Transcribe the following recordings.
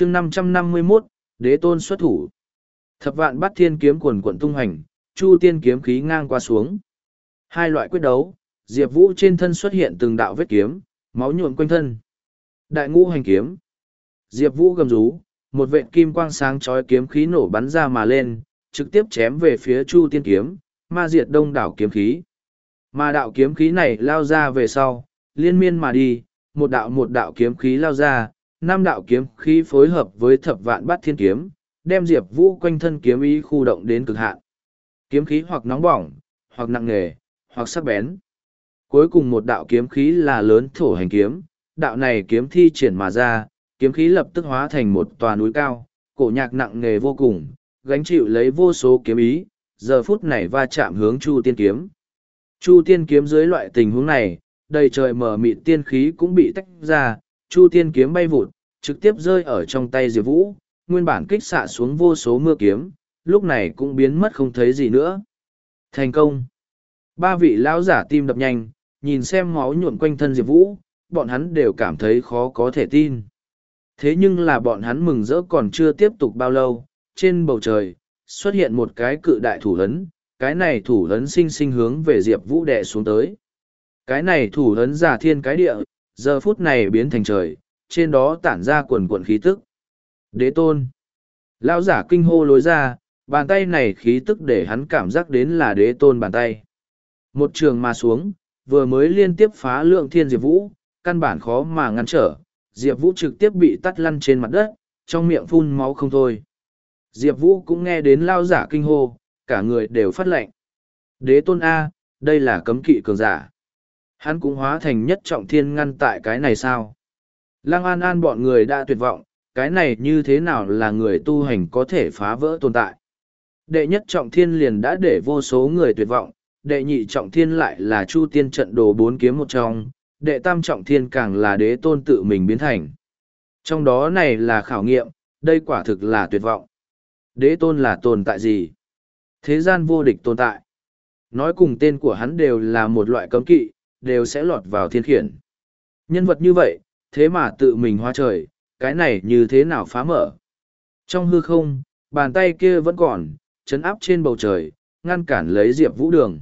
chương năm trăm năm mươi mốt, đế tôn xuất thủ. Thập vạn bắt thiên kiếm quần quận tung hành, chu tiên kiếm khí ngang qua xuống. Hai loại quyết đấu, diệp vũ trên thân xuất hiện từng đạo vết kiếm, máu nhuộm quanh thân. Đại ngũ hành kiếm. Diệp vũ gầm rú, một vệ kim quang sáng trói kiếm khí nổ bắn ra mà lên, trực tiếp chém về phía chu tiên kiếm, ma diệt đông đảo kiếm khí. Mà đạo kiếm khí này lao ra về sau, liên miên mà đi, một đạo một đạo kiếm khí lao ra Nam đạo kiếm khí phối hợp với thập vạn bát thiên kiếm, đem diệp vũ quanh thân kiếm ý khu động đến cực hạn. Kiếm khí hoặc nóng bỏng, hoặc nặng nề, hoặc sắc bén. Cuối cùng một đạo kiếm khí là lớn thổ hành kiếm. Đạo này kiếm thi triển mà ra, kiếm khí lập tức hóa thành một tòa núi cao, cổ nhạc nặng nề vô cùng, gánh chịu lấy vô số kiếm ý, giờ phút này va chạm hướng chu tiên kiếm. Chu tiên kiếm dưới loại tình huống này, đầy trời mở mịt tiên khí cũng bị tách ra, chu tiên kiếm bay vụt trực tiếp rơi ở trong tay diệp vũ nguyên bản kích xạ xuống vô số mưa kiếm lúc này cũng biến mất không thấy gì nữa. Thành công. Ba vị lão giả tim đập nhanh nhìn xem máu nhuộn quanh thân diệp vũ bọn hắn đều cảm thấy khó có thể tin. Thế nhưng là bọn hắn mừng rỡ còn chưa tiếp tục bao lâu trên bầu trời xuất hiện một cái cự đại thủ lấn, cái này thủ lấn sinh sinh hướng về diệp vũ đè xuống tới. Cái này thủ lấn giả thiên cái địa giờ phút này biến thành trời trên đó tản ra quần quần khí tức. Đế tôn. Lão giả kinh hô lối ra, bàn tay này khí tức để hắn cảm giác đến là đế tôn bàn tay. Một trường mà xuống, vừa mới liên tiếp phá lượng thiên diệp vũ, căn bản khó mà ngăn trở. Diệp vũ trực tiếp bị tắt lăn trên mặt đất, trong miệng phun máu không thôi. Diệp vũ cũng nghe đến lao giả kinh hô, cả người đều phát lệnh đế tôn a, đây là cấm kỵ cường giả. Hắn cũng hóa thành nhất trọng thiên ngăn tại cái này sao? Lăng an an bọn người đã tuyệt vọng cái này như thế nào là người tu hành có thể phá vỡ tồn tại đệ nhất trọng thiên liền đã để vô số người tuyệt vọng đệ nhị trọng thiên lại là chu tiên trận đồ bốn kiếm một trong, đệ tam trọng thiên càng là đế tôn tự mình biến thành. Trong đó này là khảo nghiệm, đây quả thực là tuyệt vọng. Đế tôn là tồn tại gì? Thế gian vô địch tồn tại. Nói cùng tên của hắn đều là một loại cấm kỵ, đều sẽ lọt vào thiên khiển. Nhân vật như vậy, thế mà tự mình hoa trời, cái này như thế nào phá mở? Trong hư không, bàn tay kia vẫn còn, chấn áp trên bầu trời, ngăn cản lấy Diệp Vũ đường.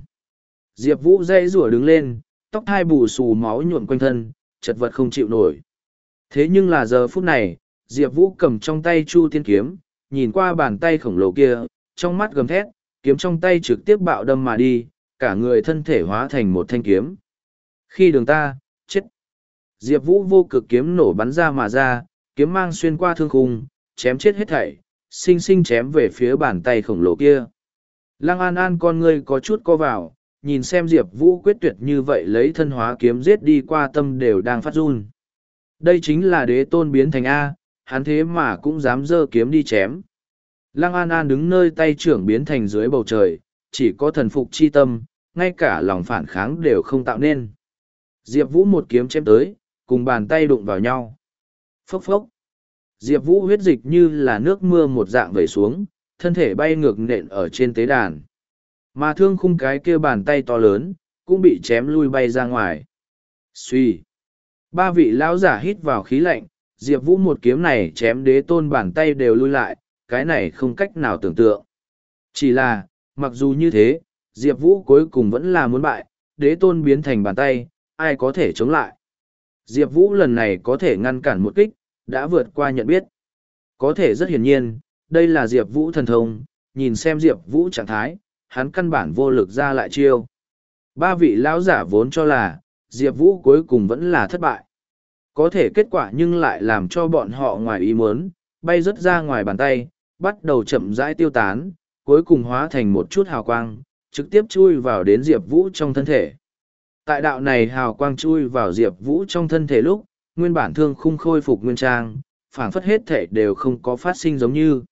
Diệp Vũ dây rủa đứng lên, tóc hai bù xù máu nhuộm quanh thân, chật vật không chịu nổi. Thế nhưng là giờ phút này, Diệp Vũ cầm trong tay Chu Tiên Kiếm, nhìn qua bàn tay khổng lồ kia, trong mắt gầm thét, kiếm trong tay trực tiếp bạo đâm mà đi, cả người thân thể hóa thành một thanh kiếm. Khi đường ta, chết. Diệp Vũ vô cực kiếm nổ bắn ra mà ra, kiếm mang xuyên qua thương khung, chém chết hết thảy, sinh sinh chém về phía bàn tay khổng lồ kia. Lăng An An con ngươi có chút co vào, nhìn xem Diệp Vũ quyết tuyệt như vậy lấy thân hóa kiếm giết đi qua tâm đều đang phát run. Đây chính là đế tôn biến thành A, hắn thế mà cũng dám dơ kiếm đi chém. Lăng An An đứng nơi tay trưởng biến thành dưới bầu trời, chỉ có thần phục chi tâm, ngay cả lòng phản kháng đều không tạo nên. Diệp Vũ một kiếm chém tới, cùng bàn tay đụng vào nhau. Phốc phốc. Diệp Vũ huyết dịch như là nước mưa một dạng vẩy xuống, thân thể bay ngược nện ở trên tế đàn. Mà thương khung cái kia bàn tay to lớn, cũng bị chém lui bay ra ngoài. Xuy. Ba vị lão giả hít vào khí lạnh, Diệp Vũ một kiếm này chém đế tôn bàn tay đều lui lại, cái này không cách nào tưởng tượng. Chỉ là, mặc dù như thế, Diệp Vũ cuối cùng vẫn là muốn bại, đế tôn biến thành bàn tay, ai có thể chống lại. Diệp Vũ lần này có thể ngăn cản một kích, đã vượt qua nhận biết. Có thể rất hiển nhiên, đây là Diệp Vũ thần thông, nhìn xem Diệp Vũ trạng thái, hắn căn bản vô lực ra lại chiêu. Ba vị lão giả vốn cho là, Diệp Vũ cuối cùng vẫn là thất bại. Có thể kết quả nhưng lại làm cho bọn họ ngoài ý muốn, bay rất ra ngoài bàn tay, bắt đầu chậm rãi tiêu tán, cuối cùng hóa thành một chút hào quang, trực tiếp chui vào đến Diệp Vũ trong thân thể. Tại đạo này hào quang chui vào Diệp Vũ trong thân thể lúc, nguyên bản thương khung khôi phục nguyên trang, phản phất hết thể đều không có phát sinh giống như.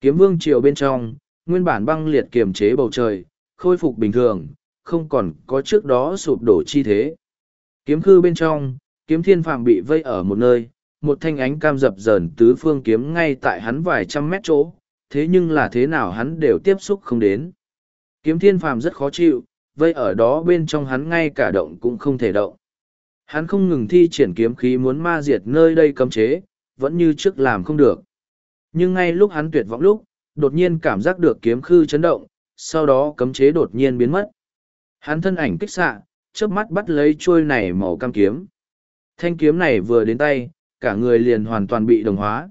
Kiếm vương triều bên trong, nguyên bản băng liệt kiềm chế bầu trời, khôi phục bình thường, không còn có trước đó sụp đổ chi thế. Kiếm khư bên trong, kiếm thiên phàm bị vây ở một nơi, một thanh ánh cam dập dờn tứ phương kiếm ngay tại hắn vài trăm mét chỗ, thế nhưng là thế nào hắn đều tiếp xúc không đến. Kiếm thiên phàm rất khó chịu, vây ở đó bên trong hắn ngay cả động cũng không thể động. Hắn không ngừng thi triển kiếm khí muốn ma diệt nơi đây cấm chế, vẫn như trước làm không được. Nhưng ngay lúc hắn tuyệt vọng lúc, đột nhiên cảm giác được kiếm khư chấn động, sau đó cấm chế đột nhiên biến mất. Hắn thân ảnh kích xạ, chớp mắt bắt lấy chuôi này màu cam kiếm. Thanh kiếm này vừa đến tay, cả người liền hoàn toàn bị đồng hóa.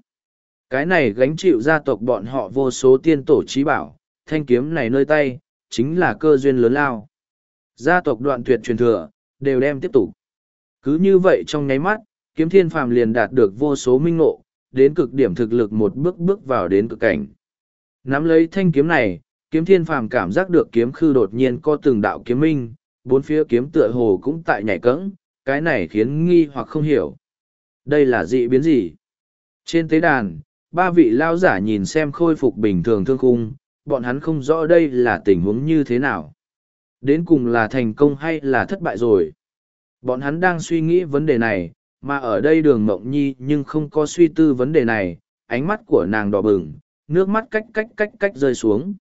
Cái này gánh chịu gia tộc bọn họ vô số tiên tổ trí bảo, thanh kiếm này nơi tay, chính là cơ duyên lớn lao. Gia tộc đoạn tuyệt truyền thừa, đều đem tiếp tục. Cứ như vậy trong nháy mắt, kiếm thiên phàm liền đạt được vô số minh ngộ, đến cực điểm thực lực một bước bước vào đến cực cảnh. Nắm lấy thanh kiếm này, kiếm thiên phàm cảm giác được kiếm khư đột nhiên có từng đạo kiếm minh, bốn phía kiếm tựa hồ cũng tại nhảy cẫng, cái này khiến nghi hoặc không hiểu. Đây là dị biến gì? Trên tế đàn, ba vị lao giả nhìn xem khôi phục bình thường thương khung, bọn hắn không rõ đây là tình huống như thế nào. Đến cùng là thành công hay là thất bại rồi. Bọn hắn đang suy nghĩ vấn đề này, mà ở đây đường mộng nhi nhưng không có suy tư vấn đề này, ánh mắt của nàng đỏ bừng, nước mắt cách cách cách cách rơi xuống.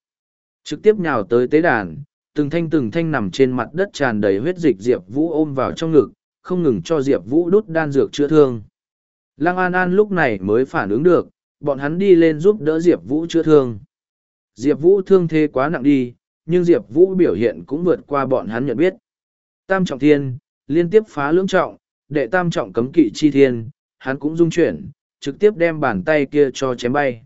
Trực tiếp nhào tới tế đàn, từng thanh từng thanh nằm trên mặt đất tràn đầy huyết dịch Diệp Vũ ôm vào trong ngực, không ngừng cho Diệp Vũ đút đan dược chữa thương. Lăng An An lúc này mới phản ứng được, bọn hắn đi lên giúp đỡ Diệp Vũ chữa thương. Diệp Vũ thương thế quá nặng đi, nhưng Diệp Vũ biểu hiện cũng vượt qua bọn hắn nhận biết. Tam trọng thiên, liên tiếp phá lưỡng trọng, đệ tam trọng cấm kỵ chi thiên, hắn cũng dung chuyển, trực tiếp đem bàn tay kia cho chém bay.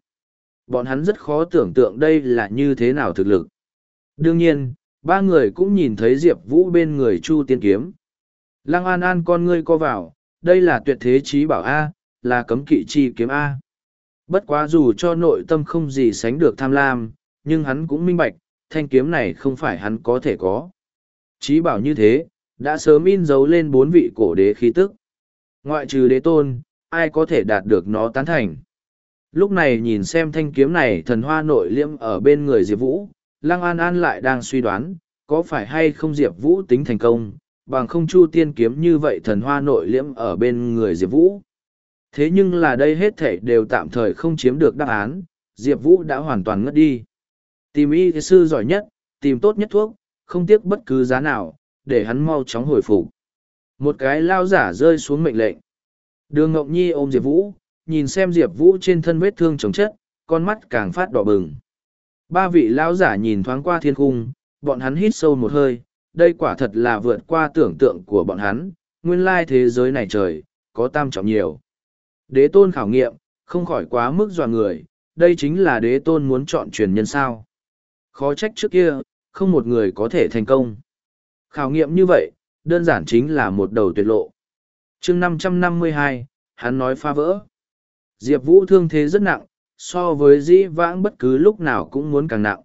Bọn hắn rất khó tưởng tượng đây là như thế nào thực lực. Đương nhiên, ba người cũng nhìn thấy Diệp Vũ bên người Chu Tiên Kiếm. Lăng An An con ngươi co vào, đây là tuyệt thế trí bảo A, là cấm kỵ chi kiếm A. Bất quá dù cho nội tâm không gì sánh được tham lam, nhưng hắn cũng minh bạch, thanh kiếm này không phải hắn có thể có. Chí bảo như thế, đã sớm in dấu lên bốn vị cổ đế khí tức. Ngoại trừ đế tôn, ai có thể đạt được nó tán thành. Lúc này nhìn xem thanh kiếm này thần hoa nội liêm ở bên người Diệp Vũ, Lăng An An lại đang suy đoán, có phải hay không Diệp Vũ tính thành công, bằng không chu tiên kiếm như vậy thần hoa nội liễm ở bên người Diệp Vũ. Thế nhưng là đây hết thể đều tạm thời không chiếm được đáp án, Diệp Vũ đã hoàn toàn ngất đi. Tìm y sư giỏi nhất, tìm tốt nhất thuốc, không tiếc bất cứ giá nào, để hắn mau chóng hồi phục. Một cái lao giả rơi xuống mệnh lệnh. Đường Ngọc Nhi ôm Diệp Vũ, nhìn xem Diệp Vũ trên thân vết thương chồng chất, con mắt càng phát đỏ bừng. Ba vị lao giả nhìn thoáng qua thiên cung, bọn hắn hít sâu một hơi, đây quả thật là vượt qua tưởng tượng của bọn hắn, nguyên lai thế giới này trời, có tam trọng nhiều. Đế tôn khảo nghiệm, không khỏi quá mức dọa người, đây chính là đế tôn muốn chọn truyền nhân sao. Khó trách trước kia, không một người có thể thành công. Khảo nghiệm như vậy, đơn giản chính là một đầu tuyệt lộ. chương năm trăm năm mươi hai, hắn nói phá vỡ. Diệp Vũ thương thế rất nặng, so với dĩ vãng bất cứ lúc nào cũng muốn càng nặng.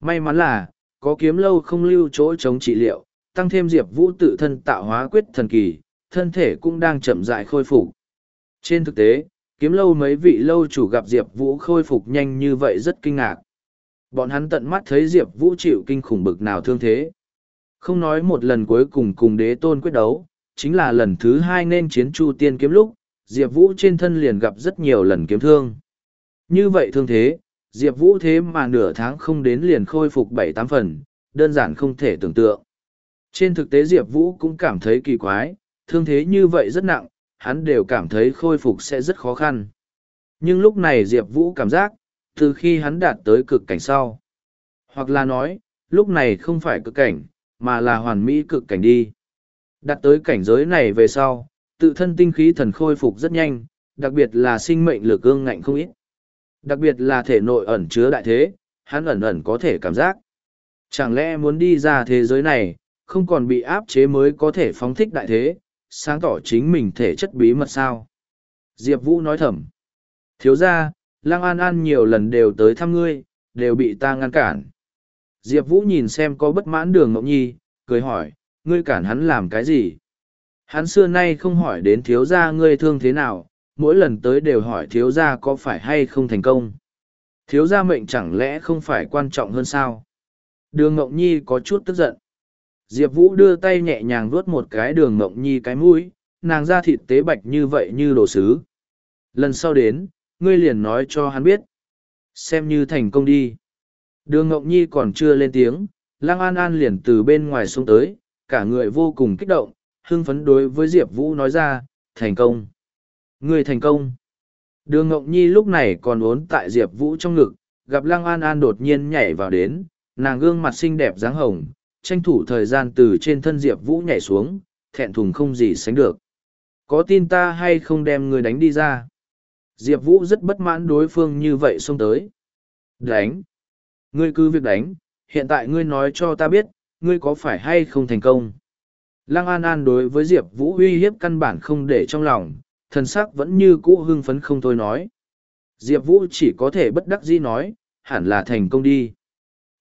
May mắn là, có kiếm lâu không lưu chỗ chống trị liệu, tăng thêm Diệp Vũ tự thân tạo hóa quyết thần kỳ, thân thể cũng đang chậm rãi khôi phục. Trên thực tế, kiếm lâu mấy vị lâu chủ gặp Diệp Vũ khôi phục nhanh như vậy rất kinh ngạc. Bọn hắn tận mắt thấy Diệp Vũ chịu kinh khủng bực nào thương thế. Không nói một lần cuối cùng cùng đế tôn quyết đấu, chính là lần thứ hai nên chiến chu tiên kiếm lúc, Diệp Vũ trên thân liền gặp rất nhiều lần kiếm thương. Như vậy thương thế, Diệp Vũ thế mà nửa tháng không đến liền khôi phục bảy tám phần, đơn giản không thể tưởng tượng. Trên thực tế Diệp Vũ cũng cảm thấy kỳ quái, thương thế như vậy rất nặng, hắn đều cảm thấy khôi phục sẽ rất khó khăn. Nhưng lúc này Diệp Vũ cảm giác, từ khi hắn đạt tới cực cảnh sau. Hoặc là nói, lúc này không phải cực cảnh, mà là hoàn mỹ cực cảnh đi. Đạt tới cảnh giới này về sau, tự thân tinh khí thần khôi phục rất nhanh, đặc biệt là sinh mệnh lực gương ngạnh không ít. Đặc biệt là thể nội ẩn chứa đại thế, hắn ẩn ẩn có thể cảm giác. Chẳng lẽ muốn đi ra thế giới này, không còn bị áp chế mới có thể phóng thích đại thế, sáng tỏ chính mình thể chất bí mật sao? Diệp Vũ nói thầm. Thiếu ra, Lăng An An nhiều lần đều tới thăm ngươi, đều bị ta ngăn cản. Diệp Vũ nhìn xem có bất mãn đường Ngọc Nhi, cười hỏi, ngươi cản hắn làm cái gì? Hắn xưa nay không hỏi đến thiếu gia ngươi thương thế nào, mỗi lần tới đều hỏi thiếu gia có phải hay không thành công. Thiếu gia mệnh chẳng lẽ không phải quan trọng hơn sao? Đường Ngọc Nhi có chút tức giận. Diệp Vũ đưa tay nhẹ nhàng vuốt một cái đường Ngọc Nhi cái mũi, nàng ra thịt tế bạch như vậy như đồ sứ. Lần sau đến, ngươi liền nói cho hắn biết. Xem như thành công đi. Đường Ngọc Nhi còn chưa lên tiếng, Lăng An An liền từ bên ngoài xuống tới, cả người vô cùng kích động, hưng phấn đối với Diệp Vũ nói ra, thành công. Ngươi thành công. Đường Ngọc Nhi lúc này còn ốn tại Diệp Vũ trong ngực, gặp Lăng An An đột nhiên nhảy vào đến, nàng gương mặt xinh đẹp dáng hồng, tranh thủ thời gian từ trên thân Diệp Vũ nhảy xuống, thẹn thùng không gì sánh được. Có tin ta hay không đem người đánh đi ra? Diệp Vũ rất bất mãn đối phương như vậy xông tới. Đánh! Ngươi cứ việc đánh, hiện tại ngươi nói cho ta biết, ngươi có phải hay không thành công? Lăng An An đối với Diệp Vũ uy hiếp căn bản không để trong lòng, thần sắc vẫn như cũ hưng phấn không thôi nói. Diệp Vũ chỉ có thể bất đắc dĩ nói, hẳn là thành công đi.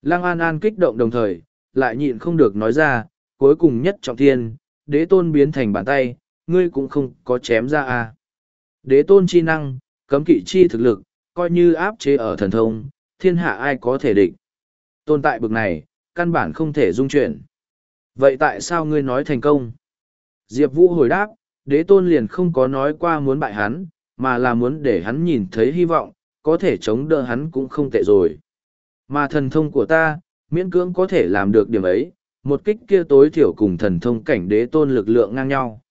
Lăng An An kích động đồng thời, lại nhịn không được nói ra, cuối cùng nhất trọng thiên, đế tôn biến thành bàn tay, ngươi cũng không có chém ra à. Đế tôn chi năng, cấm kỵ chi thực lực, coi như áp chế ở thần thông, thiên hạ ai có thể địch. Tồn tại bực này, căn bản không thể dung chuyển. Vậy tại sao ngươi nói thành công? Diệp Vũ hồi đáp, đế tôn liền không có nói qua muốn bại hắn, mà là muốn để hắn nhìn thấy hy vọng, có thể chống đỡ hắn cũng không tệ rồi. Mà thần thông của ta, miễn cưỡng có thể làm được điểm ấy, một kích kia tối thiểu cùng thần thông cảnh đế tôn lực lượng ngang nhau.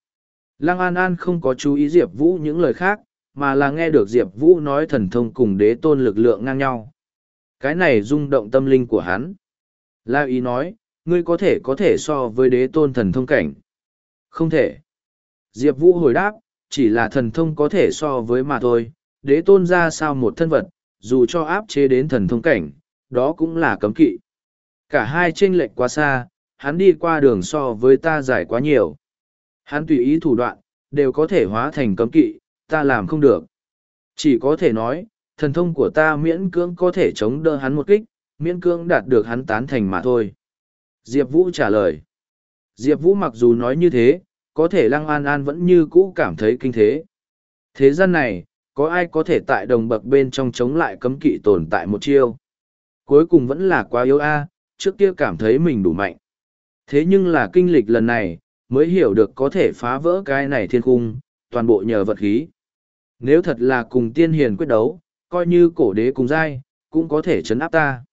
Lăng An An không có chú ý Diệp Vũ những lời khác, mà là nghe được Diệp Vũ nói thần thông cùng đế tôn lực lượng ngang nhau. Cái này rung động tâm linh của hắn. La ý nói, ngươi có thể có thể so với đế tôn thần thông cảnh. Không thể. Diệp Vũ hồi đáp, chỉ là thần thông có thể so với mà thôi, đế tôn ra sao một thân vật, dù cho áp chế đến thần thông cảnh, đó cũng là cấm kỵ. Cả hai chênh lệch quá xa, hắn đi qua đường so với ta dài quá nhiều. Hắn tùy ý thủ đoạn, đều có thể hóa thành cấm kỵ, ta làm không được. Chỉ có thể nói, thần thông của ta miễn cưỡng có thể chống đỡ hắn một kích, miễn cưỡng đạt được hắn tán thành mà thôi. Diệp Vũ trả lời. Diệp Vũ mặc dù nói như thế, có thể Lăng An An vẫn như cũ cảm thấy kinh thế. Thế gian này, có ai có thể tại đồng bậc bên trong chống lại cấm kỵ tồn tại một chiêu? Cuối cùng vẫn là quá yếu a, trước kia cảm thấy mình đủ mạnh. Thế nhưng là kinh lịch lần này, mới hiểu được có thể phá vỡ cái này thiên cung, toàn bộ nhờ vật khí. Nếu thật là cùng tiên hiền quyết đấu, coi như cổ đế cùng giai, cũng có thể chấn áp ta.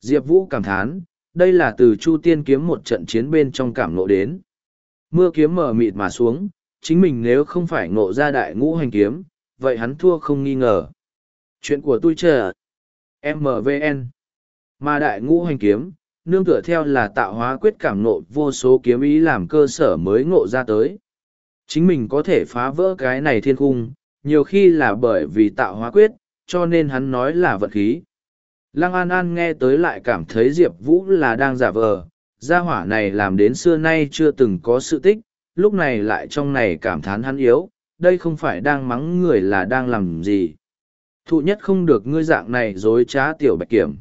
Diệp Vũ cảm thán, đây là từ Chu Tiên kiếm một trận chiến bên trong cảm nộ đến. Mưa kiếm mở mịt mà xuống, chính mình nếu không phải ngộ ra đại ngũ hành kiếm, vậy hắn thua không nghi ngờ. Chuyện của tôi chờ. MVN. Mà đại ngũ hành kiếm, nương tựa theo là tạo hóa quyết cảm nộ vô số kiếm ý làm cơ sở mới ngộ ra tới. Chính mình có thể phá vỡ cái này thiên cung, nhiều khi là bởi vì tạo hóa quyết, cho nên hắn nói là vật khí. Lăng An An nghe tới lại cảm thấy Diệp Vũ là đang giả vờ, gia hỏa này làm đến xưa nay chưa từng có sự tích, lúc này lại trong này cảm thán hắn yếu, đây không phải đang mắng người là đang làm gì. Thụ nhất không được ngươi dạng này dối trá tiểu bạch kiểm.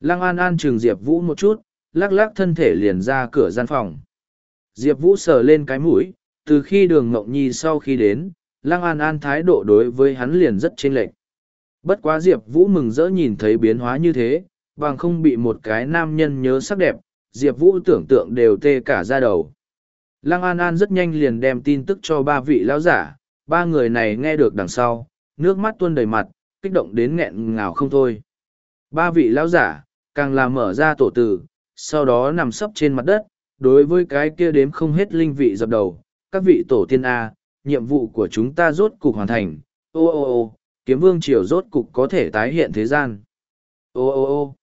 Lăng An An trừng Diệp Vũ một chút, lắc lắc thân thể liền ra cửa gian phòng. Diệp Vũ sờ lên cái mũi, từ khi đường Ngọc Nhi sau khi đến, Lăng An An thái độ đối với hắn liền rất chênh lệch. Bất quá Diệp Vũ mừng rỡ nhìn thấy biến hóa như thế, bằng không bị một cái nam nhân nhớ sắc đẹp, Diệp Vũ tưởng tượng đều tê cả ra đầu. Lăng An An rất nhanh liền đem tin tức cho ba vị lão giả, ba người này nghe được đằng sau, nước mắt tuôn đầy mặt, kích động đến nghẹn ngào không thôi. Ba vị lão giả, càng là mở ra tổ tử, sau đó nằm sấp trên mặt đất, đối với cái kia đếm không hết linh vị dập đầu, các vị tổ tiên A, nhiệm vụ của chúng ta rốt cục hoàn thành, ô ô ô, kiếm vương triều rốt cục có thể tái hiện thế gian. Ô ô ô,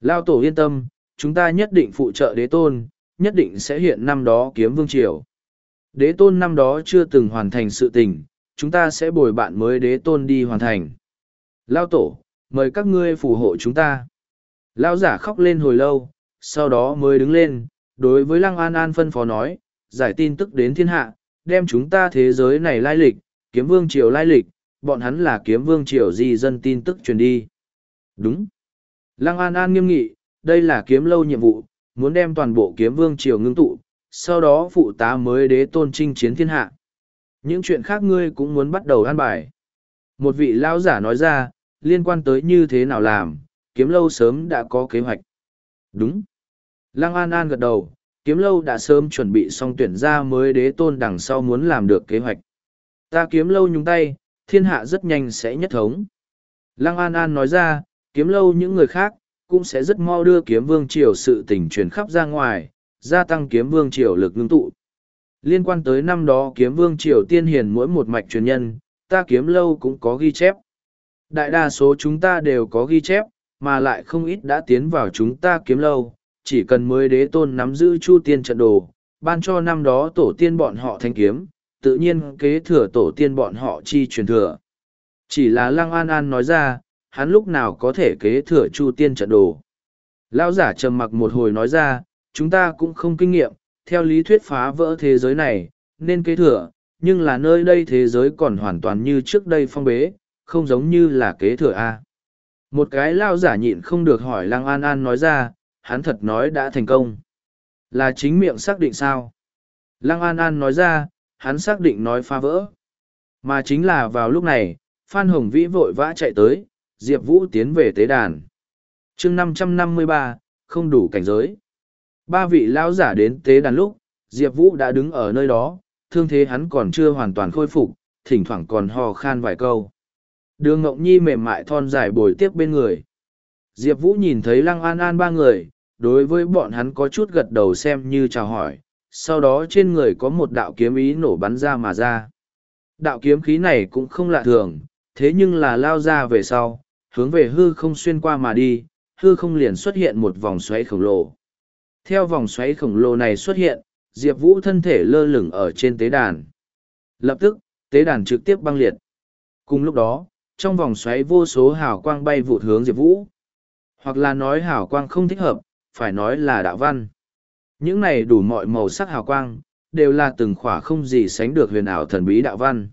lao tổ yên tâm, chúng ta nhất định phụ trợ đế tôn, nhất định sẽ hiện năm đó kiếm vương triều. Đế tôn năm đó chưa từng hoàn thành sự tình, chúng ta sẽ bồi bạn mới đế tôn đi hoàn thành. Lao tổ, mời các ngươi phù hộ chúng ta. Lao giả khóc lên hồi lâu, sau đó mới đứng lên, đối với Lăng An An phân phó nói, giải tin tức đến thiên hạ, đem chúng ta thế giới này lai lịch, kiếm vương triều lai lịch, bọn hắn là kiếm vương triều di dân tin tức truyền đi. Đúng. Lăng An An nghiêm nghị, đây là kiếm lâu nhiệm vụ, muốn đem toàn bộ kiếm vương triều ngưng tụ, sau đó phụ tá mới đế tôn trinh chiến thiên hạ. Những chuyện khác ngươi cũng muốn bắt đầu an bài. Một vị lão giả nói ra, liên quan tới như thế nào làm, kiếm lâu sớm đã có kế hoạch. Đúng. Lăng An An gật đầu, kiếm lâu đã sớm chuẩn bị xong tuyển ra mới đế tôn đằng sau muốn làm được kế hoạch. Ta kiếm lâu nhúng tay, thiên hạ rất nhanh sẽ nhất thống. Lăng An An nói ra, kiếm lâu những người khác, cũng sẽ rất mau đưa kiếm vương triều sự tình truyền khắp ra ngoài, gia tăng kiếm vương triều lực ngưng tụ. Liên quan tới năm đó kiếm vương triều tiên hiền mỗi một mạch truyền nhân, ta kiếm lâu cũng có ghi chép. Đại đa số chúng ta đều có ghi chép, mà lại không ít đã tiến vào chúng ta kiếm lâu, chỉ cần mới đế tôn nắm giữ chu tiên trận đồ, ban cho năm đó tổ tiên bọn họ thanh kiếm, tự nhiên kế thừa tổ tiên bọn họ chi truyền thừa. Chỉ là Lăng An An nói ra, hắn lúc nào có thể kế thừa chu tiên trận đồ. Lão giả trầm mặc một hồi nói ra, chúng ta cũng không kinh nghiệm, theo lý thuyết phá vỡ thế giới này, nên kế thừa, nhưng là nơi đây thế giới còn hoàn toàn như trước đây phong bế, không giống như là kế thừa A. Một cái lao giả nhịn không được hỏi Lăng An An nói ra, hắn thật nói đã thành công. Là chính miệng xác định sao? Lăng An An nói ra, hắn xác định nói phá vỡ. Mà chính là vào lúc này, Phan Hồng Vĩ vội vã chạy tới, Diệp Vũ tiến về tế đàn. chương năm trăm năm mươi ba không đủ cảnh giới. Ba vị lão giả đến tế đàn lúc, Diệp Vũ đã đứng ở nơi đó, thương thế hắn còn chưa hoàn toàn khôi phục, thỉnh thoảng còn hò khan vài câu. Đường Ngọc Nhi mềm mại thon dài bồi tiếp bên người. Diệp Vũ nhìn thấy Lăng An An ba người, đối với bọn hắn có chút gật đầu xem như chào hỏi, sau đó trên người có một đạo kiếm ý nổ bắn ra mà ra. Đạo kiếm khí này cũng không lạ thường, thế nhưng là lao ra về sau, hướng về hư không xuyên qua mà đi, hư không liền xuất hiện một vòng xoáy khổng lồ. Theo vòng xoáy khổng lồ này xuất hiện, Diệp Vũ thân thể lơ lửng ở trên tế đàn. Lập tức, tế đàn trực tiếp băng liệt. Cùng lúc đó, trong vòng xoáy vô số hào quang bay vụt hướng Diệp Vũ. Hoặc là nói hào quang không thích hợp, phải nói là đạo văn. Những này đủ mọi màu sắc hào quang, đều là từng khỏa không gì sánh được huyền ảo thần bí đạo văn.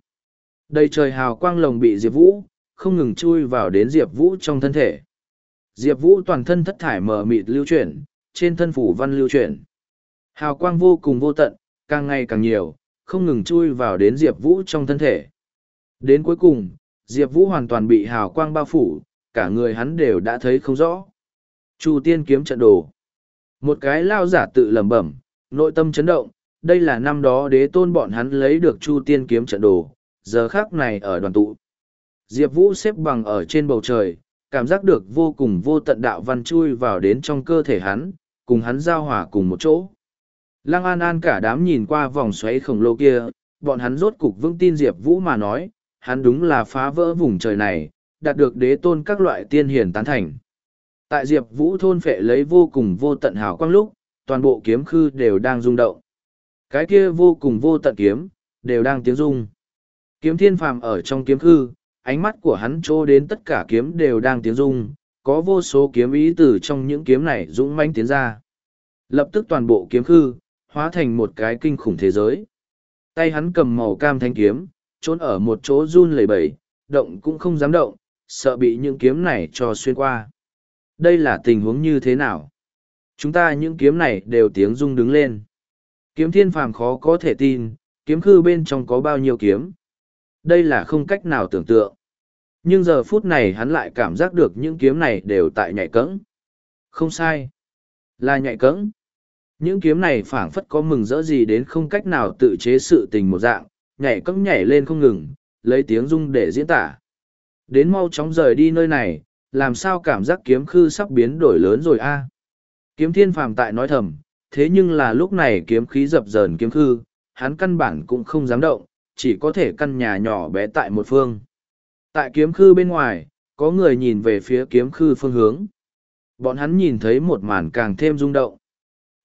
Đầy trời hào quang lồng bị Diệp Vũ, không ngừng chui vào đến Diệp Vũ trong thân thể. Diệp Vũ toàn thân thất thải mờ mịt lưu chuyển, trên thân phủ văn lưu chuyển. Hào quang vô cùng vô tận, càng ngày càng nhiều, không ngừng chui vào đến Diệp Vũ trong thân thể. Đến cuối cùng, Diệp Vũ hoàn toàn bị hào quang bao phủ, cả người hắn đều đã thấy không rõ. Chu tiên kiếm trận đồ. Một cái lao giả tự lẩm bẩm, nội tâm chấn động, đây là năm đó đế tôn bọn hắn lấy được chu tiên kiếm trận đồ, giờ khác này ở đoàn tụ. Diệp Vũ xếp bằng ở trên bầu trời, cảm giác được vô cùng vô tận đạo văn chui vào đến trong cơ thể hắn, cùng hắn giao hòa cùng một chỗ. Lăng An An cả đám nhìn qua vòng xoáy khổng lồ kia, bọn hắn rốt cục vững tin Diệp Vũ mà nói, hắn đúng là phá vỡ vùng trời này, đạt được đế tôn các loại tiên hiền tán thành. Tại Diệp Vũ thôn phệ lấy vô cùng vô tận hào quang lúc, toàn bộ kiếm khư đều đang rung động. Cái kia vô cùng vô tận kiếm, đều đang tiếng rung. Kiếm thiên phàm ở trong kiếm khư, ánh mắt của hắn trô đến tất cả kiếm đều đang tiếng rung, có vô số kiếm ý từ trong những kiếm này dũng mãnh tiến ra. Lập tức toàn bộ kiếm khư, hóa thành một cái kinh khủng thế giới. Tay hắn cầm màu cam thanh kiếm, trốn ở một chỗ run lẩy bẩy, động cũng không dám động, sợ bị những kiếm này cho xuyên qua. Đây là tình huống như thế nào? Chúng ta những kiếm này đều tiếng rung đứng lên. Kiếm thiên phàm khó có thể tin, kiếm khư bên trong có bao nhiêu kiếm. Đây là không cách nào tưởng tượng. Nhưng giờ phút này hắn lại cảm giác được những kiếm này đều tại nhạy cẫng. Không sai. Là nhạy cẫng. Những kiếm này phảng phất có mừng rỡ gì đến không cách nào tự chế sự tình một dạng, nhảy cẫng nhảy lên không ngừng, lấy tiếng rung để diễn tả. Đến mau chóng rời đi nơi này, làm sao cảm giác kiếm khư sắp biến đổi lớn rồi a Kiếm thiên phàm tại nói thầm, thế nhưng là lúc này kiếm khí dập dờn kiếm khư, hắn căn bản cũng không dám động, chỉ có thể căn nhà nhỏ bé tại một phương. Tại kiếm khư bên ngoài, có người nhìn về phía kiếm khư phương hướng. Bọn hắn nhìn thấy một màn càng thêm rung động.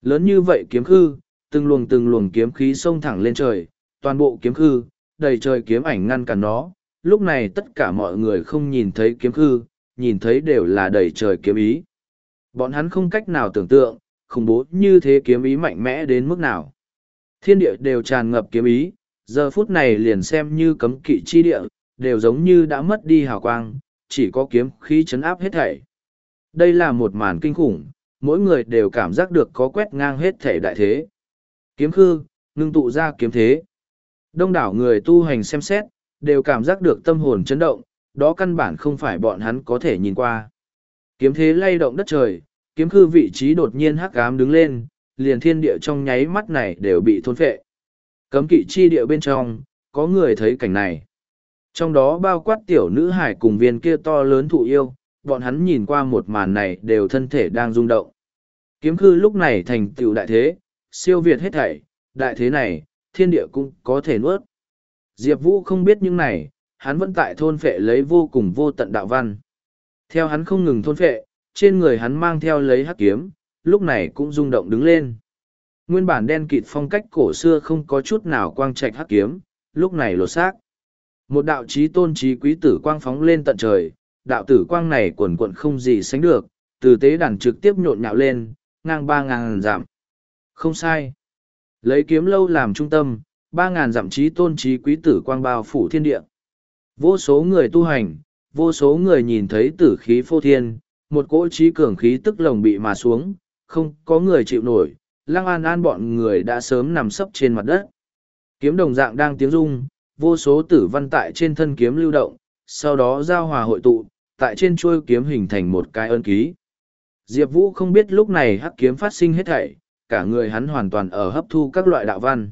Lớn như vậy kiếm khư, từng luồng từng luồng kiếm khí xông thẳng lên trời, toàn bộ kiếm khư, đầy trời kiếm ảnh ngăn cản nó. Lúc này tất cả mọi người không nhìn thấy kiếm khư, nhìn thấy đều là đầy trời kiếm ý. Bọn hắn không cách nào tưởng tượng, khủng bố như thế kiếm ý mạnh mẽ đến mức nào. Thiên địa đều tràn ngập kiếm ý, giờ phút này liền xem như cấm kỵ chi địa, đều giống như đã mất đi hào quang, chỉ có kiếm khí chấn áp hết thảy. Đây là một màn kinh khủng, mỗi người đều cảm giác được có quét ngang hết thảy đại thế. Kiếm khư, ngưng tụ ra kiếm thế. Đông đảo người tu hành xem xét, đều cảm giác được tâm hồn chấn động, đó căn bản không phải bọn hắn có thể nhìn qua. Kiếm thế lay động đất trời, kiếm khư vị trí đột nhiên hắc ám đứng lên, liền thiên địa trong nháy mắt này đều bị thôn phệ. Cấm kỵ chi địa bên trong, có người thấy cảnh này. Trong đó bao quát tiểu nữ hải cùng viên kia to lớn thụ yêu, bọn hắn nhìn qua một màn này đều thân thể đang rung động. Kiếm khư lúc này thành tựu đại thế, siêu việt hết thảy, đại thế này, thiên địa cũng có thể nuốt. Diệp Vũ không biết những này, hắn vẫn tại thôn phệ lấy vô cùng vô tận đạo văn. Theo hắn không ngừng thôn phệ, trên người hắn mang theo lấy hắc kiếm, lúc này cũng rung động đứng lên. Nguyên bản đen kịt phong cách cổ xưa không có chút nào quang trạch hắc kiếm, lúc này lột xác. Một đạo chí tôn trí quý tử quang phóng lên tận trời, đạo tử quang này quần quận không gì sánh được, từ tế đàn trực tiếp nhộn nhạo lên, ngang ba ngàn giảm. Không sai. Lấy kiếm lâu làm trung tâm, ba ngàn giảm chí tôn trí quý tử quang bao phủ thiên địa. Vô số người tu hành, vô số người nhìn thấy tử khí phô thiên, một cỗ trí cường khí tức lồng bị mà xuống, không có người chịu nổi, lăng an an bọn người đã sớm nằm sấp trên mặt đất. Kiếm đồng dạng đang tiếng rung, vô số tử văn tại trên thân kiếm lưu động, sau đó giao hòa hội tụ, tại trên chuôi kiếm hình thành một cái ân ký. Diệp Vũ không biết lúc này hắc kiếm phát sinh hết thảy, cả người hắn hoàn toàn ở hấp thu các loại đạo văn.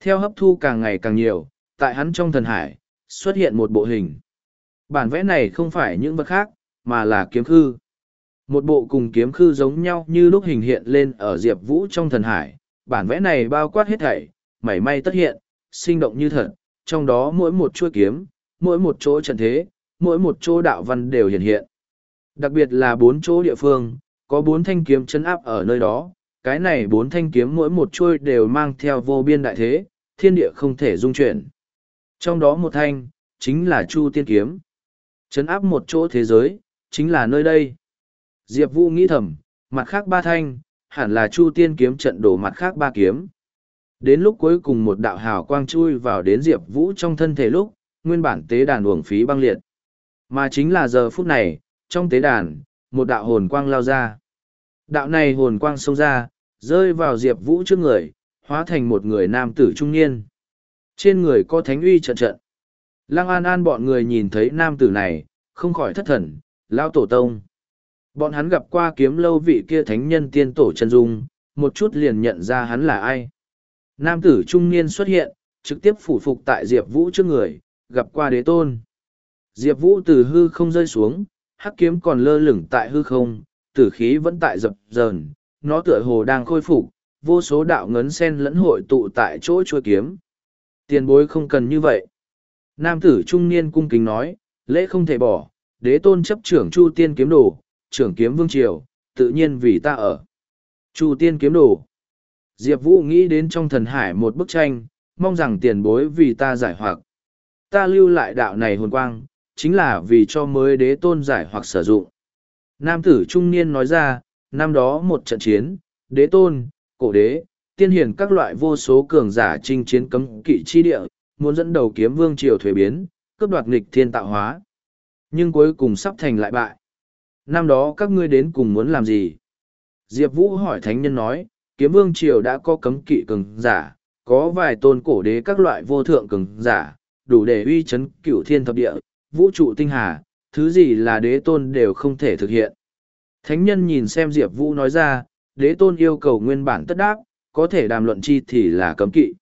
Theo hấp thu càng ngày càng nhiều, tại hắn trong thần hải, xuất hiện một bộ hình. Bản vẽ này không phải những vật khác, mà là kiếm khư. Một bộ cùng kiếm khư giống nhau như lúc hình hiện lên ở Diệp Vũ trong thần hải, bản vẽ này bao quát hết thảy, mảy may tất hiện, sinh động như thật, trong đó mỗi một chuôi kiếm, mỗi một chỗ trận thế, mỗi một chỗ đạo văn đều hiện hiện. Đặc biệt là bốn chỗ địa phương, có bốn thanh kiếm chấn áp ở nơi đó, cái này bốn thanh kiếm mỗi một chuôi đều mang theo vô biên đại thế, thiên địa không thể dung chuyển. Trong đó một thanh, chính là Chu Tiên Kiếm. Chấn áp một chỗ thế giới, chính là nơi đây. Diệp Vũ nghĩ thầm, mặt khác ba thanh, hẳn là Chu Tiên Kiếm trận đổ mặt khác ba kiếm. Đến lúc cuối cùng một đạo hào quang chui vào đến Diệp Vũ trong thân thể lúc, nguyên bản tế đàn uổng phí băng liệt. Mà chính là giờ phút này, trong tế đàn, một đạo hồn quang lao ra. Đạo này hồn quang xông ra, rơi vào Diệp Vũ trước người, hóa thành một người nam tử trung niên. Trên người có thánh uy trận trận. Lăng An An bọn người nhìn thấy nam tử này, không khỏi thất thần, lao tổ tông. Bọn hắn gặp qua kiếm lâu vị kia thánh nhân tiên tổ chân dung, một chút liền nhận ra hắn là ai. Nam tử trung niên xuất hiện, trực tiếp phủ phục tại Diệp Vũ trước người, gặp qua đế tôn. Diệp Vũ từ hư không rơi xuống, hắc kiếm còn lơ lửng tại hư không, tử khí vẫn tại dập dờn, nó tựa hồ đang khôi phục, vô số đạo ngấn sen lẫn hội tụ tại chỗ chuôi kiếm. Tiền bối không cần như vậy. Nam tử trung niên cung kính nói, lễ không thể bỏ, đế tôn chấp trưởng Chu Tiên kiếm đồ, trưởng kiếm vương triều, tự nhiên vì ta ở. Chu Tiên kiếm đồ. Diệp Vũ nghĩ đến trong thần hải một bức tranh, mong rằng tiền bối vì ta giải hoặc. Ta lưu lại đạo này hồn quang, chính là vì cho mới đế tôn giải hoặc sử dụng. Nam tử trung niên nói ra, năm đó một trận chiến, đế tôn, cổ đế, tiên hiển các loại vô số cường giả chinh chiến cấm kỵ chi địa, muốn dẫn đầu kiếm vương triều thuế biến, cướp đoạt nghịch thiên tạo hóa. Nhưng cuối cùng sắp thành lại bại. Năm đó các ngươi đến cùng muốn làm gì? Diệp Vũ hỏi thánh nhân nói, kiếm vương triều đã có cấm kỵ cường giả, có vài tôn cổ đế các loại vô thượng cường giả, đủ để uy chấn cửu thiên thập địa, vũ trụ tinh hà, thứ gì là đế tôn đều không thể thực hiện. Thánh nhân nhìn xem Diệp Vũ nói ra, đế tôn yêu cầu nguyên bản tất đáp, có thể đàm luận chi thì là cấm kỵ.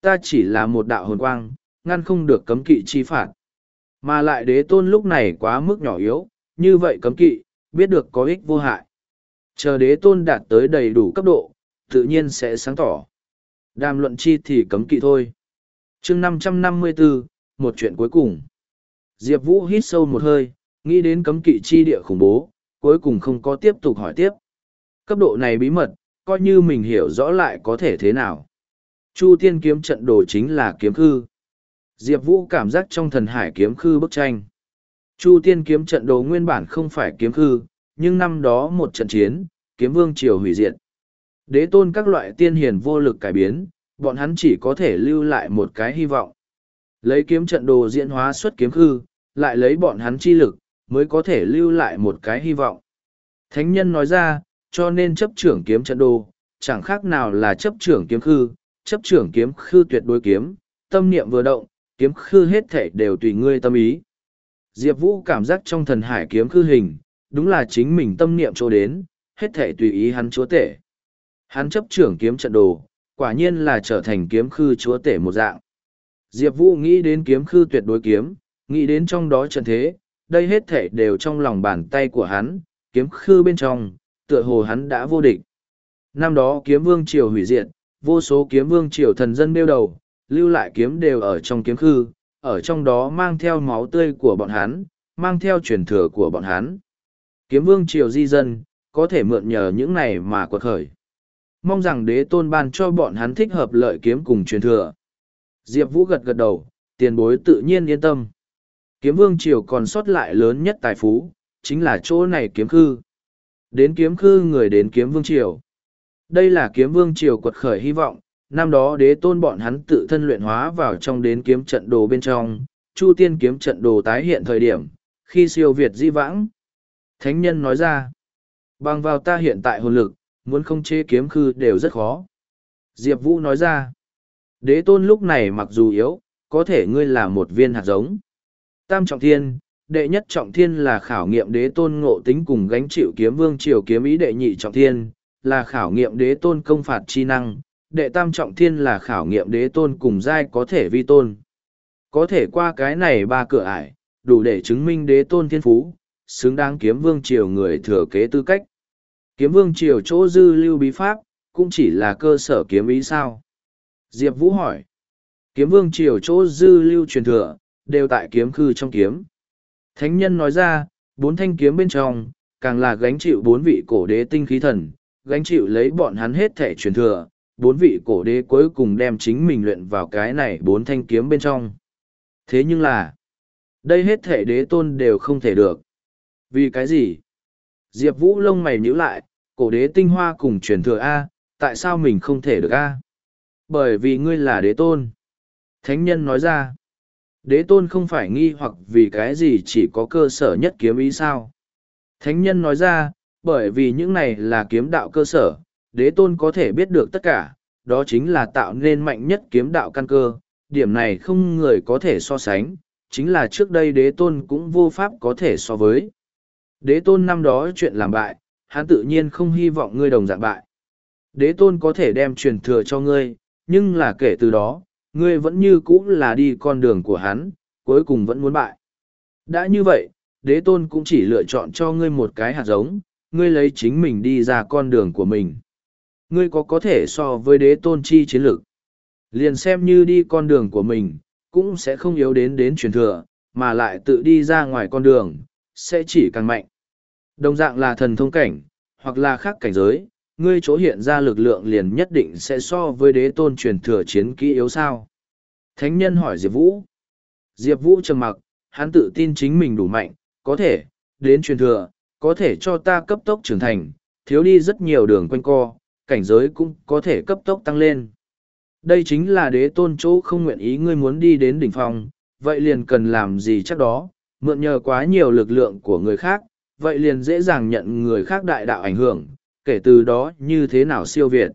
Ta chỉ là một đạo hồn quang, ngăn không được cấm kỵ chi phạt. Mà lại đế tôn lúc này quá mức nhỏ yếu, như vậy cấm kỵ, biết được có ích vô hại. Chờ đế tôn đạt tới đầy đủ cấp độ, tự nhiên sẽ sáng tỏ. Đàm luận chi thì cấm kỵ thôi. chương 554, một chuyện cuối cùng. Diệp Vũ hít sâu một hơi, nghĩ đến cấm kỵ chi địa khủng bố, cuối cùng không có tiếp tục hỏi tiếp. Cấp độ này bí mật, coi như mình hiểu rõ lại có thể thế nào. Chu tiên kiếm trận đồ chính là kiếm khư. Diệp Vũ cảm giác trong thần hải kiếm khư bức tranh. Chu tiên kiếm trận đồ nguyên bản không phải kiếm khư, nhưng năm đó một trận chiến, kiếm vương triều hủy diệt. Đế tôn các loại tiên hiền vô lực cải biến, bọn hắn chỉ có thể lưu lại một cái hy vọng. Lấy kiếm trận đồ diễn hóa xuất kiếm khư, lại lấy bọn hắn chi lực, mới có thể lưu lại một cái hy vọng. Thánh nhân nói ra, cho nên chấp trưởng kiếm trận đồ, chẳng khác nào là chấp trưởng kiếm khư, chấp trưởng kiếm khư tuyệt đối kiếm, tâm niệm vừa động, kiếm khư hết thể đều tùy ngươi tâm ý. Diệp Vũ cảm giác trong thần hải kiếm khư hình, đúng là chính mình tâm niệm chỗ đến, hết thể tùy ý hắn chúa tể. Hắn chấp trưởng kiếm trận đồ, quả nhiên là trở thành kiếm khư chúa tể một dạng. Diệp Vũ nghĩ đến kiếm khư tuyệt đối kiếm, nghĩ đến trong đó trận thế, đây hết thể đều trong lòng bàn tay của hắn, kiếm khư bên trong, tựa hồ hắn đã vô địch. Năm đó kiếm vương triều hủy diệt, vô số kiếm vương triều thần dân nêu đầu, lưu lại kiếm đều ở trong kiếm khư, ở trong đó mang theo máu tươi của bọn hắn, mang theo truyền thừa của bọn hắn. Kiếm vương triều di dân, có thể mượn nhờ những này mà quật khởi. Mong rằng đế tôn ban cho bọn hắn thích hợp lợi kiếm cùng truyền thừa. Diệp Vũ gật gật đầu, tiền bối tự nhiên yên tâm. Kiếm vương triều còn sót lại lớn nhất tài phú, chính là chỗ này kiếm khư. Đến kiếm khư người đến kiếm vương triều. Đây là kiếm vương triều quật khởi hy vọng, năm đó đế tôn bọn hắn tự thân luyện hóa vào trong đến kiếm trận đồ bên trong, chu tiên kiếm trận đồ tái hiện thời điểm, khi siêu Việt di vãng. Thánh nhân nói ra, bằng vào ta hiện tại hồn lực, muốn không chế kiếm khư đều rất khó. Diệp Vũ nói ra, đế tôn lúc này mặc dù yếu, có thể ngươi là một viên hạt giống. Tam trọng thiên, đệ nhất trọng thiên là khảo nghiệm đế tôn ngộ tính cùng gánh chịu kiếm vương triều kiếm ý đệ nhị trọng thiên, là khảo nghiệm đế tôn công phạt chi năng, đệ tam trọng thiên là khảo nghiệm đế tôn cùng giai có thể vi tôn. Có thể qua cái này ba cửa ải, đủ để chứng minh đế tôn thiên phú, xứng đáng kiếm vương triều người thừa kế tư cách. Kiếm vương triều chỗ dư lưu bí pháp, cũng chỉ là cơ sở kiếm ý sao. Diệp Vũ hỏi. Kiếm vương triều chỗ dư lưu truyền thừa, đều tại kiếm khư trong kiếm. Thánh nhân nói ra, bốn thanh kiếm bên trong, càng là gánh chịu bốn vị cổ đế tinh khí thần, gánh chịu lấy bọn hắn hết thể truyền thừa, bốn vị cổ đế cuối cùng đem chính mình luyện vào cái này bốn thanh kiếm bên trong. Thế nhưng là, đây hết thể đế tôn đều không thể được. Vì cái gì? Diệp Vũ lông mày nhíu lại, cổ đế tinh hoa cùng truyền thừa A, tại sao mình không thể được A? Bởi vì ngươi là đế tôn. Thánh nhân nói ra, đế tôn không phải nghi hoặc vì cái gì chỉ có cơ sở nhất kiếm ý sao. Thánh nhân nói ra, bởi vì những này là kiếm đạo cơ sở, đế tôn có thể biết được tất cả, đó chính là tạo nên mạnh nhất kiếm đạo căn cơ, điểm này không người có thể so sánh, chính là trước đây đế tôn cũng vô pháp có thể so với. Đế tôn năm đó chuyện làm bại, hắn tự nhiên không hy vọng ngươi đồng dạng bại. Đế tôn có thể đem truyền thừa cho ngươi, nhưng là kể từ đó, ngươi vẫn như cũ là đi con đường của hắn, cuối cùng vẫn muốn bại. Đã như vậy, đế tôn cũng chỉ lựa chọn cho ngươi một cái hạt giống, ngươi lấy chính mình đi ra con đường của mình. Ngươi có có thể so với đế tôn chi chiến lược. Liền xem như đi con đường của mình, cũng sẽ không yếu đến đến truyền thừa, mà lại tự đi ra ngoài con đường, sẽ chỉ càng mạnh. Đồng dạng là thần thông cảnh, hoặc là khác cảnh giới, ngươi chỗ hiện ra lực lượng liền nhất định sẽ so với đế tôn truyền thừa chiến kỹ yếu sao. Thánh nhân hỏi Diệp Vũ. Diệp Vũ trầm mặc, hắn tự tin chính mình đủ mạnh, có thể, đến truyền thừa, có thể cho ta cấp tốc trưởng thành, thiếu đi rất nhiều đường quanh co, cảnh giới cũng có thể cấp tốc tăng lên. Đây chính là đế tôn chỗ không nguyện ý ngươi muốn đi đến đỉnh phong, vậy liền cần làm gì chắc đó, mượn nhờ quá nhiều lực lượng của người khác, vậy liền dễ dàng nhận người khác đại đạo ảnh hưởng, kể từ đó như thế nào siêu việt.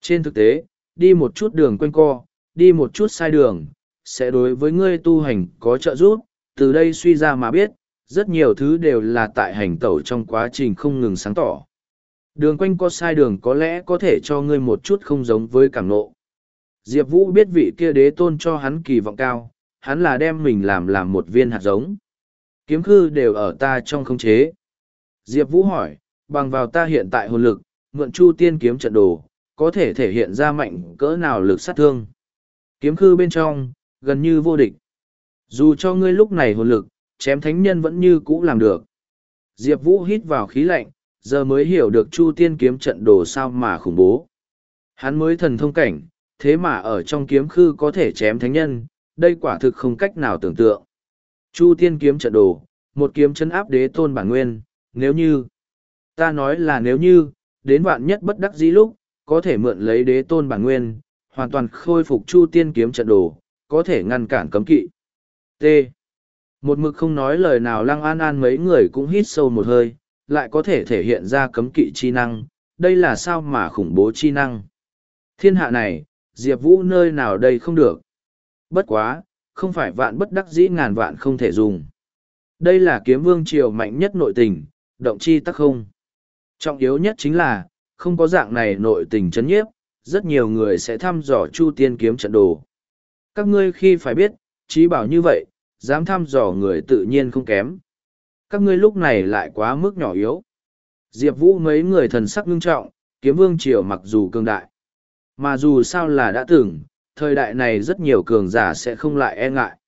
Trên thực tế, đi một chút đường quanh co, đi một chút sai đường, sẽ đối với ngươi tu hành có trợ giúp, từ đây suy ra mà biết, rất nhiều thứ đều là tại hành tẩu trong quá trình không ngừng sáng tỏ. Đường quanh co sai đường có lẽ có thể cho ngươi một chút không giống với cảm nộ. Diệp Vũ biết vị kia đế tôn cho hắn kỳ vọng cao, hắn là đem mình làm làm một viên hạt giống. Kiếm khư đều ở ta trong không chế. Diệp Vũ hỏi, bằng vào ta hiện tại hồn lực, mượn chu tiên kiếm trận đồ, có thể thể hiện ra mạnh cỡ nào lực sát thương. Kiếm khư bên trong, gần như vô địch. Dù cho ngươi lúc này hồn lực, chém thánh nhân vẫn như cũ làm được. Diệp Vũ hít vào khí lạnh, giờ mới hiểu được Chu Tiên kiếm trận đồ sao mà khủng bố. Hắn mới thần thông cảnh, thế mà ở trong kiếm khư có thể chém thánh nhân, đây quả thực không cách nào tưởng tượng. Chu Tiên kiếm trận đồ, một kiếm chân áp đế tôn bản nguyên, nếu như, ta nói là nếu như, đến vạn nhất bất đắc dĩ lúc, có thể mượn lấy đế tôn bản nguyên, hoàn toàn khôi phục Chu Tiên kiếm trận đồ, có thể ngăn cản cấm kỵ. T. Một mực không nói lời nào lăng an an mấy người cũng hít sâu một hơi, lại có thể thể hiện ra cấm kỵ chi năng, đây là sao mà khủng bố chi năng. Thiên hạ này, Diệp Vũ nơi nào đây không được. Bất quá, không phải vạn bất đắc dĩ ngàn vạn không thể dùng. Đây là kiếm vương triều mạnh nhất nội tình, động chi tắc không. Trọng yếu nhất chính là, không có dạng này nội tình chấn nhiếp, rất nhiều người sẽ thăm dò chu tiên kiếm trận đồ. Các ngươi khi phải biết, trí bảo như vậy, dám thăm dò người tự nhiên không kém. Các ngươi lúc này lại quá mức nhỏ yếu. Diệp Vũ mấy người thần sắc ngưng trọng, kiếm vương triều mặc dù cường đại. Mà dù sao là đã từng, thời đại này rất nhiều cường giả sẽ không lại e ngại.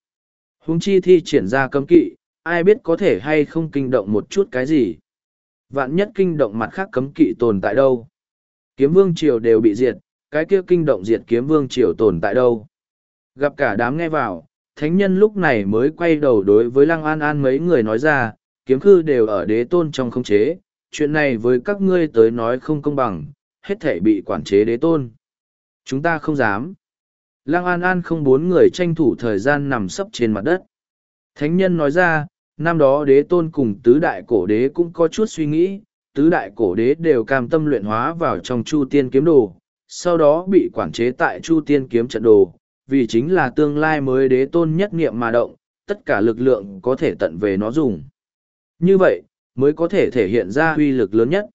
Húng chi thi triển ra cấm kỵ, ai biết có thể hay không kinh động một chút cái gì. Vạn nhất kinh động mặt khác cấm kỵ tồn tại đâu. Kiếm vương triều đều bị diệt, cái kia kinh động diệt kiếm vương triều tồn tại đâu. Gặp cả đám nghe vào, thánh nhân lúc này mới quay đầu đối với lăng an an mấy người nói ra, kiếm khư đều ở đế tôn trong không chế, chuyện này với các ngươi tới nói không công bằng, hết thể bị quản chế đế tôn. Chúng ta không dám. Lăng An An không bốn người tranh thủ thời gian nằm sấp trên mặt đất. Thánh nhân nói ra, năm đó đế tôn cùng tứ đại cổ đế cũng có chút suy nghĩ, tứ đại cổ đế đều cam tâm luyện hóa vào trong chu tiên kiếm đồ, sau đó bị quản chế tại chu tiên kiếm trận đồ, vì chính là tương lai mới đế tôn nhất nghiệm mà động, tất cả lực lượng có thể tận về nó dùng. Như vậy, mới có thể thể hiện ra uy lực lớn nhất.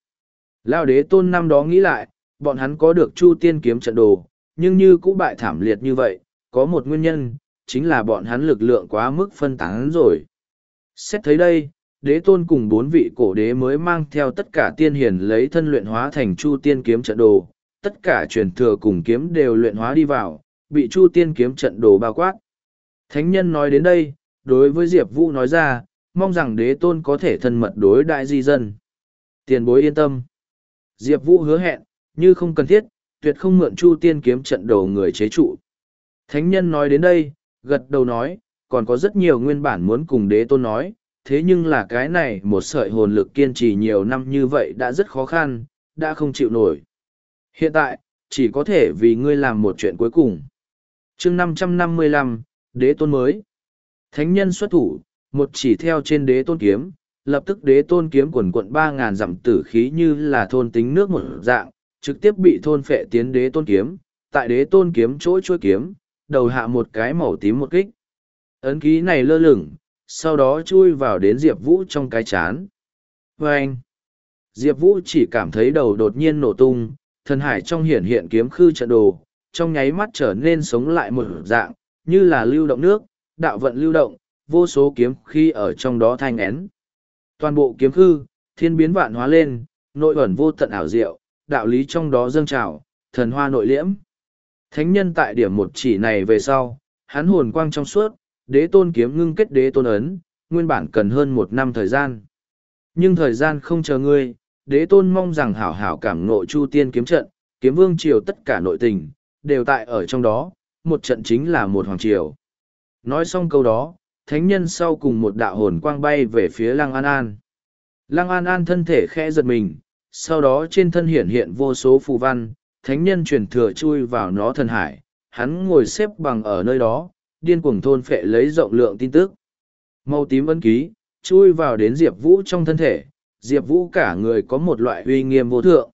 Lao đế tôn năm đó nghĩ lại, bọn hắn có được chu tiên kiếm trận đồ, nhưng như cũ bại thảm liệt như vậy, có một nguyên nhân, chính là bọn hắn lực lượng quá mức phân tán rồi. Xét thấy đây, đế tôn cùng bốn vị cổ đế mới mang theo tất cả tiên hiền lấy thân luyện hóa thành chu tiên kiếm trận đồ, tất cả truyền thừa cùng kiếm đều luyện hóa đi vào, bị chu tiên kiếm trận đồ bao quát. Thánh nhân nói đến đây, đối với Diệp Vũ nói ra, mong rằng đế tôn có thể thân mật đối đại di dân. Tiền bối yên tâm. Diệp Vũ hứa hẹn, như không cần thiết, tuyệt không mượn chu tiên kiếm trận đồ người chế trụ. Thánh nhân nói đến đây, gật đầu nói, còn có rất nhiều nguyên bản muốn cùng đế tôn nói, thế nhưng là cái này một sợi hồn lực kiên trì nhiều năm như vậy đã rất khó khăn, đã không chịu nổi. Hiện tại, chỉ có thể vì ngươi làm một chuyện cuối cùng. chương năm trăm năm mươi lăm đế tôn mới. Thánh nhân xuất thủ, một chỉ theo trên đế tôn kiếm, lập tức đế tôn kiếm quần quận ba ngàn dặm tử khí như là thôn tính nước một dạng, trực tiếp bị thôn phệ tiến đế tôn kiếm, tại đế tôn kiếm chỗ chuôi kiếm, đầu hạ một cái màu tím một kích. Ấn ký này lơ lửng, sau đó chui vào đến Diệp Vũ trong cái chán. Và anh, Diệp Vũ chỉ cảm thấy đầu đột nhiên nổ tung, thần hải trong hiển hiện kiếm khư trận đồ, trong nháy mắt trở nên sống lại một dạng, như là lưu động nước, đạo vận lưu động, vô số kiếm khi ở trong đó thanh én. Toàn bộ kiếm khư, thiên biến vạn hóa lên, nội ẩn vô tận ảo diệu, đạo lý trong đó dâng trào, thần hoa nội liễm. Thánh nhân tại điểm một chỉ này về sau, hắn hồn quang trong suốt, đế tôn kiếm ngưng kết đế tôn ấn, nguyên bản cần hơn một năm thời gian. Nhưng thời gian không chờ ngươi, đế tôn mong rằng hảo hảo cảm ngộ chu tiên kiếm trận, kiếm vương triều tất cả nội tình, đều tại ở trong đó, một trận chính là một hoàng triều. Nói xong câu đó, thánh nhân sau cùng một đạo hồn quang bay về phía Lăng An An. Lăng An An thân thể khẽ giật mình, sau đó trên thân hiện hiện vô số phù văn, thánh nhân truyền thừa chui vào nó thần hải, hắn ngồi xếp bằng ở nơi đó, điên cuồng thôn phệ lấy rộng lượng tin tức. Màu tím ấn ký, chui vào đến Diệp Vũ trong thân thể, Diệp Vũ cả người có một loại uy nghiêm vô thượng.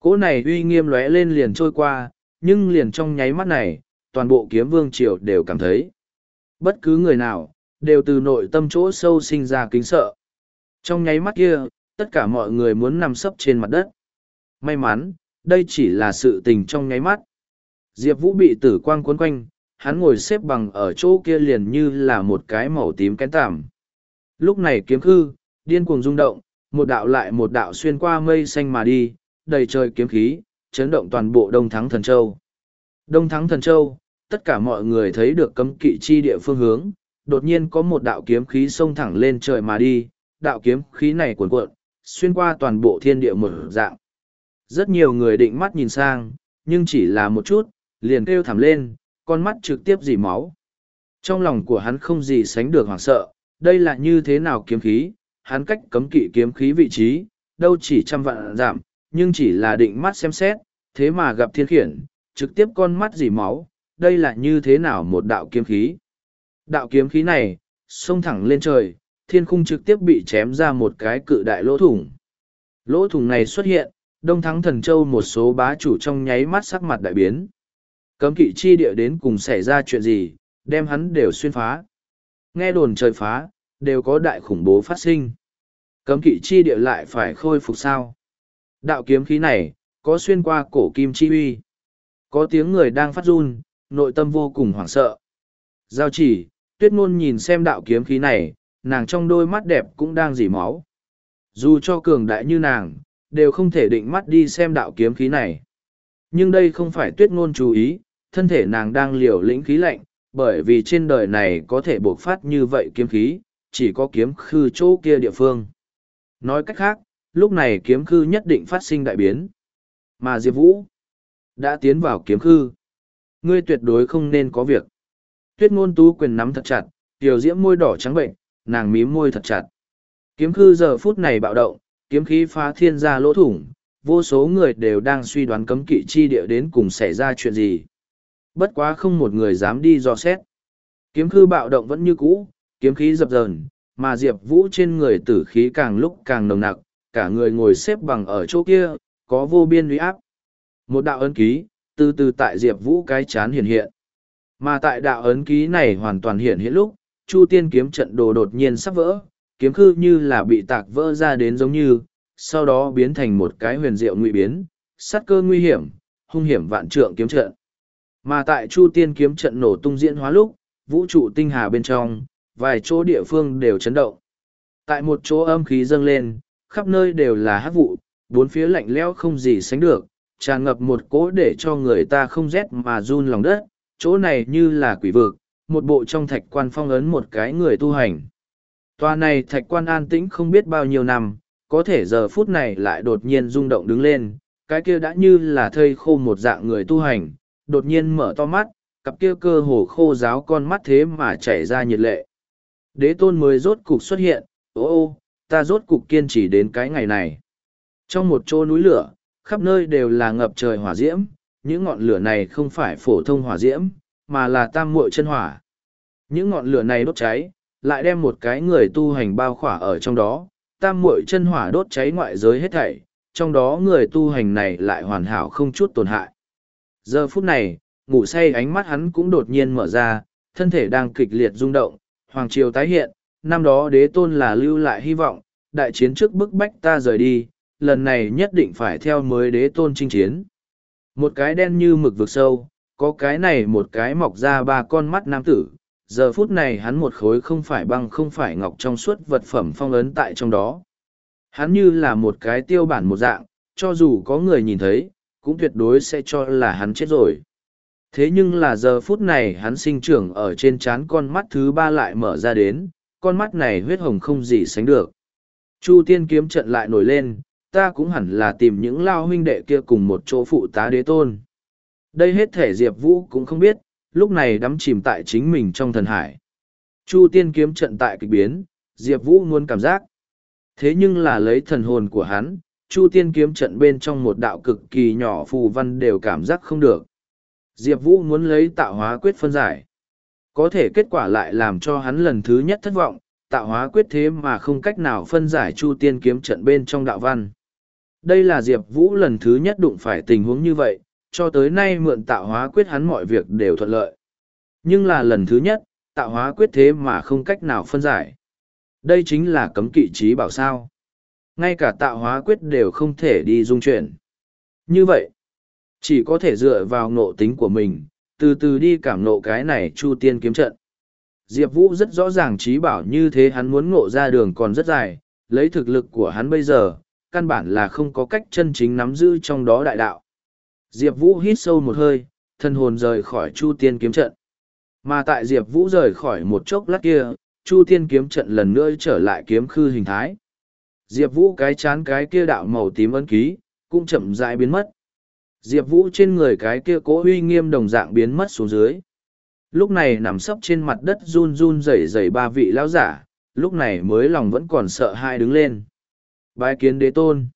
Cỗ này uy nghiêm lóe lên liền trôi qua, nhưng liền trong nháy mắt này, toàn bộ kiếm vương triều đều cảm thấy. Bất cứ người nào, đều từ nội tâm chỗ sâu sinh ra kính sợ. Trong nháy mắt kia, tất cả mọi người muốn nằm sấp trên mặt đất. May mắn, đây chỉ là sự tình trong nháy mắt. Diệp Vũ bị tử quang cuốn quanh, hắn ngồi xếp bằng ở chỗ kia liền như là một cái màu tím kén tảm. Lúc này kiếm khư, điên cuồng rung động, một đạo lại một đạo xuyên qua mây xanh mà đi, đầy trời kiếm khí, chấn động toàn bộ Đông Thắng Thần Châu. Đông Thắng Thần Châu, tất cả mọi người thấy được cấm kỵ chi địa phương hướng, đột nhiên có một đạo kiếm khí xông thẳng lên trời mà đi, đạo kiếm khí này cuồn cuộn, xuyên qua toàn bộ thiên địa mở dạng. Rất nhiều người định mắt nhìn sang, nhưng chỉ là một chút, liền kêu thảm lên, con mắt trực tiếp dì máu. Trong lòng của hắn không gì sánh được hoảng sợ, đây là như thế nào kiếm khí, hắn cách cấm kỵ kiếm khí vị trí, đâu chỉ trăm vạn giảm, nhưng chỉ là định mắt xem xét, thế mà gặp thiên khiển, trực tiếp con mắt dì máu, đây là như thế nào một đạo kiếm khí. Đạo kiếm khí này, xông thẳng lên trời, thiên khung trực tiếp bị chém ra một cái cự đại lỗ thủng. Lỗ thủng này xuất hiện, Đông Thắng Thần Châu một số bá chủ trong nháy mắt sắc mặt đại biến. Cấm kỵ chi địa đến cùng xảy ra chuyện gì, đem hắn đều xuyên phá. Nghe đồn trời phá, đều có đại khủng bố phát sinh. Cấm kỵ chi địa lại phải khôi phục sao. Đạo kiếm khí này, có xuyên qua cổ kim chi uy. Có tiếng người đang phát run, nội tâm vô cùng hoảng sợ. Giao chỉ, tuyết ngôn nhìn xem đạo kiếm khí này, nàng trong đôi mắt đẹp cũng đang dỉ máu. Dù cho cường đại như nàng, đều không thể định mắt đi xem đạo kiếm khí này. Nhưng đây không phải tuyết ngôn chú ý, thân thể nàng đang liều lĩnh khí lạnh, bởi vì trên đời này có thể bộc phát như vậy kiếm khí, chỉ có kiếm khư chỗ kia địa phương. Nói cách khác, lúc này kiếm khư nhất định phát sinh đại biến. Mà Diệp Vũ đã tiến vào kiếm khư. Ngươi tuyệt đối không nên có việc. Tuyết ngôn tú quyền nắm thật chặt, tiểu diễm môi đỏ trắng bệnh, nàng mím môi thật chặt. Kiếm khư giờ phút này bạo động, kiếm khí phá thiên ra lỗ thủng, vô số người đều đang suy đoán cấm kỵ chi địa đến cùng xảy ra chuyện gì. Bất quá không một người dám đi dò xét. Kiếm khư bạo động vẫn như cũ, kiếm khí dập dờn, mà Diệp Vũ trên người tử khí càng lúc càng nồng nặc, cả người ngồi xếp bằng ở chỗ kia, có vô biên uy áp. Một đạo ấn ký, từ từ tại Diệp Vũ cái chán hiện hiện. Mà tại đạo ấn ký này hoàn toàn hiện hiện lúc, Chu Tiên kiếm trận đồ đột nhiên sắp vỡ, kiếm khư như là bị tạc vỡ ra đến giống như, sau đó biến thành một cái huyền diệu nguy biến, sát cơ nguy hiểm, hung hiểm vạn trượng kiếm trận. Mà tại Chu Tiên kiếm trận nổ tung diễn hóa lúc, vũ trụ tinh hà bên trong, vài chỗ địa phương đều chấn động. Tại một chỗ âm khí dâng lên, khắp nơi đều là hát vụ, bốn phía lạnh lẽo không gì sánh được, tràn ngập một cỗ để cho người ta không rét mà run lòng đất, chỗ này như là quỷ vực, một bộ trong thạch quan phong ấn một cái người tu hành. Tòa này thạch quan an tĩnh không biết bao nhiêu năm, có thể giờ phút này lại đột nhiên rung động đứng lên, cái kia đã như là thây khô một dạng người tu hành, đột nhiên mở to mắt, cặp kia cơ hồ khô giáo con mắt thế mà chảy ra nhiệt lệ. Đế tôn mới rốt cục xuất hiện, ô ô, ta rốt cục kiên trì đến cái ngày này. Trong một chỗ núi lửa, khắp nơi đều là ngập trời hỏa diễm, những ngọn lửa này không phải phổ thông hỏa diễm, mà là tam muội chân hỏa. Những ngọn lửa này đốt cháy, lại đem một cái người tu hành bao khỏa ở trong đó, tam muội chân hỏa đốt cháy ngoại giới hết thảy, trong đó người tu hành này lại hoàn hảo không chút tổn hại. Giờ phút này, ngủ say ánh mắt hắn cũng đột nhiên mở ra, thân thể đang kịch liệt rung động, hoàng triều tái hiện, năm đó đế tôn là lưu lại hy vọng, đại chiến trước bức bách ta rời đi, lần này nhất định phải theo mới đế tôn chinh chiến. Một cái đen như mực vực sâu, có cái này một cái mọc ra ba con mắt nam tử, giờ phút này hắn một khối không phải băng không phải ngọc trong suốt vật phẩm phong ấn tại trong đó. Hắn như là một cái tiêu bản một dạng, cho dù có người nhìn thấy, cũng tuyệt đối sẽ cho là hắn chết rồi. Thế nhưng là giờ phút này hắn sinh trưởng ở trên trán con mắt thứ ba lại mở ra đến, con mắt này huyết hồng không gì sánh được. Chu tiên kiếm trận lại nổi lên, ta cũng hẳn là tìm những lao huynh đệ kia cùng một chỗ phụ tá đế tôn. Đây hết thể Diệp Vũ cũng không biết, lúc này đắm chìm tại chính mình trong thần hải. Chu tiên kiếm trận tại kịch biến, Diệp Vũ muốn cảm giác. Thế nhưng là lấy thần hồn của hắn, Chu tiên kiếm trận bên trong một đạo cực kỳ nhỏ phù văn đều cảm giác không được. Diệp Vũ muốn lấy tạo hóa quyết phân giải. Có thể kết quả lại làm cho hắn lần thứ nhất thất vọng, tạo hóa quyết thế mà không cách nào phân giải Chu tiên kiếm trận bên trong đạo văn. Đây là Diệp Vũ lần thứ nhất đụng phải tình huống như vậy, cho tới nay mượn tạo hóa quyết hắn mọi việc đều thuận lợi. Nhưng là lần thứ nhất, tạo hóa quyết thế mà không cách nào phân giải. Đây chính là cấm kỵ trí bảo sao. Ngay cả tạo hóa quyết đều không thể đi dung chuyển. Như vậy, chỉ có thể dựa vào nộ tính của mình, từ từ đi cảm nộ cái này chu tiên kiếm trận. Diệp Vũ rất rõ ràng trí bảo như thế hắn muốn ngộ ra đường còn rất dài, lấy thực lực của hắn bây giờ, căn bản là không có cách chân chính nắm giữ trong đó đại đạo. Diệp Vũ hít sâu một hơi, thân hồn rời khỏi Chu Tiên kiếm trận. Mà tại Diệp Vũ rời khỏi một chốc lát kia, Chu Tiên kiếm trận lần nữa trở lại kiếm khư hình thái. Diệp Vũ cái chán cái kia đạo màu tím ấn ký, cũng chậm rãi biến mất. Diệp Vũ trên người cái kia cố uy nghiêm đồng dạng biến mất xuống dưới. Lúc này nằm sấp trên mặt đất run run rẩy rẩy ba vị lão giả, lúc này mới lòng vẫn còn sợ hai đứng lên. Bái kiến đế tôn.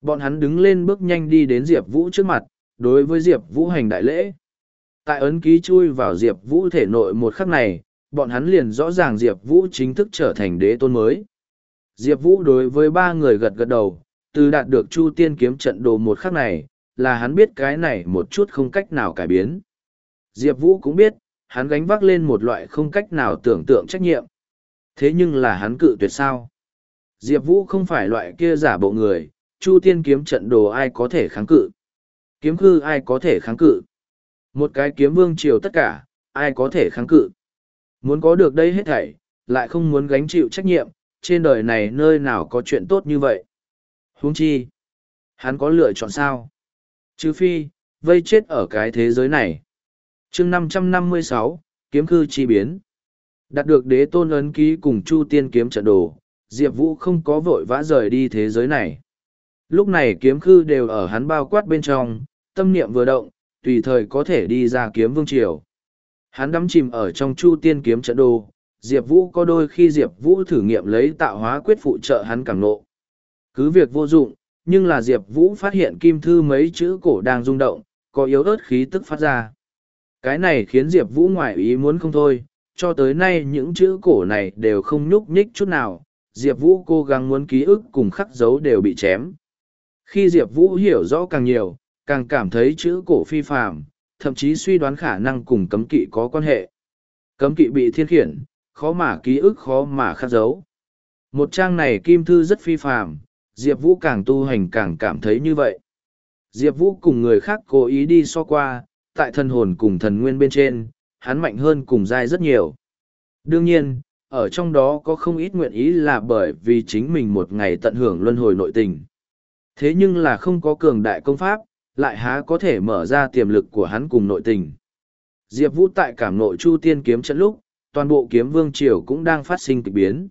Bọn hắn đứng lên bước nhanh đi đến Diệp Vũ trước mặt, đối với Diệp Vũ hành đại lễ. Tại ấn ký chui vào Diệp Vũ thể nội một khắc này, bọn hắn liền rõ ràng Diệp Vũ chính thức trở thành đế tôn mới. Diệp Vũ đối với ba người gật gật đầu, từ đạt được Chu Tiên kiếm trận đồ một khắc này, là hắn biết cái này một chút không cách nào cải biến. Diệp Vũ cũng biết, hắn gánh vác lên một loại không cách nào tưởng tượng trách nhiệm. Thế nhưng là hắn cự tuyệt sao? Diệp Vũ không phải loại kia giả bộ người, Chu Tiên kiếm trận đồ ai có thể kháng cự. Kiếm khư ai có thể kháng cự. Một cái kiếm vương triều tất cả, ai có thể kháng cự. Muốn có được đây hết thảy, lại không muốn gánh chịu trách nhiệm, trên đời này nơi nào có chuyện tốt như vậy. Huống chi, hắn có lựa chọn sao? Trừ phi, vây chết ở cái thế giới này. chương 556, kiếm khư chi biến. Đạt được đế tôn ấn ký cùng Chu Tiên kiếm trận đồ, Diệp Vũ không có vội vã rời đi thế giới này. Lúc này kiếm khư đều ở hắn bao quát bên trong, tâm niệm vừa động, tùy thời có thể đi ra kiếm vương triều. Hắn đắm chìm ở trong Chu Tiên kiếm trận đồ, Diệp Vũ có đôi khi Diệp Vũ thử nghiệm lấy tạo hóa quyết phụ trợ hắn càng nộ. Cứ việc vô dụng, nhưng là Diệp Vũ phát hiện kim thư mấy chữ cổ đang rung động, có yếu ớt khí tức phát ra. Cái này khiến Diệp Vũ ngoại ý muốn không thôi, cho tới nay những chữ cổ này đều không nhúc nhích chút nào, Diệp Vũ cố gắng muốn ký ức cùng khắc dấu đều bị chém. Khi Diệp Vũ hiểu rõ càng nhiều, càng cảm thấy chữ cổ phi phạm, thậm chí suy đoán khả năng cùng cấm kỵ có quan hệ. Cấm kỵ bị thiên khiển, khó mà ký ức khó mà khắc dấu. Một trang này kim thư rất phi phạm, Diệp Vũ càng tu hành càng cảm thấy như vậy. Diệp Vũ cùng người khác cố ý đi so qua, tại thần hồn cùng thần nguyên bên trên, hắn mạnh hơn cùng dai rất nhiều. Đương nhiên, ở trong đó có không ít nguyện ý là bởi vì chính mình một ngày tận hưởng luân hồi nội tình. Thế nhưng là không có cường đại công pháp, lại há có thể mở ra tiềm lực của hắn cùng nội tình. Diệp Vũ tại cảm nội chu tiên kiếm trận lúc, toàn bộ kiếm vương triều cũng đang phát sinh kịch biến.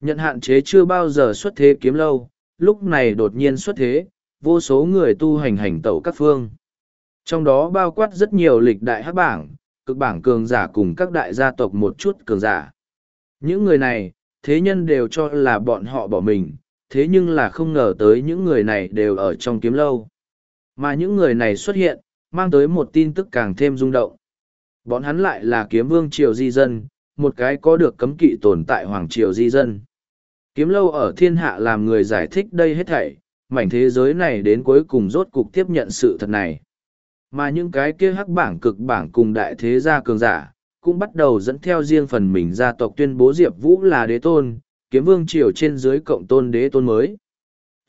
Nhận hạn chế chưa bao giờ xuất thế kiếm lâu, lúc này đột nhiên xuất thế, vô số người tu hành hành tẩu các phương. Trong đó bao quát rất nhiều lịch đại hắc bảng, cực bảng cường giả cùng các đại gia tộc một chút cường giả. Những người này, thế nhân đều cho là bọn họ bỏ mình, thế nhưng là không ngờ tới những người này đều ở trong kiếm lâu. Mà những người này xuất hiện, mang tới một tin tức càng thêm rung động. Bọn hắn lại là kiếm vương triều di dân, một cái có được cấm kỵ tồn tại hoàng triều di dân. Kiếm lâu ở thiên hạ làm người giải thích đây hết thảy, mảnh thế giới này đến cuối cùng rốt cục tiếp nhận sự thật này. Mà những cái kia hắc bảng cực bảng cùng đại thế gia cường giả, cũng bắt đầu dẫn theo riêng phần mình gia tộc tuyên bố Diệp Vũ là đế tôn, kiếm vương triều trên dưới cộng tôn đế tôn mới.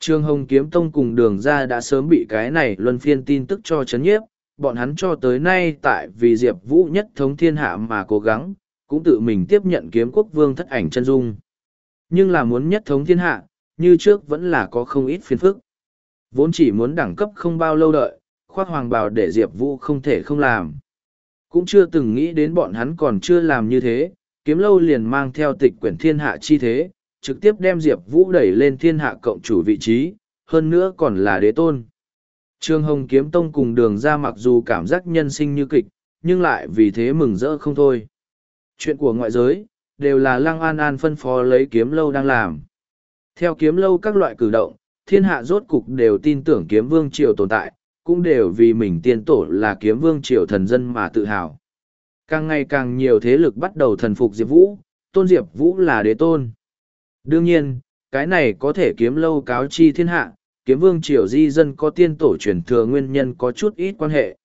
Trương Hồng Kiếm Tông cùng đường ra đã sớm bị cái này luân phiên tin tức cho chấn nhiếp, bọn hắn cho tới nay tại vì Diệp Vũ nhất thống thiên hạ mà cố gắng, cũng tự mình tiếp nhận kiếm quốc vương thất ảnh chân dung. Nhưng là muốn nhất thống thiên hạ, như trước vẫn là có không ít phiền phức. Vốn chỉ muốn đẳng cấp không bao lâu đợi, khoác hoàng bào để Diệp Vũ không thể không làm. Cũng chưa từng nghĩ đến bọn hắn còn chưa làm như thế, kiếm lâu liền mang theo tịch quyển thiên hạ chi thế, trực tiếp đem Diệp Vũ đẩy lên thiên hạ cộng chủ vị trí, hơn nữa còn là đế tôn. Trương Hồng Kiếm Tông cùng đường ra mặc dù cảm giác nhân sinh như kịch, nhưng lại vì thế mừng rỡ không thôi. Chuyện của ngoại giới, đều là Lăng An An phân phó lấy kiếm lâu đang làm. Theo kiếm lâu các loại cử động, thiên hạ rốt cục đều tin tưởng kiếm vương triều tồn tại, cũng đều vì mình tiên tổ là kiếm vương triều thần dân mà tự hào. Càng ngày càng nhiều thế lực bắt đầu thần phục Diệp Vũ, tôn Diệp Vũ là đế tôn. Đương nhiên, cái này có thể kiếm lâu cáo chi thiên hạ, kiếm vương triều di dân có tiên tổ truyền thừa nguyên nhân có chút ít quan hệ.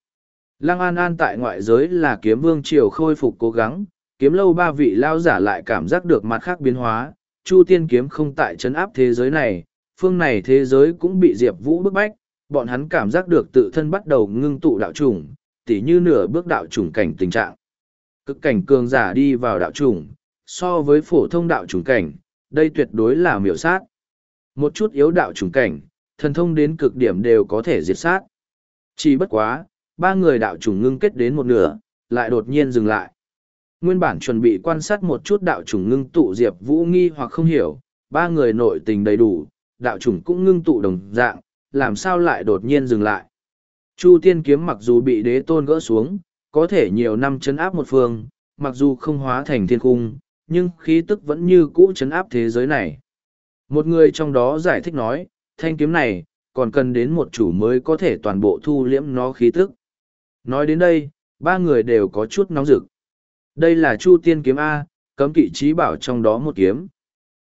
Lăng An An tại ngoại giới là kiếm vương triều khôi phục cố gắng, kiếm lâu ba vị lao giả lại cảm giác được mặt khác biến hóa, Chu tiên kiếm không tại chấn áp thế giới này, phương này thế giới cũng bị Diệp Vũ bức bách, bọn hắn cảm giác được tự thân bắt đầu ngưng tụ đạo chủng, tỉ như nửa bước đạo chủng cảnh tình trạng. Cực cảnh cường giả đi vào đạo chủng, so với phổ thông đạo chủng cảnh, đây tuyệt đối là miểu sát. Một chút yếu đạo chủng cảnh, thần thông đến cực điểm đều có thể diệt sát. Chỉ bất quá, ba người đạo chủng ngưng kết đến một nửa, lại đột nhiên dừng lại. Nguyên bản chuẩn bị quan sát một chút đạo chủng ngưng tụ Diệp Vũ nghi hoặc không hiểu, ba người nội tình đầy đủ, đạo chủng cũng ngưng tụ đồng dạng, làm sao lại đột nhiên dừng lại. Chu tiên kiếm mặc dù bị đế tôn gỡ xuống, có thể nhiều năm chấn áp một phương, mặc dù không hóa thành thiên cung, nhưng khí tức vẫn như cũ chấn áp thế giới này. Một người trong đó giải thích nói, thanh kiếm này, còn cần đến một chủ mới có thể toàn bộ thu liễm nó khí tức. Nói đến đây, ba người đều có chút nóng rực. Đây là Chu Tiên kiếm A, cấm kỵ trí bảo trong đó một kiếm.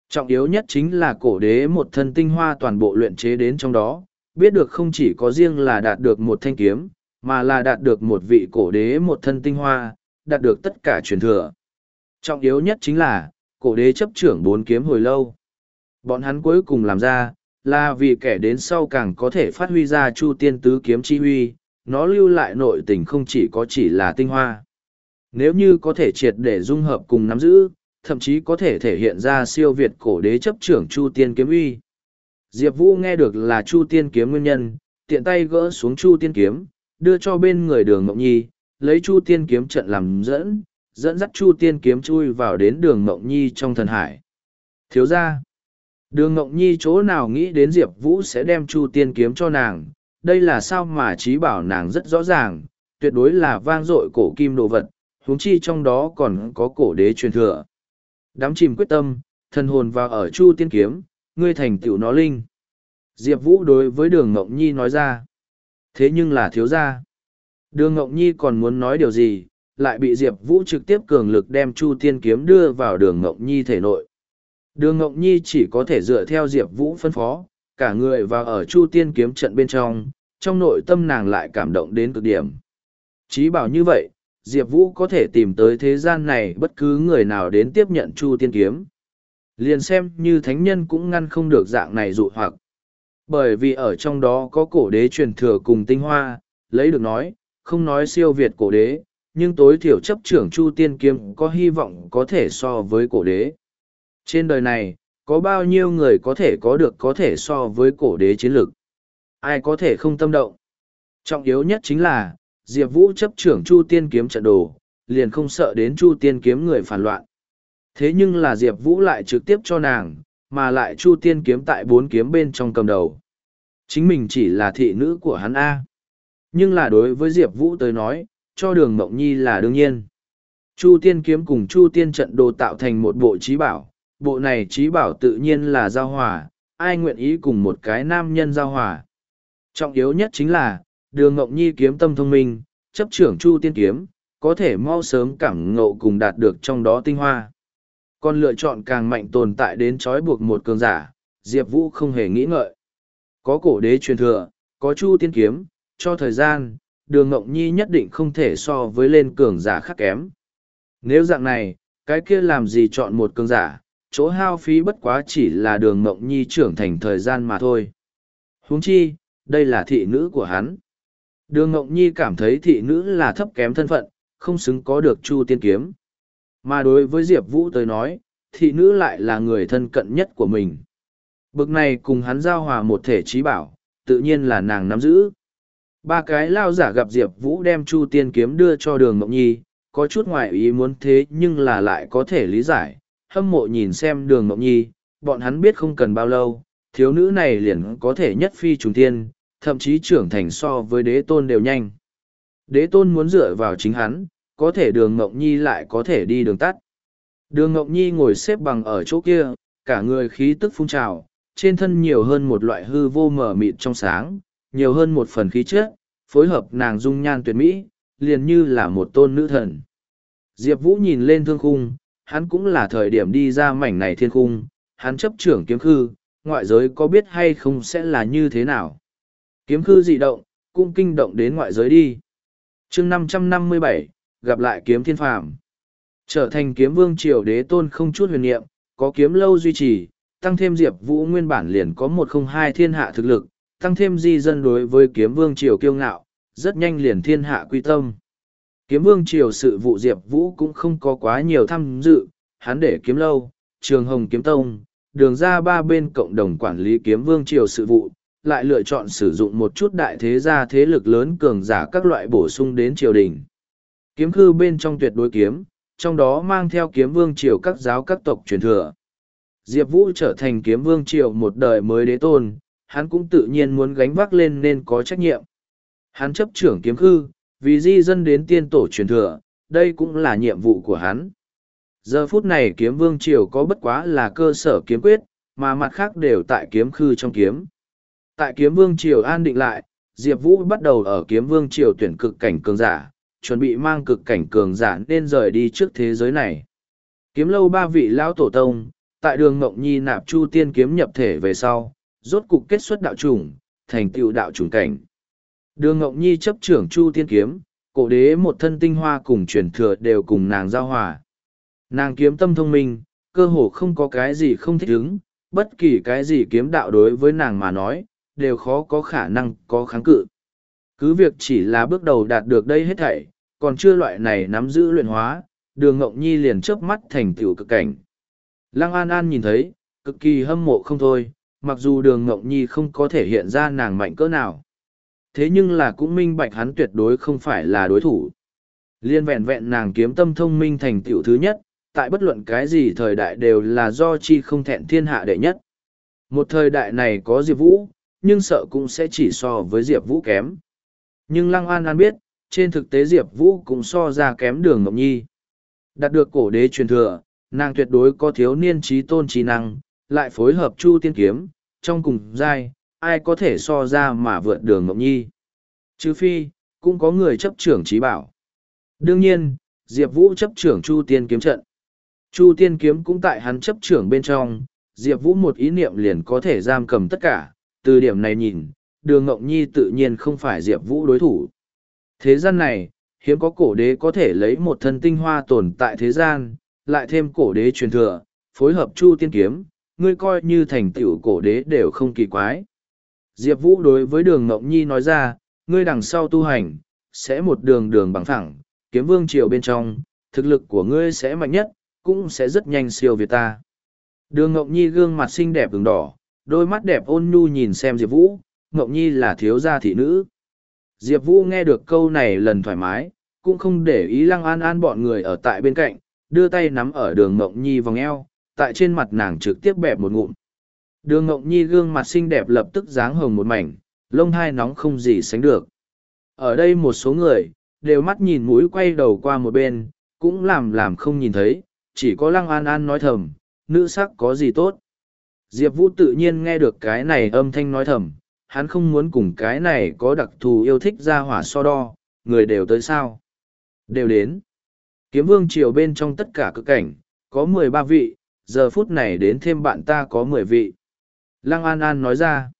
Trọng yếu nhất chính là cổ đế một thân tinh hoa toàn bộ luyện chế đến trong đó, biết được không chỉ có riêng là đạt được một thanh kiếm, mà là đạt được một vị cổ đế một thân tinh hoa, đạt được tất cả truyền thừa. Trọng yếu nhất chính là, cổ đế chấp trưởng bốn kiếm hồi lâu. Bọn hắn cuối cùng làm ra, là vì kẻ đến sau càng có thể phát huy ra chu tiên tứ kiếm chi huy, nó lưu lại nội tình không chỉ có chỉ là tinh hoa. Nếu như có thể triệt để dung hợp cùng nắm giữ, thậm chí có thể thể hiện ra siêu việt cổ đế chấp trưởng Chu Tiên kiếm uy. Diệp Vũ nghe được là Chu Tiên kiếm nguyên nhân, tiện tay gỡ xuống Chu Tiên kiếm, đưa cho bên người đường Mộng Nhi, lấy Chu Tiên kiếm trận làm dẫn, dẫn dắt Chu Tiên kiếm chui vào đến đường mộng Nhi trong thần hải. Thiếu ra, đường Ngộng Nhi chỗ nào nghĩ đến Diệp Vũ sẽ đem Chu Tiên kiếm cho nàng, đây là sao mà trí bảo nàng rất rõ ràng, tuyệt đối là vang dội cổ kim đồ vật, huống chi trong đó còn có cổ đế truyền thừa. Đám chìm quyết tâm, thần hồn vào ở Chu Tiên kiếm, ngươi thành tựu nó linh. Diệp Vũ đối với đường Ngộng Nhi nói ra. Thế nhưng là thiếu gia. Đường Ngộng Nhi còn muốn nói điều gì, lại bị Diệp Vũ trực tiếp cường lực đem Chu Tiên Kiếm đưa vào đường Ngộng Nhi thể nội. Đường Ngộng Nhi chỉ có thể dựa theo Diệp Vũ phân phó, cả người vào ở Chu Tiên Kiếm trận bên trong, trong nội tâm nàng lại cảm động đến cực điểm. Chí bảo như vậy, Diệp Vũ có thể tìm tới thế gian này bất cứ người nào đến tiếp nhận Chu Tiên Kiếm. Liền xem như thánh nhân cũng ngăn không được dạng này dụ hoặc. Bởi vì ở trong đó có cổ đế truyền thừa cùng tinh hoa, lấy được nói, không nói siêu việt cổ đế, nhưng tối thiểu chấp trưởng Chu Tiên Kiếm có hy vọng có thể so với cổ đế. Trên đời này, có bao nhiêu người có thể có được có thể so với cổ đế chiến lược Ai có thể không tâm động? Trọng yếu nhất chính là, Diệp Vũ chấp trưởng Chu Tiên Kiếm trận đồ, liền không sợ đến Chu Tiên Kiếm người phản loạn. Thế nhưng là Diệp Vũ lại trực tiếp cho nàng, mà lại Chu Tiên Kiếm tại bốn kiếm bên trong cầm đầu. Chính mình chỉ là thị nữ của hắn A. Nhưng là đối với Diệp Vũ tới nói, cho đường Mộng Nhi là đương nhiên. Chu Tiên Kiếm cùng Chu Tiên trận đồ tạo thành một bộ trí bảo, bộ này trí bảo tự nhiên là giao hòa, ai nguyện ý cùng một cái nam nhân giao hòa. Trọng yếu nhất chính là, đường Ngọc Nhi kiếm tâm thông minh, chấp trưởng Chu Tiên Kiếm, có thể mau sớm cảm ngộ cùng đạt được trong đó tinh hoa. Còn lựa chọn càng mạnh tồn tại đến trói buộc một cường giả, Diệp Vũ không hề nghĩ ngợi. Có cổ đế truyền thừa, có Chu Tiên Kiếm, cho thời gian, đường Ngọc Nhi nhất định không thể so với lên cường giả khác kém. Nếu dạng này, cái kia làm gì chọn một cường giả, chỗ hao phí bất quá chỉ là đường mộng nhi trưởng thành thời gian mà thôi. huống chi, đây là thị nữ của hắn. Đường mộng nhi cảm thấy thị nữ là thấp kém thân phận, không xứng có được chu tiên kiếm. Mà đối với Diệp Vũ tới nói, thị nữ lại là người thân cận nhất của mình. Bực này cùng hắn giao hòa một thể trí bảo, tự nhiên là nàng nắm giữ. Ba cái lao giả gặp Diệp Vũ đem Chu Tiên Kiếm đưa cho đường Mộng Nhi, có chút ngoại ý muốn thế nhưng là lại có thể lý giải, hâm mộ nhìn xem đường mộng nhi, bọn hắn biết không cần bao lâu, thiếu nữ này liền có thể nhất phi trùng tiên, thậm chí trưởng thành so với đế tôn đều nhanh. Đế tôn muốn dựa vào chính hắn, có thể đường mộng nhi lại có thể đi đường tắt. Đường mộng nhi ngồi xếp bằng ở chỗ kia, cả người khí tức phun trào, trên thân nhiều hơn một loại hư vô mở mịt trong sáng, nhiều hơn một phần khí chất, phối hợp nàng dung nhan tuyệt mỹ, liền như là một tôn nữ thần. Diệp Vũ nhìn lên thương khung, hắn cũng là thời điểm đi ra mảnh này thiên khung, hắn chấp trưởng kiếm khư, ngoại giới có biết hay không sẽ là như thế nào. Kiếm khư dị động, cũng kinh động đến ngoại giới đi. chương năm trăm năm mươi bảy gặp lại kiếm thiên phàm. Trở thành kiếm vương triều đế tôn không chút huyền niệm, có kiếm lâu duy trì, tăng thêm diệp vũ nguyên bản liền có một không hai thiên hạ thực lực, tăng thêm di dân đối với kiếm vương triều kiêu ngạo, rất nhanh liền thiên hạ quy tâm. Kiếm vương triều sự vụ Diệp Vũ cũng không có quá nhiều tham dự, hắn để kiếm lâu, trường hồng kiếm tông, đường ra ba bên cộng đồng quản lý kiếm vương triều sự vụ, lại lựa chọn sử dụng một chút đại thế gia thế lực lớn cường giả các loại bổ sung đến triều đình. Kiếm khư bên trong tuyệt đối kiếm, trong đó mang theo kiếm vương triều các giáo các tộc truyền thừa. Diệp Vũ trở thành kiếm vương triều một đời mới đế tôn, hắn cũng tự nhiên muốn gánh vác lên nên có trách nhiệm. Hắn chấp trưởng kiếm khư, vì di dân đến tiên tổ truyền thừa, đây cũng là nhiệm vụ của hắn. Giờ phút này kiếm vương triều có bất quá là cơ sở kiếm quyết, mà mặt khác đều tại kiếm khư trong kiếm. Tại kiếm vương triều an định lại, Diệp Vũ bắt đầu ở kiếm vương triều tuyển cực cảnh cường giả, chuẩn bị mang cực cảnh cường giả nên rời đi trước thế giới này. Kiếm lâu ba vị lão tổ tông, tại đường Ngộng Nhi nạp chu tiên kiếm nhập thể về sau, rốt cục kết xuất đạo chủng, thành tựu đạo chủng cảnh. Đường Ngọc Nhi chấp trưởng Chu Tiên Kiếm, cổ đế một thân tinh hoa cùng truyền thừa đều cùng nàng giao hòa. Nàng kiếm tâm thông minh, cơ hồ không có cái gì không thích ứng, bất kỳ cái gì kiếm đạo đối với nàng mà nói, đều khó có khả năng có kháng cự. Cứ việc chỉ là bước đầu đạt được đây hết thảy, còn chưa loại này nắm giữ luyện hóa, đường Ngọc Nhi liền chớp mắt thành tiểu cực cảnh. Lăng An An nhìn thấy, cực kỳ hâm mộ không thôi, mặc dù đường Ngọc Nhi không có thể hiện ra nàng mạnh cỡ nào thế nhưng là cũng minh bạch hắn tuyệt đối không phải là đối thủ. Liên vẹn vẹn nàng kiếm tâm thông minh thành tựu thứ nhất, tại bất luận cái gì thời đại đều là do chi không thẹn thiên hạ đệ nhất. Một thời đại này có Diệp Vũ, nhưng sợ cũng sẽ chỉ so với Diệp Vũ kém. Nhưng Lăng An An biết, trên thực tế Diệp Vũ cũng so ra kém đường Ngọc Nhi. Đạt được cổ đế truyền thừa, nàng tuyệt đối có thiếu niên trí tôn trí năng, lại phối hợp chu tiên kiếm, trong cùng giai, ai có thể so ra mà vượt đường Ngọc Nhi. Chứ phi, cũng có người chấp trưởng trí bảo. Đương nhiên, Diệp Vũ chấp trưởng chu tiên kiếm trận. Chu tiên kiếm cũng tại hắn chấp trưởng bên trong, Diệp Vũ một ý niệm liền có thể giam cầm tất cả, từ điểm này nhìn, đường Ngọc Nhi tự nhiên không phải Diệp Vũ đối thủ. Thế gian này, hiếm có cổ đế có thể lấy một thân tinh hoa tồn tại thế gian, lại thêm cổ đế truyền thừa, phối hợp chu tiên kiếm, ngươi coi như thành tựu cổ đế đều không kỳ quái. Diệp Vũ đối với đường Ngọc Nhi nói ra, ngươi đằng sau tu hành, sẽ một đường đường bằng thẳng, kiếm vương triều bên trong, thực lực của ngươi sẽ mạnh nhất, cũng sẽ rất nhanh siêu việt ta. Đường Ngọc Nhi gương mặt xinh đẹp ửng đỏ, đôi mắt đẹp ôn nhu nhìn xem Diệp Vũ, Ngọc Nhi là thiếu gia thị nữ. Diệp Vũ nghe được câu này lần thoải mái, cũng không để ý lăng an an bọn người ở tại bên cạnh, đưa tay nắm ở đường Ngọc Nhi vòng eo, tại trên mặt nàng trực tiếp bẹp một ngụm. Đường Ngộng Nhi gương mặt xinh đẹp lập tức dáng hồng một mảnh, lông hai nóng không gì sánh được. Ở đây một số người, đều mắt nhìn mũi quay đầu qua một bên, cũng làm làm không nhìn thấy, chỉ có Lăng An An nói thầm, nữ sắc có gì tốt. Diệp Vũ tự nhiên nghe được cái này âm thanh nói thầm, hắn không muốn cùng cái này có đặc thù yêu thích ra hỏa so đo, người đều tới sao. Đều đến. Kiếm vương triều bên trong tất cả cực cảnh, có mười ba vị, giờ phút này đến thêm bạn ta có mười vị. Lăng An An nói ra.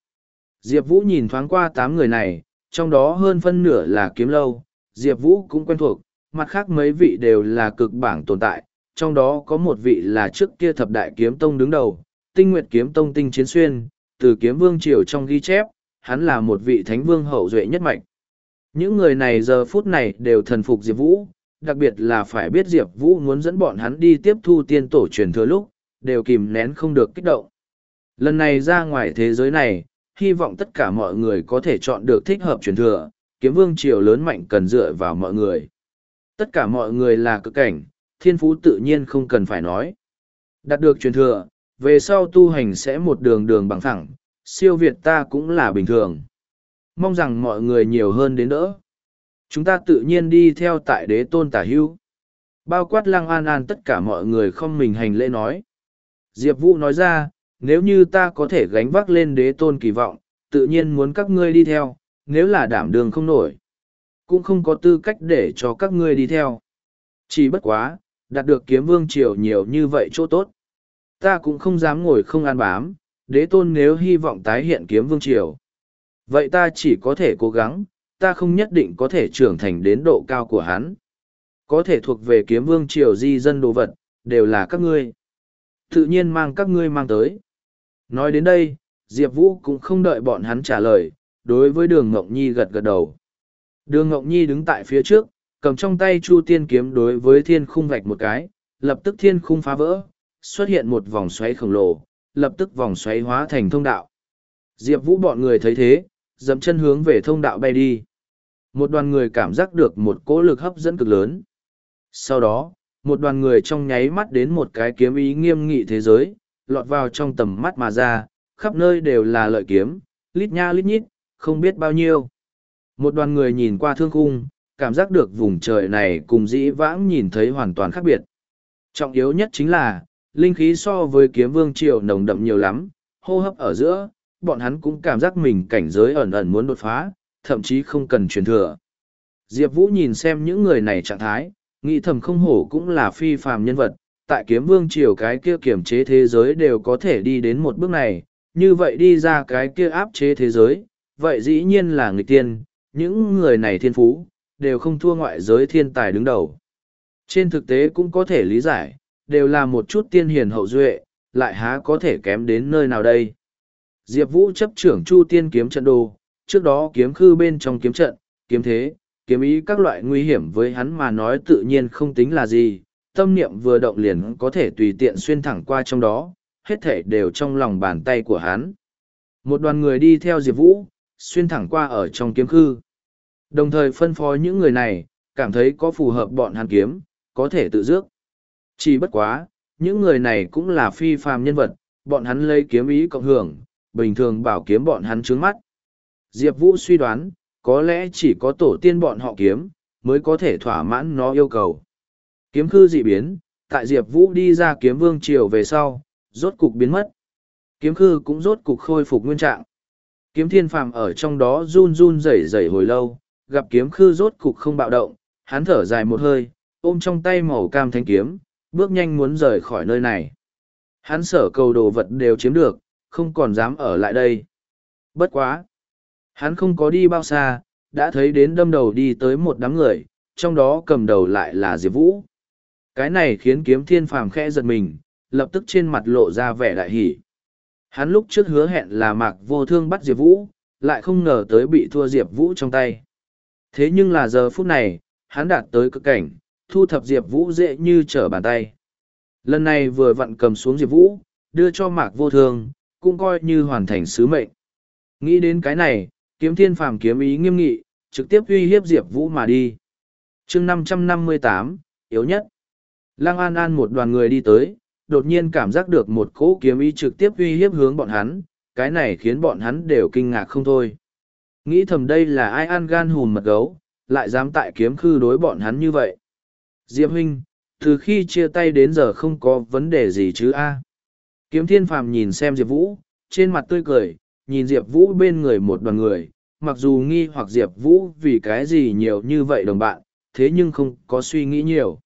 Diệp Vũ nhìn thoáng qua tám người này, trong đó hơn phân nửa là kiếm lâu, Diệp Vũ cũng quen thuộc, mặt khác mấy vị đều là cực bảng tồn tại, trong đó có một vị là trước kia thập đại kiếm tông đứng đầu, tinh nguyệt kiếm tông tinh chiến xuyên, từ kiếm vương triều trong ghi chép, hắn là một vị thánh vương hậu duệ nhất mạch. Những người này giờ phút này đều thần phục Diệp Vũ, đặc biệt là phải biết Diệp Vũ muốn dẫn bọn hắn đi tiếp thu tiên tổ truyền thừa lúc, đều kìm nén không được kích động. Lần này ra ngoài thế giới này, hy vọng tất cả mọi người có thể chọn được thích hợp truyền thừa, kiếm vương triều lớn mạnh cần dựa vào mọi người. Tất cả mọi người là cực cảnh, thiên phú tự nhiên không cần phải nói. Đạt được truyền thừa, về sau tu hành sẽ một đường đường bằng thẳng, siêu việt ta cũng là bình thường. Mong rằng mọi người nhiều hơn đến đỡ. Chúng ta tự nhiên đi theo tại đế tôn tả hưu. Bao quát lăng an an tất cả mọi người không mình hành lễ nói. Diệp Vũ nói ra, nếu như ta có thể gánh vác lên đế tôn kỳ vọng, tự nhiên muốn các ngươi đi theo, nếu là đảm đường không nổi. Cũng không có tư cách để cho các ngươi đi theo. Chỉ bất quá, đạt được kiếm vương triều nhiều như vậy chỗ tốt. Ta cũng không dám ngồi không an bám, đế tôn nếu hy vọng tái hiện kiếm vương triều. Vậy ta chỉ có thể cố gắng, ta không nhất định có thể trưởng thành đến độ cao của hắn. Có thể thuộc về kiếm vương triều di dân đồ vật, đều là các ngươi. Tự nhiên mang các ngươi mang tới. Nói đến đây, Diệp Vũ cũng không đợi bọn hắn trả lời, đối với đường Ngọc Nhi gật gật đầu. Đường Ngọc Nhi đứng tại phía trước, cầm trong tay Chu Tiên kiếm đối với thiên khung vạch một cái, lập tức thiên khung phá vỡ, xuất hiện một vòng xoáy khổng lồ, lập tức vòng xoáy hóa thành thông đạo. Diệp Vũ bọn người thấy thế, dậm chân hướng về thông đạo bay đi. Một đoàn người cảm giác được một cỗ lực hấp dẫn cực lớn. Sau đó, một đoàn người trong nháy mắt đến một cái kiếm ý nghiêm nghị thế giới, lọt vào trong tầm mắt mà ra, khắp nơi đều là lợi kiếm, lít nha lít nhít, không biết bao nhiêu. Một đoàn người nhìn qua thương khung, cảm giác được vùng trời này cùng dĩ vãng nhìn thấy hoàn toàn khác biệt. Trọng yếu nhất chính là, linh khí so với kiếm vương triều nồng đậm nhiều lắm, hô hấp ở giữa, bọn hắn cũng cảm giác mình cảnh giới ẩn ẩn muốn đột phá, thậm chí không cần truyền thừa. Diệp Vũ nhìn xem những người này trạng thái, nghĩ thầm không hổ cũng là phi phàm nhân vật, tại kiếm vương triều cái kia kiểm chế thế giới đều có thể đi đến một bước này, như vậy đi ra cái kia áp chế thế giới, vậy dĩ nhiên là người tiên, những người này thiên phú, đều không thua ngoại giới thiên tài đứng đầu. Trên thực tế cũng có thể lý giải, đều là một chút tiên hiền hậu duệ, lại há có thể kém đến nơi nào đây. Diệp Vũ chấp trưởng Chu Tiên kiếm trận đồ, trước đó kiếm khư bên trong kiếm trận, kiếm thế, kiếm ý các loại nguy hiểm với hắn mà nói tự nhiên không tính là gì, tâm niệm vừa động liền có thể tùy tiện xuyên thẳng qua trong đó, hết thể đều trong lòng bàn tay của hắn. Một đoàn người đi theo Diệp Vũ, xuyên thẳng qua ở trong kiếm khư. Đồng thời phân phối những người này, cảm thấy có phù hợp bọn hắn kiếm, có thể tự dước. Chỉ bất quá, những người này cũng là phi phàm nhân vật, bọn hắn lấy kiếm ý cộng hưởng, bình thường bảo kiếm bọn hắn trướng mắt. Diệp Vũ suy đoán, có lẽ chỉ có tổ tiên bọn họ kiếm, mới có thể thỏa mãn nó yêu cầu. Kiếm khư dị biến, tại Diệp Vũ đi ra kiếm vương triều về sau, rốt cục biến mất. Kiếm khư cũng rốt cục khôi phục nguyên trạng. Kiếm thiên phàm ở trong đó run run rẩy rẩy hồi lâu, gặp kiếm khư rốt cục không bạo động, hắn thở dài một hơi, ôm trong tay màu cam thanh kiếm, bước nhanh muốn rời khỏi nơi này. Hắn sở cầu đồ vật đều chiếm được, không còn dám ở lại đây. Bất quá. Hắn không có đi bao xa, đã thấy đến đâm đầu đi tới một đám người, trong đó cầm đầu lại là Diệp Vũ. Cái này khiến kiếm thiên phàm khẽ giật mình, lập tức trên mặt lộ ra vẻ đại hỷ. Hắn lúc trước hứa hẹn là mạc vô thương bắt Diệp Vũ, lại không ngờ tới bị thua Diệp Vũ trong tay. Thế nhưng là giờ phút này, hắn đạt tới cực cảnh, thu thập Diệp Vũ dễ như trở bàn tay. Lần này vừa vặn cầm xuống Diệp Vũ, đưa cho mạc vô thương, cũng coi như hoàn thành sứ mệnh. Nghĩ đến cái này, kiếm thiên phàm kiếm ý nghiêm nghị, trực tiếp uy hiếp Diệp Vũ mà đi. chương năm trăm năm mươi tám yếu nhất. Lăng An An một đoàn người đi tới, đột nhiên cảm giác được một cỗ kiếm ý trực tiếp uy hiếp hướng bọn hắn, cái này khiến bọn hắn đều kinh ngạc không thôi. Nghĩ thầm đây là ai ăn gan hùn mật gấu, lại dám tại kiếm khư đối bọn hắn như vậy. Diệp huynh, từ khi chia tay đến giờ không có vấn đề gì chứ a Kiếm thiên phàm nhìn xem Diệp Vũ, trên mặt tươi cười, nhìn Diệp Vũ bên người một đoàn người, mặc dù nghi hoặc Diệp Vũ vì cái gì nhiều như vậy đồng bạn, thế nhưng không có suy nghĩ nhiều.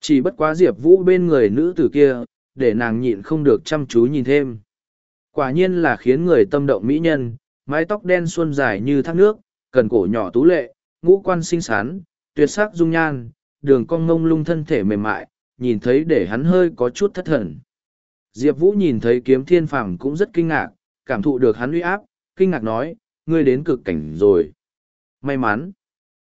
Chỉ bất quá Diệp Vũ bên người nữ tử kia, để nàng nhịn không được chăm chú nhìn thêm. Quả nhiên là khiến người tâm động mỹ nhân, mái tóc đen xuân dài như thác nước, cần cổ nhỏ tú lệ, ngũ quan xinh xắn, tuyệt sắc dung nhan, đường cong ngông lung thân thể mềm mại, nhìn thấy để hắn hơi có chút thất thần. Diệp Vũ nhìn thấy kiếm thiên phàm cũng rất kinh ngạc, cảm thụ được hắn uy áp, kinh ngạc nói, ngươi đến cực cảnh rồi. May mắn.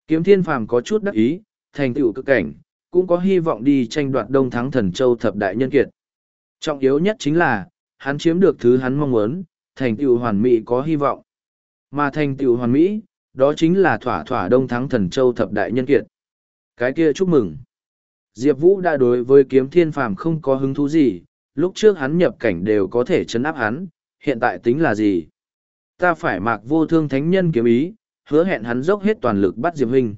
Kiếm thiên phàm có chút đắc ý, thành tựu cực cảnh, cũng có hy vọng đi tranh đoạt đông thắng thần châu thập đại nhân kiệt. Trọng yếu nhất chính là, hắn chiếm được thứ hắn mong muốn, thành tựu hoàn mỹ có hy vọng. Mà thành tựu hoàn mỹ, đó chính là thỏa thỏa đông thắng thần châu thập đại nhân kiệt. Cái kia chúc mừng. Diệp Vũ đã đối với kiếm thiên phàm không có hứng thú gì, lúc trước hắn nhập cảnh đều có thể chấn áp hắn, hiện tại tính là gì? Ta phải mặc vô thương thánh nhân kiếm ý, hứa hẹn hắn dốc hết toàn lực bắt Diệp Huynh.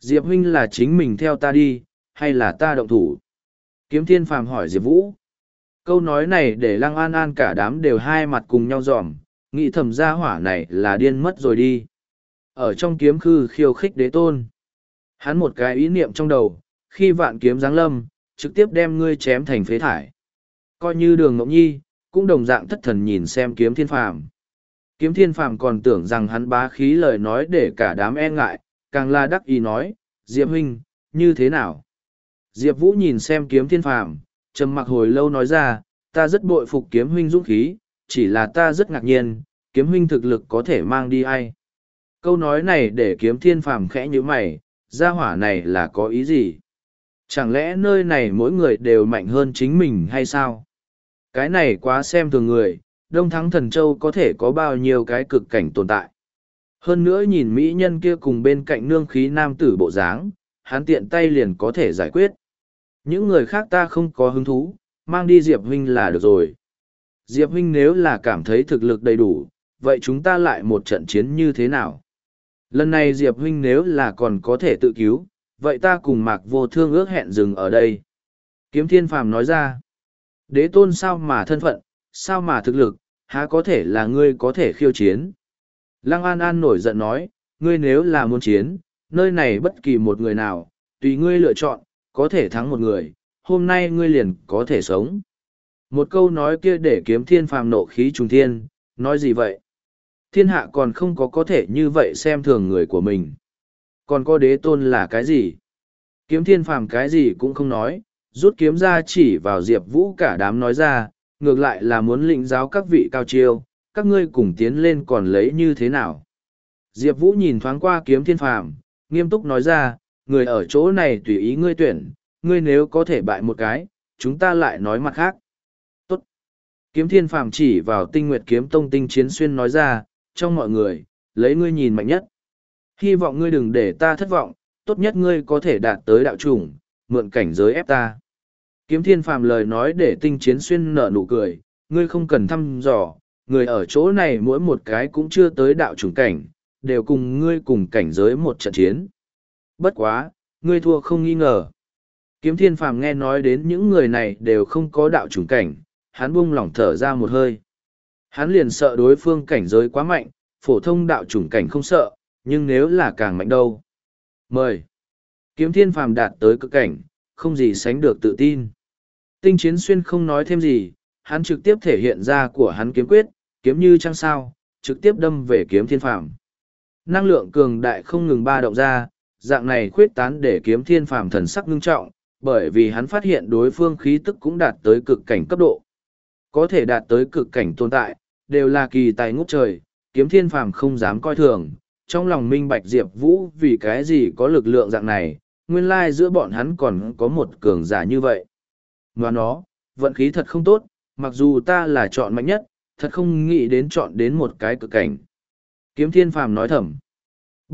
Diệp Huynh là chính mình theo ta đi, hay là ta động thủ? Kiếm thiên phàm hỏi Diệp Vũ. Câu nói này để Lăng An An cả đám đều hai mặt cùng nhau dòm, nghĩ thầm ra hỏa này là điên mất rồi đi. Ở trong kiếm khư khiêu khích đế tôn. Hắn một cái ý niệm trong đầu, khi vạn kiếm giáng lâm, trực tiếp đem ngươi chém thành phế thải. Coi như đường ngọc nhi, cũng đồng dạng thất thần nhìn xem kiếm thiên phàm. Kiếm thiên phàm còn tưởng rằng hắn bá khí lời nói để cả đám e ngại, càng là đắc ý nói, Diệp huynh, như thế nào? Diệp Vũ nhìn xem kiếm thiên phàm, trầm mặc hồi lâu nói ra, ta rất bội phục kiếm huynh dũng khí, chỉ là ta rất ngạc nhiên, kiếm huynh thực lực có thể mang đi ai. Câu nói này để kiếm thiên phàm khẽ như mày, gia hỏa này là có ý gì? Chẳng lẽ nơi này mỗi người đều mạnh hơn chính mình hay sao? Cái này quá xem thường người, Đông Thắng Thần Châu có thể có bao nhiêu cái cực cảnh tồn tại. Hơn nữa nhìn mỹ nhân kia cùng bên cạnh nương khí nam tử bộ dáng, hắn tiện tay liền có thể giải quyết. Những người khác ta không có hứng thú, mang đi Diệp Huynh là được rồi. Diệp Huynh nếu là cảm thấy thực lực đầy đủ, vậy chúng ta lại một trận chiến như thế nào? Lần này Diệp Huynh nếu là còn có thể tự cứu, vậy ta cùng Mạc Vô Thương ước hẹn dừng ở đây. Kiếm Thiên Phàm nói ra, đế tôn sao mà thân phận, sao mà thực lực, há có thể là ngươi có thể khiêu chiến. Lăng An An nổi giận nói, ngươi nếu là muốn chiến, nơi này bất kỳ một người nào, tùy ngươi lựa chọn, có thể thắng một người, hôm nay ngươi liền có thể sống. Một câu nói kia để kiếm thiên phàm nộ khí trùng thiên, nói gì vậy? Thiên hạ còn không có có thể như vậy xem thường người của mình. Còn có đế tôn là cái gì? Kiếm thiên phàm cái gì cũng không nói, rút kiếm ra chỉ vào Diệp Vũ cả đám nói ra, ngược lại là muốn lĩnh giáo các vị cao chiêu, các ngươi cùng tiến lên còn lấy như thế nào. Diệp Vũ nhìn thoáng qua kiếm thiên phàm, nghiêm túc nói ra, người ở chỗ này tùy ý ngươi tuyển, ngươi nếu có thể bại một cái, chúng ta lại nói mặt khác. Tốt. Kiếm thiên phàm chỉ vào tinh nguyệt kiếm tông tinh chiến xuyên nói ra, trong mọi người, lấy ngươi nhìn mạnh nhất. Hy vọng ngươi đừng để ta thất vọng, tốt nhất ngươi có thể đạt tới đạo chủng, mượn cảnh giới ép ta. Kiếm thiên phàm lời nói để tinh chiến xuyên nở nụ cười, ngươi không cần thăm dò, người ở chỗ này mỗi một cái cũng chưa tới đạo chủng cảnh, đều cùng ngươi cùng cảnh giới một trận chiến. Bất quá, ngươi thua không nghi ngờ. Kiếm thiên phàm nghe nói đến những người này đều không có đạo chủng cảnh, hắn buông lỏng thở ra một hơi. Hắn liền sợ đối phương cảnh giới quá mạnh, phổ thông đạo chủng cảnh không sợ, nhưng nếu là càng mạnh đâu. Mời. Kiếm thiên phàm đạt tới cực cảnh, không gì sánh được tự tin. Tinh chiến xuyên không nói thêm gì, hắn trực tiếp thể hiện ra của hắn kiếm quyết, kiếm như trăng sao, trực tiếp đâm về kiếm thiên phàm. Năng lượng cường đại không ngừng ba động ra, dạng này khuyết tán để kiếm thiên phàm thần sắc ngưng trọng, bởi vì hắn phát hiện đối phương khí tức cũng đạt tới cực cảnh cấp độ. Có thể đạt tới cực cảnh tồn tại, đều là kỳ tài ngút trời, kiếm thiên phàm không dám coi thường, trong lòng minh bạch Diệp Vũ vì cái gì có lực lượng dạng này, nguyên lai giữa bọn hắn còn có một cường giả như vậy. Ngoài nó, vận khí thật không tốt, mặc dù ta là chọn mạnh nhất, thật không nghĩ đến chọn đến một cái cực cảnh. Kiếm thiên phàm nói thầm.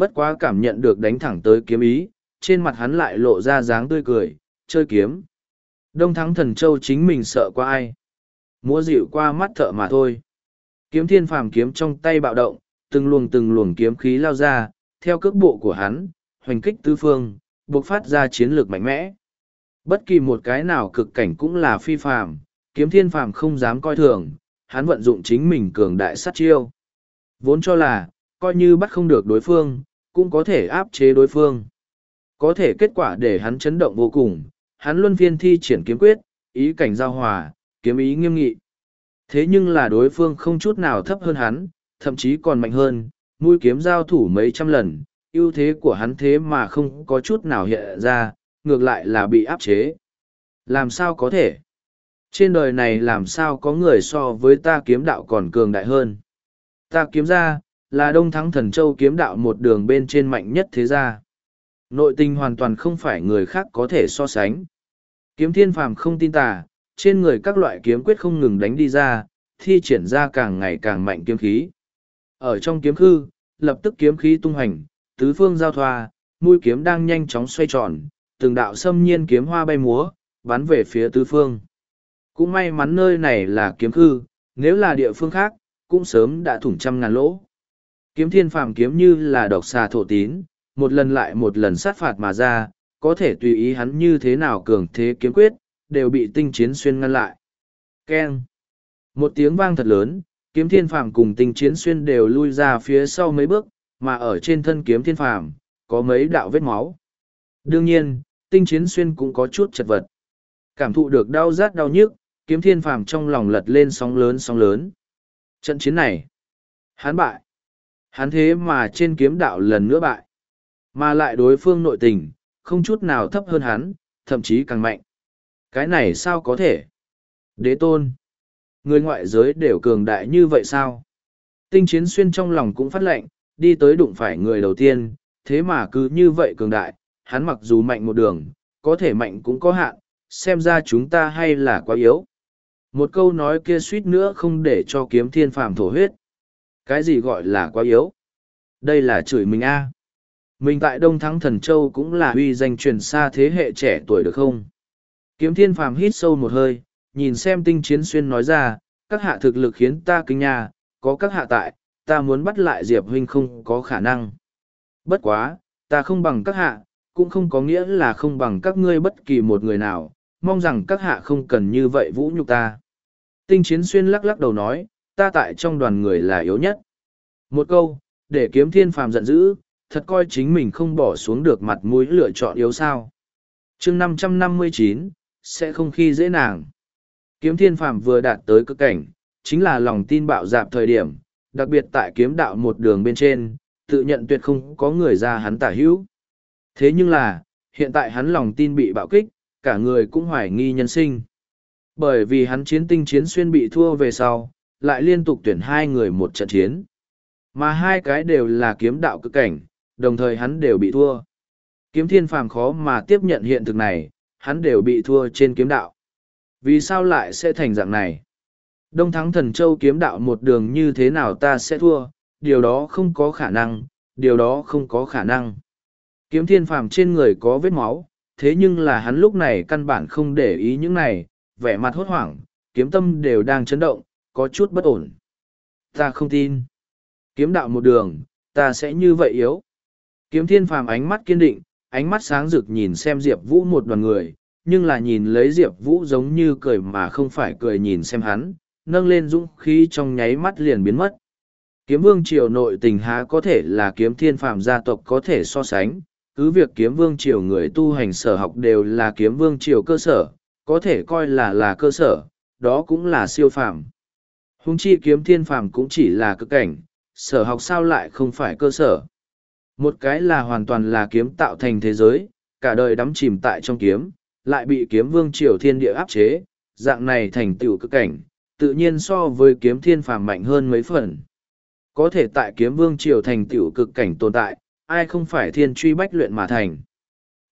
Bất quá cảm nhận được đánh thẳng tới kiếm ý, trên mặt hắn lại lộ ra dáng tươi cười, chơi kiếm. Đông thắng thần châu chính mình sợ qua ai. Múa dịu qua mắt thợ mà thôi. Kiếm thiên phàm kiếm trong tay bạo động, từng luồng từng luồng kiếm khí lao ra, theo cước bộ của hắn, hoành kích tứ phương, buộc phát ra chiến lược mạnh mẽ. Bất kỳ một cái nào cực cảnh cũng là phi phàm, kiếm thiên phàm không dám coi thường, hắn vận dụng chính mình cường đại sát chiêu. Vốn cho là, coi như bắt không được đối phương, cũng có thể áp chế đối phương. Có thể kết quả để hắn chấn động vô cùng, hắn luân phiên thi triển kiếm quyết, ý cảnh giao hòa, kiếm ý nghiêm nghị. Thế nhưng là đối phương không chút nào thấp hơn hắn, thậm chí còn mạnh hơn, mũi kiếm giao thủ mấy trăm lần, ưu thế của hắn thế mà không có chút nào hiện ra, ngược lại là bị áp chế. Làm sao có thể? Trên đời này làm sao có người so với ta kiếm đạo còn cường đại hơn? Ta kiếm ra, là đông thắng thần châu kiếm đạo một đường bên trên mạnh nhất thế gia. Nội tình hoàn toàn không phải người khác có thể so sánh. Kiếm thiên phàm không tin tà, trên người các loại kiếm quyết không ngừng đánh đi ra, thi triển ra càng ngày càng mạnh kiếm khí. Ở trong kiếm khư, lập tức kiếm khí tung hành, tứ phương giao thoa, mũi kiếm đang nhanh chóng xoay tròn, từng đạo xâm nhiên kiếm hoa bay múa, bắn về phía tứ phương. Cũng may mắn nơi này là kiếm khư, nếu là địa phương khác, cũng sớm đã thủng trăm ngàn lỗ. Kiếm thiên phàm kiếm như là độc xà thổ tín, một lần lại một lần sát phạt mà ra, có thể tùy ý hắn như thế nào cường thế kiếm quyết, đều bị tinh chiến xuyên ngăn lại. Keng! Một tiếng vang thật lớn, kiếm thiên phàm cùng tinh chiến xuyên đều lui ra phía sau mấy bước, mà ở trên thân kiếm thiên phàm, có mấy đạo vết máu. Đương nhiên, tinh chiến xuyên cũng có chút chật vật. Cảm thụ được đau rát đau nhức, kiếm thiên phàm trong lòng lật lên sóng lớn sóng lớn. Trận chiến này, hắn bại. Hắn thế mà trên kiếm đạo lần nữa bại. Mà lại đối phương nội tình, không chút nào thấp hơn hắn, thậm chí càng mạnh. Cái này sao có thể? Đế tôn. Người ngoại giới đều cường đại như vậy sao? Tinh chiến xuyên trong lòng cũng phát lệnh, đi tới đụng phải người đầu tiên, thế mà cứ như vậy cường đại, hắn mặc dù mạnh một đường, có thể mạnh cũng có hạn, xem ra chúng ta hay là quá yếu. Một câu nói kia suýt nữa không để cho kiếm thiên phàm thổ huyết. Cái gì gọi là quá yếu? Đây là chửi mình a. Mình tại Đông Thắng Thần Châu cũng là uy danh truyền xa thế hệ trẻ tuổi được không? Kiếm thiên phàm hít sâu một hơi, nhìn xem tinh chiến xuyên nói ra, các hạ thực lực khiến ta kinh nha, có các hạ tại, ta muốn bắt lại Diệp huynh không có khả năng. Bất quá, ta không bằng các hạ, cũng không có nghĩa là không bằng các ngươi bất kỳ một người nào, mong rằng các hạ không cần như vậy vũ nhục ta. Tinh chiến xuyên lắc lắc đầu nói, ta tại trong đoàn người là yếu nhất. Một câu, để kiếm thiên phàm giận dữ, thật coi chính mình không bỏ xuống được mặt mũi lựa chọn yếu sao. chương năm trăm năm mươi chín sẽ không khi dễ nàng. Kiếm thiên phàm vừa đạt tới cực cảnh, chính là lòng tin bạo dạp thời điểm, đặc biệt tại kiếm đạo một đường bên trên, tự nhận tuyệt không có người ra hắn tả hữu. Thế nhưng là, hiện tại hắn lòng tin bị bạo kích, cả người cũng hoài nghi nhân sinh. Bởi vì hắn chiến tinh chiến xuyên bị thua về sau, lại liên tục tuyển hai người một trận chiến. Mà hai cái đều là kiếm đạo cực cảnh, đồng thời hắn đều bị thua. Kiếm thiên phàm khó mà tiếp nhận hiện thực này, hắn đều bị thua trên kiếm đạo. Vì sao lại sẽ thành dạng này? Đông thắng thần châu kiếm đạo một đường như thế nào ta sẽ thua, điều đó không có khả năng, điều đó không có khả năng. Kiếm thiên phàm trên người có vết máu, thế nhưng là hắn lúc này căn bản không để ý những này, vẻ mặt hốt hoảng, kiếm tâm đều đang chấn động, có chút bất ổn. Ta không tin. Kiếm đạo một đường, ta sẽ như vậy yếu. Kiếm thiên phàm ánh mắt kiên định, ánh mắt sáng rực nhìn xem Diệp Vũ một đoàn người, nhưng là nhìn lấy Diệp Vũ giống như cười mà không phải cười nhìn xem hắn, nâng lên dũng khí trong nháy mắt liền biến mất. Kiếm vương triều nội tình há có thể là kiếm thiên phàm gia tộc có thể so sánh, cứ việc kiếm vương triều người tu hành sở học đều là kiếm vương triều cơ sở, có thể coi là là cơ sở, đó cũng là siêu phàm. Hùng chi kiếm thiên phàm cũng chỉ là cực cảnh, sở học sao lại không phải cơ sở. Một cái là hoàn toàn là kiếm tạo thành thế giới, cả đời đắm chìm tại trong kiếm, lại bị kiếm vương triều thiên địa áp chế, dạng này thành tựu cực cảnh, tự nhiên so với kiếm thiên phàm mạnh hơn mấy phần. Có thể tại kiếm vương triều thành tựu cực cảnh tồn tại, ai không phải thiên truy bách luyện mà thành.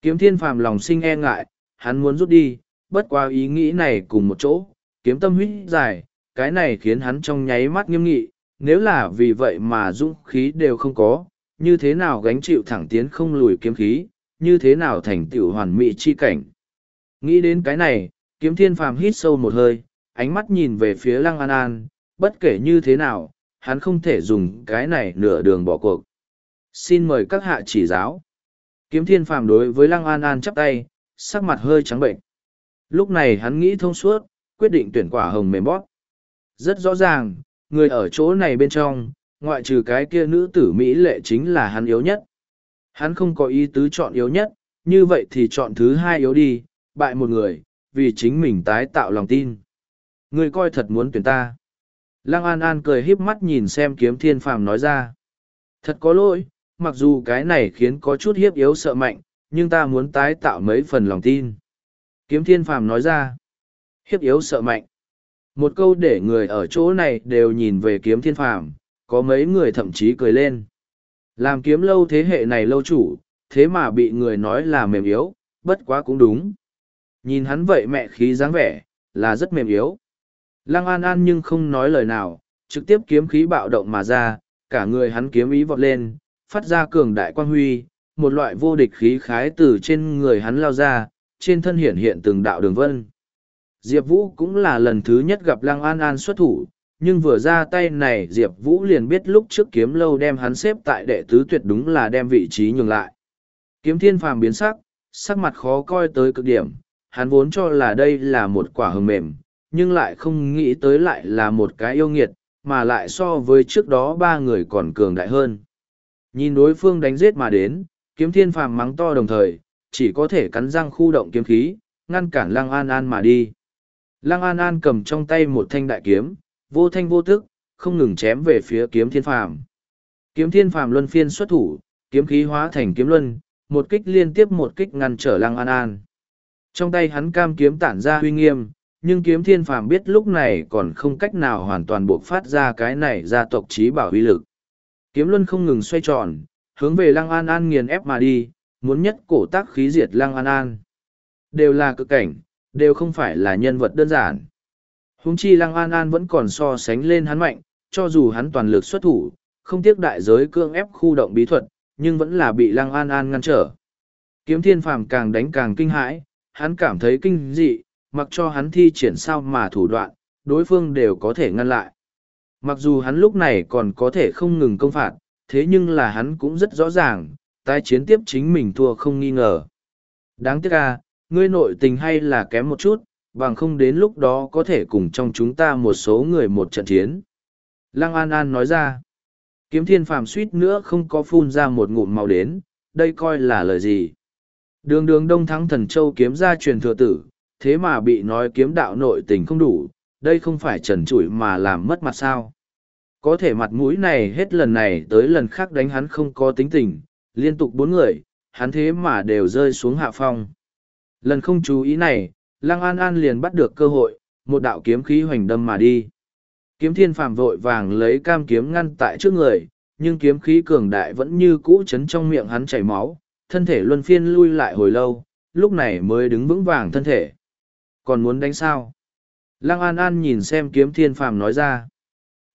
Kiếm thiên phàm lòng sinh e ngại, hắn muốn rút đi, bất qua ý nghĩ này cùng một chỗ, kiếm tâm huyết dài, cái này khiến hắn trong nháy mắt nghiêm nghị, nếu là vì vậy mà dũng khí đều không có, như thế nào gánh chịu thẳng tiến không lùi kiếm khí, như thế nào thành tựu hoàn mỹ chi cảnh. Nghĩ đến cái này, kiếm thiên phàm hít sâu một hơi, ánh mắt nhìn về phía lăng an an, bất kể như thế nào, hắn không thể dùng cái này nửa đường bỏ cuộc. Xin mời các hạ chỉ giáo. Kiếm thiên phàm đối với lăng an an chắp tay, sắc mặt hơi trắng bệnh. Lúc này hắn nghĩ thông suốt, quyết định tuyển quả hồng mềm bóp. Rất rõ ràng, người ở chỗ này bên trong, ngoại trừ cái kia nữ tử Mỹ lệ chính là hắn yếu nhất. Hắn không có ý tứ chọn yếu nhất, như vậy thì chọn thứ hai yếu đi, bại một người, vì chính mình tái tạo lòng tin. Người coi thật muốn tuyển ta. Lăng An An cười híp mắt nhìn xem kiếm thiên phàm nói ra. Thật có lỗi, mặc dù cái này khiến có chút hiếp yếu sợ mạnh, nhưng ta muốn tái tạo mấy phần lòng tin. Kiếm thiên phàm nói ra. Hiếp yếu sợ mạnh. Một câu để người ở chỗ này đều nhìn về kiếm thiên phàm, có mấy người thậm chí cười lên. Làm kiếm lâu thế hệ này lâu chủ, thế mà bị người nói là mềm yếu, bất quá cũng đúng. Nhìn hắn vậy mẹ khí dáng vẻ, là rất mềm yếu. Lăng an an nhưng không nói lời nào, trực tiếp kiếm khí bạo động mà ra, cả người hắn kiếm ý vọt lên, phát ra cường đại quang huy, một loại vô địch khí khái từ trên người hắn lao ra, trên thân hiện hiện từng đạo đường vân. Diệp Vũ cũng là lần thứ nhất gặp Lăng An An xuất thủ, nhưng vừa ra tay này Diệp Vũ liền biết lúc trước kiếm lâu đem hắn xếp tại đệ tứ tuyệt đúng là đem vị trí nhường lại. Kiếm thiên phàm biến sắc, sắc mặt khó coi tới cực điểm, hắn vốn cho là đây là một quả hồng mềm, nhưng lại không nghĩ tới lại là một cái yêu nghiệt, mà lại so với trước đó ba người còn cường đại hơn. Nhìn đối phương đánh giết mà đến, kiếm thiên phàm mắng to đồng thời, chỉ có thể cắn răng khu động kiếm khí, ngăn cản Lăng An An mà đi. Lăng An An cầm trong tay một thanh đại kiếm, vô thanh vô tức, không ngừng chém về phía kiếm thiên phàm. Kiếm thiên phàm luân phiên xuất thủ, kiếm khí hóa thành kiếm luân, một kích liên tiếp một kích ngăn trở Lăng An An. Trong tay hắn cam kiếm tản ra huy nghiêm, nhưng kiếm thiên phàm biết lúc này còn không cách nào hoàn toàn buộc phát ra cái này ra tộc trí bảo huy lực. Kiếm luân không ngừng xoay tròn, hướng về Lăng An An nghiền ép mà đi, muốn nhất cổ tác khí diệt Lăng An An. Đều là cực cảnh, đều không phải là nhân vật đơn giản. Húng chi Lăng An An vẫn còn so sánh lên hắn mạnh, cho dù hắn toàn lực xuất thủ, không tiếc đại giới cương ép khu động bí thuật, nhưng vẫn là bị Lăng An An ngăn trở. Kiếm thiên phàm càng đánh càng kinh hãi, hắn cảm thấy kinh dị, mặc cho hắn thi triển sao mà thủ đoạn, đối phương đều có thể ngăn lại. Mặc dù hắn lúc này còn có thể không ngừng công phạt, thế nhưng là hắn cũng rất rõ ràng, tái chiến tiếp chính mình thua không nghi ngờ. Đáng tiếc à, ngươi nội tình hay là kém một chút, bằng không đến lúc đó có thể cùng trong chúng ta một số người một trận chiến. Lăng An An nói ra, kiếm thiên phàm suýt nữa không có phun ra một ngụm màu đến, đây coi là lời gì. Đường đường đông thắng thần châu kiếm ra truyền thừa tử, thế mà bị nói kiếm đạo nội tình không đủ, đây không phải trần trụi mà làm mất mặt sao. Có thể mặt mũi này hết lần này tới lần khác đánh hắn không có tính tình, liên tục bốn người, hắn thế mà đều rơi xuống hạ phong. Lần không chú ý này, Lăng An An liền bắt được cơ hội, một đạo kiếm khí hoành đâm mà đi. Kiếm thiên phàm vội vàng lấy cam kiếm ngăn tại trước người, nhưng kiếm khí cường đại vẫn như cũ chấn trong miệng hắn chảy máu, thân thể luân phiên lui lại hồi lâu, lúc này mới đứng vững vàng thân thể. Còn muốn đánh sao? Lăng An An nhìn xem kiếm thiên phàm nói ra.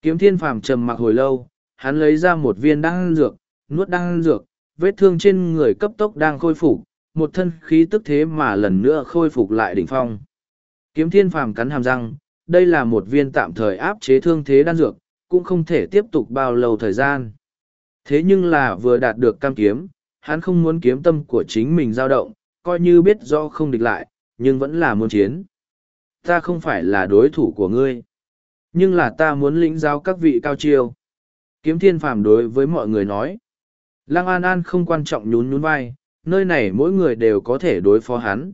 Kiếm thiên phàm trầm mặc hồi lâu, hắn lấy ra một viên đan dược, nuốt đan dược, vết thương trên người cấp tốc đang khôi phục, một thân khí tức thế mà lần nữa khôi phục lại đỉnh phong. Kiếm thiên phàm cắn hàm răng, đây là một viên tạm thời áp chế thương thế đan dược, cũng không thể tiếp tục bao lâu thời gian. Thế nhưng là vừa đạt được cam kiếm, hắn không muốn kiếm tâm của chính mình dao động, coi như biết do không địch lại, nhưng vẫn là muốn chiến. Ta không phải là đối thủ của ngươi, nhưng là ta muốn lĩnh giáo các vị cao chiêu. Kiếm thiên phàm đối với mọi người nói. Lăng An An không quan trọng nhún nhún vai, nơi này mỗi người đều có thể đối phó hắn.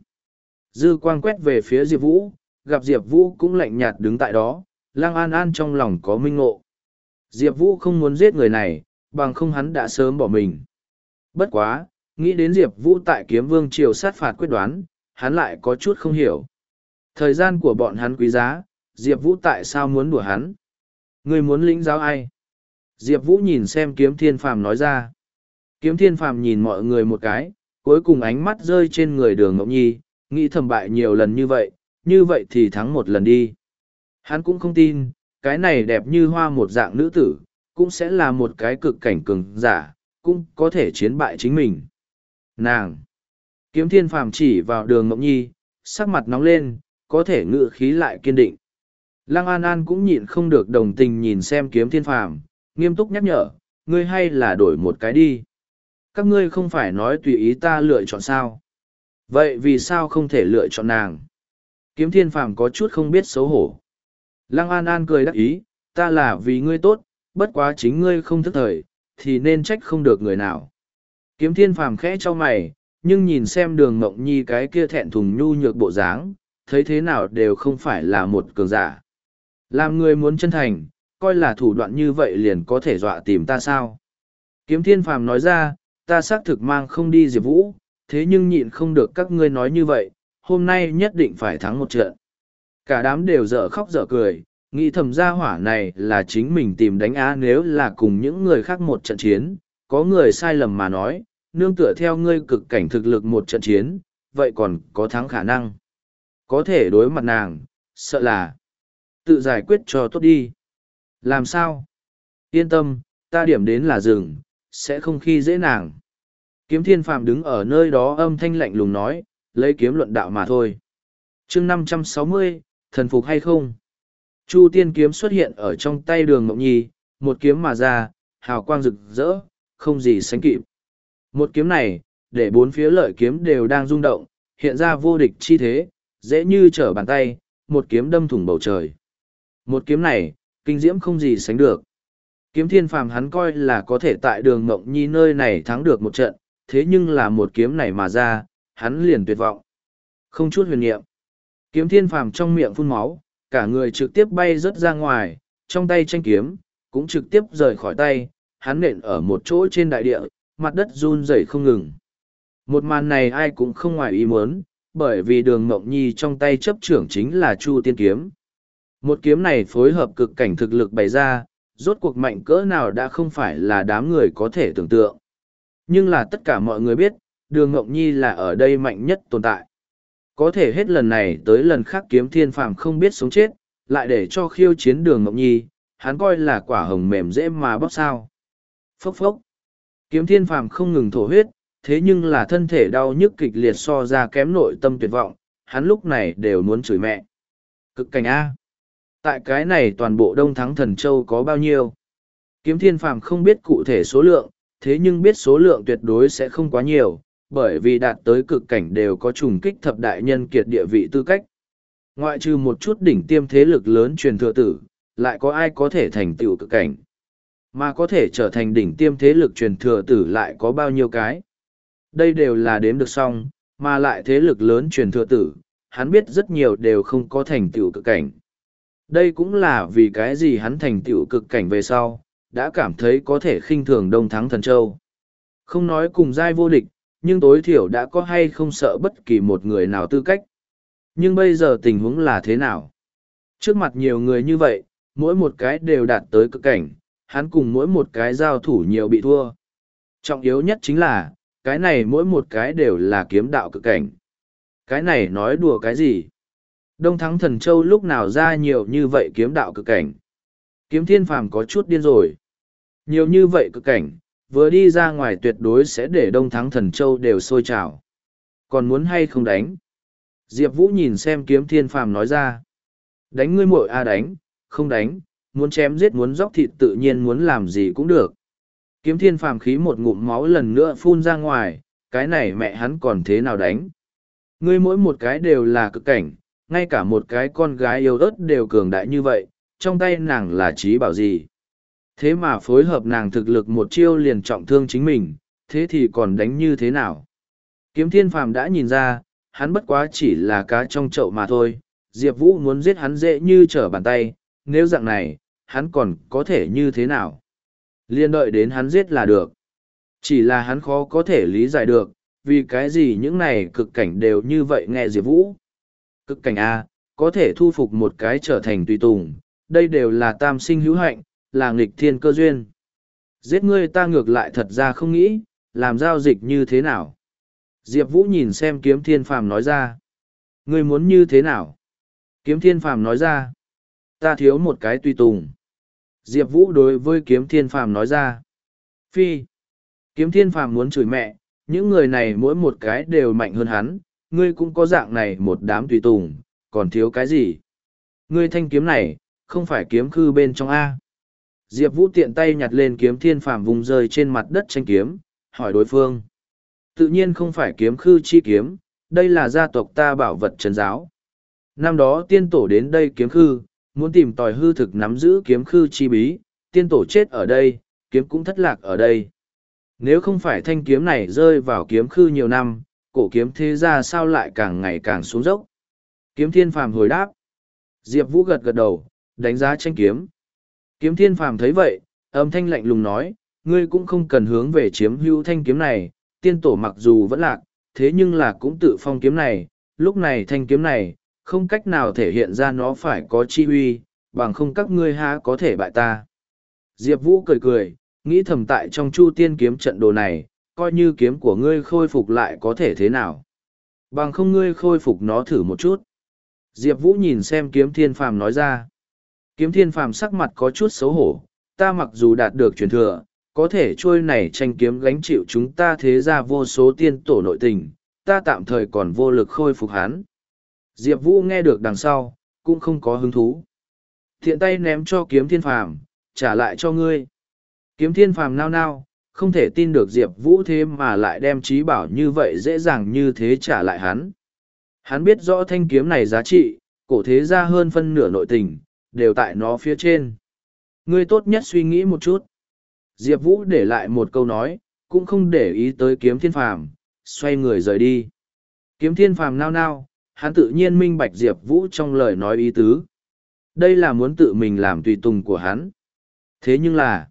Dư quang quét về phía Diệp Vũ, gặp Diệp Vũ cũng lạnh nhạt đứng tại đó, lang An An trong lòng có minh ngộ. Diệp Vũ không muốn giết người này, bằng không hắn đã sớm bỏ mình. Bất quá, nghĩ đến Diệp Vũ tại kiếm vương triều sát phạt quyết đoán, hắn lại có chút không hiểu. Thời gian của bọn hắn quý giá, Diệp Vũ tại sao muốn đùa hắn? Người muốn lĩnh giáo ai? Diệp Vũ nhìn xem kiếm thiên phàm nói ra. Kiếm thiên phàm nhìn mọi người một cái, cuối cùng ánh mắt rơi trên người đường Ngọc Nhi, nghĩ thầm bại nhiều lần như vậy, như vậy thì thắng một lần đi. Hắn cũng không tin, cái này đẹp như hoa một dạng nữ tử, cũng sẽ là một cái cực cảnh cường giả, cũng có thể chiến bại chính mình. Nàng! Kiếm thiên phàm chỉ vào đường Ngọc Nhi, sắc mặt nóng lên, có thể ngự khí lại kiên định. Lăng An An cũng nhịn không được đồng tình nhìn xem kiếm thiên phàm, nghiêm túc nhắc nhở, ngươi hay là đổi một cái đi. Các ngươi không phải nói tùy ý ta lựa chọn sao. Vậy vì sao không thể lựa chọn nàng? Kiếm thiên phàm có chút không biết xấu hổ. Lăng An An cười đắc ý, ta là vì ngươi tốt, bất quá chính ngươi không thức thời, thì nên trách không được người nào. Kiếm thiên phàm khẽ cho mày, nhưng nhìn xem đường mộng nhi cái kia thẹn thùng nhu nhược bộ dáng, thấy thế nào đều không phải là một cường giả. Làm người muốn chân thành, coi là thủ đoạn như vậy liền có thể dọa tìm ta sao. Kiếm thiên phàm nói ra, ta xác thực mang không đi diệp vũ, thế nhưng nhịn không được các ngươi nói như vậy, hôm nay nhất định phải thắng một trận. Cả đám đều dở khóc dở cười, nghĩ thầm gia hỏa này là chính mình tìm đánh á nếu là cùng những người khác một trận chiến, có người sai lầm mà nói, nương tựa theo ngươi cực cảnh thực lực một trận chiến, vậy còn có thắng khả năng. Có thể đối mặt nàng, sợ là tự giải quyết cho tốt đi. Làm sao? Yên tâm, ta điểm đến là rừng, sẽ không khi dễ nàng. Kiếm thiên phàm đứng ở nơi đó âm thanh lạnh lùng nói, lấy kiếm luận đạo mà thôi. chương năm trăm sáu mươi thần phục hay không? Chu tiên kiếm xuất hiện ở trong tay đường mộng nhi, một kiếm mà ra, hào quang rực rỡ, không gì sánh kịp. Một kiếm này, để bốn phía lợi kiếm đều đang rung động, hiện ra vô địch chi thế, dễ như trở bàn tay, một kiếm đâm thủng bầu trời. Một kiếm này, kinh diễm không gì sánh được. Kiếm thiên phàm hắn coi là có thể tại đường mộng nhi nơi này thắng được một trận, thế nhưng là một kiếm này mà ra, hắn liền tuyệt vọng. Không chút huyền niệm. Kiếm thiên phàm trong miệng phun máu, cả người trực tiếp bay rớt ra ngoài, trong tay tranh kiếm, cũng trực tiếp rời khỏi tay, hắn nện ở một chỗ trên đại địa, mặt đất run rẩy không ngừng. Một màn này ai cũng không ngoài ý muốn, bởi vì đường mộng nhi trong tay chấp trưởng chính là Chu Tiên Kiếm. Một kiếm này phối hợp cực cảnh thực lực bày ra, rốt cuộc mạnh cỡ nào đã không phải là đám người có thể tưởng tượng. Nhưng là tất cả mọi người biết, đường Ngọc Nhi là ở đây mạnh nhất tồn tại. Có thể hết lần này tới lần khác kiếm thiên phàm không biết sống chết, lại để cho khiêu chiến đường Ngọc Nhi, hắn coi là quả hồng mềm dễ mà bóc sao. Phốc phốc. Kiếm thiên phàm không ngừng thổ huyết, thế nhưng là thân thể đau nhức kịch liệt so ra kém nội tâm tuyệt vọng, hắn lúc này đều muốn chửi mẹ. Cực cảnh A. Tại cái này toàn bộ Đông Thắng Thần Châu có bao nhiêu? Kiếm thiên phàm không biết cụ thể số lượng, thế nhưng biết số lượng tuyệt đối sẽ không quá nhiều, bởi vì đạt tới cực cảnh đều có trùng kích thập đại nhân kiệt địa vị tư cách. Ngoại trừ một chút đỉnh tiêm thế lực lớn truyền thừa tử, lại có ai có thể thành tựu cực cảnh. Mà có thể trở thành đỉnh tiêm thế lực truyền thừa tử lại có bao nhiêu cái. Đây đều là đếm được xong, mà lại thế lực lớn truyền thừa tử, hắn biết rất nhiều đều không có thành tựu cực cảnh. Đây cũng là vì cái gì hắn thành tựu cực cảnh về sau, đã cảm thấy có thể khinh thường đông thắng thần châu. Không nói cùng giai vô địch, nhưng tối thiểu đã có hay không sợ bất kỳ một người nào tư cách. Nhưng bây giờ tình huống là thế nào? Trước mặt nhiều người như vậy, mỗi một cái đều đạt tới cực cảnh, hắn cùng mỗi một cái giao thủ nhiều bị thua. Trọng yếu nhất chính là, cái này mỗi một cái đều là kiếm đạo cực cảnh. Cái này nói đùa cái gì? Đông Thắng Thần Châu lúc nào ra nhiều như vậy kiếm đạo cực cảnh. Kiếm thiên phàm có chút điên rồi. Nhiều như vậy cực cảnh, vừa đi ra ngoài tuyệt đối sẽ để đông thắng thần châu đều sôi trào. Còn muốn hay không đánh? Diệp Vũ nhìn xem kiếm thiên phàm nói ra. Đánh ngươi muội a à đánh, không đánh, muốn chém giết muốn róc thịt tự nhiên muốn làm gì cũng được. Kiếm thiên phàm khí một ngụm máu lần nữa phun ra ngoài, cái này mẹ hắn còn thế nào đánh. Ngươi mỗi một cái đều là cực cảnh, ngay cả một cái con gái yêu ớt đều cường đại như vậy, trong tay nàng là trí bảo gì. Thế mà phối hợp nàng thực lực một chiêu liền trọng thương chính mình, thế thì còn đánh như thế nào? Kiếm thiên phàm đã nhìn ra, hắn bất quá chỉ là cá trong chậu mà thôi, Diệp Vũ muốn giết hắn dễ như trở bàn tay, nếu dạng này, hắn còn có thể như thế nào? Liên đợi đến hắn giết là được. Chỉ là hắn khó có thể lý giải được, vì cái gì những này cực cảnh đều như vậy nghe Diệp Vũ. Cực cảnh A, có thể thu phục một cái trở thành tùy tùng, đây đều là tam sinh hữu hạnh, là nghịch thiên cơ duyên. Giết ngươi ta ngược lại thật ra không nghĩ, làm giao dịch như thế nào. Diệp Vũ nhìn xem kiếm thiên phàm nói ra. Ngươi muốn như thế nào? Kiếm thiên phàm nói ra. Ta thiếu một cái tùy tùng. Diệp Vũ đối với kiếm thiên phàm nói ra. Phi. Kiếm thiên phàm muốn chửi mẹ, những người này mỗi một cái đều mạnh hơn hắn, ngươi cũng có dạng này một đám tùy tùng, còn thiếu cái gì? Ngươi thanh kiếm này, không phải kiếm khư bên trong A. Diệp Vũ tiện tay nhặt lên kiếm thiên phàm vùng rơi trên mặt đất tranh kiếm, hỏi đối phương. Tự nhiên không phải kiếm khư chi kiếm, đây là gia tộc ta bảo vật trần giáo. Năm đó tiên tổ đến đây kiếm khư, muốn tìm tòi hư thực nắm giữ kiếm khư chi bí, tiên tổ chết ở đây, kiếm cũng thất lạc ở đây. Nếu không phải thanh kiếm này rơi vào kiếm khư nhiều năm, cổ kiếm thế ra sao lại càng ngày càng xuống dốc. Kiếm thiên phàm hồi đáp. Diệp Vũ gật gật đầu, đánh giá tranh kiếm. Kiếm thiên phàm thấy vậy, âm thanh lạnh lùng nói, ngươi cũng không cần hướng về chiếm hữu thanh kiếm này, tiên tổ mặc dù vẫn lạc, thế nhưng là cũng tự phong kiếm này, lúc này thanh kiếm này, không cách nào thể hiện ra nó phải có chi uy, bằng không các ngươi há có thể bại ta. Diệp Vũ cười cười, nghĩ thầm tại trong chu tiên kiếm trận đồ này, coi như kiếm của ngươi khôi phục lại có thể thế nào. Bằng không ngươi khôi phục nó thử một chút. Diệp Vũ nhìn xem kiếm thiên phàm nói ra. Kiếm thiên phàm sắc mặt có chút xấu hổ, ta mặc dù đạt được truyền thừa, có thể trôi này tranh kiếm gánh chịu chúng ta thế ra vô số tiên tổ nội tình, ta tạm thời còn vô lực khôi phục hắn. Diệp Vũ nghe được đằng sau, cũng không có hứng thú. Thiện tay ném cho kiếm thiên phàm, trả lại cho ngươi. Kiếm thiên phàm nao nao, không thể tin được Diệp Vũ thế mà lại đem trí bảo như vậy dễ dàng như thế trả lại hắn. Hắn biết rõ thanh kiếm này giá trị, cổ thế ra hơn phân nửa nội tình, đều tại nó phía trên. Ngươi tốt nhất suy nghĩ một chút. Diệp Vũ để lại một câu nói, cũng không để ý tới kiếm thiên phàm, xoay người rời đi. Kiếm thiên phàm nao nao, hắn tự nhiên minh bạch Diệp Vũ trong lời nói ý tứ. Đây là muốn tự mình làm tùy tùng của hắn. Thế nhưng là,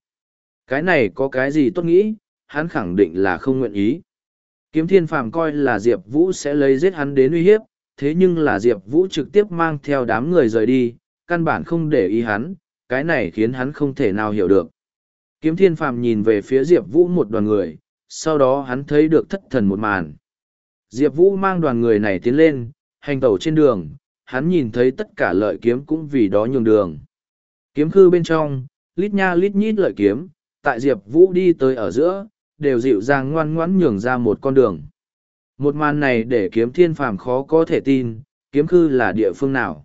cái này có cái gì tốt nghĩ, hắn khẳng định là không nguyện ý. Kiếm thiên phàm coi là Diệp Vũ sẽ lấy giết hắn đến uy hiếp, thế nhưng là Diệp Vũ trực tiếp mang theo đám người rời đi, căn bản không để ý hắn, cái này khiến hắn không thể nào hiểu được. Kiếm thiên phàm nhìn về phía Diệp Vũ một đoàn người, sau đó hắn thấy được thất thần một màn. Diệp Vũ mang đoàn người này tiến lên, hành tẩu trên đường, hắn nhìn thấy tất cả lợi kiếm cũng vì đó nhường đường. Kiếm khư bên trong, lít nha lít nhít lợi kiếm, tại Diệp Vũ đi tới ở giữa, đều dịu dàng ngoan ngoãn nhường ra một con đường. Một màn này để kiếm thiên phàm khó có thể tin, kiếm khư là địa phương nào.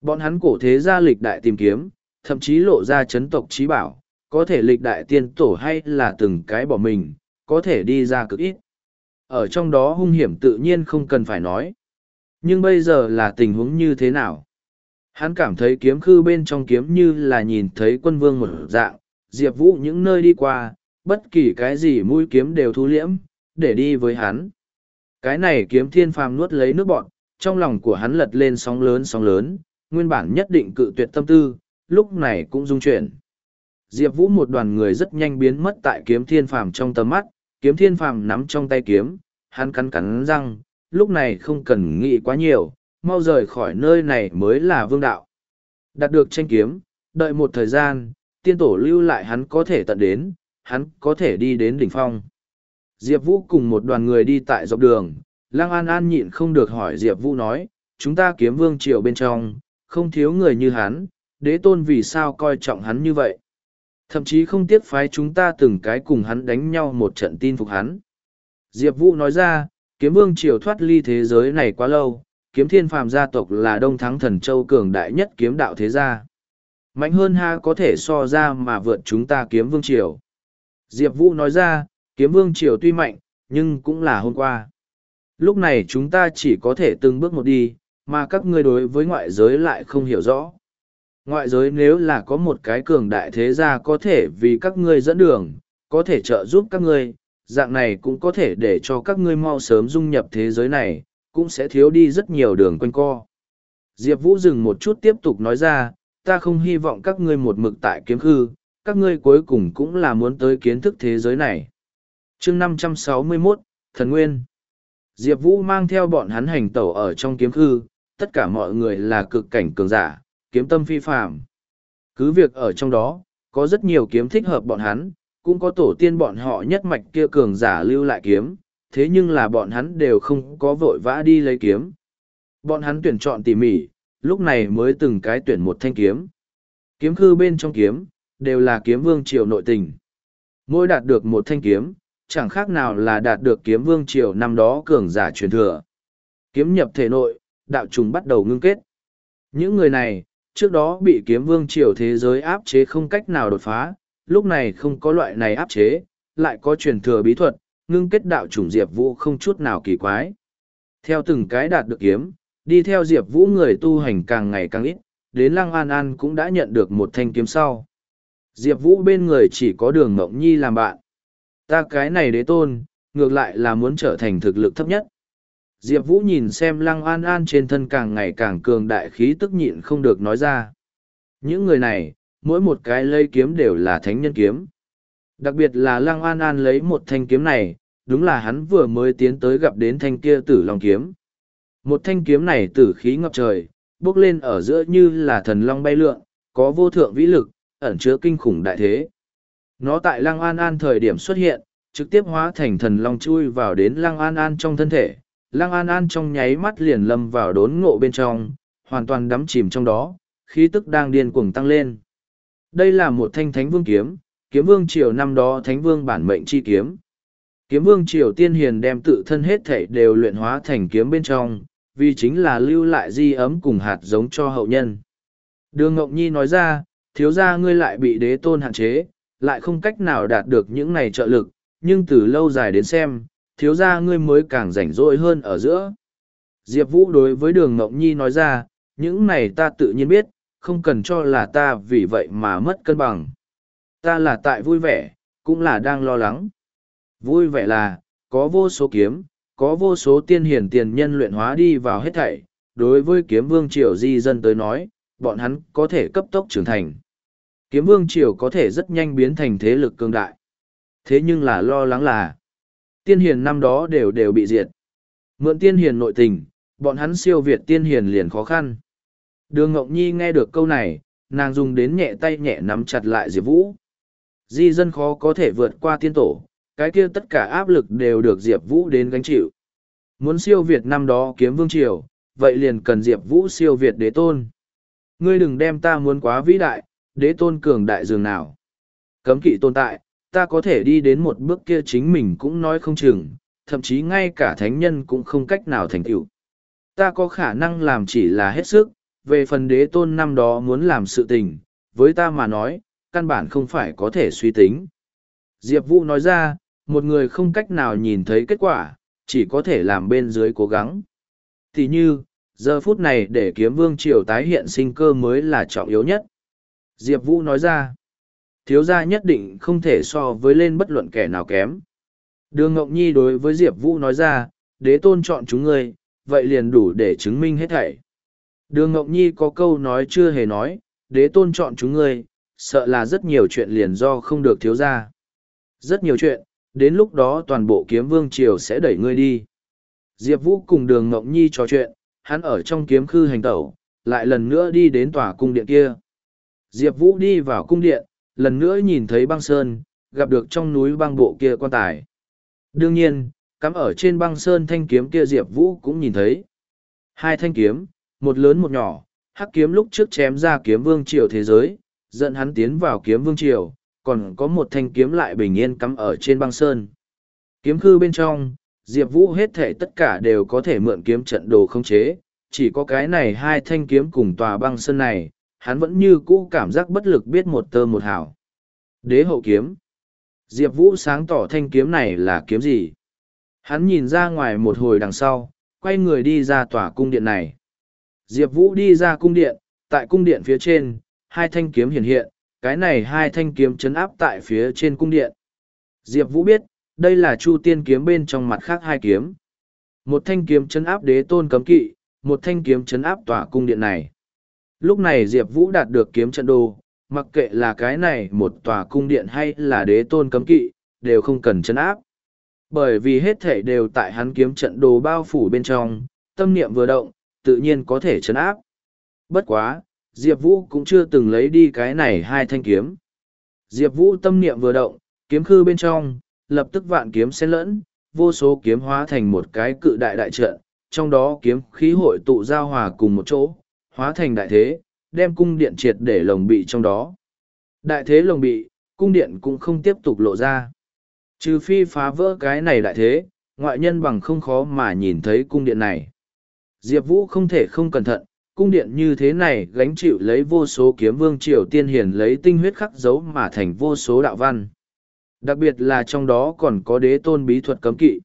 Bọn hắn cổ thế gia lịch đại tìm kiếm, thậm chí lộ ra chấn tộc trí bảo, có thể lịch đại tiên tổ hay là từng cái bỏ mình, có thể đi ra cực ít. Ở trong đó hung hiểm tự nhiên không cần phải nói. Nhưng bây giờ là tình huống như thế nào? Hắn cảm thấy kiếm khư bên trong kiếm như là nhìn thấy quân vương một dạng, Diệp Vũ những nơi đi qua, bất kỳ cái gì mũi kiếm đều thu liễm, để đi với hắn. Cái này kiếm thiên phàm nuốt lấy nước bọn, trong lòng của hắn lật lên sóng lớn sóng lớn, nguyên bản nhất định cự tuyệt tâm tư, lúc này cũng dung chuyển. Diệp Vũ một đoàn người rất nhanh biến mất tại kiếm thiên phàm trong tầm mắt, kiếm thiên phàm nắm trong tay kiếm, hắn cắn cắn răng, lúc này không cần nghĩ quá nhiều, mau rời khỏi nơi này mới là vương đạo. Đạt được tranh kiếm, đợi một thời gian, tiên tổ lưu lại hắn có thể tận đến, hắn có thể đi đến đỉnh phong. Diệp Vũ cùng một đoàn người đi tại dọc đường, Lăng An An nhịn không được hỏi Diệp Vũ nói, chúng ta kiếm vương triều bên trong, không thiếu người như hắn, đế tôn vì sao coi trọng hắn như vậy. Thậm chí không tiếc phái chúng ta từng cái cùng hắn đánh nhau một trận tin phục hắn. Diệp Vũ nói ra, kiếm vương triều thoát ly thế giới này quá lâu, kiếm thiên phàm gia tộc là đông thắng thần châu cường đại nhất kiếm đạo thế gia. Mạnh hơn ha có thể so ra mà vượt chúng ta kiếm vương triều. Diệp Vũ nói ra, kiếm vương triều tuy mạnh, nhưng cũng là hôm qua. Lúc này chúng ta chỉ có thể từng bước một đi, mà các ngươi đối với ngoại giới lại không hiểu rõ. Ngoại giới nếu là có một cái cường đại thế gia có thể vì các ngươi dẫn đường, có thể trợ giúp các ngươi, dạng này cũng có thể để cho các ngươi mau sớm dung nhập thế giới này, cũng sẽ thiếu đi rất nhiều đường quanh co. Diệp Vũ dừng một chút tiếp tục nói ra, ta không hy vọng các ngươi một mực tại kiếm khư, các ngươi cuối cùng cũng là muốn tới kiến thức thế giới này. chương 561, Thần Nguyên Diệp Vũ mang theo bọn hắn hành tẩu ở trong kiếm khư, tất cả mọi người là cực cảnh cường giả, kiếm tâm phi phạm. Cứ việc ở trong đó, có rất nhiều kiếm thích hợp bọn hắn, cũng có tổ tiên bọn họ nhất mạch kia cường giả lưu lại kiếm, thế nhưng là bọn hắn đều không có vội vã đi lấy kiếm. Bọn hắn tuyển chọn tỉ mỉ, lúc này mới từng cái tuyển một thanh kiếm. Kiếm khư bên trong kiếm, đều là kiếm vương triều nội tình. Mỗi đạt được một thanh kiếm, chẳng khác nào là đạt được kiếm vương triều năm đó cường giả truyền thừa. Kiếm nhập thể nội, đạo trùng bắt đầu ngưng kết. Những người này, trước đó bị kiếm vương triều thế giới áp chế không cách nào đột phá, lúc này không có loại này áp chế, lại có truyền thừa bí thuật, ngưng kết đạo trùng Diệp Vũ không chút nào kỳ quái. Theo từng cái đạt được kiếm, đi theo Diệp Vũ người tu hành càng ngày càng ít, đến Lăng An An cũng đã nhận được một thanh kiếm sau. Diệp Vũ bên người chỉ có đường Ngộng Nhi làm bạn. Ta cái này đế tôn, ngược lại là muốn trở thành thực lực thấp nhất. Diệp Vũ nhìn xem Lăng An An trên thân càng ngày càng cường đại khí tức nhịn không được nói ra. Những người này, mỗi một cái lây kiếm đều là thánh nhân kiếm. Đặc biệt là Lăng An An lấy một thanh kiếm này, đúng là hắn vừa mới tiến tới gặp đến thanh kia tử long kiếm. Một thanh kiếm này tử khí ngập trời, bước lên ở giữa như là thần long bay lượn, có vô thượng vĩ lực, ẩn chứa kinh khủng đại thế. Nó tại Lăng An An thời điểm xuất hiện, trực tiếp hóa thành thần long chui vào đến Lăng An An trong thân thể. Lăng An An trong nháy mắt liền lâm vào đốn ngộ bên trong, hoàn toàn đắm chìm trong đó, khí tức đang điên cuồng tăng lên. Đây là một thanh thánh vương kiếm, kiếm vương triều năm đó thánh vương bản mệnh chi kiếm. Kiếm vương triều tiên hiền đem tự thân hết thảy đều luyện hóa thành kiếm bên trong, vì chính là lưu lại di ấm cùng hạt giống cho hậu nhân. Đường Ngọc Nhi nói ra, thiếu gia ngươi lại bị đế tôn hạn chế, lại không cách nào đạt được những này trợ lực, nhưng từ lâu dài đến xem, thiếu gia ngươi mới càng rảnh rỗi hơn ở giữa. Diệp Vũ đối với đường Ngọc Nhi nói ra, những này ta tự nhiên biết, không cần cho là ta vì vậy mà mất cân bằng. Ta là tại vui vẻ, cũng là đang lo lắng. Vui vẻ là, có vô số kiếm, có vô số tiên hiển tiền nhân luyện hóa đi vào hết thảy. Đối với kiếm vương triều di dân tới nói, bọn hắn có thể cấp tốc trưởng thành. Kiếm vương triều có thể rất nhanh biến thành thế lực cương đại. Thế nhưng là lo lắng là, tiên hiền năm đó đều đều bị diệt. Mượn tiên hiền nội tình, bọn hắn siêu việt tiên hiền liền khó khăn. Đường Ngọc Nhi nghe được câu này, nàng dùng đến nhẹ tay nhẹ nắm chặt lại Diệp Vũ. Di dân khó có thể vượt qua tiên tổ, cái kia tất cả áp lực đều được Diệp Vũ đến gánh chịu. Muốn siêu Việt năm đó kiếm vương triều, vậy liền cần Diệp Vũ siêu Việt đế tôn. Ngươi đừng đem ta muốn quá vĩ đại, đế tôn cường đại dường nào. Cấm kỵ tồn tại, ta có thể đi đến một bước kia chính mình cũng nói không chừng, thậm chí ngay cả thánh nhân cũng không cách nào thành tựu. Ta có khả năng làm chỉ là hết sức, về phần đế tôn năm đó muốn làm sự tình, với ta mà nói, căn bản không phải có thể suy tính. Diệp Vũ nói ra, một người không cách nào nhìn thấy kết quả, chỉ có thể làm bên dưới cố gắng. Thì như, giờ phút này để kiếm vương triều tái hiện sinh cơ mới là trọng yếu nhất. Diệp Vũ nói ra, thiếu gia nhất định không thể so với lên bất luận kẻ nào kém. Đường Ngọc Nhi đối với Diệp Vũ nói ra, đế tôn chọn chúng ngươi, vậy liền đủ để chứng minh hết thảy. Đường Ngọc Nhi có câu nói chưa hề nói, đế tôn chọn chúng ngươi, sợ là rất nhiều chuyện liền do không được thiếu gia. Rất nhiều chuyện, đến lúc đó toàn bộ kiếm vương triều sẽ đẩy ngươi đi. Diệp Vũ cùng đường Ngọc Nhi trò chuyện, hắn ở trong kiếm khư hành tẩu, lại lần nữa đi đến tòa cung điện kia. Diệp Vũ đi vào cung điện, lần nữa nhìn thấy băng sơn, gặp được trong núi băng bộ kia quan tài. Đương nhiên, cắm ở trên băng sơn thanh kiếm kia Diệp Vũ cũng nhìn thấy. Hai thanh kiếm, một lớn một nhỏ, hắc kiếm lúc trước chém ra kiếm vương triều thế giới, dẫn hắn tiến vào kiếm vương triều, còn có một thanh kiếm lại bình yên cắm ở trên băng sơn. Kiếm khư bên trong, Diệp Vũ hết thể tất cả đều có thể mượn kiếm trận đồ không chế, chỉ có cái này hai thanh kiếm cùng tòa băng sơn này, hắn vẫn như cũ cảm giác bất lực biết một tơ một hào. Đế hậu kiếm. Diệp Vũ sáng tỏ thanh kiếm này là kiếm gì? Hắn nhìn ra ngoài một hồi đằng sau, quay người đi ra tòa cung điện này. Diệp Vũ đi ra cung điện, tại cung điện phía trên, hai thanh kiếm hiện hiện, cái này hai thanh kiếm chấn áp tại phía trên cung điện. Diệp Vũ biết, đây là Chu Tiên kiếm bên trong mặt khác hai kiếm. Một thanh kiếm chấn áp đế tôn cấm kỵ, một thanh kiếm chấn áp tòa cung điện này. Lúc này Diệp Vũ đạt được kiếm trận đồ, mặc kệ là cái này một tòa cung điện hay là đế tôn cấm kỵ, đều không cần chấn áp. Bởi vì hết thể đều tại hắn kiếm trận đồ bao phủ bên trong, tâm niệm vừa động, tự nhiên có thể chấn áp. Bất quá, Diệp Vũ cũng chưa từng lấy đi cái này hai thanh kiếm. Diệp Vũ tâm niệm vừa động, kiếm khư bên trong, lập tức vạn kiếm xen lẫn, vô số kiếm hóa thành một cái cự đại đại trận, trong đó kiếm khí hội tụ giao hòa cùng một chỗ, hóa thành đại thế, đem cung điện triệt để lồng bị trong đó. Đại thế lồng bị, cung điện cũng không tiếp tục lộ ra. Trừ phi phá vỡ cái này đại thế, ngoại nhân bằng không khó mà nhìn thấy cung điện này. Diệp Vũ không thể không cẩn thận, cung điện như thế này gánh chịu lấy vô số kiếm vương triều tiên hiền lấy tinh huyết khắc dấu mà thành vô số đạo văn. Đặc biệt là trong đó còn có đế tôn bí thuật cấm kỵ.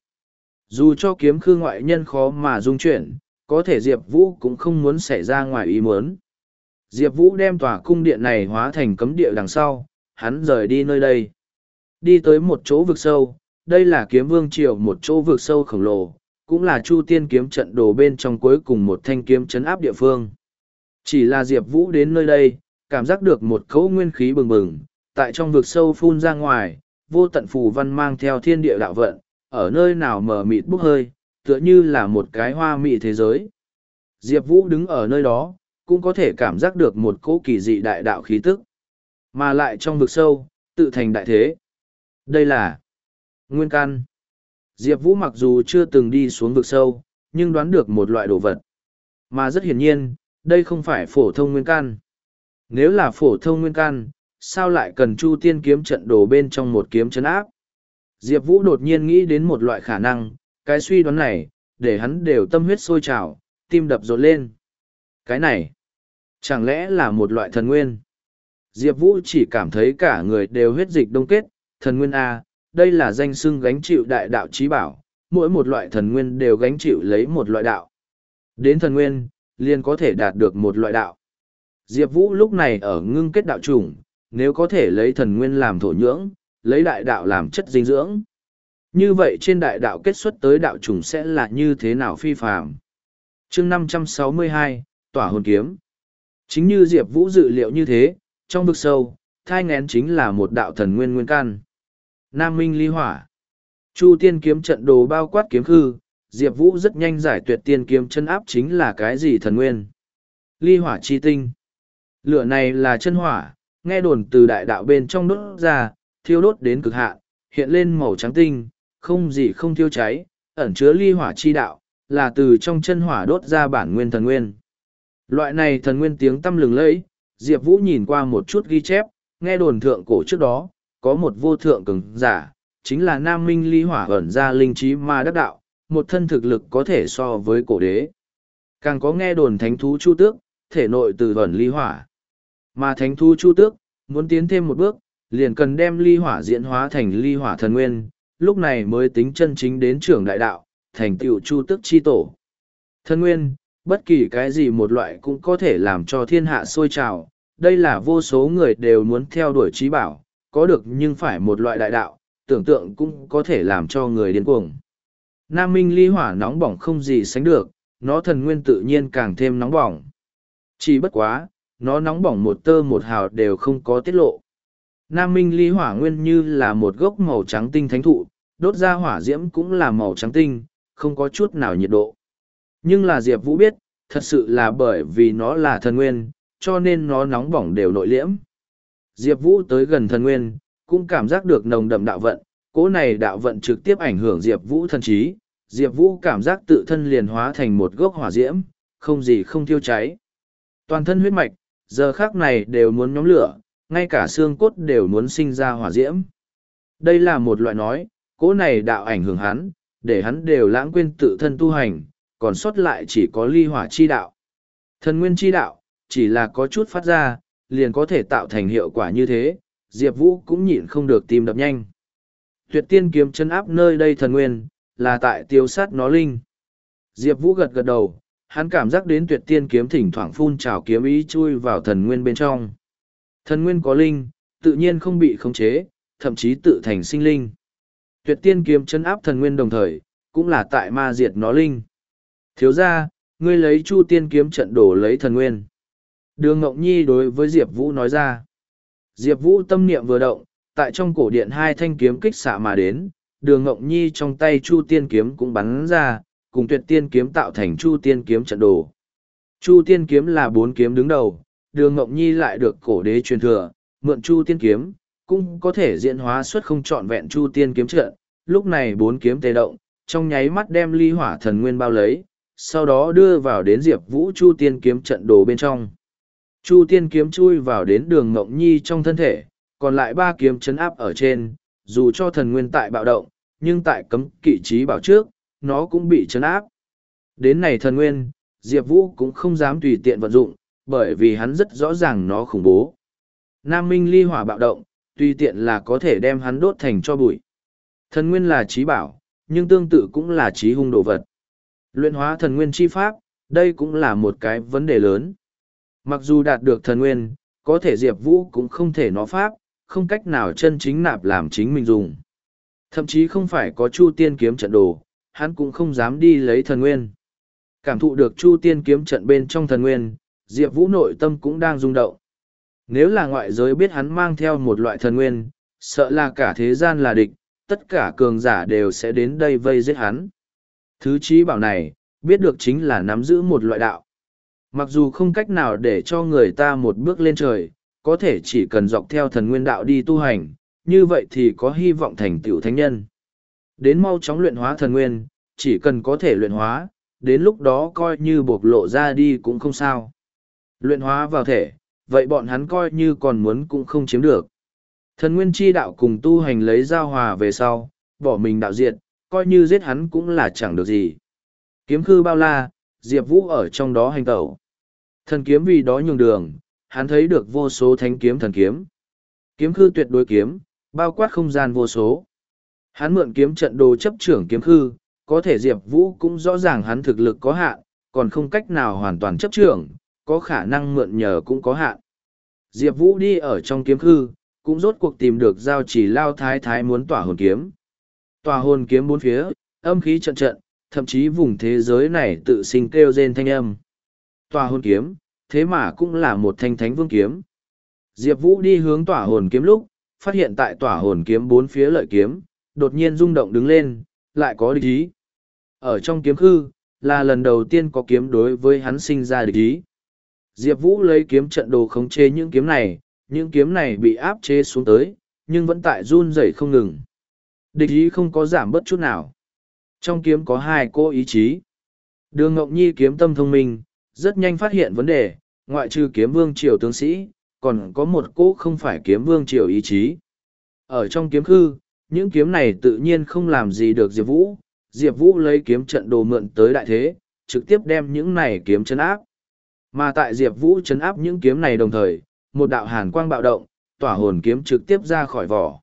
Dù cho kiếm khư ngoại nhân khó mà dung chuyển, có thể Diệp Vũ cũng không muốn xảy ra ngoài ý muốn. Diệp Vũ đem tòa cung điện này hóa thành cấm địa đằng sau, hắn rời đi nơi đây. Đi tới một chỗ vực sâu, đây là kiếm vương triều một chỗ vực sâu khổng lồ, cũng là chu tiên kiếm trận đồ bên trong cuối cùng một thanh kiếm chấn áp địa phương. Chỉ là Diệp Vũ đến nơi đây, cảm giác được một cấu nguyên khí bừng bừng, tại trong vực sâu phun ra ngoài, vô tận phù văn mang theo thiên địa đạo vận, ở nơi nào mở mịt bốc hơi, tựa như là một cái hoa mị thế giới. Diệp Vũ đứng ở nơi đó, cũng có thể cảm giác được một cỗ kỳ dị đại đạo khí tức. Mà lại trong vực sâu, tự thành đại thế. Đây là Nguyên Căn. Diệp Vũ mặc dù chưa từng đi xuống vực sâu, nhưng đoán được một loại đồ vật. Mà rất hiển nhiên, đây không phải phổ thông Nguyên can. Nếu là phổ thông Nguyên can, sao lại cần Chu Tiên kiếm trận đồ bên trong một kiếm chấn áp? Diệp Vũ đột nhiên nghĩ đến một loại khả năng, cái suy đoán này, để hắn đều tâm huyết sôi trào, tim đập rộn lên. Cái này, chẳng lẽ là một loại thần nguyên? Diệp Vũ chỉ cảm thấy cả người đều huyết dịch đông kết, thần nguyên A, đây là danh xưng gánh chịu đại đạo trí bảo, mỗi một loại thần nguyên đều gánh chịu lấy một loại đạo. Đến thần nguyên, liền có thể đạt được một loại đạo. Diệp Vũ lúc này ở ngưng kết đạo chủng, nếu có thể lấy thần nguyên làm thổ nhưỡng, lấy đại đạo làm chất dinh dưỡng. Như vậy trên đại đạo kết xuất tới đạo chủng sẽ là như thế nào phi phàm? chương 562, Tỏa hồn kiếm. Chính như Diệp Vũ dự liệu như thế, trong vực sâu, thai ngén chính là một đạo thần nguyên nguyên can. Nam Minh ly hỏa. Chu tiên kiếm trận đồ bao quát kiếm khư, Diệp Vũ rất nhanh giải tuyệt tiên kiếm chân áp chính là cái gì thần nguyên. Ly hỏa chi tinh. Lửa này là chân hỏa, nghe đồn từ đại đạo bên trong đốt ra, thiêu đốt đến cực hạn, hiện lên màu trắng tinh, không gì không thiêu cháy, ẩn chứa ly hỏa chi đạo, là từ trong chân hỏa đốt ra bản nguyên thần nguyên. Loại này thần nguyên tiếng tâm lừng lẫy, Diệp Vũ nhìn qua một chút ghi chép, nghe đồn thượng cổ trước đó, có một vô thượng cường giả, chính là Nam Minh Ly Hỏa ẩn ra linh trí ma đắc đạo, một thân thực lực có thể so với cổ đế. Càng có nghe đồn thánh thú chu tước, thể nội từ ẩn ly hỏa. Mà thánh thú chu tước, muốn tiến thêm một bước, liền cần đem ly hỏa diễn hóa thành ly hỏa thần nguyên, lúc này mới tính chân chính đến trưởng đại đạo, thành tựu chu tước chi tổ. Thần nguyên, bất kỳ cái gì một loại cũng có thể làm cho thiên hạ sôi trào, đây là vô số người đều muốn theo đuổi trí bảo, có được nhưng phải một loại đại đạo, tưởng tượng cũng có thể làm cho người điên cuồng. Nam Minh ly hỏa nóng bỏng không gì sánh được, nó thần nguyên tự nhiên càng thêm nóng bỏng. Chỉ bất quá, nó nóng bỏng một tơ một hào đều không có tiết lộ. Nam Minh ly hỏa nguyên như là một gốc màu trắng tinh thánh thụ, đốt ra hỏa diễm cũng là màu trắng tinh, không có chút nào nhiệt độ. Nhưng là Diệp Vũ biết, thật sự là bởi vì nó là thần nguyên, cho nên nó nóng bỏng đều nội liễm. Diệp Vũ tới gần thần nguyên, cũng cảm giác được nồng đậm đạo vận, cỗ này đạo vận trực tiếp ảnh hưởng Diệp Vũ thần trí, Diệp Vũ cảm giác tự thân liền hóa thành một gốc hỏa diễm, không gì không thiêu cháy. Toàn thân huyết mạch, giờ khác này đều muốn nhóm lửa, ngay cả xương cốt đều muốn sinh ra hỏa diễm. Đây là một loại nói, cỗ này đạo ảnh hưởng hắn, để hắn đều lãng quên tự thân tu hành, còn sót lại chỉ có ly hỏa chi đạo. Thần nguyên chi đạo, chỉ là có chút phát ra, liền có thể tạo thành hiệu quả như thế, Diệp Vũ cũng nhịn không được tìm đập nhanh. Tuyệt tiên kiếm chân áp nơi đây thần nguyên, là tại tiêu sát nó linh. Diệp Vũ gật gật đầu, hắn cảm giác đến tuyệt tiên kiếm thỉnh thoảng phun trào kiếm ý chui vào thần nguyên bên trong. Thần nguyên có linh, tự nhiên không bị khống chế, thậm chí tự thành sinh linh. Tuyệt tiên kiếm chân áp thần nguyên đồng thời, cũng là tại ma diệt nó linh. Thiếu ra, ngươi lấy chu tiên kiếm trận đổ lấy thần nguyên. Đường Ngộng Nhi đối với Diệp Vũ nói ra. Diệp Vũ tâm niệm vừa động, tại trong cổ điện hai thanh kiếm kích xạ mà đến, đường Ngộng Nhi trong tay chu tiên kiếm cũng bắn ra, cùng tuyệt tiên kiếm tạo thành chu tiên kiếm trận đồ. Chu tiên kiếm là bốn kiếm đứng đầu, đường Ngộng Nhi lại được cổ đế truyền thừa, mượn chu tiên kiếm, cũng có thể diễn hóa xuất không trọn vẹn chu tiên kiếm trận. Lúc này bốn kiếm tê động, trong nháy mắt đem ly hỏa thần nguyên bao lấy, sau đó đưa vào đến diệp vũ chu tiên kiếm trận đồ bên trong. Chu tiên kiếm chui vào đến đường Ngộng Nhi trong thân thể, còn lại ba kiếm chấn áp ở trên, dù cho thần nguyên tại bạo động, nhưng tại cấm kỵ trí bảo trước, nó cũng bị chấn áp. Đến này thần nguyên, Diệp Vũ cũng không dám tùy tiện vận dụng, bởi vì hắn rất rõ ràng nó khủng bố. Nam Minh ly hỏa bạo động, tùy tiện là có thể đem hắn đốt thành cho bụi. Thần nguyên là trí bảo, nhưng tương tự cũng là trí hung đồ vật. Luyện hóa thần nguyên chi pháp, đây cũng là một cái vấn đề lớn. Mặc dù đạt được thần nguyên, có thể Diệp Vũ cũng không thể nó pháp, không cách nào chân chính nạp làm chính mình dùng. Thậm chí không phải có Chu Tiên kiếm trận đồ, hắn cũng không dám đi lấy thần nguyên. Cảm thụ được Chu Tiên kiếm trận bên trong thần nguyên, Diệp Vũ nội tâm cũng đang rung động. Nếu là ngoại giới biết hắn mang theo một loại thần nguyên, sợ là cả thế gian là địch, tất cả cường giả đều sẽ đến đây vây giết hắn. Thứ trí bảo này, biết được chính là nắm giữ một loại đạo. Mặc dù không cách nào để cho người ta một bước lên trời, có thể chỉ cần dọc theo thần nguyên đạo đi tu hành, như vậy thì có hy vọng thành tựu thánh nhân. Đến mau chóng luyện hóa thần nguyên, chỉ cần có thể luyện hóa, đến lúc đó coi như bộc lộ ra đi cũng không sao. Luyện hóa vào thể, vậy bọn hắn coi như còn muốn cũng không chiếm được. Thần nguyên chi đạo cùng tu hành lấy giao hòa về sau, bỏ mình đạo diệt, coi như giết hắn cũng là chẳng được gì. Kiếm khư bao la, Diệp Vũ ở trong đó hành tẩu. Thần kiếm vì đó nhường đường, hắn thấy được vô số thánh kiếm thần kiếm. Kiếm khư tuyệt đối kiếm, bao quát không gian vô số. Hắn mượn kiếm trận đồ chấp trưởng kiếm khư, có thể Diệp Vũ cũng rõ ràng hắn thực lực có hạn, còn không cách nào hoàn toàn chấp trưởng, có khả năng mượn nhờ cũng có hạn. Diệp Vũ đi ở trong kiếm khư, cũng rốt cuộc tìm được giao chỉ lao thái thái muốn tỏa hồn kiếm. Tỏa hồn kiếm bốn phía, âm khí trận trận, thậm chí vùng thế giới này tự sinh kêu rên thanh âm tòa hồn kiếm, thế mà cũng là một thanh thánh vương kiếm. Diệp Vũ đi hướng tỏa hồn kiếm lúc, phát hiện tại tỏa hồn kiếm bốn phía lợi kiếm, đột nhiên rung động đứng lên, lại có địch ý. Ở trong kiếm khư, là lần đầu tiên có kiếm đối với hắn sinh ra địch ý. Diệp Vũ lấy kiếm trận đồ khống chế những kiếm này, những kiếm này bị áp chế xuống tới, nhưng vẫn tại run rẩy không ngừng. Địch ý không có giảm bớt chút nào. Trong kiếm có hai cô ý chí. Đường Ngọc Nhi kiếm tâm thông minh, rất nhanh phát hiện vấn đề, ngoại trừ kiếm vương triều tướng sĩ, còn có một cỗ không phải kiếm vương triều ý chí. Ở trong kiếm khư, những kiếm này tự nhiên không làm gì được Diệp Vũ, Diệp Vũ lấy kiếm trận đồ mượn tới đại thế, trực tiếp đem những này kiếm chấn áp. Mà tại Diệp Vũ chấn áp những kiếm này đồng thời, một đạo hàn quang bạo động, tỏa hồn kiếm trực tiếp ra khỏi vỏ.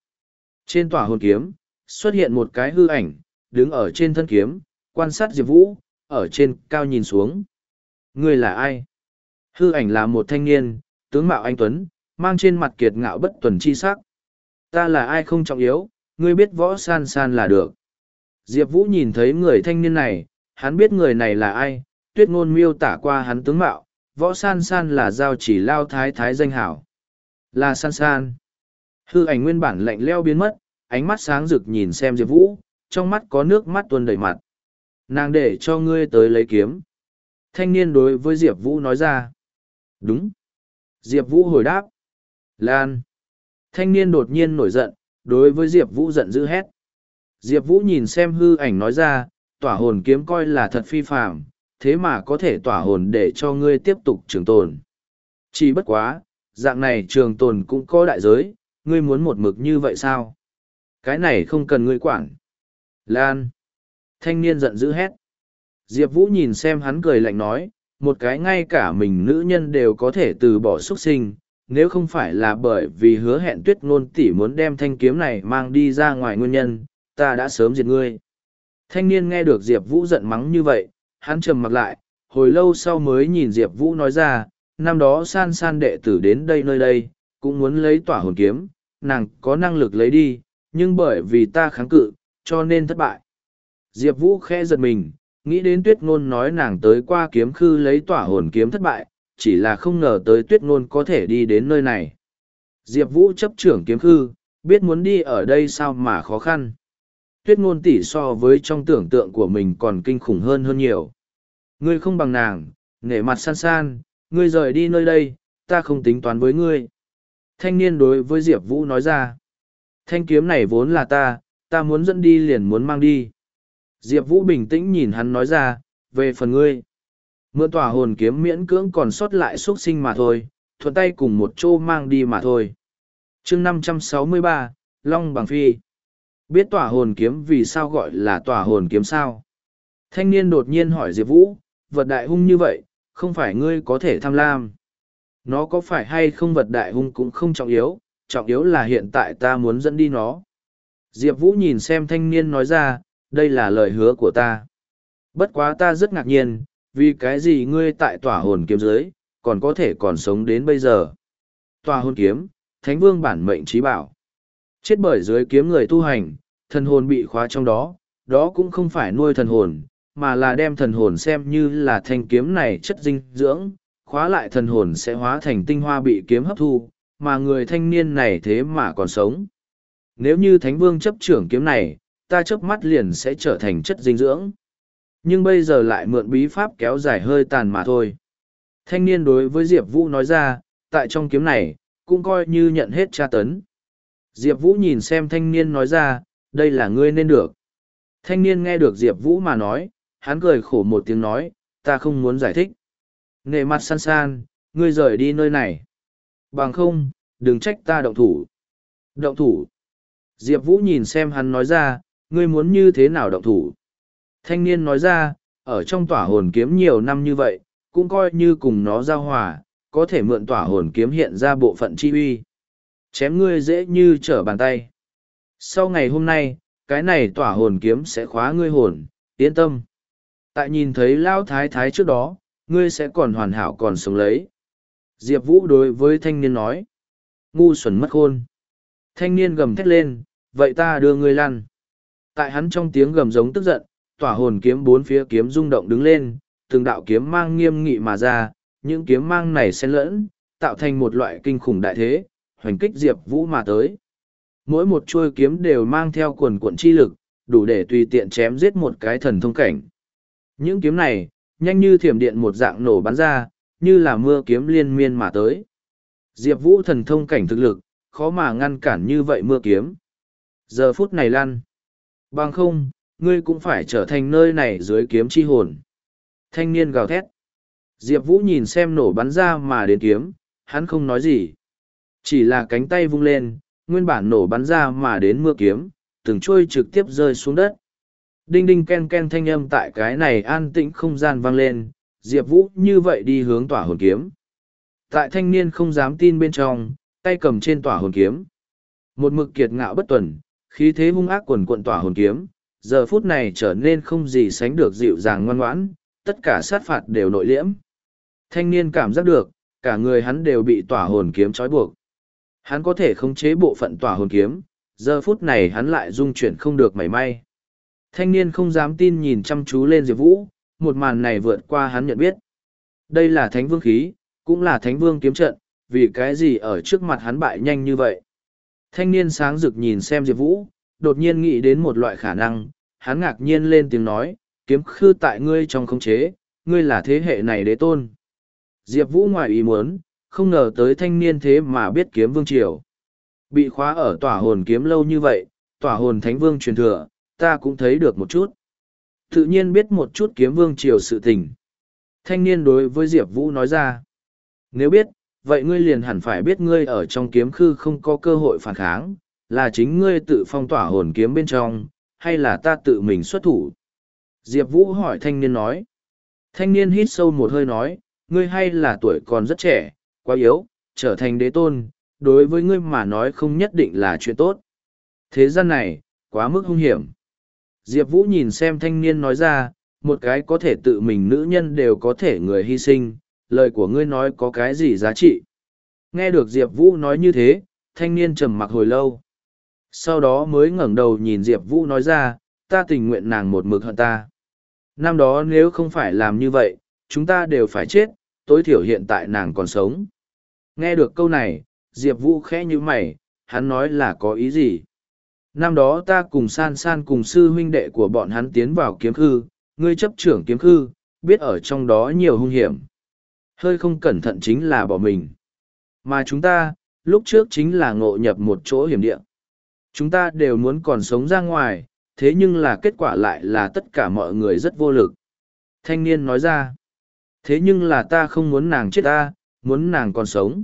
Trên tỏa hồn kiếm, xuất hiện một cái hư ảnh, đứng ở trên thân kiếm, quan sát Diệp Vũ, ở trên cao nhìn xuống. Ngươi là ai? Hư ảnh là một thanh niên, tướng mạo anh Tuấn, mang trên mặt kiệt ngạo bất tuần chi sắc. Ta là ai không trọng yếu, ngươi biết võ san san là được. Diệp Vũ nhìn thấy người thanh niên này, hắn biết người này là ai, tuyết ngôn miêu tả qua hắn tướng mạo, võ san san là giao chỉ lao thái thái danh hảo. Là san san. Hư ảnh nguyên bản lạnh leo biến mất, ánh mắt sáng rực nhìn xem Diệp Vũ, trong mắt có nước mắt tuôn đầy mặt. Nàng để cho ngươi tới lấy kiếm. Thanh niên đối với Diệp Vũ nói ra. Đúng. Diệp Vũ hồi đáp. Lan. Thanh niên đột nhiên nổi giận, đối với Diệp Vũ giận dữ hét. Diệp Vũ nhìn xem hư ảnh nói ra, tỏa hồn kiếm coi là thật phi phạm, thế mà có thể tỏa hồn để cho ngươi tiếp tục trường tồn. Chỉ bất quá, dạng này trường tồn cũng có đại giới, ngươi muốn một mực như vậy sao? Cái này không cần ngươi quản. Lan. Thanh niên giận dữ hét. Diệp Vũ nhìn xem hắn cười lạnh nói, một cái ngay cả mình nữ nhân đều có thể từ bỏ xuất sinh, nếu không phải là bởi vì hứa hẹn tuyết ngôn tỷ muốn đem thanh kiếm này mang đi ra ngoài nguyên nhân, ta đã sớm diệt ngươi. Thanh niên nghe được Diệp Vũ giận mắng như vậy, hắn trầm mặt lại, hồi lâu sau mới nhìn Diệp Vũ nói ra, năm đó san san đệ tử đến đây nơi đây, cũng muốn lấy tỏa hồn kiếm, nàng có năng lực lấy đi, nhưng bởi vì ta kháng cự, cho nên thất bại. Diệp Vũ khẽ giật mình, nghĩ đến tuyết ngôn nói nàng tới qua kiếm khư lấy tỏa hồn kiếm thất bại, chỉ là không ngờ tới tuyết ngôn có thể đi đến nơi này. Diệp Vũ chấp trưởng kiếm khư, biết muốn đi ở đây sao mà khó khăn. Tuyết ngôn tỷ so với trong tưởng tượng của mình còn kinh khủng hơn hơn nhiều. Ngươi không bằng nàng, nể mặt san san, ngươi rời đi nơi đây, ta không tính toán với ngươi. Thanh niên đối với Diệp Vũ nói ra. Thanh kiếm này vốn là ta, ta muốn dẫn đi liền muốn mang đi. Diệp Vũ bình tĩnh nhìn hắn nói ra, về phần ngươi. Mượn tỏa hồn kiếm miễn cưỡng còn sót lại xuất sinh mà thôi, thuận tay cùng một chỗ mang đi mà thôi. chương năm trăm sáu mươi ba Long Bằng Phi. Biết tỏa hồn kiếm vì sao gọi là tỏa hồn kiếm sao? Thanh niên đột nhiên hỏi Diệp Vũ, vật đại hung như vậy, không phải ngươi có thể tham lam. Nó có phải hay không vật đại hung cũng không trọng yếu, trọng yếu là hiện tại ta muốn dẫn đi nó. Diệp Vũ nhìn xem thanh niên nói ra, đây là lời hứa của ta. Bất quá ta rất ngạc nhiên, vì cái gì ngươi tại tỏa hồn kiếm dưới, còn có thể còn sống đến bây giờ. Tòa hồn kiếm, thánh vương bản mệnh trí bảo. Chết bởi dưới kiếm người tu hành, thần hồn bị khóa trong đó, đó cũng không phải nuôi thần hồn, mà là đem thần hồn xem như là thanh kiếm này chất dinh dưỡng, khóa lại thần hồn sẽ hóa thành tinh hoa bị kiếm hấp thu, mà người thanh niên này thế mà còn sống. Nếu như Thánh Vương chấp trưởng kiếm này, ta chớp mắt liền sẽ trở thành chất dinh dưỡng. Nhưng bây giờ lại mượn bí pháp kéo dài hơi tàn mà thôi. Thanh niên đối với Diệp Vũ nói ra, tại trong kiếm này, cũng coi như nhận hết tra tấn. Diệp Vũ nhìn xem thanh niên nói ra, đây là ngươi nên được. Thanh niên nghe được Diệp Vũ mà nói, hắn cười khổ một tiếng nói, ta không muốn giải thích. Nệ mặt san san, ngươi rời đi nơi này. Bằng không, đừng trách ta động thủ. Động thủ. Diệp Vũ nhìn xem hắn nói ra, ngươi muốn như thế nào động thủ. Thanh niên nói ra, ở trong tỏa hồn kiếm nhiều năm như vậy, cũng coi như cùng nó giao hòa, có thể mượn tỏa hồn kiếm hiện ra bộ phận chi uy. Chém ngươi dễ như trở bàn tay. Sau ngày hôm nay, cái này tỏa hồn kiếm sẽ khóa ngươi hồn, yên tâm. Tại nhìn thấy Lao Thái Thái trước đó, ngươi sẽ còn hoàn hảo còn sống lấy. Diệp Vũ đối với thanh niên nói. Ngu xuẩn mất khôn. Thanh niên gầm thét lên, vậy ta đưa ngươi lăn. Tại hắn trong tiếng gầm giống tức giận, tỏa hồn kiếm bốn phía kiếm rung động đứng lên, từng đạo kiếm mang nghiêm nghị mà ra, những kiếm mang này xen lẫn, tạo thành một loại kinh khủng đại thế, hoành kích Diệp Vũ mà tới. Mỗi một chuôi kiếm đều mang theo quần cuộn chi lực, đủ để tùy tiện chém giết một cái thần thông cảnh. Những kiếm này, nhanh như thiểm điện một dạng nổ bắn ra, như là mưa kiếm liên miên mà tới. Diệp Vũ thần thông cảnh thực lực, khó mà ngăn cản như vậy mưa kiếm. Giờ phút này lăn. Bằng không, ngươi cũng phải trở thành nơi này dưới kiếm chi hồn. Thanh niên gào thét. Diệp Vũ nhìn xem nổ bắn ra mà đến kiếm, hắn không nói gì. Chỉ là cánh tay vung lên, nguyên bản nổ bắn ra mà đến mưa kiếm, từng trôi trực tiếp rơi xuống đất. Đinh đinh ken ken thanh âm tại cái này an tĩnh không gian vang lên, Diệp Vũ như vậy đi hướng tỏa hồn kiếm. Tại thanh niên không dám tin bên trong, tay cầm trên tỏa hồn kiếm. Một mực kiệt ngạo bất tuần, khí thế hung ác quần quận tỏa hồn kiếm, giờ phút này trở nên không gì sánh được dịu dàng ngoan ngoãn, tất cả sát phạt đều nội liễm. Thanh niên cảm giác được, cả người hắn đều bị tỏa hồn kiếm trói buộc. Hắn có thể khống chế bộ phận tỏa hồn kiếm, giờ phút này hắn lại dung chuyển không được mảy may. Thanh niên không dám tin nhìn chăm chú lên Diệp Vũ, một màn này vượt qua hắn nhận biết. Đây là thánh vương khí, cũng là thánh vương kiếm trận, vì cái gì ở trước mặt hắn bại nhanh như vậy. Thanh niên sáng rực nhìn xem Diệp Vũ, đột nhiên nghĩ đến một loại khả năng, hắn ngạc nhiên lên tiếng nói, kiếm khư tại ngươi trong khống chế, ngươi là thế hệ này đế tôn. Diệp Vũ ngoài ý muốn, không ngờ tới thanh niên thế mà biết kiếm vương triều. Bị khóa ở tỏa hồn kiếm lâu như vậy, tỏa hồn thánh vương truyền thừa, ta cũng thấy được một chút. Tự nhiên biết một chút kiếm vương triều sự tình. Thanh niên đối với Diệp Vũ nói ra. Nếu biết, vậy ngươi liền hẳn phải biết ngươi ở trong kiếm khư không có cơ hội phản kháng, là chính ngươi tự phong tỏa hồn kiếm bên trong, hay là ta tự mình xuất thủ? Diệp Vũ hỏi thanh niên nói. Thanh niên hít sâu một hơi nói, ngươi hay là tuổi còn rất trẻ, quá yếu, trở thành đế tôn, đối với ngươi mà nói không nhất định là chuyện tốt. Thế gian này, quá mức hung hiểm. Diệp Vũ nhìn xem thanh niên nói ra, một cái có thể tự mình nữ nhân đều có thể người hy sinh, lời của ngươi nói có cái gì giá trị. Nghe được Diệp Vũ nói như thế, thanh niên trầm mặc hồi lâu. Sau đó mới ngẩng đầu nhìn Diệp Vũ nói ra, ta tình nguyện nàng một mực hận ta. Năm đó nếu không phải làm như vậy, chúng ta đều phải chết, tối thiểu hiện tại nàng còn sống. Nghe được câu này, Diệp Vũ khẽ như mày, hắn nói là có ý gì? Năm đó ta cùng san san cùng sư huynh đệ của bọn hắn tiến vào kiếm khư, ngươi chấp trưởng kiếm khư, biết ở trong đó nhiều hung hiểm. Hơi không cẩn thận chính là bỏ mình. Mà chúng ta, lúc trước chính là ngộ nhập một chỗ hiểm địa. Chúng ta đều muốn còn sống ra ngoài, thế nhưng là kết quả lại là tất cả mọi người rất vô lực. Thanh niên nói ra, thế nhưng là ta không muốn nàng chết ta, muốn nàng còn sống.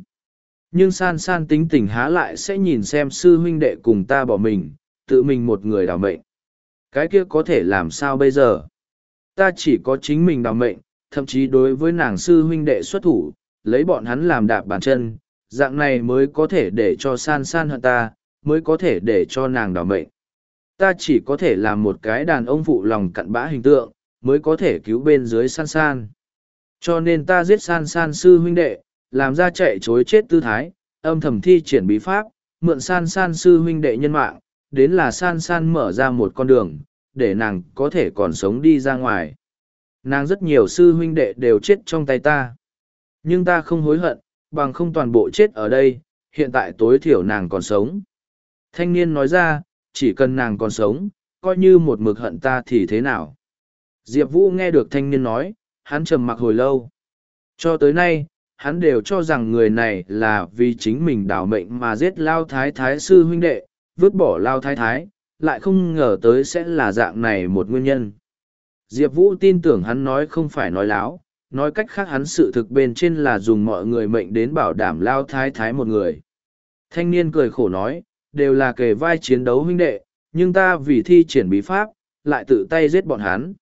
Nhưng san san tính tình há lại sẽ nhìn xem sư huynh đệ cùng ta bỏ mình, tự mình một người đào mệnh. Cái kia có thể làm sao bây giờ? Ta chỉ có chính mình đào mệnh, thậm chí đối với nàng sư huynh đệ xuất thủ, lấy bọn hắn làm đạp bàn chân, dạng này mới có thể để cho san san hận ta, mới có thể để cho nàng đỏ mệnh. Ta chỉ có thể làm một cái đàn ông phụ lòng cặn bã hình tượng, mới có thể cứu bên dưới san san. Cho nên ta giết san san sư huynh đệ, làm ra chạy chối chết tư thái, âm thầm thi triển bí pháp, mượn san san sư huynh đệ nhân mạng, đến là san san mở ra một con đường, để nàng có thể còn sống đi ra ngoài. Nàng rất nhiều sư huynh đệ đều chết trong tay ta. Nhưng ta không hối hận, bằng không toàn bộ chết ở đây, hiện tại tối thiểu nàng còn sống. Thanh niên nói ra, chỉ cần nàng còn sống, coi như một mực hận ta thì thế nào. Diệp Vũ nghe được thanh niên nói, hắn trầm mặc hồi lâu. Cho tới nay, hắn đều cho rằng người này là vì chính mình đảo mệnh mà giết Lao Thái Thái sư huynh đệ, vứt bỏ Lao Thái Thái, lại không ngờ tới sẽ là dạng này một nguyên nhân. Diệp Vũ tin tưởng hắn nói không phải nói láo, nói cách khác hắn sự thực bên trên là dùng mọi người mệnh đến bảo đảm Lao Thái Thái một người. Thanh niên cười khổ nói, đều là kề vai chiến đấu huynh đệ, nhưng ta vì thi triển bí pháp, lại tự tay giết bọn hắn.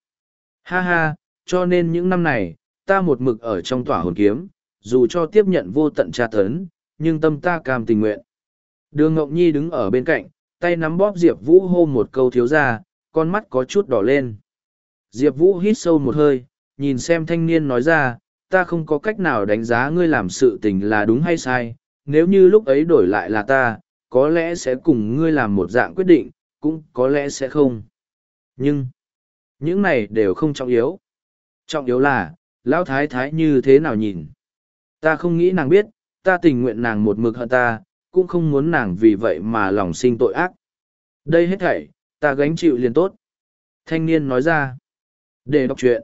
Ha ha, cho nên những năm này, ta một mực ở trong tỏa hồn kiếm, dù cho tiếp nhận vô tận tra tấn, nhưng tâm ta cam tình nguyện. Đường Ngọc Nhi đứng ở bên cạnh, tay nắm bóp Diệp Vũ hô một câu thiếu ra, con mắt có chút đỏ lên. Diệp Vũ hít sâu một hơi, nhìn xem thanh niên nói ra, ta không có cách nào đánh giá ngươi làm sự tình là đúng hay sai, nếu như lúc ấy đổi lại là ta, có lẽ sẽ cùng ngươi làm một dạng quyết định, cũng có lẽ sẽ không. Nhưng, những này đều không trọng yếu. Trọng yếu là, Lão Thái Thái như thế nào nhìn. Ta không nghĩ nàng biết, ta tình nguyện nàng một mực hận ta, cũng không muốn nàng vì vậy mà lòng sinh tội ác. Đây hết thảy, ta gánh chịu liền tốt. Thanh niên nói ra. Để đọc chuyện.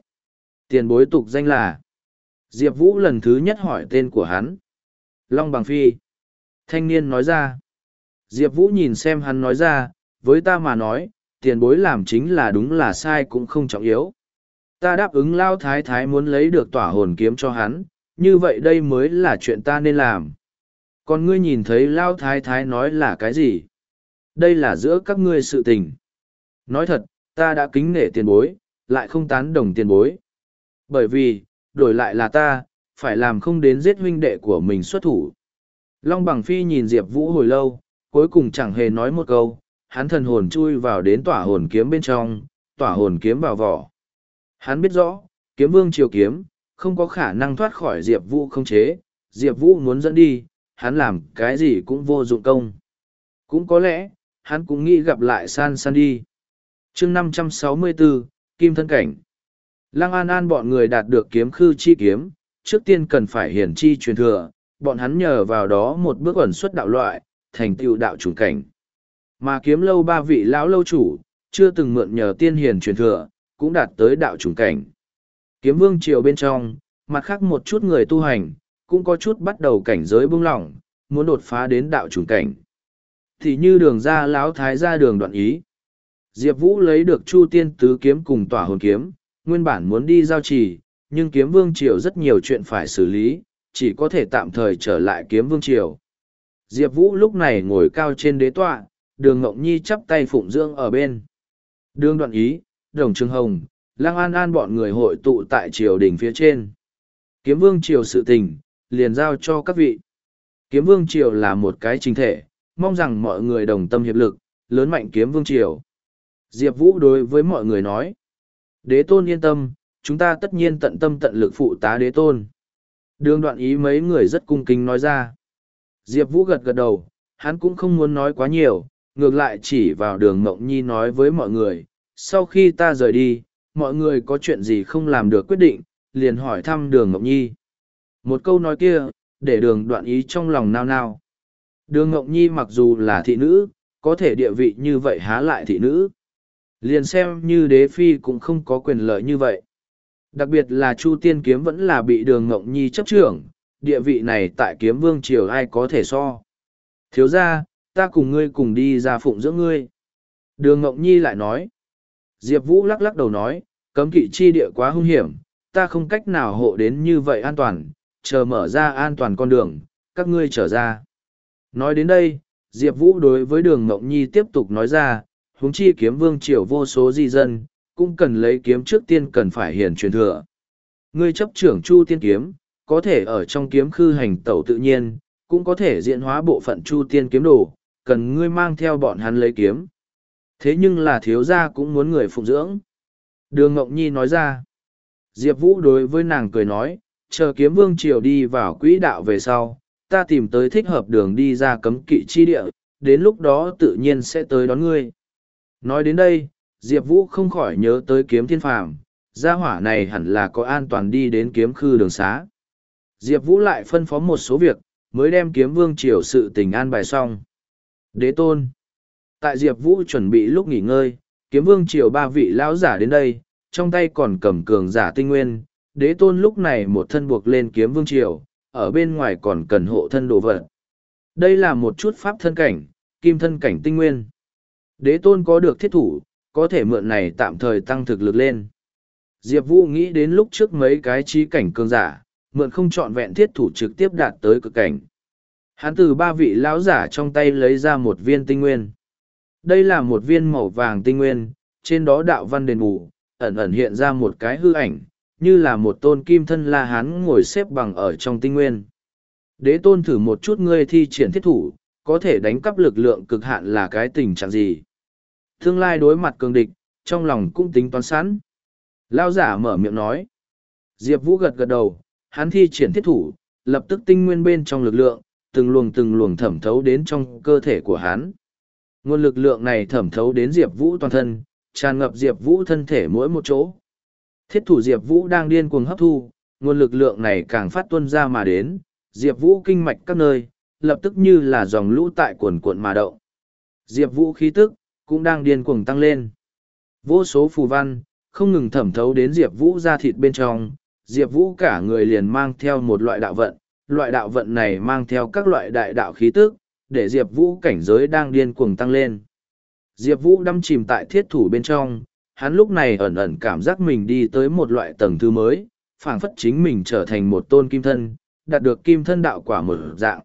Tiền bối tục danh là. Diệp Vũ lần thứ nhất hỏi tên của hắn. Long Bằng Phi. Thanh niên nói ra. Diệp Vũ nhìn xem hắn nói ra, với ta mà nói, tiền bối làm chính là đúng là sai cũng không trọng yếu. Ta đáp ứng Lao Thái Thái muốn lấy được tỏa hồn kiếm cho hắn, như vậy đây mới là chuyện ta nên làm. Còn ngươi nhìn thấy Lao Thái Thái nói là cái gì? Đây là giữa các ngươi sự tình. Nói thật, ta đã kính nể tiền bối, lại không tán đồng tiền bối. Bởi vì, đổi lại là ta, phải làm không đến giết huynh đệ của mình xuất thủ. Long Bằng Phi nhìn Diệp Vũ hồi lâu, cuối cùng chẳng hề nói một câu, hắn thần hồn chui vào đến tỏa hồn kiếm bên trong, tỏa hồn kiếm vào vỏ. Hắn biết rõ, kiếm vương triều kiếm, không có khả năng thoát khỏi Diệp Vũ không chế, Diệp Vũ muốn dẫn đi, hắn làm cái gì cũng vô dụng công. Cũng có lẽ, hắn cũng nghĩ gặp lại san san đi. chương 564, Kim Thân Cảnh Lăng An An bọn người đạt được kiếm khư chi kiếm, trước tiên cần phải hiển chi truyền thừa, bọn hắn nhờ vào đó một bước ẩn xuất đạo loại, thành tựu đạo chủ cảnh. Mà kiếm lâu ba vị lão lâu chủ, chưa từng mượn nhờ tiên hiền truyền thừa, cũng đạt tới đạo chủ cảnh. Kiếm vương triều bên trong, mặt khác một chút người tu hành, cũng có chút bắt đầu cảnh giới bung lỏng, muốn đột phá đến đạo chủ cảnh. Thì như đường ra lão thái ra đường đoạn ý. Diệp Vũ lấy được Chu Tiên Tứ Kiếm cùng tỏa hồn kiếm, nguyên bản muốn đi giao trì, nhưng kiếm vương triều rất nhiều chuyện phải xử lý, chỉ có thể tạm thời trở lại kiếm vương triều. Diệp Vũ lúc này ngồi cao trên đế tọa, đường Ngọc Nhi chắp tay phụng dưỡng ở bên. Đường đoạn ý, đồng trường hồng, lang an an bọn người hội tụ tại triều đình phía trên. Kiếm vương triều sự tình, liền giao cho các vị. Kiếm vương triều là một cái chính thể, mong rằng mọi người đồng tâm hiệp lực, lớn mạnh kiếm vương triều. Diệp Vũ đối với mọi người nói. Đế tôn yên tâm, chúng ta tất nhiên tận tâm tận lực phụ tá đế tôn. Đường đoạn ý mấy người rất cung kính nói ra. Diệp Vũ gật gật đầu, hắn cũng không muốn nói quá nhiều, ngược lại chỉ vào đường Mộng Nhi nói với mọi người. Sau khi ta rời đi, mọi người có chuyện gì không làm được quyết định, liền hỏi thăm đường Mộng Nhi. Một câu nói kia, để đường đoạn ý trong lòng nao nao. Đường Mộng Nhi mặc dù là thị nữ, có thể địa vị như vậy há lại thị nữ. Liền xem như đế phi cũng không có quyền lợi như vậy. Đặc biệt là Chu Tiên Kiếm vẫn là bị đường Ngộng Nhi chấp trưởng, địa vị này tại kiếm vương triều ai có thể so. Thiếu ra, ta cùng ngươi cùng đi ra phụng giữa ngươi. Đường Ngộng Nhi lại nói. Diệp Vũ lắc lắc đầu nói, cấm kỵ chi địa quá hung hiểm, ta không cách nào hộ đến như vậy an toàn, chờ mở ra an toàn con đường, các ngươi trở ra. Nói đến đây, Diệp Vũ đối với đường Ngộng Nhi tiếp tục nói ra, huống chi kiếm vương triều vô số di dân, cũng cần lấy kiếm trước tiên cần phải hiển truyền thừa. Ngươi chấp trưởng chu tiên kiếm, có thể ở trong kiếm khư hành tẩu tự nhiên, cũng có thể diễn hóa bộ phận chu tiên kiếm đồ, cần ngươi mang theo bọn hắn lấy kiếm. Thế nhưng là thiếu gia cũng muốn người phụng dưỡng. Đường Ngọc Nhi nói ra. Diệp Vũ đối với nàng cười nói, chờ kiếm vương triều đi vào quỹ đạo về sau, ta tìm tới thích hợp đường đi ra cấm kỵ chi địa, đến lúc đó tự nhiên sẽ tới đón ngươi. Nói đến đây, Diệp Vũ không khỏi nhớ tới kiếm thiên phàm, gia hỏa này hẳn là có an toàn đi đến kiếm khư đường xá. Diệp Vũ lại phân phó một số việc, mới đem kiếm vương triều sự tình an bài xong. Đế tôn. Tại Diệp Vũ chuẩn bị lúc nghỉ ngơi, kiếm vương triều ba vị lão giả đến đây, trong tay còn cầm cường giả tinh nguyên. Đế tôn lúc này một thân buộc lên kiếm vương triều, ở bên ngoài còn cần hộ thân đồ vật. Đây là một chút pháp thân cảnh, kim thân cảnh tinh nguyên. Đế tôn có được thiết thủ, có thể mượn này tạm thời tăng thực lực lên. Diệp Vũ nghĩ đến lúc trước mấy cái trí cảnh cường giả, mượn không chọn vẹn thiết thủ trực tiếp đạt tới cực cảnh. Hắn từ ba vị lão giả trong tay lấy ra một viên tinh nguyên. Đây là một viên màu vàng tinh nguyên, trên đó đạo văn đền bù, ẩn ẩn hiện ra một cái hư ảnh, như là một tôn kim thân la hán ngồi xếp bằng ở trong tinh nguyên. Đế tôn thử một chút ngươi thi triển thiết thủ, có thể đánh cắp lực lượng cực hạn là cái tình trạng gì. Tương lai đối mặt cường địch, trong lòng cũng tính toán sẵn. Lao giả mở miệng nói. Diệp Vũ gật gật đầu, hắn thi triển thiết thủ, lập tức tinh nguyên bên trong lực lượng, từng luồng từng luồng thẩm thấu đến trong cơ thể của hắn. Nguồn lực lượng này thẩm thấu đến Diệp Vũ toàn thân, tràn ngập Diệp Vũ thân thể mỗi một chỗ. Thiết thủ Diệp Vũ đang điên cuồng hấp thu, nguồn lực lượng này càng phát tuân ra mà đến, Diệp Vũ kinh mạch các nơi, lập tức như là dòng lũ tại cuồn cuộn mà động. Diệp Vũ khí tức, cũng đang điên cuồng tăng lên. Vô số phù văn, không ngừng thẩm thấu đến Diệp Vũ ra thịt bên trong, Diệp Vũ cả người liền mang theo một loại đạo vận, loại đạo vận này mang theo các loại đại đạo khí tức, để Diệp Vũ cảnh giới đang điên cuồng tăng lên. Diệp Vũ đâm chìm tại thiết thủ bên trong, hắn lúc này ẩn ẩn cảm giác mình đi tới một loại tầng thứ mới, phảng phất chính mình trở thành một tôn kim thân, đạt được kim thân đạo quả mở dạng.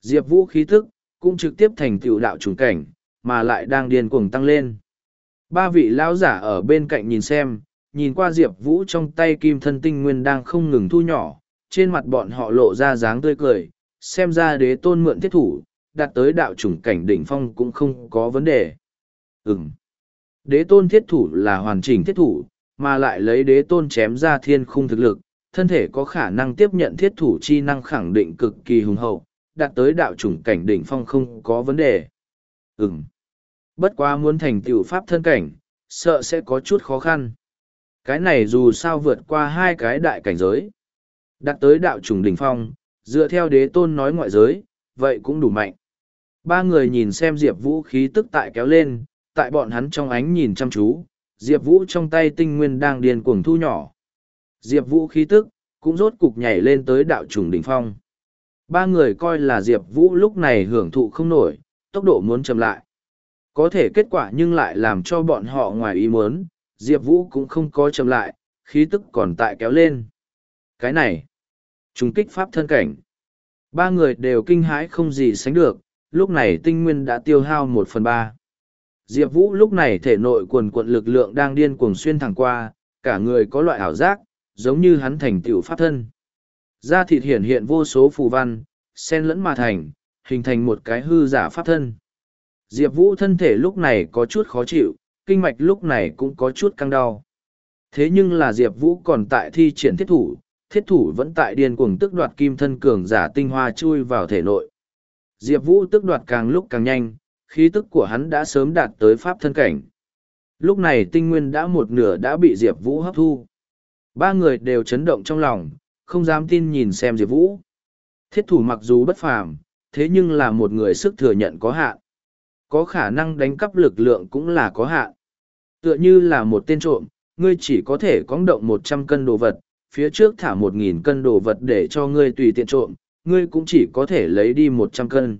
Diệp Vũ khí tức, cũng trực tiếp thành tựu đạo trùng cảnh, mà lại đang điên cuồng tăng lên. Ba vị lão giả ở bên cạnh nhìn xem, nhìn qua Diệp Vũ trong tay kim thân tinh nguyên đang không ngừng thu nhỏ, trên mặt bọn họ lộ ra dáng tươi cười, xem ra đế tôn mượn thiết thủ, đạt tới đạo chủng cảnh đỉnh phong cũng không có vấn đề. Ừm. Đế tôn thiết thủ là hoàn chỉnh thiết thủ, mà lại lấy đế tôn chém ra thiên khung thực lực, thân thể có khả năng tiếp nhận thiết thủ chi năng khẳng định cực kỳ hùng hậu, đạt tới đạo chủng cảnh đỉnh phong không có vấn đề. Ừm. Bất quá muốn thành tựu pháp thân cảnh, sợ sẽ có chút khó khăn. Cái này dù sao vượt qua hai cái đại cảnh giới. Đạt tới đạo trùng đỉnh phong, dựa theo đế tôn nói ngoại giới, vậy cũng đủ mạnh. Ba người nhìn xem Diệp Vũ khí tức tại kéo lên, tại bọn hắn trong ánh nhìn chăm chú, Diệp Vũ trong tay tinh nguyên đang điền cuồng thu nhỏ. Diệp Vũ khí tức, cũng rốt cục nhảy lên tới đạo trùng đỉnh phong. Ba người coi là Diệp Vũ lúc này hưởng thụ không nổi, tốc độ muốn chậm lại. Có thể kết quả nhưng lại làm cho bọn họ ngoài ý muốn, Diệp Vũ cũng không có chậm lại, khí tức còn tại kéo lên. Cái này, trùng kích pháp thân cảnh. Ba người đều kinh hãi không gì sánh được, lúc này tinh nguyên đã tiêu hao một phần ba. Diệp Vũ lúc này thể nội quần quận lực lượng đang điên cuồng xuyên thẳng qua, cả người có loại ảo giác, giống như hắn thành tựu pháp thân. Da thịt hiển hiện vô số phù văn, xen lẫn mà thành, hình thành một cái hư giả pháp thân. Diệp Vũ thân thể lúc này có chút khó chịu, kinh mạch lúc này cũng có chút căng đau. Thế nhưng là Diệp Vũ còn tại thi triển thiết thủ, thiết thủ vẫn tại điên cuồng tức đoạt kim thân cường giả tinh hoa chui vào thể nội. Diệp Vũ tức đoạt càng lúc càng nhanh, khí tức của hắn đã sớm đạt tới pháp thân cảnh. Lúc này tinh nguyên đã một nửa đã bị Diệp Vũ hấp thu. Ba người đều chấn động trong lòng, không dám tin nhìn xem Diệp Vũ. Thiết thủ mặc dù bất phàm, thế nhưng là một người sức thừa nhận có hạn. Có khả năng đánh cắp lực lượng cũng là có hạn. Tựa như là một tên trộm, ngươi chỉ có thể cóng động một trăm cân đồ vật, phía trước thả một nghìn cân đồ vật để cho ngươi tùy tiện trộm, ngươi cũng chỉ có thể lấy đi một trăm cân.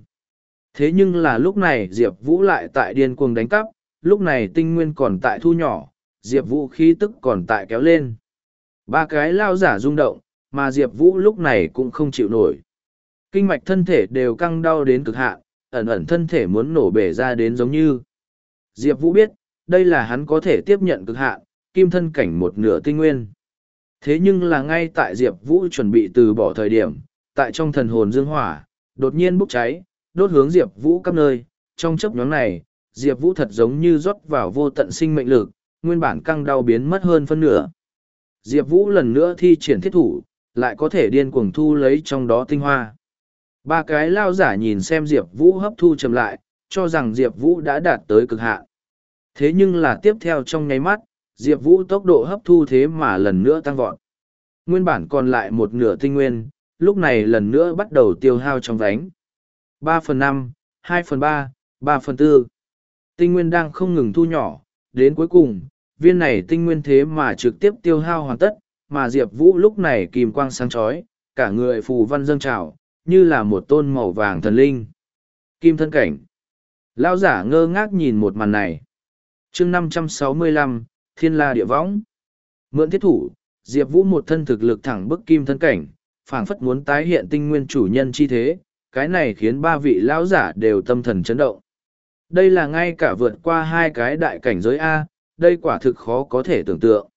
Thế nhưng là lúc này Diệp Vũ lại tại điên cuồng đánh cắp, lúc này tinh nguyên còn tại thu nhỏ, Diệp Vũ khí tức còn tại kéo lên. Ba cái lao giả rung động, mà Diệp Vũ lúc này cũng không chịu nổi. Kinh mạch thân thể đều căng đau đến cực hạn, ẩn ẩn thân thể muốn nổ bể ra đến giống như. Diệp Vũ biết, đây là hắn có thể tiếp nhận cực hạn, kim thân cảnh một nửa tinh nguyên. Thế nhưng là ngay tại Diệp Vũ chuẩn bị từ bỏ thời điểm, tại trong thần hồn dương hỏa, đột nhiên bốc cháy, đốt hướng Diệp Vũ các nơi, trong chấp nhóm này, Diệp Vũ thật giống như rót vào vô tận sinh mệnh lực, nguyên bản căng đau biến mất hơn phân nửa. Diệp Vũ lần nữa thi triển thiết thủ, lại có thể điên cuồng thu lấy trong đó tinh hoa. Ba cái lao giả nhìn xem Diệp Vũ hấp thu chậm lại, cho rằng Diệp Vũ đã đạt tới cực hạn. Thế nhưng là tiếp theo trong nháy mắt, Diệp Vũ tốc độ hấp thu thế mà lần nữa tăng vọt. Nguyên bản còn lại một nửa tinh nguyên, lúc này lần nữa bắt đầu tiêu hao trong vánh. Ba phần năm, hai phần ba, ba phần tư. Tinh nguyên đang không ngừng thu nhỏ, đến cuối cùng, viên này tinh nguyên thế mà trực tiếp tiêu hao hoàn tất, mà Diệp Vũ lúc này kìm quang sáng chói, cả người phù văn dâng trào, như là một tôn màu vàng thần linh. Kim thân cảnh. Lao giả ngơ ngác nhìn một màn này. chương năm trăm sáu mươi lăm Thiên La Địa Võng. Mượn thiết thủ, Diệp Vũ một thân thực lực thẳng bức kim thân cảnh, phảng phất muốn tái hiện tinh nguyên chủ nhân chi thế, cái này khiến ba vị lão giả đều tâm thần chấn động. Đây là ngay cả vượt qua hai cái đại cảnh giới A, đây quả thực khó có thể tưởng tượng.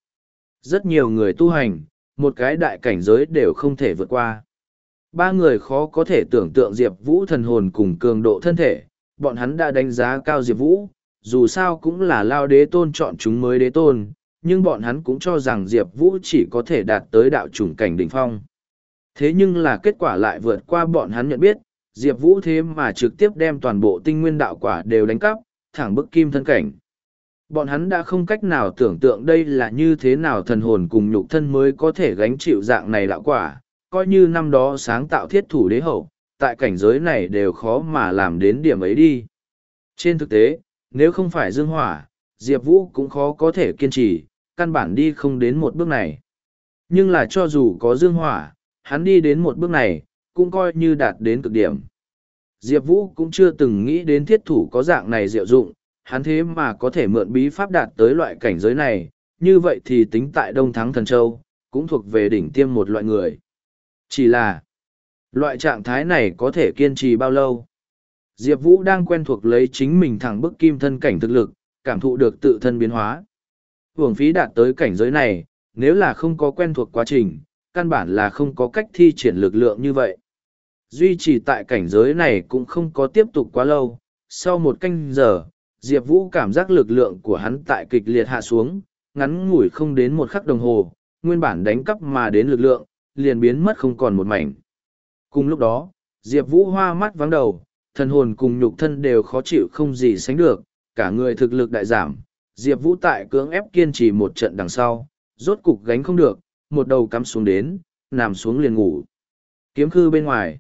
Rất nhiều người tu hành, một cái đại cảnh giới đều không thể vượt qua. Ba người khó có thể tưởng tượng Diệp Vũ thần hồn cùng cường độ thân thể, bọn hắn đã đánh giá cao Diệp Vũ, dù sao cũng là lao đế tôn chọn chúng mới đế tôn, nhưng bọn hắn cũng cho rằng Diệp Vũ chỉ có thể đạt tới đạo chủng cảnh đỉnh phong. Thế nhưng là kết quả lại vượt qua bọn hắn nhận biết, Diệp Vũ thế mà trực tiếp đem toàn bộ tinh nguyên đạo quả đều đánh cắp, thẳng bức kim thân cảnh. Bọn hắn đã không cách nào tưởng tượng đây là như thế nào thần hồn cùng nhục thân mới có thể gánh chịu dạng này đạo quả, coi như năm đó sáng tạo thiết thủ đế hậu, tại cảnh giới này đều khó mà làm đến điểm ấy đi. Trên thực tế, nếu không phải dương hỏa, Diệp Vũ cũng khó có thể kiên trì, căn bản đi không đến một bước này. Nhưng là cho dù có dương hỏa, hắn đi đến một bước này, cũng coi như đạt đến cực điểm. Diệp Vũ cũng chưa từng nghĩ đến thiết thủ có dạng này diệu dụng, hắn thế mà có thể mượn bí pháp đạt tới loại cảnh giới này, như vậy thì tính tại Đông Thắng Thần Châu, cũng thuộc về đỉnh tiêm một loại người. Chỉ là, loại trạng thái này có thể kiên trì bao lâu? Diệp Vũ đang quen thuộc lấy chính mình thẳng bức kim thân cảnh thực lực, cảm thụ được tự thân biến hóa. Hưởng phí đạt tới cảnh giới này, nếu là không có quen thuộc quá trình, căn bản là không có cách thi triển lực lượng như vậy. Duy trì tại cảnh giới này cũng không có tiếp tục quá lâu, sau một canh giờ, Diệp Vũ cảm giác lực lượng của hắn tại kịch liệt hạ xuống, ngắn ngủi không đến một khắc đồng hồ, nguyên bản đánh cắp mà đến lực lượng, liền biến mất không còn một mảnh. Cùng lúc đó, Diệp Vũ hoa mắt vắng đầu, thần hồn cùng nhục thân đều khó chịu không gì sánh được, cả người thực lực đại giảm. Diệp Vũ tại cưỡng ép kiên trì một trận đằng sau, rốt cục gánh không được, một đầu cắm xuống đến, nằm xuống liền ngủ. Kiếm khư bên ngoài.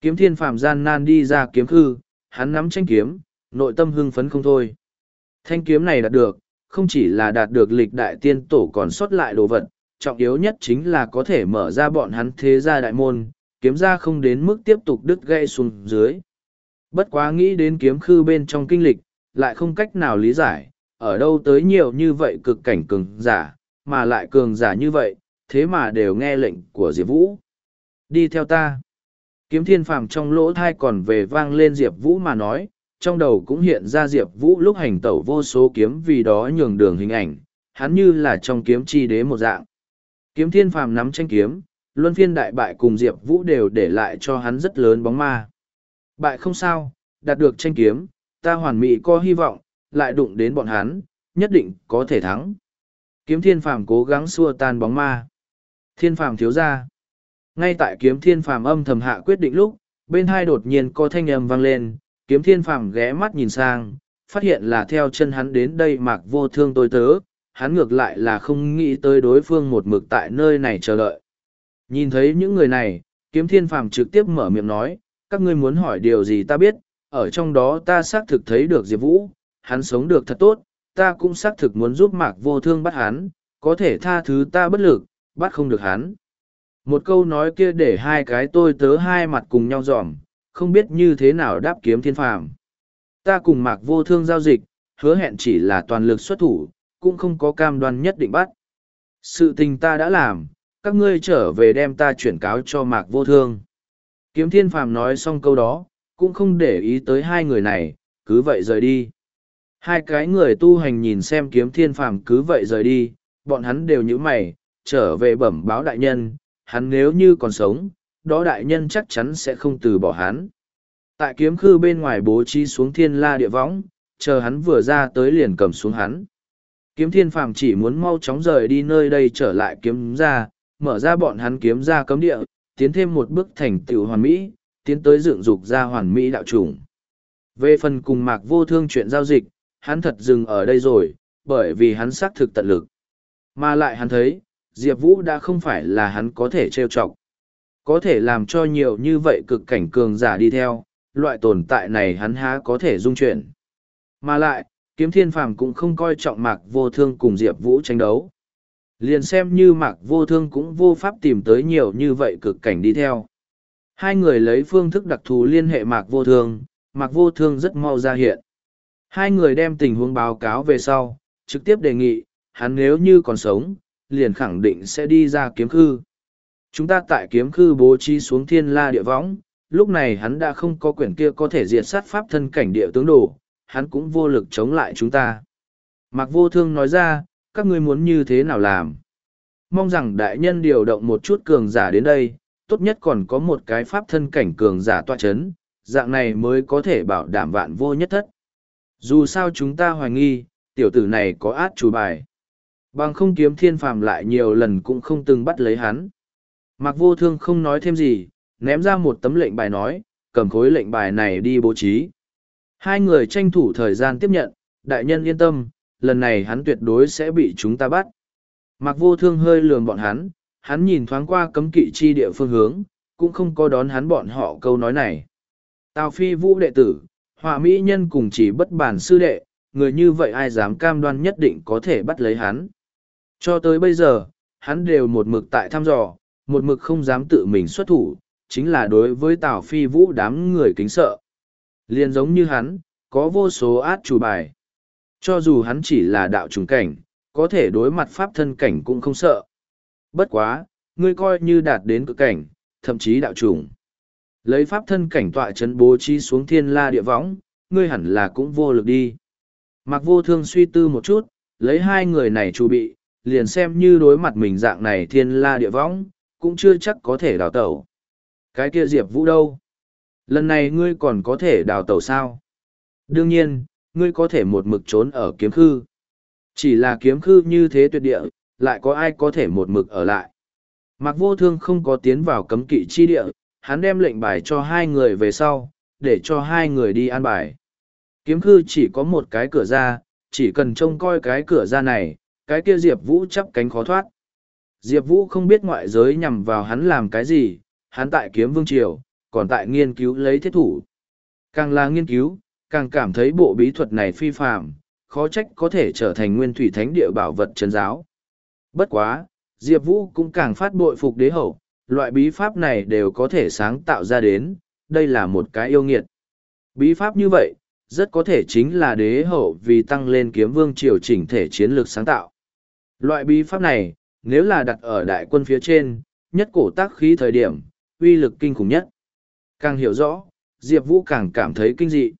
Kiếm thiên phàm gian nan đi ra kiếm khư, hắn nắm tranh kiếm, nội tâm hưng phấn không thôi. Thanh kiếm này đạt được, không chỉ là đạt được lịch đại tiên tổ còn sót lại đồ vật, trọng yếu nhất chính là có thể mở ra bọn hắn thế gia đại môn, kiếm ra không đến mức tiếp tục đứt gây xuống dưới. Bất quá nghĩ đến kiếm khư bên trong kinh lịch, lại không cách nào lý giải, ở đâu tới nhiều như vậy cực cảnh cường giả, mà lại cường giả như vậy, thế mà đều nghe lệnh của Diệp Vũ. Đi theo ta. Kiếm thiên phàm trong lỗ thai còn về vang lên Diệp Vũ mà nói, trong đầu cũng hiện ra Diệp Vũ lúc hành tẩu vô số kiếm vì đó nhường đường hình ảnh, hắn như là trong kiếm chi đế một dạng. Kiếm thiên phàm nắm tranh kiếm, luân phiên đại bại cùng Diệp Vũ đều để lại cho hắn rất lớn bóng ma. Bại không sao, đạt được tranh kiếm, ta hoàn mỹ có hy vọng, lại đụng đến bọn hắn, nhất định có thể thắng. Kiếm thiên phàm cố gắng xua tan bóng ma. Thiên phàm thiếu ra. Ngay tại kiếm thiên phàm âm thầm hạ quyết định lúc, bên hai đột nhiên có thanh âm vang lên, kiếm thiên phàm ghé mắt nhìn sang, phát hiện là theo chân hắn đến đây mạc vô thương tôi tớ, hắn ngược lại là không nghĩ tới đối phương một mực tại nơi này chờ đợi. Nhìn thấy những người này, kiếm thiên phàm trực tiếp mở miệng nói, các ngươi muốn hỏi điều gì ta biết, ở trong đó ta xác thực thấy được Diệp Vũ, hắn sống được thật tốt, ta cũng xác thực muốn giúp mạc vô thương bắt hắn, có thể tha thứ ta bất lực, bắt không được hắn. Một câu nói kia để hai cái tôi tớ hai mặt cùng nhau dòm, không biết như thế nào đáp kiếm thiên phàm. Ta cùng mạc vô thương giao dịch, hứa hẹn chỉ là toàn lực xuất thủ, cũng không có cam đoan nhất định bắt. Sự tình ta đã làm, các ngươi trở về đem ta chuyển cáo cho mạc vô thương. Kiếm thiên phàm nói xong câu đó, cũng không để ý tới hai người này, cứ vậy rời đi. Hai cái người tu hành nhìn xem kiếm thiên phàm cứ vậy rời đi, bọn hắn đều như mày, trở về bẩm báo đại nhân, hắn nếu như còn sống, đó đại nhân chắc chắn sẽ không từ bỏ hắn. Tại kiếm khư bên ngoài bố trí xuống thiên la địa võng, chờ hắn vừa ra tới liền cầm xuống hắn. Kiếm thiên phàm chỉ muốn mau chóng rời đi nơi đây trở lại kiếm ra, mở ra bọn hắn kiếm ra cấm địa, tiến thêm một bước thành tựu hoàn mỹ, tiến tới dựng dục ra hoàn mỹ đạo chủng. Về phần cùng mạc vô thương chuyện giao dịch, hắn thật dừng ở đây rồi, bởi vì hắn xác thực tận lực. Mà lại hắn thấy, Diệp Vũ đã không phải là hắn có thể trêu chọc. Có thể làm cho nhiều như vậy cực cảnh cường giả đi theo, loại tồn tại này hắn há có thể dung chuyển. Mà lại, kiếm thiên phàm cũng không coi trọng mạc vô thương cùng Diệp Vũ tranh đấu. Liền xem như mạc vô thương cũng vô pháp tìm tới nhiều như vậy cực cảnh đi theo. Hai người lấy phương thức đặc thù liên hệ mạc vô thương, mạc vô thương rất mau ra hiện. Hai người đem tình huống báo cáo về sau, trực tiếp đề nghị, hắn nếu như còn sống, liền khẳng định sẽ đi ra kiếm khư. Chúng ta tại kiếm khư bố trí xuống thiên la địa võng, lúc này hắn đã không có quyển kia có thể diệt sát pháp thân cảnh địa tướng đồ, hắn cũng vô lực chống lại chúng ta. Mạc vô thương nói ra, các ngươi muốn như thế nào làm? Mong rằng đại nhân điều động một chút cường giả đến đây, tốt nhất còn có một cái pháp thân cảnh cường giả tọa chấn, dạng này mới có thể bảo đảm vạn vô nhất thất. Dù sao chúng ta hoài nghi, tiểu tử này có át chủ bài. Bằng không kiếm thiên phàm lại nhiều lần cũng không từng bắt lấy hắn. Mạc vô thương không nói thêm gì, ném ra một tấm lệnh bài nói, cầm khối lệnh bài này đi bố trí. Hai người tranh thủ thời gian tiếp nhận, đại nhân yên tâm, lần này hắn tuyệt đối sẽ bị chúng ta bắt. Mạc vô thương hơi lườm bọn hắn, hắn nhìn thoáng qua cấm kỵ chi địa phương hướng, cũng không có đón hắn bọn họ câu nói này. Tào phi vũ đệ tử, họa mỹ nhân cùng chỉ bất bản sư đệ, người như vậy ai dám cam đoan nhất định có thể bắt lấy hắn. Cho tới bây giờ, hắn đều một mực tại thăm dò, một mực không dám tự mình xuất thủ, chính là đối với Tào Phi Vũ đám người kính sợ. Liên giống như hắn, có vô số át chủ bài. Cho dù hắn chỉ là đạo trùng cảnh, có thể đối mặt pháp thân cảnh cũng không sợ. Bất quá, ngươi coi như đạt đến cực cảnh, thậm chí đạo trùng. Lấy pháp thân cảnh tọa chấn bố trí xuống thiên la địa võng, ngươi hẳn là cũng vô lực đi. Mặc vô thương suy tư một chút, lấy hai người này chu bị, liền xem như đối mặt mình dạng này thiên la địa võng, cũng chưa chắc có thể đào tẩu. Cái kia Diệp Vũ đâu? Lần này ngươi còn có thể đào tẩu sao? Đương nhiên, ngươi có thể một mực trốn ở kiếm khư. Chỉ là kiếm khư như thế tuyệt địa, lại có ai có thể một mực ở lại. Mạc vô thương không có tiến vào cấm kỵ chi địa, hắn đem lệnh bài cho hai người về sau, để cho hai người đi an bài. Kiếm khư chỉ có một cái cửa ra, chỉ cần trông coi cái cửa ra này, cái kia Diệp Vũ chắp cánh khó thoát. Diệp Vũ không biết ngoại giới nhằm vào hắn làm cái gì, hắn tại kiếm vương triều, còn tại nghiên cứu lấy thiết thủ. Càng là nghiên cứu, càng cảm thấy bộ bí thuật này phi phạm, khó trách có thể trở thành nguyên thủy thánh địa bảo vật chân giáo. Bất quá, Diệp Vũ cũng càng phát bội phục đế hậu, loại bí pháp này đều có thể sáng tạo ra đến, đây là một cái yêu nghiệt. Bí pháp như vậy, rất có thể chính là đế hậu vì tăng lên kiếm vương triều chỉnh thể chiến lược sáng tạo. Loại bí pháp này, nếu là đặt ở đại quân phía trên, nhất cổ tác khí thời điểm, uy lực kinh khủng nhất. Càng hiểu rõ, Diệp Vũ càng cảm thấy kinh dị.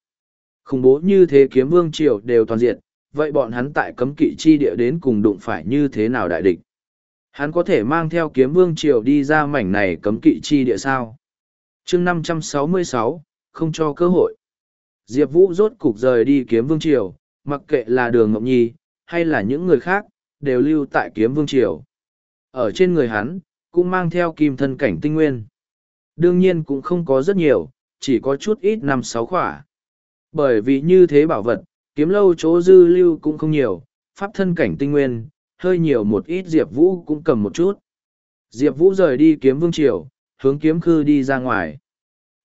Khủng bố như thế kiếm vương triều đều toàn diện, vậy bọn hắn tại cấm kỵ chi địa đến cùng đụng phải như thế nào đại địch? Hắn có thể mang theo kiếm vương triều đi ra mảnh này cấm kỵ chi địa sao? chương năm trăm sáu mươi sáu không cho cơ hội. Diệp Vũ rốt cục rời đi kiếm vương triều, mặc kệ là đường Ngọc Nhi, hay là những người khác, đều lưu tại kiếm vương triều. Ở trên người hắn, cũng mang theo kim thân cảnh tinh nguyên. Đương nhiên cũng không có rất nhiều, chỉ có chút ít năm sáu khỏa. Bởi vì như thế bảo vật, kiếm lâu chỗ dư lưu cũng không nhiều, pháp thân cảnh tinh nguyên, hơi nhiều một ít Diệp Vũ cũng cầm một chút. Diệp Vũ rời đi kiếm vương triều, hướng kiếm khư đi ra ngoài.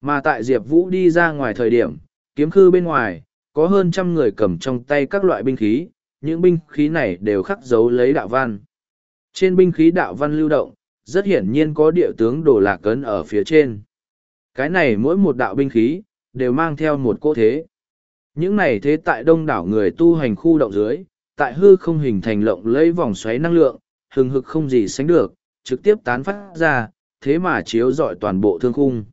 Mà tại Diệp Vũ đi ra ngoài thời điểm, kiếm khư bên ngoài, có hơn trăm người cầm trong tay các loại binh khí, những binh khí này đều khắc dấu lấy đạo văn. Trên binh khí đạo văn lưu động, rất hiển nhiên có địa tướng đồ lạc cấn ở phía trên. Cái này mỗi một đạo binh khí, đều mang theo một cô thế. Những này thế tại đông đảo người tu hành khu động dưới, tại hư không hình thành lộng lấy vòng xoáy năng lượng, hừng hực không gì sánh được, trực tiếp tán phát ra, thế mà chiếu rọi toàn bộ thương khung.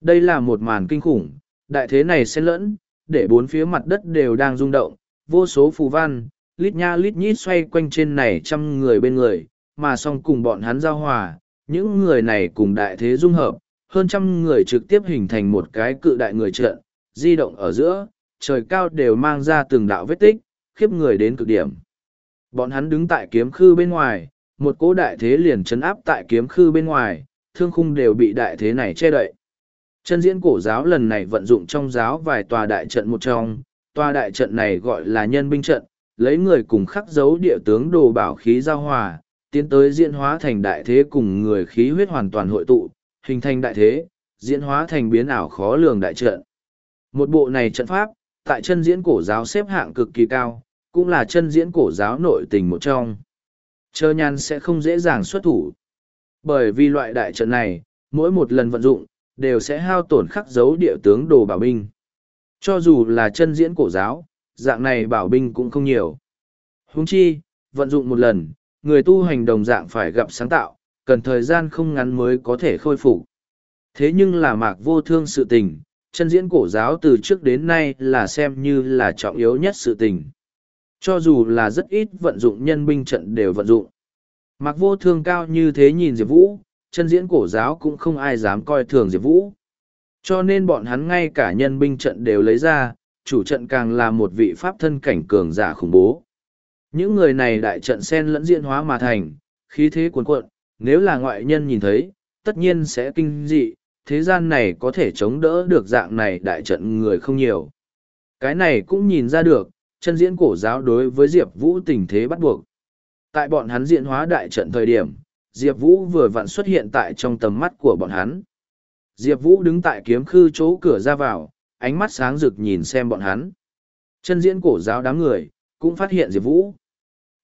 Đây là một màn kinh khủng, đại thế này xen lẫn, để bốn phía mặt đất đều đang rung động, vô số phù văn, lít nha lít nhít xoay quanh trên này trăm người bên người, mà song cùng bọn hắn giao hòa, những người này cùng đại thế dung hợp, hơn trăm người trực tiếp hình thành một cái cự đại người trận, di động ở giữa, trời cao đều mang ra từng đạo vết tích, khiếp người đến cực điểm. Bọn hắn đứng tại kiếm khư bên ngoài, một cỗ đại thế liền chấn áp tại kiếm khư bên ngoài, thương khung đều bị đại thế này che đậy. Chân diễn cổ giáo lần này vận dụng trong giáo vài tòa đại trận một trong, tòa đại trận này gọi là nhân binh trận, lấy người cùng khắc dấu địa tướng đồ bảo khí giao hòa, tiến tới diễn hóa thành đại thế cùng người khí huyết hoàn toàn hội tụ, hình thành đại thế, diễn hóa thành biến ảo khó lường đại trận. Một bộ này trận pháp, tại chân diễn cổ giáo xếp hạng cực kỳ cao, cũng là chân diễn cổ giáo nội tình một trong. Chơ nhan sẽ không dễ dàng xuất thủ. Bởi vì loại đại trận này, mỗi một lần vận dụng, đều sẽ hao tổn khắc dấu địa tướng đồ bảo binh. Cho dù là chân diễn cổ giáo, dạng này bảo binh cũng không nhiều. Húng chi, vận dụng một lần, người tu hành đồng dạng phải gặp sáng tạo, cần thời gian không ngắn mới có thể khôi phục. Thế nhưng là mạc vô thương sự tình, chân diễn cổ giáo từ trước đến nay là xem như là trọng yếu nhất sự tình. Cho dù là rất ít vận dụng nhân binh trận đều vận dụng. Mạc vô thương cao như thế nhìn Diệp Vũ, chân diễn cổ giáo cũng không ai dám coi thường Diệp Vũ. Cho nên bọn hắn ngay cả nhân binh trận đều lấy ra, chủ trận càng là một vị pháp thân cảnh cường giả khủng bố. Những người này đại trận sen lẫn diễn hóa mà thành, khí thế cuồn cuộn, nếu là ngoại nhân nhìn thấy, tất nhiên sẽ kinh dị, thế gian này có thể chống đỡ được dạng này đại trận người không nhiều. Cái này cũng nhìn ra được, chân diễn cổ giáo đối với Diệp Vũ tình thế bắt buộc. Tại bọn hắn diễn hóa đại trận thời điểm, Diệp Vũ vừa vặn xuất hiện tại trong tầm mắt của bọn hắn. Diệp Vũ đứng tại kiếm khư chỗ cửa ra vào, ánh mắt sáng rực nhìn xem bọn hắn. Chân diễn cổ giáo đám người, cũng phát hiện Diệp Vũ.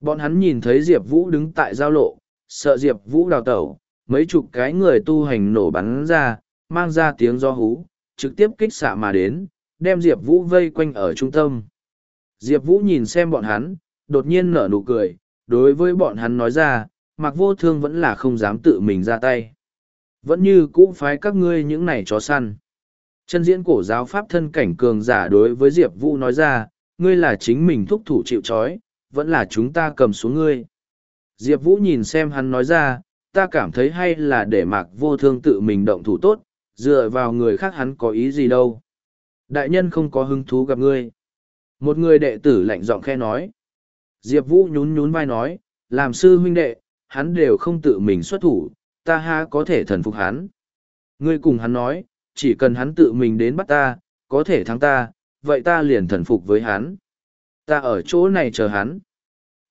Bọn hắn nhìn thấy Diệp Vũ đứng tại giao lộ, sợ Diệp Vũ đào tẩu, mấy chục cái người tu hành nổ bắn ra, mang ra tiếng do hú, trực tiếp kích xạ mà đến, đem Diệp Vũ vây quanh ở trung tâm. Diệp Vũ nhìn xem bọn hắn, đột nhiên nở nụ cười, đối với bọn hắn nói ra, mặc vô thương vẫn là không dám tự mình ra tay. Vẫn như cũ phái các ngươi những này chó săn. Chân diễn cổ giáo pháp thân cảnh cường giả đối với Diệp Vũ nói ra, ngươi là chính mình thúc thủ chịu trói vẫn là chúng ta cầm xuống ngươi. Diệp Vũ nhìn xem hắn nói ra, ta cảm thấy hay là để mạc vô thương tự mình động thủ tốt, dựa vào người khác hắn có ý gì đâu. Đại nhân không có hứng thú gặp ngươi. Một người đệ tử lạnh giọng khe nói. Diệp Vũ nhún nhún vai nói, làm sư huynh đệ, hắn đều không tự mình xuất thủ, ta ha có thể thần phục hắn. Ngươi cùng hắn nói, chỉ cần hắn tự mình đến bắt ta, có thể thắng ta, vậy ta liền thần phục với hắn. Ta ở chỗ này chờ hắn.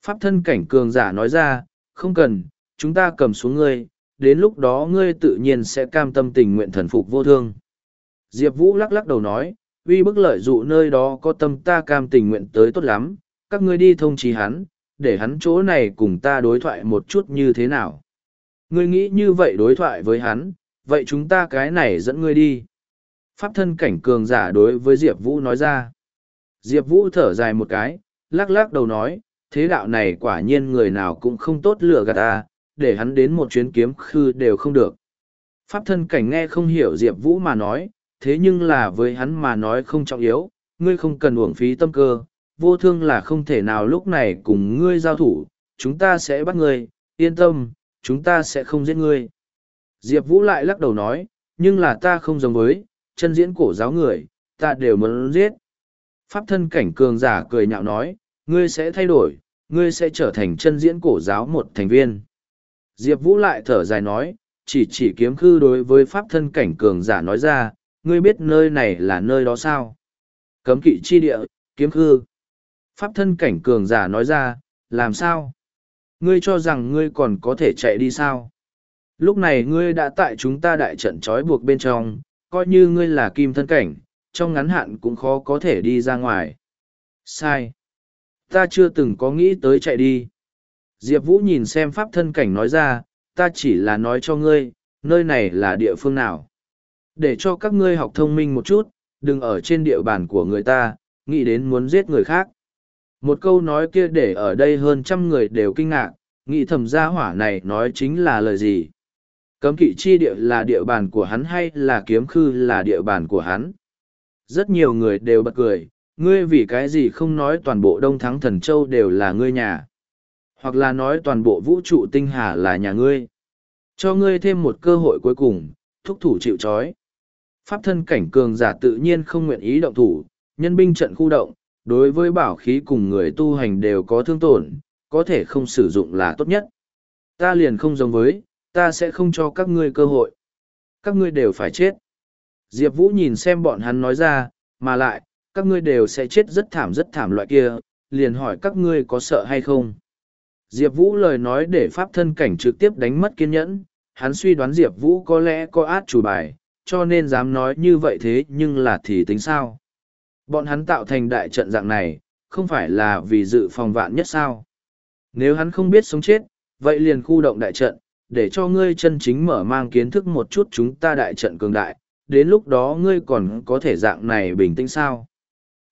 Pháp thân cảnh cường giả nói ra, không cần, chúng ta cầm xuống ngươi, đến lúc đó ngươi tự nhiên sẽ cam tâm tình nguyện thần phục vô thương. Diệp Vũ lắc lắc đầu nói, vì bức lợi dụ nơi đó có tâm ta cam tình nguyện tới tốt lắm, các ngươi đi thông trí hắn, để hắn chỗ này cùng ta đối thoại một chút như thế nào. Ngươi nghĩ như vậy đối thoại với hắn, vậy chúng ta cái này dẫn ngươi đi. Pháp thân cảnh cường giả đối với Diệp Vũ nói ra. Diệp Vũ thở dài một cái, lắc lắc đầu nói, thế đạo này quả nhiên người nào cũng không tốt lựa gạt ta, để hắn đến một chuyến kiếm khư đều không được. Pháp thân cảnh nghe không hiểu Diệp Vũ mà nói, thế nhưng là với hắn mà nói không trọng yếu, ngươi không cần uổng phí tâm cơ, vô thương là không thể nào lúc này cùng ngươi giao thủ, chúng ta sẽ bắt ngươi, yên tâm, chúng ta sẽ không giết ngươi. Diệp Vũ lại lắc đầu nói, nhưng là ta không giống với, chân diễn cổ giáo người, ta đều muốn giết. Pháp thân cảnh cường giả cười nhạo nói, ngươi sẽ thay đổi, ngươi sẽ trở thành chân diễn cổ giáo một thành viên. Diệp Vũ lại thở dài nói, chỉ chỉ kiếm khư đối với pháp thân cảnh cường giả nói ra, ngươi biết nơi này là nơi đó sao? Cấm kỵ chi địa, kiếm khư. Pháp thân cảnh cường giả nói ra, làm sao? Ngươi cho rằng ngươi còn có thể chạy đi sao? Lúc này ngươi đã tại chúng ta đại trận trói buộc bên trong, coi như ngươi là kim thân cảnh, trong ngắn hạn cũng khó có thể đi ra ngoài. Sai. Ta chưa từng có nghĩ tới chạy đi. Diệp Vũ nhìn xem pháp thân cảnh nói ra, ta chỉ là nói cho ngươi, nơi này là địa phương nào. Để cho các ngươi học thông minh một chút, đừng ở trên địa bàn của người ta, nghĩ đến muốn giết người khác. Một câu nói kia để ở đây hơn trăm người đều kinh ngạc, nghĩ thầm gia hỏa này nói chính là lời gì. Cấm kỵ chi địa là địa bàn của hắn hay là kiếm khư là địa bàn của hắn. Rất nhiều người đều bật cười, ngươi vì cái gì không nói toàn bộ Đông Thắng Thần Châu đều là ngươi nhà. Hoặc là nói toàn bộ vũ trụ tinh hà là nhà ngươi. Cho ngươi thêm một cơ hội cuối cùng, thúc thủ chịu trói. Pháp thân cảnh cường giả tự nhiên không nguyện ý động thủ, nhân binh trận khu động, đối với bảo khí cùng người tu hành đều có thương tổn, có thể không sử dụng là tốt nhất. Ta liền không giống với, ta sẽ không cho các ngươi cơ hội. Các ngươi đều phải chết. Diệp Vũ nhìn xem bọn hắn nói ra, mà lại, các ngươi đều sẽ chết rất thảm rất thảm loại kia, liền hỏi các ngươi có sợ hay không. Diệp Vũ lời nói để pháp thân cảnh trực tiếp đánh mất kiên nhẫn, hắn suy đoán Diệp Vũ có lẽ có át chủ bài, cho nên dám nói như vậy thế nhưng là thì tính sao. Bọn hắn tạo thành đại trận dạng này, không phải là vì dự phòng vạn nhất sao. Nếu hắn không biết sống chết, vậy liền khu động đại trận, để cho ngươi chân chính mở mang kiến thức một chút chúng ta đại trận cường đại, đến lúc đó ngươi còn có thể dạng này bình tĩnh sao.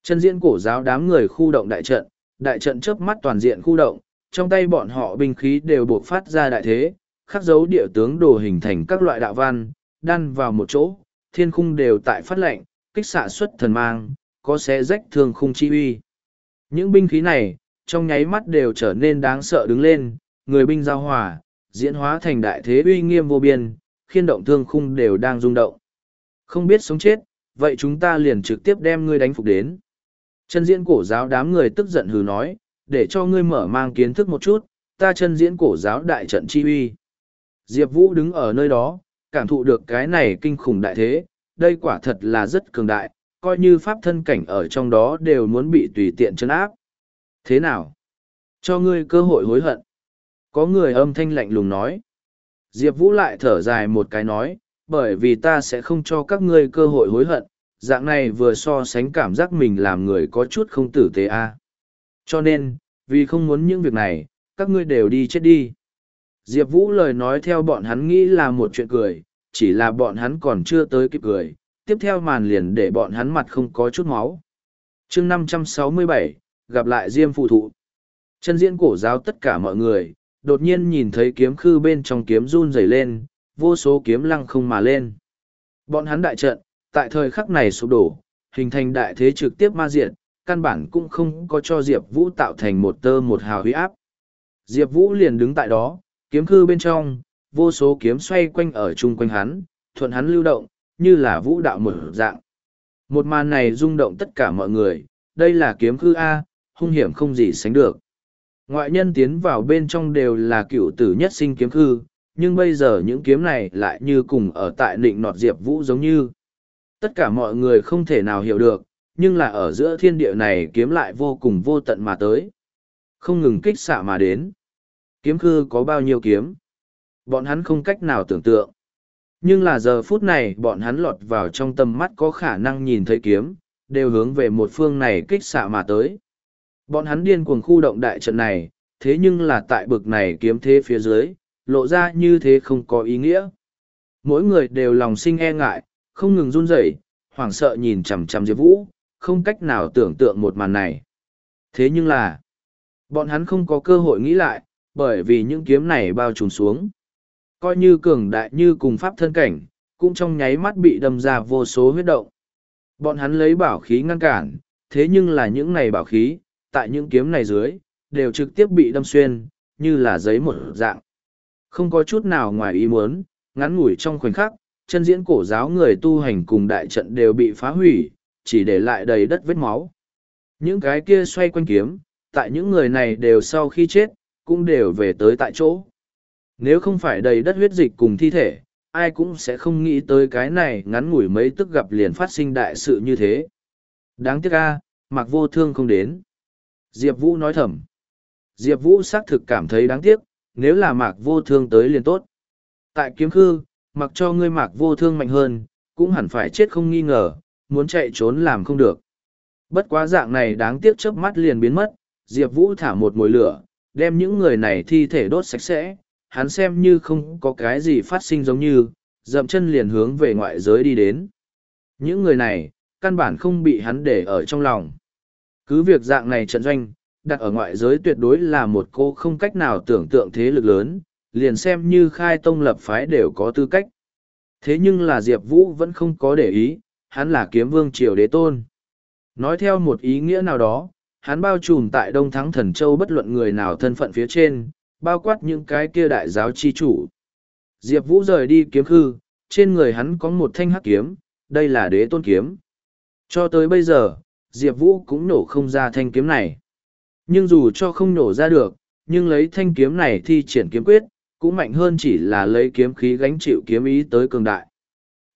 Chân diễn cổ giáo đám người khu động đại trận, đại trận chớp mắt toàn diện khu động, trong tay bọn họ binh khí đều buộc phát ra đại thế, khắc dấu địa tướng đồ hình thành các loại đạo văn, đan vào một chỗ, thiên khung đều tại phát lệnh, kích xạ xuất thần mang, có xé rách thương khung chi uy. Những binh khí này, trong nháy mắt đều trở nên đáng sợ đứng lên, người binh giao hòa, diễn hóa thành đại thế uy nghiêm vô biên, khiên động thương khung đều đang rung động. Không biết sống chết, vậy chúng ta liền trực tiếp đem ngươi đánh phục đến. Chân diễn cổ giáo đám người tức giận hừ nói, để cho ngươi mở mang kiến thức một chút, ta chân diễn cổ giáo đại trận chi uy. Diệp Vũ đứng ở nơi đó, cảm thụ được cái này kinh khủng đại thế, đây quả thật là rất cường đại, coi như pháp thân cảnh ở trong đó đều muốn bị tùy tiện chân áp. Thế nào? Cho ngươi cơ hội hối hận. Có người âm thanh lạnh lùng nói. Diệp Vũ lại thở dài một cái nói, bởi vì ta sẽ không cho các ngươi cơ hội hối hận, dạng này vừa so sánh cảm giác mình làm người có chút không tử tế a. Cho nên, vì không muốn những việc này, các ngươi đều đi chết đi. Diệp Vũ lời nói theo bọn hắn nghĩ là một chuyện cười, chỉ là bọn hắn còn chưa tới kịp cười, tiếp theo màn liền để bọn hắn mặt không có chút máu. chương 567, gặp lại Diêm phụ thụ. Chân diễn cổ giáo tất cả mọi người, đột nhiên nhìn thấy kiếm khư bên trong kiếm run rẩy lên, vô số kiếm lăng không mà lên. Bọn hắn đại trận, tại thời khắc này sụp đổ, hình thành đại thế trực tiếp ma diện, căn bản cũng không có cho Diệp Vũ tạo thành một tơ một hào huy áp. Diệp Vũ liền đứng tại đó, kiếm khư bên trong, vô số kiếm xoay quanh ở chung quanh hắn, thuận hắn lưu động, như là vũ đạo mở dạng. Một màn này rung động tất cả mọi người, đây là kiếm khư A, hung hiểm không gì sánh được. Ngoại nhân tiến vào bên trong đều là cựu tử nhất sinh kiếm khư, nhưng bây giờ những kiếm này lại như cùng ở tại nịnh nọt Diệp Vũ giống như. Tất cả mọi người không thể nào hiểu được, nhưng là ở giữa thiên địa này kiếm lại vô cùng vô tận mà tới. Không ngừng kích xạ mà đến. Kiếm khư có bao nhiêu kiếm? Bọn hắn không cách nào tưởng tượng. Nhưng là giờ phút này bọn hắn lọt vào trong tầm mắt có khả năng nhìn thấy kiếm, đều hướng về một phương này kích xạ mà tới. Bọn hắn điên cuồng khu động đại trận này, thế nhưng là tại bực này kiếm thế phía dưới, lộ ra như thế không có ý nghĩa. Mỗi người đều lòng sinh e ngại, không ngừng run rẩy, hoảng sợ nhìn chằm chằm Diệp Vũ, không cách nào tưởng tượng một màn này. Thế nhưng là, bọn hắn không có cơ hội nghĩ lại, bởi vì những kiếm này bao trùm xuống. Coi như cường đại như cùng pháp thân cảnh, cũng trong nháy mắt bị đâm ra vô số huyết động. Bọn hắn lấy bảo khí ngăn cản, thế nhưng là những này bảo khí, tại những kiếm này dưới, đều trực tiếp bị đâm xuyên, như là giấy một dạng. Không có chút nào ngoài ý muốn, ngắn ngủi trong khoảnh khắc, chân diễn cổ giáo người tu hành cùng đại trận đều bị phá hủy, chỉ để lại đầy đất vết máu. Những cái kia xoay quanh kiếm, tại những người này đều sau khi chết, cũng đều về tới tại chỗ. Nếu không phải đầy đất huyết dịch cùng thi thể, ai cũng sẽ không nghĩ tới cái này ngắn ngủi mấy tức gặp liền phát sinh đại sự như thế. Đáng tiếc a, mặc vô thương không đến. Diệp Vũ nói thầm. Diệp Vũ xác thực cảm thấy đáng tiếc, nếu là mạc vô thương tới liền tốt. Tại kiếm khư, mặc cho ngươi mạc vô thương mạnh hơn, cũng hẳn phải chết không nghi ngờ, muốn chạy trốn làm không được. Bất quá dạng này đáng tiếc chớp mắt liền biến mất, Diệp Vũ thả một mồi lửa, đem những người này thi thể đốt sạch sẽ, hắn xem như không có cái gì phát sinh giống như, dậm chân liền hướng về ngoại giới đi đến. Những người này, căn bản không bị hắn để ở trong lòng. Cứ việc dạng này trận doanh, đặt ở ngoại giới tuyệt đối là một cô không cách nào tưởng tượng thế lực lớn, liền xem như khai tông lập phái đều có tư cách. Thế nhưng là Diệp Vũ vẫn không có để ý, hắn là kiếm vương triều đế tôn. Nói theo một ý nghĩa nào đó, hắn bao trùm tại Đông Thắng Thần Châu bất luận người nào thân phận phía trên, bao quát những cái kia đại giáo chi chủ. Diệp Vũ rời đi kiếm khư, trên người hắn có một thanh hắc kiếm, đây là đế tôn kiếm. Cho tới bây giờ, Diệp Vũ cũng nổ không ra thanh kiếm này. Nhưng dù cho không nổ ra được, nhưng lấy thanh kiếm này thi triển kiếm quyết, cũng mạnh hơn chỉ là lấy kiếm khí gánh chịu kiếm ý tới cường đại.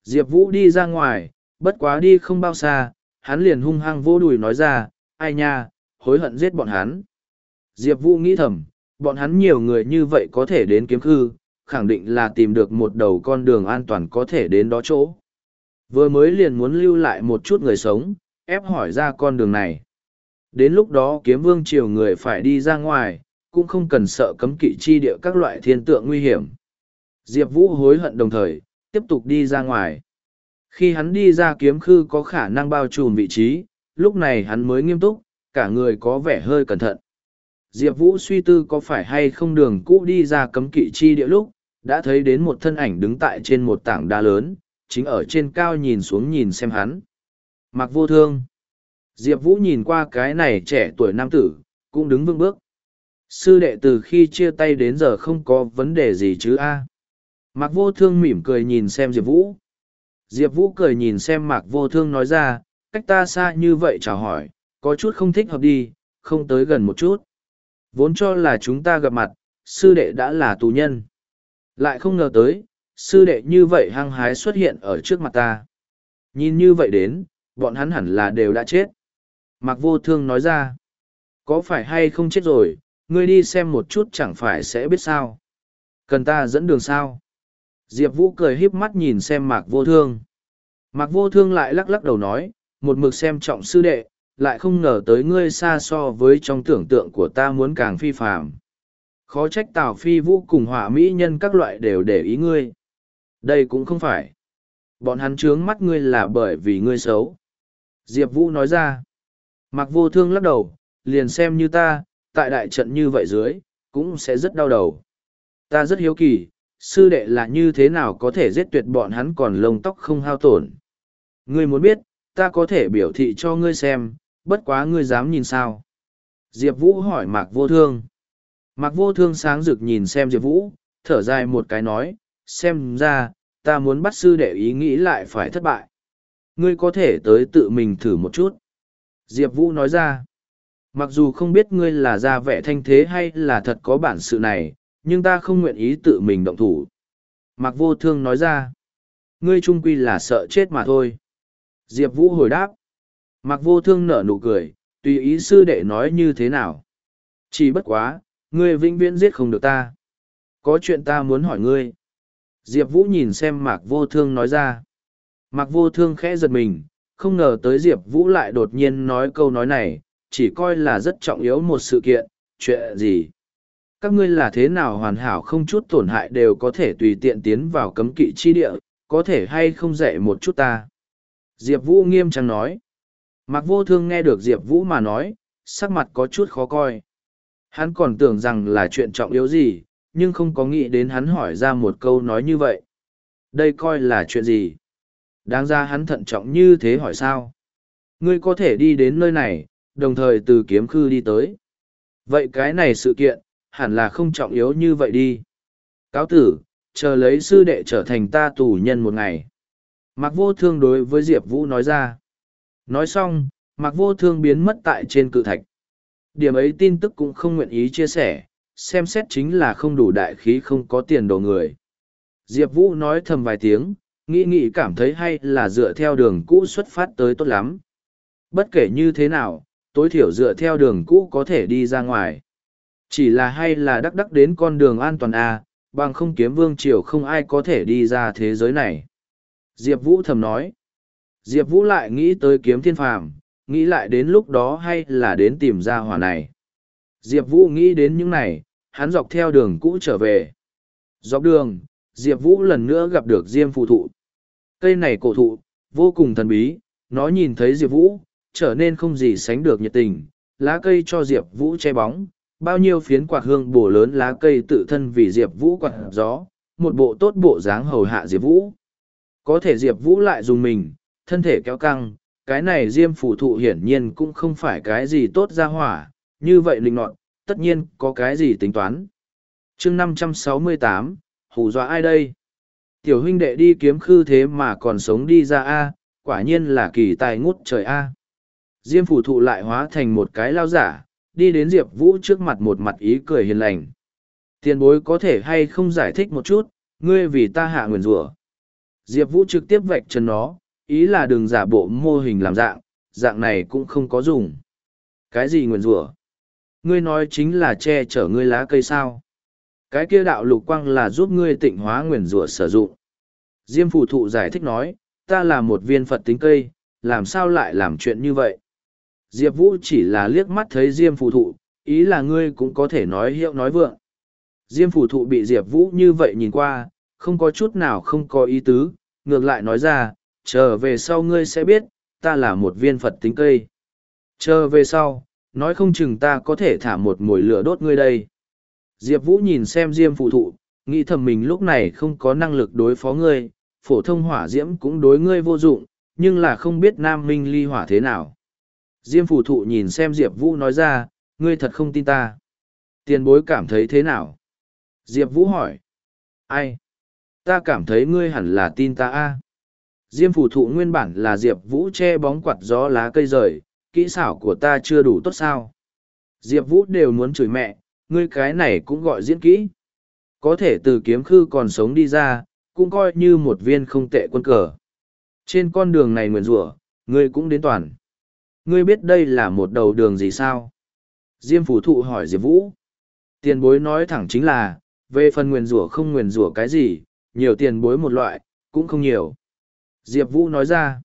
Diệp Vũ đi ra ngoài, bất quá đi không bao xa, hắn liền hung hăng vô đùi nói ra, ai nha, hối hận giết bọn hắn. Diệp Vũ nghĩ thầm, bọn hắn nhiều người như vậy có thể đến kiếm khư, khẳng định là tìm được một đầu con đường an toàn có thể đến đó chỗ. Vừa mới liền muốn lưu lại một chút người sống, ép hỏi ra con đường này. Đến lúc đó kiếm vương triều người phải đi ra ngoài, cũng không cần sợ cấm kỵ chi địa các loại thiên tượng nguy hiểm. Diệp Vũ hối hận đồng thời, tiếp tục đi ra ngoài. Khi hắn đi ra kiếm khư có khả năng bao trùm vị trí, lúc này hắn mới nghiêm túc, cả người có vẻ hơi cẩn thận. Diệp Vũ suy tư có phải hay không đường cũ đi ra cấm kỵ chi địa lúc, đã thấy đến một thân ảnh đứng tại trên một tảng đá lớn, chính ở trên cao nhìn xuống nhìn xem hắn. Mặc vô thương. Diệp Vũ nhìn qua cái này trẻ tuổi nam tử, cũng đứng vững bước. Sư đệ từ khi chia tay đến giờ không có vấn đề gì chứ a à? Mạc vô thương mỉm cười nhìn xem Diệp Vũ. Diệp Vũ cười nhìn xem Mạc vô thương nói ra, cách ta xa như vậy chào hỏi, có chút không thích hợp đi, không tới gần một chút. Vốn cho là chúng ta gặp mặt, sư đệ đã là tù nhân. Lại không ngờ tới, sư đệ như vậy hăng hái xuất hiện ở trước mặt ta. Nhìn như vậy đến, bọn hắn hẳn là đều đã chết. Mạc vô thương nói ra, có phải hay không chết rồi, ngươi đi xem một chút chẳng phải sẽ biết sao. Cần ta dẫn đường sao? Diệp Vũ cười híp mắt nhìn xem Mạc Vô Thương. Mạc Vô Thương lại lắc lắc đầu nói, một mực xem trọng sư đệ, lại không ngờ tới ngươi xa so với trong tưởng tượng của ta muốn càng phi phàm. Khó trách Tào Phi Vũ cùng hỏa mỹ nhân các loại đều để ý ngươi. Đây cũng không phải. Bọn hắn trướng mắt ngươi là bởi vì ngươi xấu. Diệp Vũ nói ra. Mạc Vô Thương lắc đầu, liền xem như ta, tại đại trận như vậy dưới, cũng sẽ rất đau đầu. Ta rất hiếu kỳ, sư đệ là như thế nào có thể giết tuyệt bọn hắn còn lông tóc không hao tổn. Ngươi muốn biết, ta có thể biểu thị cho ngươi xem, bất quá ngươi dám nhìn sao. Diệp Vũ hỏi Mạc Vô Thương. Mạc Vô Thương sáng rực nhìn xem Diệp Vũ, thở dài một cái nói, xem ra, ta muốn bắt sư đệ ý nghĩ lại phải thất bại. Ngươi có thể tới tự mình thử một chút. Diệp Vũ nói ra, mặc dù không biết ngươi là ra vẻ thanh thế hay là thật có bản sự này, nhưng ta không nguyện ý tự mình động thủ. Mạc Vô Thương nói ra, ngươi trung quy là sợ chết mà thôi. Diệp Vũ hồi đáp, Mạc Vô Thương nở nụ cười, tùy ý sư đệ nói như thế nào. Chỉ bất quá, ngươi vĩnh viễn giết không được ta. Có chuyện ta muốn hỏi ngươi. Diệp Vũ nhìn xem Mạc Vô Thương nói ra. Mạc Vô Thương khẽ giật mình, không ngờ tới Diệp Vũ lại đột nhiên nói câu nói này, chỉ coi là rất trọng yếu một sự kiện, chuyện gì. Các ngươi là thế nào hoàn hảo không chút tổn hại đều có thể tùy tiện tiến vào cấm kỵ chi địa, có thể hay không dạy một chút ta. Diệp Vũ nghiêm trang nói. Mặc Vô Thương nghe được Diệp Vũ mà nói, sắc mặt có chút khó coi. Hắn còn tưởng rằng là chuyện trọng yếu gì, nhưng không có nghĩ đến hắn hỏi ra một câu nói như vậy. Đây coi là chuyện gì? Đáng ra hắn thận trọng như thế hỏi sao? Ngươi có thể đi đến nơi này, đồng thời từ kiếm khư đi tới. Vậy cái này sự kiện, hẳn là không trọng yếu như vậy đi. Cáo tử, chờ lấy sư đệ trở thành ta tù nhân một ngày. Mạc vô thương đối với Diệp Vũ nói ra. Nói xong, Mạc vô thương biến mất tại trên cự thạch. Điểm ấy tin tức cũng không nguyện ý chia sẻ, xem xét chính là không đủ đại khí không có tiền đồ người. Diệp Vũ nói thầm vài tiếng, nghĩ nghĩ cảm thấy hay là dựa theo đường cũ xuất phát tới tốt lắm. Bất kể như thế nào, tối thiểu dựa theo đường cũ có thể đi ra ngoài. Chỉ là hay là đắc đắc đến con đường an toàn à, bằng không kiếm vương triều không ai có thể đi ra thế giới này. Diệp Vũ thầm nói. Diệp Vũ lại nghĩ tới kiếm thiên phàm, nghĩ lại đến lúc đó hay là đến tìm ra hỏa này. Diệp Vũ nghĩ đến những này, hắn dọc theo đường cũ trở về. Dọc đường, Diệp Vũ lần nữa gặp được Diêm phụ thụ. Cây này cổ thụ, vô cùng thần bí, nó nhìn thấy Diệp Vũ, trở nên không gì sánh được nhiệt tình, lá cây cho Diệp Vũ che bóng, bao nhiêu phiến quạt hương bổ lớn lá cây tự thân vì Diệp Vũ quạt gió, một bộ tốt bộ dáng hầu hạ Diệp Vũ. Có thể Diệp Vũ lại dùng mình, thân thể kéo căng, cái này Diêm phủ thụ hiển nhiên cũng không phải cái gì tốt ra hỏa, như vậy linh nọt, tất nhiên có cái gì tính toán. chương năm trăm sáu mươi tám hù dọa ai đây? Tiểu huynh đệ đi kiếm khư thế mà còn sống đi ra A, quả nhiên là kỳ tài ngút trời A. Diêm phủ thụ lại hóa thành một cái lao giả, đi đến Diệp Vũ trước mặt một mặt ý cười hiền lành. Tiền bối có thể hay không giải thích một chút, ngươi vì ta hạ nguyền rủa Diệp Vũ trực tiếp vạch chân nó, ý là đừng giả bộ mô hình làm dạng, dạng này cũng không có dùng. Cái gì nguyền rủa Ngươi nói chính là che chở ngươi lá cây sao. Cái kia đạo lục quang là giúp ngươi tịnh hóa nguyền rủa sử dụng. Diêm phù thụ giải thích nói, ta là một viên Phật tính cây, làm sao lại làm chuyện như vậy? Diệp Vũ chỉ là liếc mắt thấy Diêm phù thụ, ý là ngươi cũng có thể nói hiệu nói vượng. Diêm phù thụ bị Diệp Vũ như vậy nhìn qua, không có chút nào không có ý tứ, ngược lại nói ra, chờ về sau ngươi sẽ biết, ta là một viên Phật tính cây. Chờ về sau, nói không chừng ta có thể thả một mồi lửa đốt ngươi đây. Diệp Vũ nhìn xem Diêm phù thụ, nghĩ thầm mình lúc này không có năng lực đối phó ngươi, phổ thông hỏa diễm cũng đối ngươi vô dụng, nhưng là không biết Nam Minh ly hỏa thế nào. Diêm phù thụ nhìn xem Diệp Vũ nói ra, ngươi thật không tin ta. Tiền bối cảm thấy thế nào? Diệp Vũ hỏi. Ai? Ta cảm thấy ngươi hẳn là tin ta a. Diêm phù thụ nguyên bản là Diệp Vũ che bóng quạt gió lá cây rời, kỹ xảo của ta chưa đủ tốt sao. Diệp Vũ đều muốn chửi mẹ, ngươi cái này cũng gọi diễn kỹ. Có thể từ kiếm khư còn sống đi ra, cũng coi như một viên không tệ quân cờ. Trên con đường này nguyền rủa ngươi cũng đến toàn. Ngươi biết đây là một đầu đường gì sao? Diêm phủ thụ hỏi Diệp Vũ. Tiền bối nói thẳng chính là, về phần nguyền rủa không nguyền rủa cái gì, nhiều tiền bối một loại, cũng không nhiều. Diệp Vũ nói ra,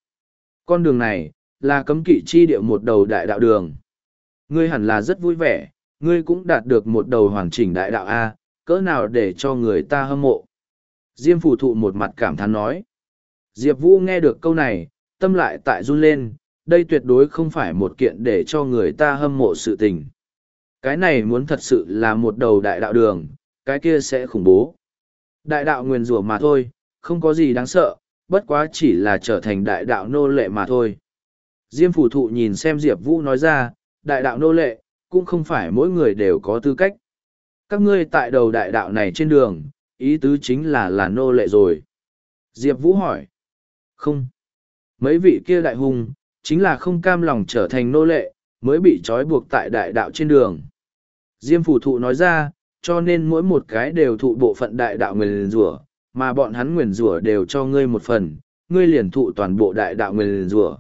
con đường này, là cấm kỵ chi địa một đầu đại đạo đường. Ngươi hẳn là rất vui vẻ, ngươi cũng đạt được một đầu hoàn chỉnh đại đạo A, cỡ nào để cho người ta hâm mộ. Diêm phù thụ một mặt cảm thán nói. Diệp Vũ nghe được câu này, tâm lại tại run lên, đây tuyệt đối không phải một kiện để cho người ta hâm mộ sự tình. Cái này muốn thật sự là một đầu đại đạo đường, cái kia sẽ khủng bố. Đại đạo nguyền rủa mà thôi, không có gì đáng sợ, bất quá chỉ là trở thành đại đạo nô lệ mà thôi. Diêm phủ thụ nhìn xem Diệp Vũ nói ra, đại đạo nô lệ, cũng không phải mỗi người đều có tư cách. Các ngươi tại đầu đại đạo này trên đường, ý tứ chính là là nô lệ rồi. Diệp Vũ hỏi. Không. Mấy vị kia đại hùng, chính là không cam lòng trở thành nô lệ, mới bị trói buộc tại đại đạo trên đường. Diêm phủ thụ nói ra, cho nên mỗi một cái đều thụ bộ phận đại đạo nguyền rủa mà bọn hắn nguyền rủa đều cho ngươi một phần, ngươi liền thụ toàn bộ đại đạo nguyền rủa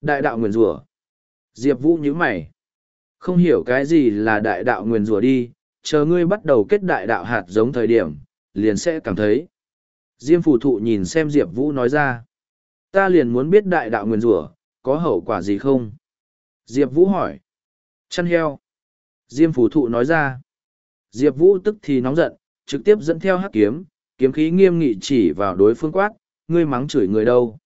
Đại đạo nguyền rủa Diệp Vũ nhíu mày. Không hiểu cái gì là đại đạo nguyền rủa đi, chờ ngươi bắt đầu kết đại đạo hạt giống thời điểm, liền sẽ cảm thấy. Diêm phù thụ nhìn xem Diệp Vũ nói ra. Ta liền muốn biết đại đạo nguyền rủa có hậu quả gì không? Diệp Vũ hỏi. Chăn heo. Diêm phù thụ nói ra. Diệp Vũ tức thì nóng giận, trực tiếp dẫn theo hắc kiếm, kiếm khí nghiêm nghị chỉ vào đối phương quát, ngươi mắng chửi người đâu.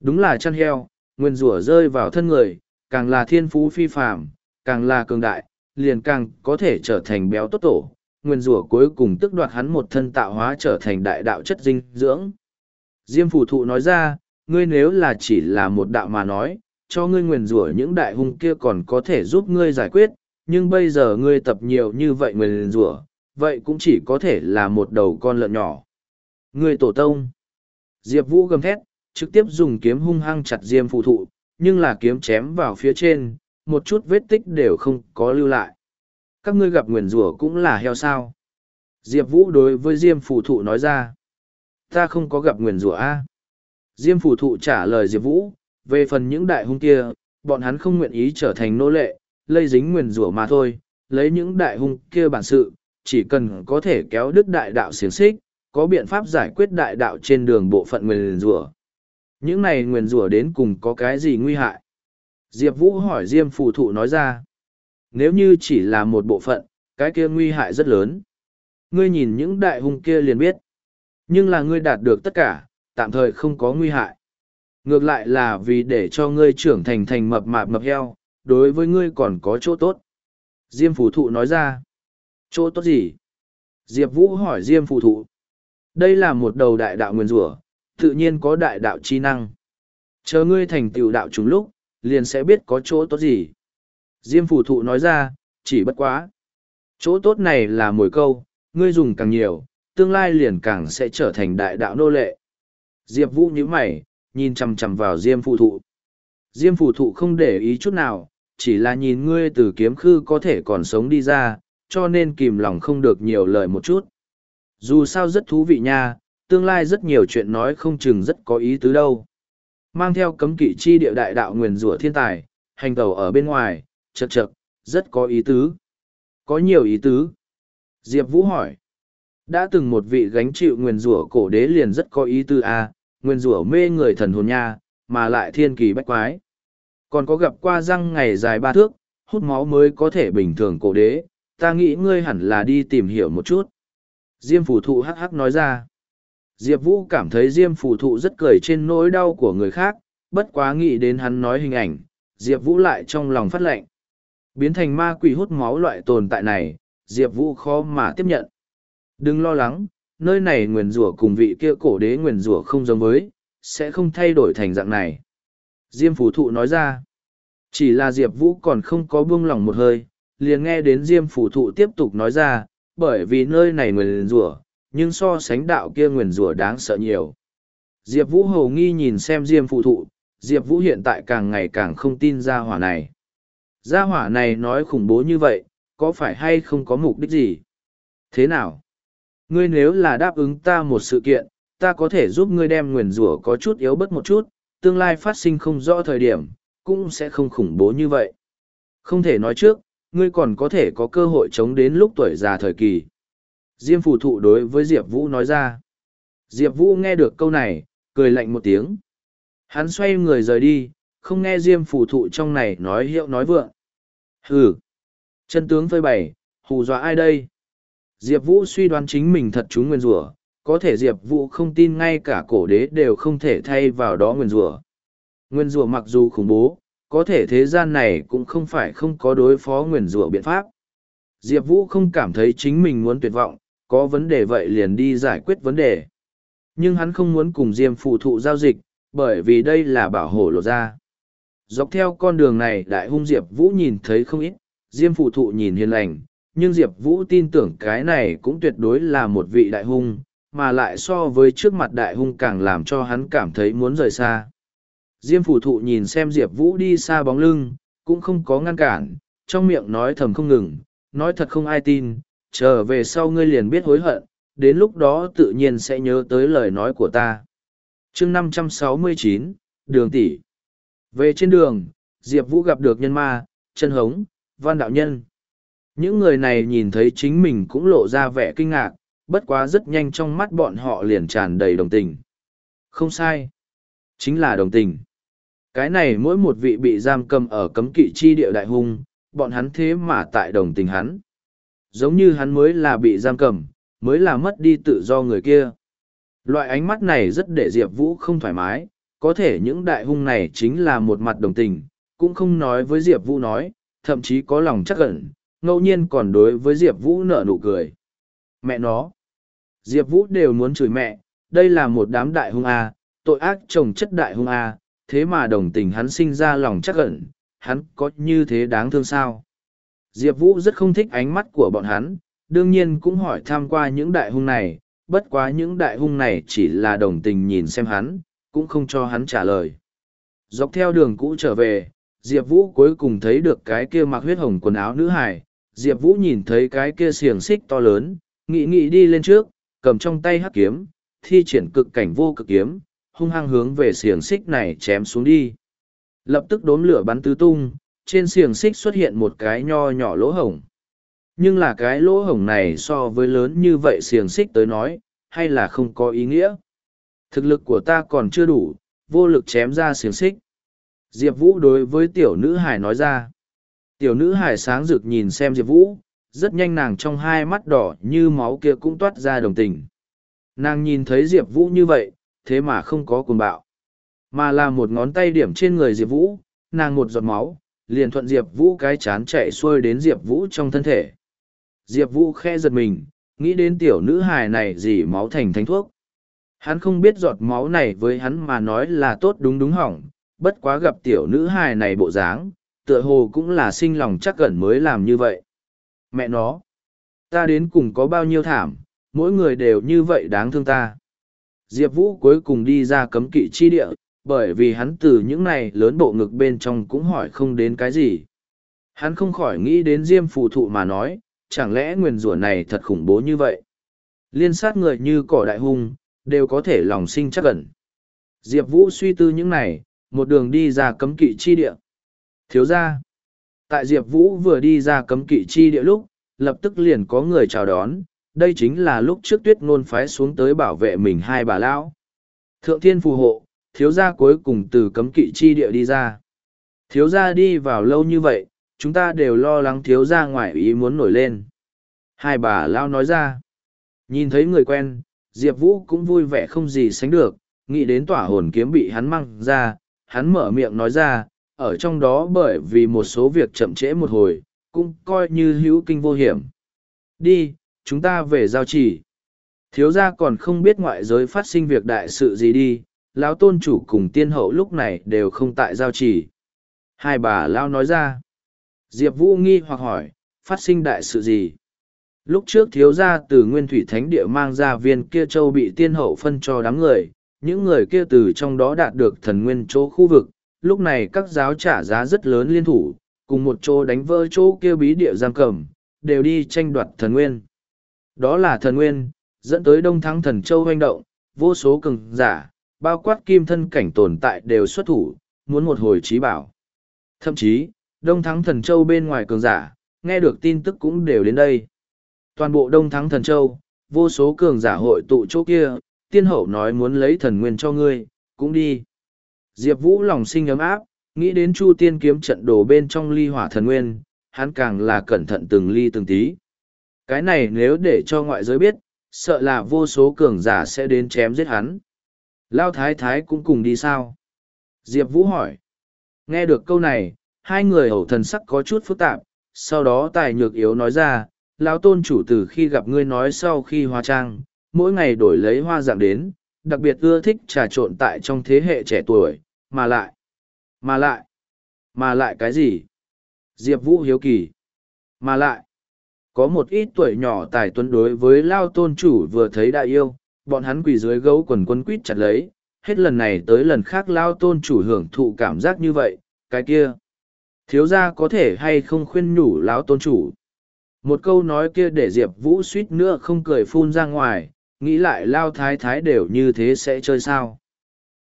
Đúng là chăn heo, nguyên rủa rơi vào thân người, càng là thiên phú phi phàm, càng là cường đại, liền càng có thể trở thành béo tốt tổ, nguyên rủa cuối cùng tức đoạt hắn một thân tạo hóa trở thành đại đạo chất dinh dưỡng. Diêm phù thụ nói ra, ngươi nếu là chỉ là một đạo mà nói, cho ngươi nguyền rủa những đại hung kia còn có thể giúp ngươi giải quyết, nhưng bây giờ ngươi tập nhiều như vậy nguyền rủa, vậy cũng chỉ có thể là một đầu con lợn nhỏ. Ngươi tổ tông. Diệp Vũ gầm thét, trực tiếp dùng kiếm hung hăng chặt Diêm phù thụ, nhưng là kiếm chém vào phía trên, một chút vết tích đều không có lưu lại. Các ngươi gặp nguyền rủa cũng là heo sao. Diệp Vũ đối với Diêm phù thụ nói ra. Ta không có gặp nguyền rủa A. Diêm phù thụ trả lời Diệp Vũ, về phần những đại hung kia, bọn hắn không nguyện ý trở thành nô lệ, lây dính nguyền rủa mà thôi, lấy những đại hung kia bản sự, chỉ cần có thể kéo đứt đại đạo xiềng xích, có biện pháp giải quyết đại đạo trên đường bộ phận nguyền rủa. Những này nguyền rủa đến cùng có cái gì nguy hại? Diệp Vũ hỏi Diêm phù thụ nói ra. Nếu như chỉ là một bộ phận, cái kia nguy hại rất lớn. Ngươi nhìn những đại hung kia liền biết. Nhưng là ngươi đạt được tất cả, tạm thời không có nguy hại. Ngược lại là vì để cho ngươi trưởng thành thành mập mạp mập heo, đối với ngươi còn có chỗ tốt. Diêm phù thụ nói ra. Chỗ tốt gì? Diệp Vũ hỏi Diêm phù thụ. Đây là một đầu đại đạo nguyên rủa tự nhiên có đại đạo chi năng. Chờ ngươi thành tựu đạo chúng lúc, liền sẽ biết có chỗ tốt gì. Diêm phủ thụ nói ra, chỉ bất quá. Chỗ tốt này là mồi câu, ngươi dùng càng nhiều, tương lai liền càng sẽ trở thành đại đạo nô lệ. Diệp Vũ như mày, nhìn chầm chầm vào Diêm phụ thụ. Diêm phụ thụ không để ý chút nào, chỉ là nhìn ngươi từ kiếm khư có thể còn sống đi ra, cho nên kìm lòng không được nhiều lời một chút. Dù sao rất thú vị nha, tương lai rất nhiều chuyện nói không chừng rất có ý tứ đâu. Mang theo cấm kỵ chi địa đại đạo nguyền rủa thiên tài, hành tàu ở bên ngoài, chật chật, rất có ý tứ. Có nhiều ý tứ. Diệp Vũ hỏi. Đã từng một vị gánh chịu nguyền rủa cổ đế liền rất có ý tứ à, nguyền rủa mê người thần hồn nha, mà lại thiên kỳ bách quái. Còn có gặp qua răng ngày dài ba thước, hút máu mới có thể bình thường cổ đế, ta nghĩ ngươi hẳn là đi tìm hiểu một chút. Diêm phù thụ hắc hắc nói ra. Diệp Vũ cảm thấy Diêm phù thụ rất cười trên nỗi đau của người khác, bất quá nghĩ đến hắn nói hình ảnh, Diệp Vũ lại trong lòng phát lệnh. Biến thành ma quỷ hút máu loại tồn tại này, Diệp Vũ khó mà tiếp nhận. Đừng lo lắng, nơi này nguyền rủa cùng vị kia cổ đế nguyền rủa không giống với, sẽ không thay đổi thành dạng này. Diêm phù thụ nói ra, chỉ là Diệp Vũ còn không có buông lòng một hơi, liền nghe đến Diêm phù thụ tiếp tục nói ra, bởi vì nơi này nguyền rủa nhưng so sánh đạo kia nguyền rủa đáng sợ nhiều. Diệp Vũ hầu nghi nhìn xem Diêm phù thụ, Diệp Vũ hiện tại càng ngày càng không tin ra hỏa này. Gia hỏa này nói khủng bố như vậy, có phải hay không có mục đích gì? Thế nào? Ngươi nếu là đáp ứng ta một sự kiện, ta có thể giúp ngươi đem nguyền rủa có chút yếu bớt một chút, tương lai phát sinh không rõ thời điểm, cũng sẽ không khủng bố như vậy. Không thể nói trước, ngươi còn có thể có cơ hội chống đến lúc tuổi già thời kỳ. Diêm phù thụ đối với Diệp Vũ nói ra. Diệp Vũ nghe được câu này, cười lạnh một tiếng. Hắn xoay người rời đi, không nghe Diêm phù thụ trong này nói hiệu nói vượng. Hừ! Chân tướng phơi bày, hù dọa ai đây? Diệp Vũ suy đoán chính mình thật chúng nguyên rủa có thể Diệp Vũ không tin ngay cả cổ đế đều không thể thay vào đó nguyên rủa Nguyên rủa mặc dù khủng bố, có thể thế gian này cũng không phải không có đối phó nguyên rủa biện pháp. Diệp Vũ không cảm thấy chính mình muốn tuyệt vọng, có vấn đề vậy liền đi giải quyết vấn đề. Nhưng hắn không muốn cùng Diêm phụ thụ giao dịch, bởi vì đây là bảo hộ lộ ra. Dọc theo con đường này đại hung Diệp Vũ nhìn thấy không ít, Diêm phụ thụ nhìn hiền lành, nhưng Diệp Vũ tin tưởng cái này cũng tuyệt đối là một vị đại hung, mà lại so với trước mặt đại hung càng làm cho hắn cảm thấy muốn rời xa. Diêm phủ thụ nhìn xem Diệp Vũ đi xa bóng lưng, cũng không có ngăn cản, trong miệng nói thầm không ngừng, nói thật không ai tin, trở về sau ngươi liền biết hối hận, đến lúc đó tự nhiên sẽ nhớ tới lời nói của ta. chương 569, Đường tỷ về trên đường, Diệp Vũ gặp được nhân ma, chân hống, văn đạo nhân. Những người này nhìn thấy chính mình cũng lộ ra vẻ kinh ngạc, bất quá rất nhanh trong mắt bọn họ liền tràn đầy đồng tình. Không sai. Chính là đồng tình. Cái này mỗi một vị bị giam cầm ở cấm kỵ chi địa đại hung, bọn hắn thế mà tại đồng tình hắn. Giống như hắn mới là bị giam cầm, mới là mất đi tự do người kia. Loại ánh mắt này rất để Diệp Vũ không thoải mái, có thể những đại hung này chính là một mặt đồng tình, cũng không nói với Diệp Vũ nói, thậm chí có lòng chắc ẩn, ngẫu nhiên còn đối với Diệp Vũ nở nụ cười. Mẹ nó. Diệp Vũ đều muốn chửi mẹ, đây là một đám đại hung A, tội ác chồng chất đại hung A, thế mà đồng tình hắn sinh ra lòng chắc ẩn, hắn có như thế đáng thương sao? Diệp Vũ rất không thích ánh mắt của bọn hắn, đương nhiên cũng hỏi tham qua những đại hung này, bất quá những đại hung này chỉ là đồng tình nhìn xem hắn, cũng không cho hắn trả lời. Dọc theo đường cũ trở về, Diệp Vũ cuối cùng thấy được cái kia mặc huyết hồng quần áo nữ hải, Diệp Vũ nhìn thấy cái kia xiềng xích to lớn, nghị nghị đi lên trước, cầm trong tay hắc kiếm, thi triển cực cảnh vô cực kiếm, hung hăng hướng về xiềng xích này chém xuống đi. Lập tức đốm lửa bắn tứ tung, trên xiềng xích xuất hiện một cái nho nhỏ lỗ hổng. Nhưng là cái lỗ hổng này so với lớn như vậy xiềng xích tới nói, hay là không có ý nghĩa. Thực lực của ta còn chưa đủ, vô lực chém ra xiềng xích. Diệp Vũ đối với tiểu nữ hải nói ra. Tiểu nữ hải sáng rực nhìn xem Diệp Vũ, rất nhanh nàng trong hai mắt đỏ như máu kia cũng toát ra đồng tình. Nàng nhìn thấy Diệp Vũ như vậy, thế mà không có cuồng bạo. Mà là một ngón tay điểm trên người Diệp Vũ, nàng một giọt máu, liền thuận Diệp Vũ cái chán chạy xuôi đến Diệp Vũ trong thân thể. Diệp Vũ khe giật mình, nghĩ đến tiểu nữ hài này dỉ máu thành thánh thuốc. Hắn không biết giọt máu này với hắn mà nói là tốt đúng đúng hỏng, bất quá gặp tiểu nữ hài này bộ dáng, tựa hồ cũng là sinh lòng chắc gần mới làm như vậy. Mẹ nó, ta đến cùng có bao nhiêu thảm, mỗi người đều như vậy đáng thương ta. Diệp Vũ cuối cùng đi ra cấm kỵ chi địa, bởi vì hắn từ những này lớn bộ ngực bên trong cũng hỏi không đến cái gì. Hắn không khỏi nghĩ đến Diêm phù thụ mà nói, chẳng lẽ nguyền rủa này thật khủng bố như vậy? Liên sát người như cỏ đại hung, đều có thể lòng sinh chắc ẩn. Diệp Vũ suy tư những này, một đường đi ra cấm kỵ chi địa. Thiếu ra, tại Diệp Vũ vừa đi ra cấm kỵ chi địa lúc, lập tức liền có người chào đón, đây chính là lúc trước tuyết ngôn phái xuống tới bảo vệ mình hai bà lão. Thượng thiên phù hộ, thiếu gia cuối cùng từ cấm kỵ chi địa đi ra. Thiếu gia đi vào lâu như vậy, chúng ta đều lo lắng thiếu gia ngoại ý muốn nổi lên. Hai bà lão nói ra. Nhìn thấy người quen, Diệp Vũ cũng vui vẻ không gì sánh được, nghĩ đến tỏa hồn kiếm bị hắn mang ra, hắn mở miệng nói ra, ở trong đó bởi vì một số việc chậm trễ một hồi, cũng coi như hữu kinh vô hiểm. Đi, chúng ta về giao chỉ. Thiếu gia còn không biết ngoại giới phát sinh việc đại sự gì đi, lão tôn chủ cùng tiên hậu lúc này đều không tại giao chỉ. Hai bà lão nói ra. Diệp Vũ nghi hoặc hỏi, phát sinh đại sự gì? Lúc trước thiếu gia từ nguyên thủy thánh địa mang ra viên kia châu bị tiên hậu phân cho đám người, những người kia từ trong đó đạt được thần nguyên chỗ khu vực, lúc này các giáo trả giá rất lớn liên thủ, cùng một chỗ đánh vỡ chỗ kia bí địa giam cầm, đều đi tranh đoạt thần nguyên. Đó là thần nguyên, dẫn tới đông thắng thần châu hoành động, vô số cường giả, bao quát kim thân cảnh tồn tại đều xuất thủ, muốn một hồi trí bảo. Thậm chí, đông thắng thần châu bên ngoài cường giả, nghe được tin tức cũng đều đến đây. Toàn bộ đông thắng thần châu, vô số cường giả hội tụ chỗ kia, tiên hậu nói muốn lấy thần nguyên cho ngươi, cũng đi. Diệp Vũ lòng sinh ấm áp, nghĩ đến Chu Tiên kiếm trận đồ bên trong ly hỏa thần nguyên, hắn càng là cẩn thận từng ly từng tí. Cái này nếu để cho ngoại giới biết, sợ là vô số cường giả sẽ đến chém giết hắn. Lao Thái Thái cũng cùng đi sao? Diệp Vũ hỏi. Nghe được câu này, hai người hậu thần sắc có chút phức tạp, sau đó tài nhược yếu nói ra, lão tôn chủ từ khi gặp ngươi nói sau khi hóa trang, mỗi ngày đổi lấy hoa dạng đến, đặc biệt ưa thích trà trộn tại trong thế hệ trẻ tuổi, mà lại, mà lại, mà lại cái gì? Diệp Vũ hiếu kỳ, mà lại, có một ít tuổi nhỏ tài tuấn đối với lao tôn chủ vừa thấy đại yêu, bọn hắn quỳ dưới gấu quần quân quýt chặt lấy, hết lần này tới lần khác lao tôn chủ hưởng thụ cảm giác như vậy, cái kia. Thiếu gia có thể hay không khuyên nhủ lão tôn chủ. Một câu nói kia để Diệp Vũ suýt nữa không cười phun ra ngoài, nghĩ lại lao thái thái đều như thế sẽ chơi sao.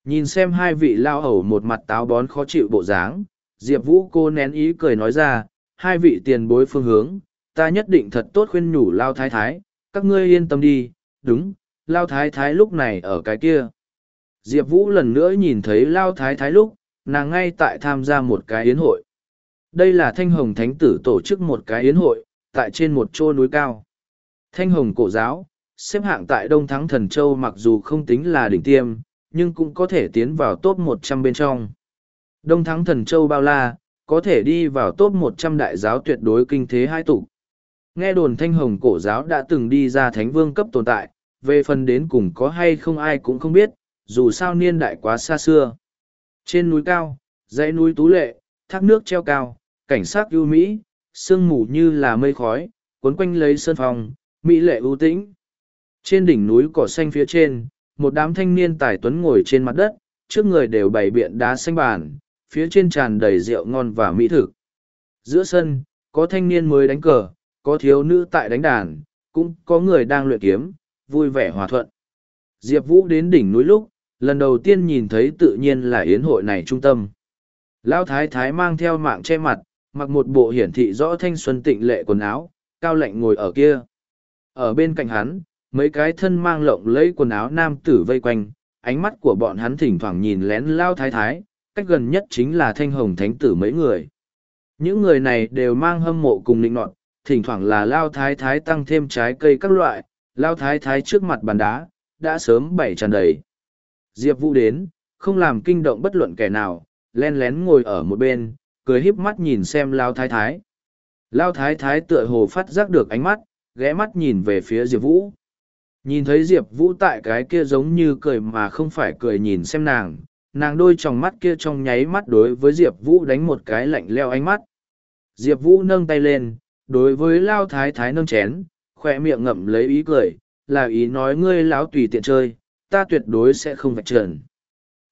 Nhìn xem hai vị lao hầu một mặt táo bón khó chịu bộ dáng, Diệp Vũ cô nén ý cười nói ra, hai vị tiền bối phương hướng, ta nhất định thật tốt khuyên nhủ lao thái thái, các ngươi yên tâm đi, đúng, lao thái thái lúc này ở cái kia. Diệp Vũ lần nữa nhìn thấy lao thái thái lúc, nàng ngay tại tham gia một cái yến hội. Đây là Thanh Hồng Thánh Tử tổ chức một cái yến hội, tại trên một chỗ núi cao. Thanh Hồng cổ giáo, xếp hạng tại Đông Thắng Thần Châu mặc dù không tính là đỉnh tiêm, nhưng cũng có thể tiến vào top 100 bên trong. Đông Thắng Thần Châu bao la, có thể đi vào top 100 đại giáo tuyệt đối kinh thế hai tụ. Nghe đồn thanh hồng cổ giáo đã từng đi ra thánh vương cấp tồn tại, về phần đến cùng có hay không ai cũng không biết, dù sao niên đại quá xa xưa. Trên núi cao, dãy núi tú lệ, thác nước treo cao, cảnh sát ưu mỹ, sương mù như là mây khói, cuốn quanh lấy sơn phòng, mỹ lệ ưu tĩnh. Trên đỉnh núi cỏ xanh phía trên, một đám thanh niên tài tuấn ngồi trên mặt đất, trước người đều bày biện đá xanh bàn, phía trên tràn đầy rượu ngon và mỹ thực. Giữa sân, có thanh niên mới đánh cờ, có thiếu nữ tại đánh đàn, cũng có người đang luyện kiếm, vui vẻ hòa thuận. Diệp Vũ đến đỉnh núi lúc, lần đầu tiên nhìn thấy tự nhiên là yến hội này trung tâm. Lão Thái Thái mang theo mạng che mặt, mặc một bộ hiển thị rõ thanh xuân tịnh lệ quần áo, cao lạnh ngồi ở kia. Ở bên cạnh hắn, mấy cái thân mang lộng lấy quần áo nam tử vây quanh, ánh mắt của bọn hắn thỉnh thoảng nhìn lén Lao Thái Thái, cách gần nhất chính là thanh hồng thánh tử mấy người. Những người này đều mang hâm mộ cùng nịnh nọt, thỉnh thoảng là Lao Thái Thái tăng thêm trái cây các loại, Lao Thái Thái trước mặt bàn đá, đã sớm bảy tràn đầy. Diệp Vũ đến, không làm kinh động bất luận kẻ nào, len lén ngồi ở một bên, cười híp mắt nhìn xem Lao Thái Thái. Lao Thái Thái tựa hồ phát giác được ánh mắt, ghé mắt nhìn về phía Diệp Vũ. Nhìn thấy Diệp Vũ tại cái kia giống như cười mà không phải cười nhìn xem nàng, nàng đôi tròng mắt kia trong nháy mắt đối với Diệp Vũ đánh một cái lạnh leo ánh mắt. Diệp Vũ nâng tay lên, đối với Lao Thái Thái nâng chén, khoe miệng ngậm lấy ý cười, là ý nói ngươi lão tùy tiện chơi, ta tuyệt đối sẽ không vạch trần.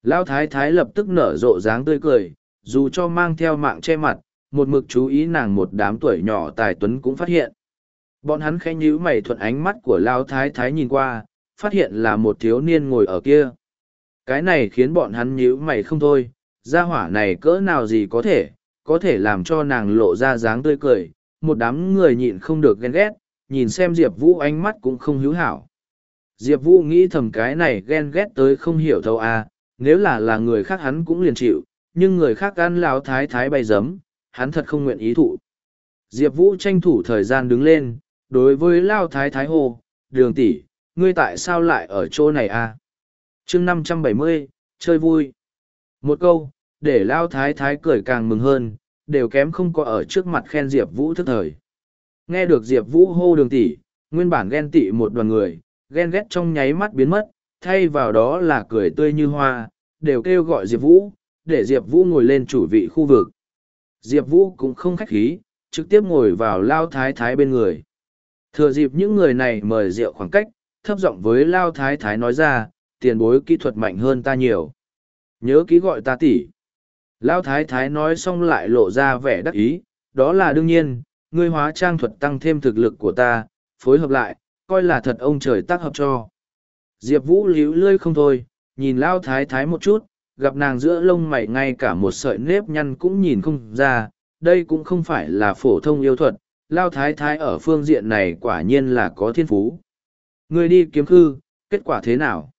Lão thái thái lập tức nở rộ dáng tươi cười, dù cho mang theo mạng che mặt, một mực chú ý nàng một đám tuổi nhỏ tài tuấn cũng phát hiện. Bọn hắn khẽ nhíu mày thuận ánh mắt của Lão thái thái nhìn qua, phát hiện là một thiếu niên ngồi ở kia. Cái này khiến bọn hắn nhíu mày không thôi, gia hỏa này cỡ nào gì có thể, có thể làm cho nàng lộ ra dáng tươi cười, một đám người nhịn không được ghen ghét, nhìn xem Diệp Vũ ánh mắt cũng không hữu hảo. Diệp Vũ nghĩ thầm cái này ghen ghét tới không hiểu thấu à, nếu là là người khác hắn cũng liền chịu, nhưng người khác ăn lão thái thái bay giấm, hắn thật không nguyện ý thụ. Diệp Vũ tranh thủ thời gian đứng lên, đối với Lao Thái Thái Hồ, đường tỷ ngươi tại sao lại ở chỗ này à? chương năm trăm bảy mươi chơi vui. Một câu, để Lao Thái Thái cười càng mừng hơn, đều kém không có ở trước mặt khen Diệp Vũ thức thời. Nghe được Diệp Vũ hô đường tỷ, nguyên bản ghen tị một đoàn người, ghen ghét trong nháy mắt biến mất, thay vào đó là cười tươi như hoa, đều kêu gọi Diệp Vũ, để Diệp Vũ ngồi lên chủ vị khu vực. Diệp Vũ cũng không khách khí, trực tiếp ngồi vào Lao Thái Thái bên người. Thừa dịp những người này mời rượu khoảng cách, thấp giọng với Lao Thái Thái nói ra, tiền bối kỹ thuật mạnh hơn ta nhiều. Nhớ ký gọi ta tỷ. Lao Thái Thái nói xong lại lộ ra vẻ đắc ý, đó là đương nhiên, ngươi hóa trang thuật tăng thêm thực lực của ta, phối hợp lại, coi là thật ông trời tác hợp cho. Diệp Vũ líu lươi không thôi, nhìn Lao Thái Thái một chút, gặp nàng giữa lông mày ngay cả một sợi nếp nhăn cũng nhìn không ra, đây cũng không phải là phổ thông yêu thuật, Lao Thái Thái ở phương diện này quả nhiên là có thiên phú. người đi kiếm khư, kết quả thế nào?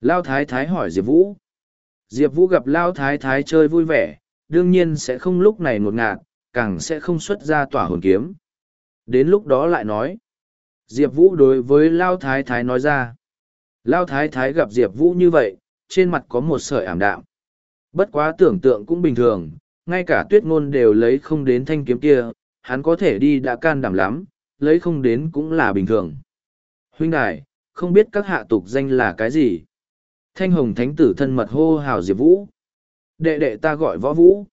Lao Thái Thái hỏi Diệp Vũ. Diệp Vũ gặp Lao Thái Thái chơi vui vẻ, đương nhiên sẽ không lúc này ngột ngạt, càng sẽ không xuất ra tỏa hồn kiếm. Đến lúc đó lại nói. Diệp Vũ đối với Lao Thái Thái nói ra. Lao Thái Thái gặp Diệp Vũ như vậy, trên mặt có một sợi ảm đạm. Bất quá tưởng tượng cũng bình thường, ngay cả tuyết ngôn đều lấy không đến thanh kiếm kia, hắn có thể đi đã can đảm lắm, lấy không đến cũng là bình thường. Huynh đài, không biết các hạ tục danh là cái gì? Thanh hồng thánh tử thân mật hô hào Diệp Vũ. Đệ đệ ta gọi võ Vũ.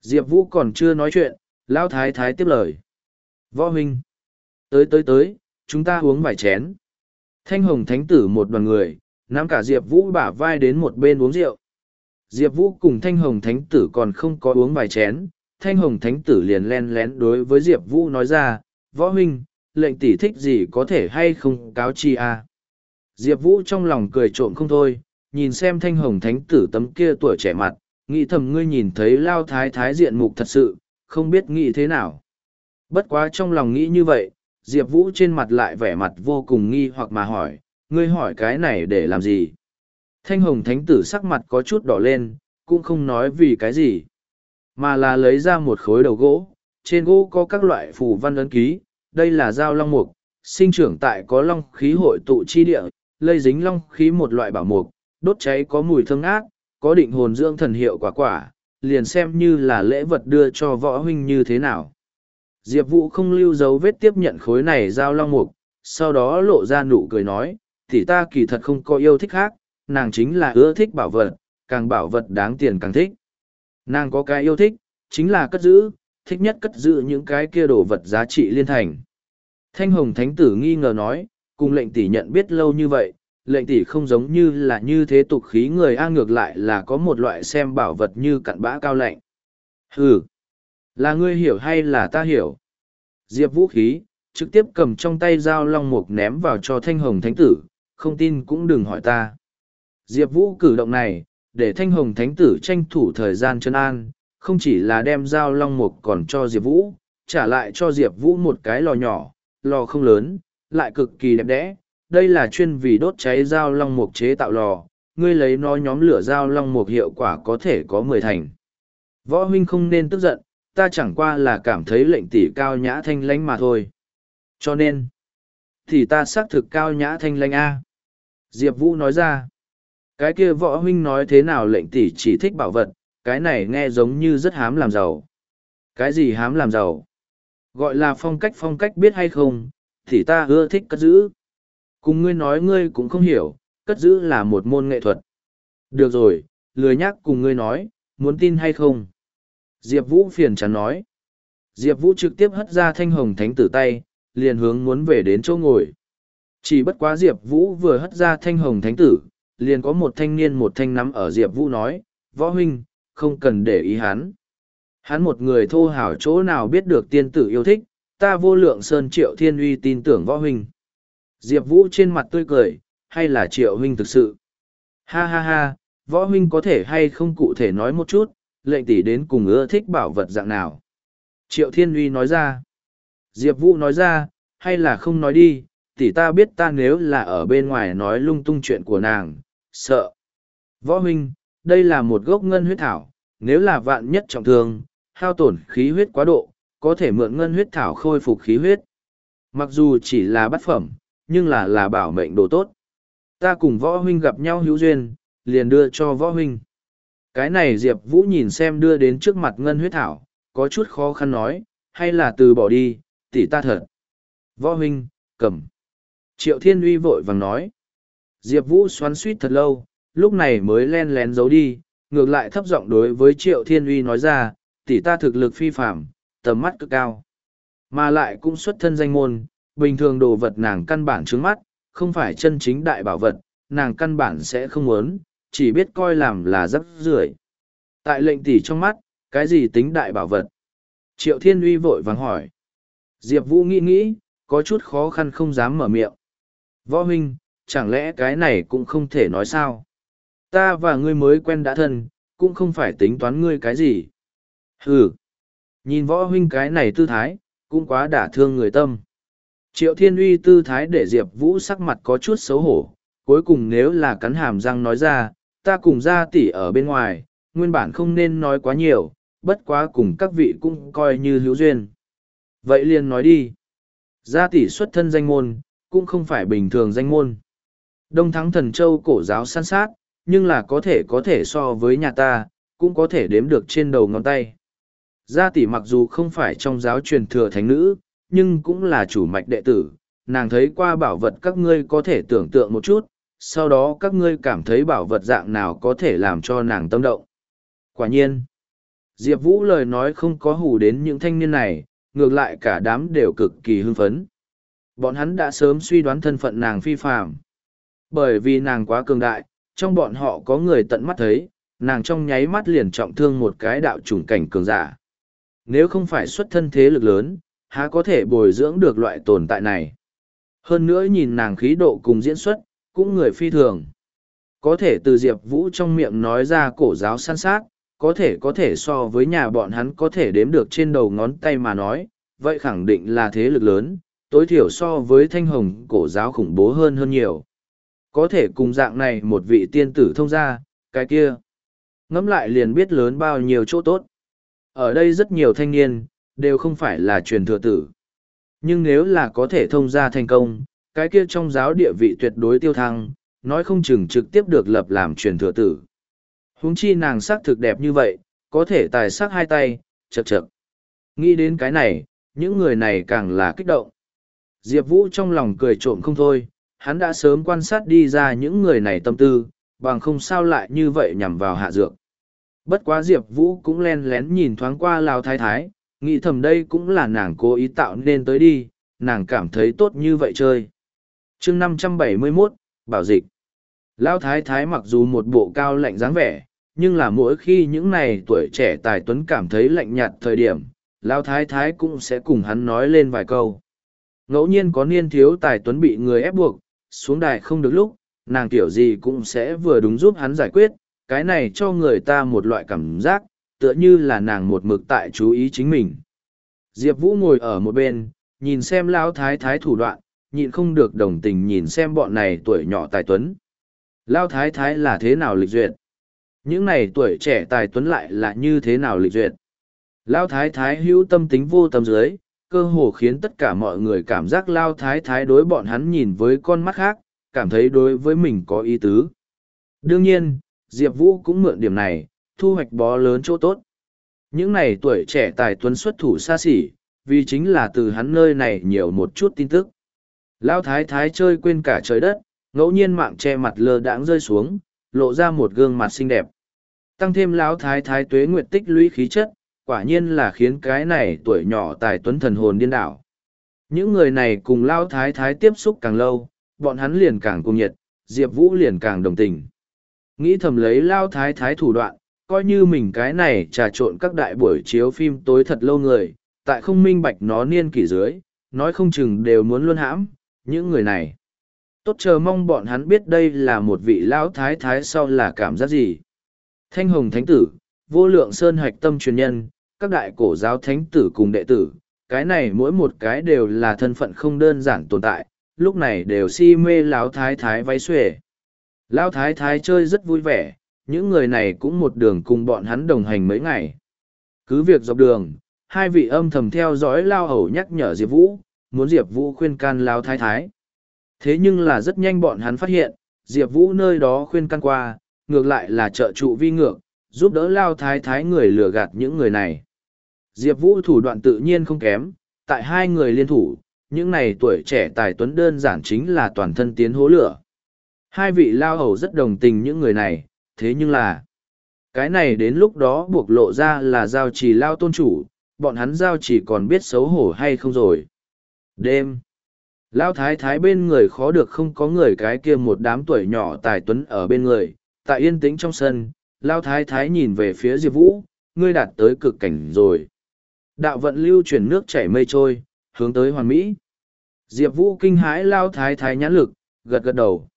Diệp Vũ còn chưa nói chuyện, Lão Thái Thái tiếp lời. Võ huynh. Tới tới tới, chúng ta uống vài chén. Thanh hồng thánh tử một đoàn người, nắm cả Diệp Vũ bả vai đến một bên uống rượu. Diệp Vũ cùng Thanh hồng thánh tử còn không có uống vài chén. Thanh hồng thánh tử liền len lén đối với Diệp Vũ nói ra, Võ huynh, lệnh tỷ thích gì có thể hay không cáo chi à. Diệp Vũ trong lòng cười trộm không thôi, nhìn xem thanh hồng thánh tử tấm kia tuổi trẻ mặt, nghĩ thầm ngươi nhìn thấy lao thái thái diện mục thật sự, không biết nghĩ thế nào. Bất quá trong lòng nghĩ như vậy, Diệp Vũ trên mặt lại vẻ mặt vô cùng nghi hoặc mà hỏi, ngươi hỏi cái này để làm gì? Thanh hồng thánh tử sắc mặt có chút đỏ lên, cũng không nói vì cái gì, mà là lấy ra một khối đầu gỗ, trên gỗ có các loại phù văn ấn ký, đây là dao long mục, sinh trưởng tại có long khí hội tụ chi địa, lây dính long khí một loại bảo mục, đốt cháy có mùi thơm ác, có định hồn dưỡng thần hiệu quả quả, liền xem như là lễ vật đưa cho võ huynh như thế nào. Diệp Vũ không lưu dấu vết tiếp nhận khối này giao long mục, sau đó lộ ra nụ cười nói, thì ta kỳ thật không có yêu thích khác, nàng chính là ưa thích bảo vật, càng bảo vật đáng tiền càng thích. Nàng có cái yêu thích, chính là cất giữ, thích nhất cất giữ những cái kia đồ vật giá trị liên thành. Thanh Hồng Thánh Tử nghi ngờ nói, cùng lệnh tỷ nhận biết lâu như vậy, lệnh tỷ không giống như là như thế tục khí người A ngược lại là có một loại xem bảo vật như cặn bã cao lạnh. Hừ, là ngươi hiểu hay là ta hiểu? Diệp vũ khí, trực tiếp cầm trong tay dao long mục ném vào cho Thanh Hồng Thánh Tử, không tin cũng đừng hỏi ta. Diệp vũ cử động này, để Thanh Hồng Thánh Tử tranh thủ thời gian chân an, không chỉ là đem dao long mục còn cho Diệp Vũ, trả lại cho Diệp Vũ một cái lò nhỏ, lò không lớn, lại cực kỳ đẹp đẽ. Đây là chuyên vì đốt cháy dao long mục chế tạo lò, ngươi lấy nó nhóm lửa dao long mục hiệu quả có thể có mười thành. Võ huynh không nên tức giận, ta chẳng qua là cảm thấy lệnh tỷ cao nhã thanh lãnh mà thôi. Cho nên, thì ta xác thực cao nhã thanh lãnh A. Diệp Vũ nói ra, cái kia võ huynh nói thế nào lệnh tỷ chỉ thích bảo vật, cái này nghe giống như rất hám làm giàu. Cái gì hám làm giàu? Gọi là phong cách phong cách biết hay không, thì ta ưa thích cất giữ. Cùng ngươi nói ngươi cũng không hiểu, cất giữ là một môn nghệ thuật. Được rồi, lười nhắc cùng ngươi nói, muốn tin hay không? Diệp Vũ phiền chán nói. Diệp Vũ trực tiếp hất ra thanh hồng thánh tử tay, liền hướng muốn về đến chỗ ngồi. Chỉ bất quá Diệp Vũ vừa hất ra thanh hồng thánh tử, liền có một thanh niên một thanh nắm ở Diệp Vũ nói, Võ huynh, không cần để ý hắn. Hắn một người thô hảo chỗ nào biết được tiên tử yêu thích, ta vô lượng sơn triệu thiên uy tin tưởng võ huynh. Diệp Vũ trên mặt tươi cười, hay là triệu huynh thực sự? Ha ha ha, võ huynh có thể hay không cụ thể nói một chút, lệnh tỷ đến cùng ưa thích bảo vật dạng nào? Triệu thiên uy nói ra. Diệp Vũ nói ra, hay là không nói đi, tỷ ta biết ta nếu là ở bên ngoài nói lung tung chuyện của nàng, sợ. Võ huynh, đây là một gốc ngân huyết thảo, nếu là vạn nhất trọng thương, hao tổn khí huyết quá độ, có thể mượn ngân huyết thảo khôi phục khí huyết. Mặc dù chỉ là bát phẩm, nhưng là là bảo mệnh đồ tốt. Ta cùng võ huynh gặp nhau hữu duyên, liền đưa cho võ huynh. Cái này Diệp Vũ nhìn xem đưa đến trước mặt ngân huyết thảo, có chút khó khăn nói, hay là từ bỏ đi, tỷ ta thật. Võ huynh, cầm. Triệu Thiên Uy vội vàng nói. Diệp Vũ xoắn suýt thật lâu, lúc này mới len lén giấu đi, ngược lại thấp giọng đối với Triệu Thiên Uy nói ra, tỷ ta thực lực phi phạm, tầm mắt cực cao. Mà lại cũng xuất thân danh môn, bình thường đồ vật nàng căn bản trướng mắt, không phải chân chính đại bảo vật, nàng căn bản sẽ không muốn, chỉ biết coi làm là rất rưởi. Tại lệnh tỷ trong mắt, cái gì tính đại bảo vật? Triệu Thiên Uy vội vàng hỏi. Diệp Vũ nghĩ nghĩ, có chút khó khăn không dám mở miệng. Võ huynh, chẳng lẽ cái này cũng không thể nói sao? Ta và ngươi mới quen đã thân, cũng không phải tính toán ngươi cái gì. Hừ, nhìn võ huynh cái này tư thái, cũng quá đả thương người tâm. Triệu Thiên Uy tư thái để Diệp Vũ sắc mặt có chút xấu hổ, cuối cùng nếu là cắn hàm răng nói ra, ta cùng ra tỷ ở bên ngoài, nguyên bản không nên nói quá nhiều, bất quá cùng các vị cũng coi như hữu duyên. Vậy liền nói đi. Gia tỷ xuất thân danh môn, cũng không phải bình thường danh môn. Đông thắng thần châu cổ giáo san sát, nhưng là có thể có thể so với nhà ta, cũng có thể đếm được trên đầu ngón tay. Gia tỷ mặc dù không phải trong giáo truyền thừa thánh nữ, nhưng cũng là chủ mạch đệ tử, nàng thấy qua bảo vật các ngươi có thể tưởng tượng một chút, sau đó các ngươi cảm thấy bảo vật dạng nào có thể làm cho nàng tâm động. Quả nhiên, Diệp Vũ lời nói không có hù đến những thanh niên này, ngược lại cả đám đều cực kỳ hưng phấn. Bọn hắn đã sớm suy đoán thân phận nàng phi phạm. Bởi vì nàng quá cường đại, trong bọn họ có người tận mắt thấy, nàng trong nháy mắt liền trọng thương một cái đạo chủng cảnh cường giả. Nếu không phải xuất thân thế lực lớn, há có thể bồi dưỡng được loại tồn tại này. Hơn nữa nhìn nàng khí độ cùng diễn xuất, cũng người phi thường. Có thể từ Diệp Vũ trong miệng nói ra cổ giáo săn sát, có thể có thể so với nhà bọn hắn có thể đếm được trên đầu ngón tay mà nói, vậy khẳng định là thế lực lớn, tối thiểu so với thanh hồng cổ giáo khủng bố hơn hơn nhiều. Có thể cùng dạng này một vị tiên tử thông ra, cái kia. Ngẫm lại liền biết lớn bao nhiêu chỗ tốt. Ở đây rất nhiều thanh niên, đều không phải là truyền thừa tử. Nhưng nếu là có thể thông ra thành công, cái kia trong giáo địa vị tuyệt đối tiêu thăng, nói không chừng trực tiếp được lập làm truyền thừa tử. Huống chi nàng sắc thực đẹp như vậy, có thể tài sắc hai tay, chật chật. Nghĩ đến cái này, những người này càng là kích động. Diệp Vũ trong lòng cười trộm không thôi, hắn đã sớm quan sát đi ra những người này tâm tư, bằng không sao lại như vậy nhằm vào hạ dược. Bất quá Diệp Vũ cũng len lén nhìn thoáng qua Lào Thái Thái, nghĩ thầm đây cũng là nàng cố ý tạo nên tới đi, nàng cảm thấy tốt như vậy chơi. chương năm trăm bảy mươi 571, Bảo Dịch Lão Thái Thái mặc dù một bộ cao lạnh dáng vẻ, nhưng là mỗi khi những này tuổi trẻ tài tuấn cảm thấy lạnh nhạt thời điểm, Lão Thái Thái cũng sẽ cùng hắn nói lên vài câu. Ngẫu nhiên có niên thiếu tài tuấn bị người ép buộc, xuống đài không được lúc, nàng tiểu gì cũng sẽ vừa đúng giúp hắn giải quyết, cái này cho người ta một loại cảm giác, tựa như là nàng một mực tại chú ý chính mình. Diệp Vũ ngồi ở một bên, nhìn xem Lão Thái Thái thủ đoạn, nhịn không được đồng tình nhìn xem bọn này tuổi nhỏ tài tuấn. Lao thái thái là thế nào lịch duyệt? Những này tuổi trẻ tài tuấn lại là như thế nào lịch duyệt? Lao thái thái hữu tâm tính vô tâm dưới, cơ hồ khiến tất cả mọi người cảm giác Lao thái thái đối bọn hắn nhìn với con mắt khác, cảm thấy đối với mình có ý tứ. Đương nhiên, Diệp Vũ cũng mượn điểm này, thu hoạch bó lớn chỗ tốt. Những này tuổi trẻ tài tuấn xuất thủ xa xỉ, vì chính là từ hắn nơi này nhiều một chút tin tức. Lao thái thái chơi quên cả trời đất, ngẫu nhiên mạng che mặt lơ đãng rơi xuống lộ ra một gương mặt xinh đẹp tăng thêm lão thái thái tuế nguyệt tích lũy khí chất quả nhiên là khiến cái này tuổi nhỏ tài tuấn thần hồn điên đảo. Những người này cùng lão thái thái tiếp xúc càng lâu bọn hắn liền càng cùng nhiệt diệp vũ liền càng đồng tình. Nghĩ thầm lấy lao thái thái thủ đoạn coi như mình cái này trà trộn các đại buổi chiếu phim tối thật lâu người tại không minh bạch nó niên kỷ dưới nói không chừng đều muốn luôn hãm những người này. Tốt chờ mong bọn hắn biết đây là một vị lão thái thái sau là cảm giác gì. Thanh hồng thánh tử, vô lượng sơn hạch tâm truyền nhân, các đại cổ giáo thánh tử cùng đệ tử, cái này mỗi một cái đều là thân phận không đơn giản tồn tại, lúc này đều si mê lão thái thái váy xuể. Lão thái thái chơi rất vui vẻ, những người này cũng một đường cùng bọn hắn đồng hành mấy ngày. Cứ việc dọc đường, hai vị âm thầm theo dõi lao hầu nhắc nhở Diệp Vũ, muốn Diệp Vũ khuyên can lão thái thái. Thế nhưng là rất nhanh bọn hắn phát hiện, Diệp Vũ nơi đó khuyên can qua, ngược lại là trợ trụ vi ngược, giúp đỡ lao thái thái người lừa gạt những người này. Diệp Vũ thủ đoạn tự nhiên không kém, tại hai người liên thủ, những này tuổi trẻ tài tuấn đơn giản chính là toàn thân tiến hố lửa. Hai vị lao hầu rất đồng tình những người này, thế nhưng là, cái này đến lúc đó buộc lộ ra là giao trì lao tôn chủ, bọn hắn giao chỉ còn biết xấu hổ hay không rồi. Đêm, lao thái thái bên người khó được không có người cái kia một đám tuổi nhỏ tài tuấn ở bên người, tại yên tĩnh trong sân, Lão thái thái nhìn về phía Diệp Vũ, ngươi đạt tới cực cảnh rồi. Đạo vận lưu chuyển nước chảy mây trôi, hướng tới hoàn mỹ. Diệp Vũ kinh hãi Lão thái thái nhãn lực, gật gật đầu.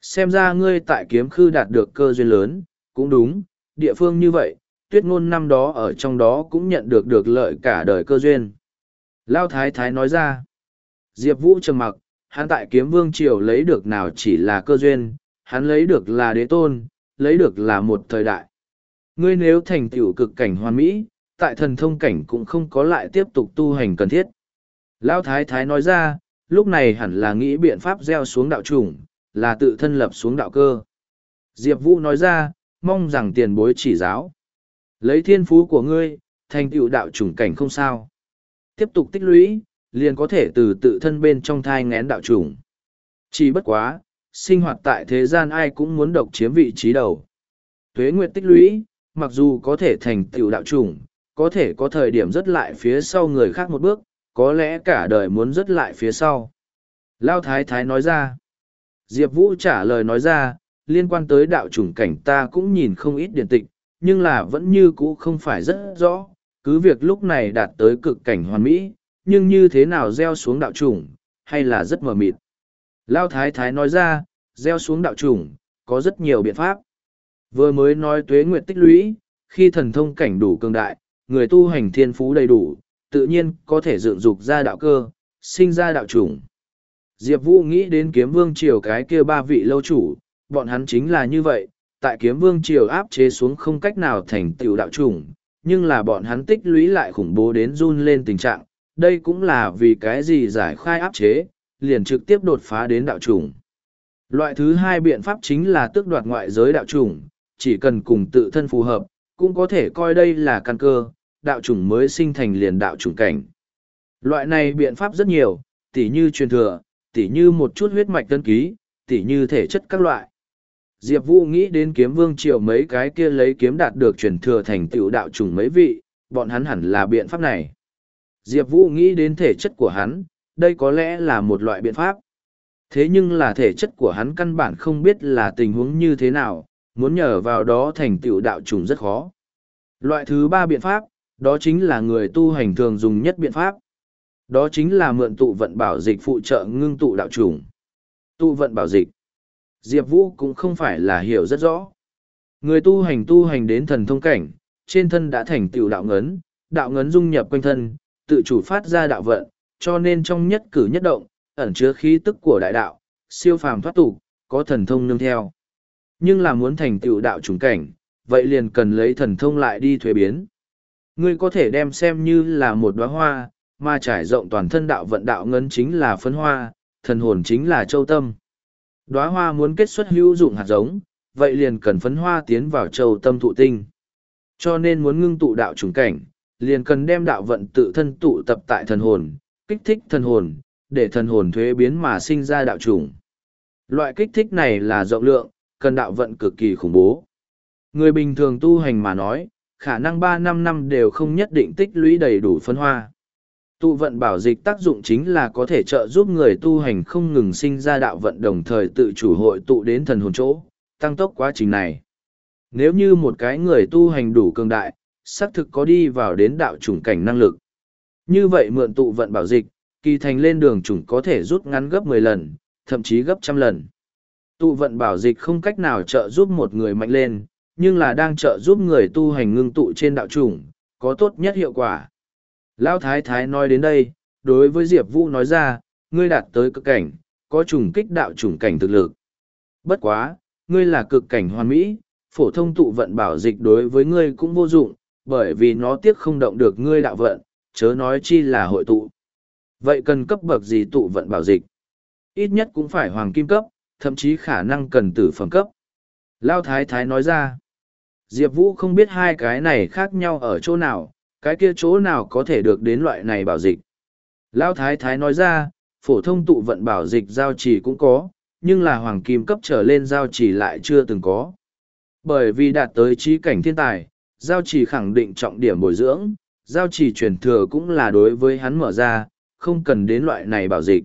Xem ra ngươi tại kiếm khư đạt được cơ duyên lớn, cũng đúng, địa phương như vậy, tuyết ngôn năm đó ở trong đó cũng nhận được được lợi cả đời cơ duyên. Lão thái thái nói ra, Diệp Vũ trầm mặc, hắn tại kiếm vương triều lấy được nào chỉ là cơ duyên, hắn lấy được là đế tôn, lấy được là một thời đại. Ngươi nếu thành tựu cực cảnh hoàn mỹ, tại thần thông cảnh cũng không có lại tiếp tục tu hành cần thiết. Lão Thái Thái nói ra, lúc này hẳn là nghĩ biện pháp gieo xuống đạo chủng, là tự thân lập xuống đạo cơ. Diệp Vũ nói ra, mong rằng tiền bối chỉ giáo. Lấy thiên phú của ngươi, thành tựu đạo chủng cảnh không sao. Tiếp tục tích lũy, liền có thể từ tự thân bên trong thai ngén đạo chủng. Chỉ bất quá, sinh hoạt tại thế gian ai cũng muốn độc chiếm vị trí đầu. Tuế nguyệt tích lũy, mặc dù có thể thành tựu đạo chủng, có thể có thời điểm rất lại phía sau người khác một bước, có lẽ cả đời muốn rất lại phía sau. Lao Thái Thái nói ra. Diệp Vũ trả lời nói ra, liên quan tới đạo chủng cảnh ta cũng nhìn không ít điển tịch, nhưng là vẫn như cũ không phải rất rõ, cứ việc lúc này đạt tới cực cảnh hoàn mỹ, nhưng như thế nào gieo xuống đạo chủng, hay là rất mờ mịt. Lao Thái Thái nói ra, gieo xuống đạo chủng, có rất nhiều biện pháp. Vừa mới nói tuế nguyệt tích lũy, khi thần thông cảnh đủ cường đại, người tu hành thiên phú đầy đủ, tự nhiên có thể dựng dục ra đạo cơ, sinh ra đạo chủng. Diệp Vũ nghĩ đến kiếm vương triều cái kia ba vị lâu chủ, bọn hắn chính là như vậy, tại kiếm vương triều áp chế xuống không cách nào thành tựu đạo chủng, nhưng là bọn hắn tích lũy lại khủng bố đến run lên tình trạng, đây cũng là vì cái gì giải khai áp chế, liền trực tiếp đột phá đến đạo chủng. Loại thứ hai biện pháp chính là tước đoạt ngoại giới đạo chủng, chỉ cần cùng tự thân phù hợp, cũng có thể coi đây là căn cơ, đạo chủng mới sinh thành liền đạo chủng cảnh. Loại này biện pháp rất nhiều, tỉ như truyền thừa, tỉ như một chút huyết mạch tân ký, tỉ như thể chất các loại. Diệp Vũ nghĩ đến kiếm vương triều mấy cái kia lấy kiếm đạt được truyền thừa thành tựu đạo chủng mấy vị, bọn hắn hẳn là biện pháp này. Diệp Vũ nghĩ đến thể chất của hắn, đây có lẽ là một loại biện pháp. Thế nhưng là thể chất của hắn căn bản không biết là tình huống như thế nào, muốn nhờ vào đó thành tựu đạo trùng rất khó. Loại thứ ba biện pháp, đó chính là người tu hành thường dùng nhất biện pháp. Đó chính là mượn tụ vận bảo dịch phụ trợ ngưng tụ đạo trùng. Tụ vận bảo dịch. Diệp Vũ cũng không phải là hiểu rất rõ. Người tu hành tu hành đến thần thông cảnh, trên thân đã thành tựu đạo ngấn, đạo ngấn dung nhập quanh thân, tự chủ phát ra đạo vận, cho nên trong nhất cử nhất động, ẩn chứa khí tức của đại đạo, siêu phàm thoát tục, có thần thông nương theo. Nhưng là muốn thành tựu đạo trùng cảnh, vậy liền cần lấy thần thông lại đi thuế biến. Ngươi có thể đem xem như là một đóa hoa, mà trải rộng toàn thân đạo vận đạo ngân chính là phấn hoa, thần hồn chính là châu tâm. Đóa hoa muốn kết xuất hữu dụng hạt giống, vậy liền cần phấn hoa tiến vào châu tâm thụ tinh. Cho nên muốn ngưng tụ đạo trùng cảnh, liền cần đem đạo vận tự thân tụ tập tại thần hồn, kích thích thần hồn, để thần hồn thuế biến mà sinh ra đạo trùng. Loại kích thích này là rộng lượng, cần đạo vận cực kỳ khủng bố. Người bình thường tu hành mà nói, khả năng ba năm năm đều không nhất định tích lũy đầy đủ phân hoa. Tụ vận bảo dịch tác dụng chính là có thể trợ giúp người tu hành không ngừng sinh ra đạo vận đồng thời tự chủ hội tụ đến thần hồn chỗ, tăng tốc quá trình này. Nếu như một cái người tu hành đủ cường đại, xác thực có đi vào đến đạo chủng cảnh năng lực. Như vậy mượn tụ vận bảo dịch, kỳ thành lên đường chủng có thể rút ngắn gấp mười lần, thậm chí gấp trăm lần. Tụ vận bảo dịch không cách nào trợ giúp một người mạnh lên, nhưng là đang trợ giúp người tu hành ngưng tụ trên đạo chủng, có tốt nhất hiệu quả. Lão Thái Thái nói đến đây, đối với Diệp Vũ nói ra, ngươi đạt tới cực cảnh, có trùng kích đạo chủng cảnh thực lực. Bất quá, ngươi là cực cảnh hoàn mỹ, phổ thông tụ vận bảo dịch đối với ngươi cũng vô dụng, bởi vì nó tiếc không động được ngươi đạo vận, chớ nói chi là hội tụ. Vậy cần cấp bậc gì tụ vận bảo dịch? Ít nhất cũng phải hoàng kim cấp, thậm chí khả năng cần tử phẩm cấp. Lao Thái Thái nói ra, Diệp Vũ không biết hai cái này khác nhau ở chỗ nào, cái kia chỗ nào có thể được đến loại này bảo dịch. Lao Thái Thái nói ra, phổ thông tụ vận bảo dịch giao trì cũng có, nhưng là hoàng kim cấp trở lên giao trì lại chưa từng có. Bởi vì đạt tới trí cảnh thiên tài, giao trì khẳng định trọng điểm bồi dưỡng, giao chỉ truyền thừa cũng là đối với hắn mở ra, không cần đến loại này bảo dịch.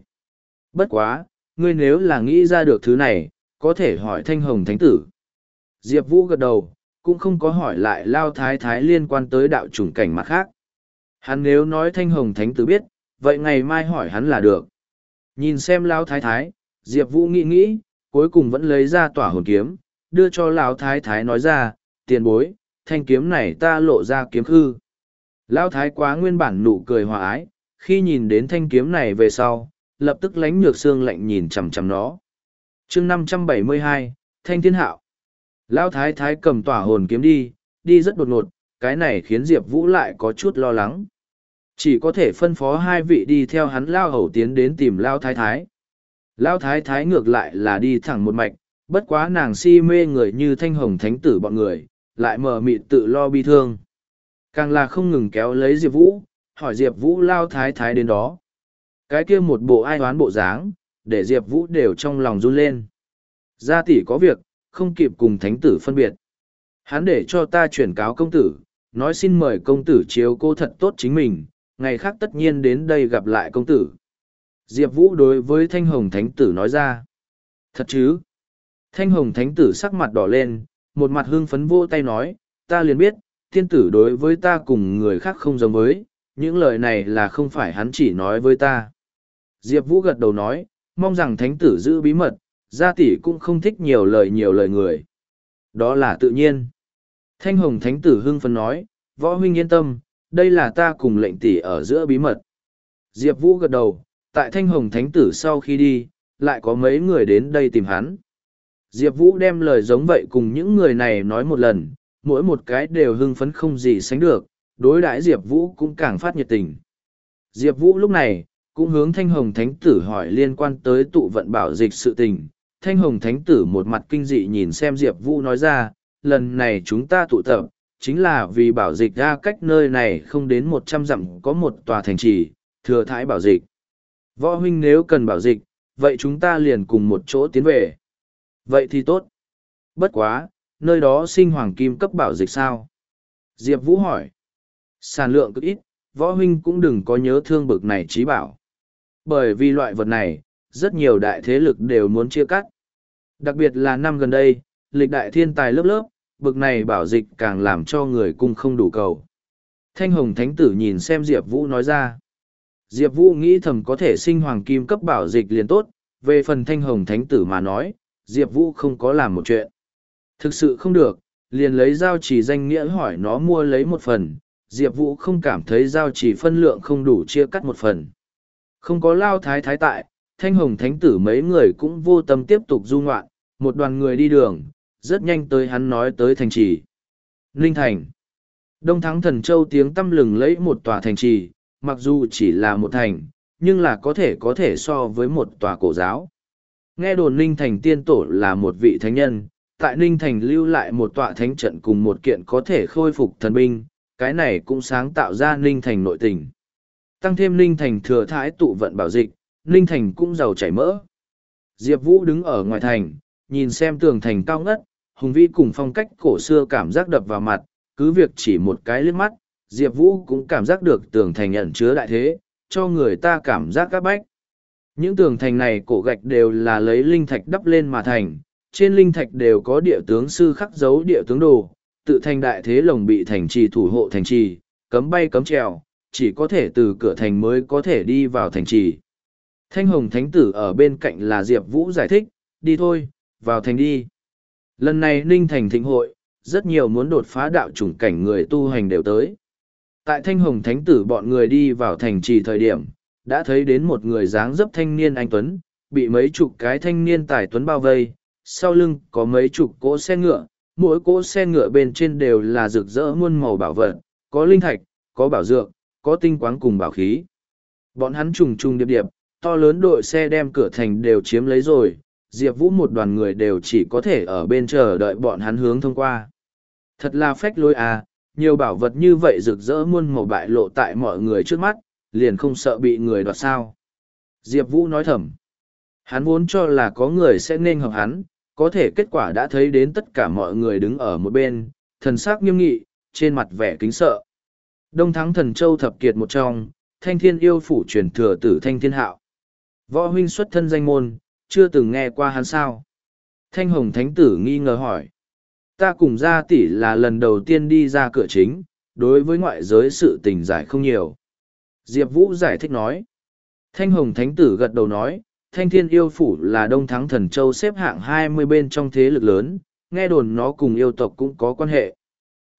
Bất quá, ngươi nếu là nghĩ ra được thứ này, có thể hỏi thanh hồng thánh tử. Diệp Vũ gật đầu, cũng không có hỏi lại lao thái thái liên quan tới đạo chủng cảnh mặt khác. Hắn nếu nói thanh hồng thánh tử biết, vậy ngày mai hỏi hắn là được. Nhìn xem lao thái thái, Diệp Vũ nghĩ nghĩ, cuối cùng vẫn lấy ra tỏa hồn kiếm, đưa cho lao thái thái nói ra, tiền bối, thanh kiếm này ta lộ ra kiếm hư. Lao thái quá nguyên bản nụ cười hòa ái, khi nhìn đến thanh kiếm này về sau, lập tức lánh nhược xương lạnh nhìn chằm chằm nó. chương năm trăm bảy mươi hai Thanh Thiên Hạo Lão thái thái cầm tỏa hồn kiếm đi, đi rất đột ngột, cái này khiến Diệp Vũ lại có chút lo lắng. Chỉ có thể phân phó hai vị đi theo hắn Lao Hầu tiến đến tìm Lao thái thái. Lao thái thái ngược lại là đi thẳng một mạch, bất quá nàng si mê người như thanh hồng thánh tử bọn người, lại mờ mịt tự lo bi thương. Càng là không ngừng kéo lấy Diệp Vũ, hỏi Diệp Vũ Lao thái thái đến đó. Cái kia một bộ ai oán bộ dáng, để Diệp Vũ đều trong lòng run lên. Gia tỷ có việc, không kịp cùng thánh tử phân biệt. Hắn để cho ta chuyển cáo công tử, nói xin mời công tử chiếu cô thật tốt chính mình, ngày khác tất nhiên đến đây gặp lại công tử. Diệp Vũ đối với Thanh Hồng Thánh tử nói ra. Thật chứ? Thanh Hồng Thánh tử sắc mặt đỏ lên, một mặt hưng phấn vô tay nói, ta liền biết, thiên tử đối với ta cùng người khác không giống với, những lời này là không phải hắn chỉ nói với ta. Diệp Vũ gật đầu nói, mong rằng thánh tử giữ bí mật, gia tỷ cũng không thích nhiều lời nhiều lời người. Đó là tự nhiên. Thanh hồng thánh tử hưng phấn nói, võ huynh yên tâm, đây là ta cùng lệnh tỷ ở giữa bí mật. Diệp Vũ gật đầu, tại thanh hồng thánh tử sau khi đi, lại có mấy người đến đây tìm hắn. Diệp Vũ đem lời giống vậy cùng những người này nói một lần, mỗi một cái đều hưng phấn không gì sánh được, đối đãi Diệp Vũ cũng càng phát nhiệt tình. Diệp Vũ lúc này, cũng hướng Thanh Hồng Thánh Tử hỏi liên quan tới tụ vận bảo dịch sự tình, thanh hồng thánh tử một mặt kinh dị nhìn xem diệp vũ nói ra lần này chúng ta tụ tập chính là vì bảo dịch ra cách nơi này không đến một trăm dặm có một tòa thành trì thừa thái bảo dịch. Võ huynh nếu cần bảo dịch, vậy chúng ta liền cùng một chỗ tiến về. Vậy thì tốt. Bất quá, nơi đó sinh hoàng kim cấp bảo dịch sao? Diệp Vũ hỏi. Sản lượng cực ít, võ huynh cũng đừng có nhớ thương bực này trí bảo. Bởi vì loại vật này, rất nhiều đại thế lực đều muốn chia cắt. Đặc biệt là năm gần đây, lịch đại thiên tài lớp lớp, bực này bảo dịch càng làm cho người cung không đủ cầu. Thanh Hồng Thánh Tử nhìn xem Diệp Vũ nói ra. Diệp Vũ nghĩ thầm có thể sinh hoàng kim cấp bảo dịch liền tốt, về phần Thanh Hồng Thánh Tử mà nói, Diệp Vũ không có làm một chuyện. Thực sự không được, liền lấy giao chỉ danh nghĩa hỏi nó mua lấy một phần, Diệp Vũ không cảm thấy giao chỉ phân lượng không đủ chia cắt một phần. Không có lao thái thái tại, Thanh Hồng Thánh Tử mấy người cũng vô tâm tiếp tục du ngoạn, một đoàn người đi đường, rất nhanh tới hắn nói tới thành trì. Ninh Thành Đông Thắng Thần Châu tiếng tâm lừng lấy một tòa thành trì, mặc dù chỉ là một thành, nhưng là có thể có thể so với một tòa cổ giáo. Nghe đồn Ninh Thành tiên tổ là một vị thánh nhân, tại Ninh Thành lưu lại một tọa thánh trận cùng một kiện có thể khôi phục thần binh, cái này cũng sáng tạo ra Ninh Thành nội tình. Tăng thêm Ninh Thành thừa thái tụ vận bảo dịch, Ninh Thành cũng giàu chảy mỡ. Diệp Vũ đứng ở ngoài thành, nhìn xem tường thành cao ngất, hùng vĩ cùng phong cách cổ xưa cảm giác đập vào mặt, cứ việc chỉ một cái liếc mắt, Diệp Vũ cũng cảm giác được tường thành ẩn chứa đại thế, cho người ta cảm giác các bách. Những tường thành này cổ gạch đều là lấy linh thạch đắp lên mà thành, trên linh thạch đều có địa tướng sư khắc dấu địa tướng đồ, tự thành đại thế lồng bị thành trì thủ hộ thành trì, cấm bay cấm trèo, chỉ có thể từ cửa thành mới có thể đi vào thành trì. Thanh Hồng Thánh Tử ở bên cạnh là Diệp Vũ giải thích, đi thôi, vào thành đi. Lần này Ninh Thành thịnh hội, rất nhiều muốn đột phá đạo chủng cảnh người tu hành đều tới. Tại Thanh Hồng Thánh Tử bọn người đi vào thành trì thời điểm, đã thấy đến một người dáng dấp thanh niên anh Tuấn, bị mấy chục cái thanh niên tài Tuấn bao vây, sau lưng có mấy chục cỗ xe ngựa, mỗi cỗ xe ngựa bên trên đều là rực rỡ muôn màu bảo vật, có linh thạch, có bảo dược, có tinh quáng cùng bảo khí. Bọn hắn trùng trùng điệp điệp, to lớn đội xe đem cửa thành đều chiếm lấy rồi, Diệp Vũ một đoàn người đều chỉ có thể ở bên chờ đợi bọn hắn hướng thông qua. Thật là phách lối à, nhiều bảo vật như vậy rực rỡ muôn màu bại lộ tại mọi người trước mắt, liền không sợ bị người đoạt sao. Diệp Vũ nói thầm. Hắn vốn cho là có người sẽ nên hợp hắn, có thể kết quả đã thấy đến tất cả mọi người đứng ở một bên, thần sắc nghiêm nghị, trên mặt vẻ kính sợ. Đông thắng thần châu thập kiệt một trong, thanh thiên yêu phủ truyền thừa tử thanh thiên hạo. Võ huynh xuất thân danh môn, chưa từng nghe qua hắn sao. Thanh hồng thánh tử nghi ngờ hỏi. Ta cùng gia tỷ là lần đầu tiên đi ra cửa chính, đối với ngoại giới sự tình giải không nhiều. Diệp Vũ giải thích nói. Thanh hồng thánh tử gật đầu nói, Thanh Thiên Yêu Phủ là Đông Thắng Thần Châu xếp hạng hai mươi bên trong thế lực lớn, nghe đồn nó cùng yêu tộc cũng có quan hệ.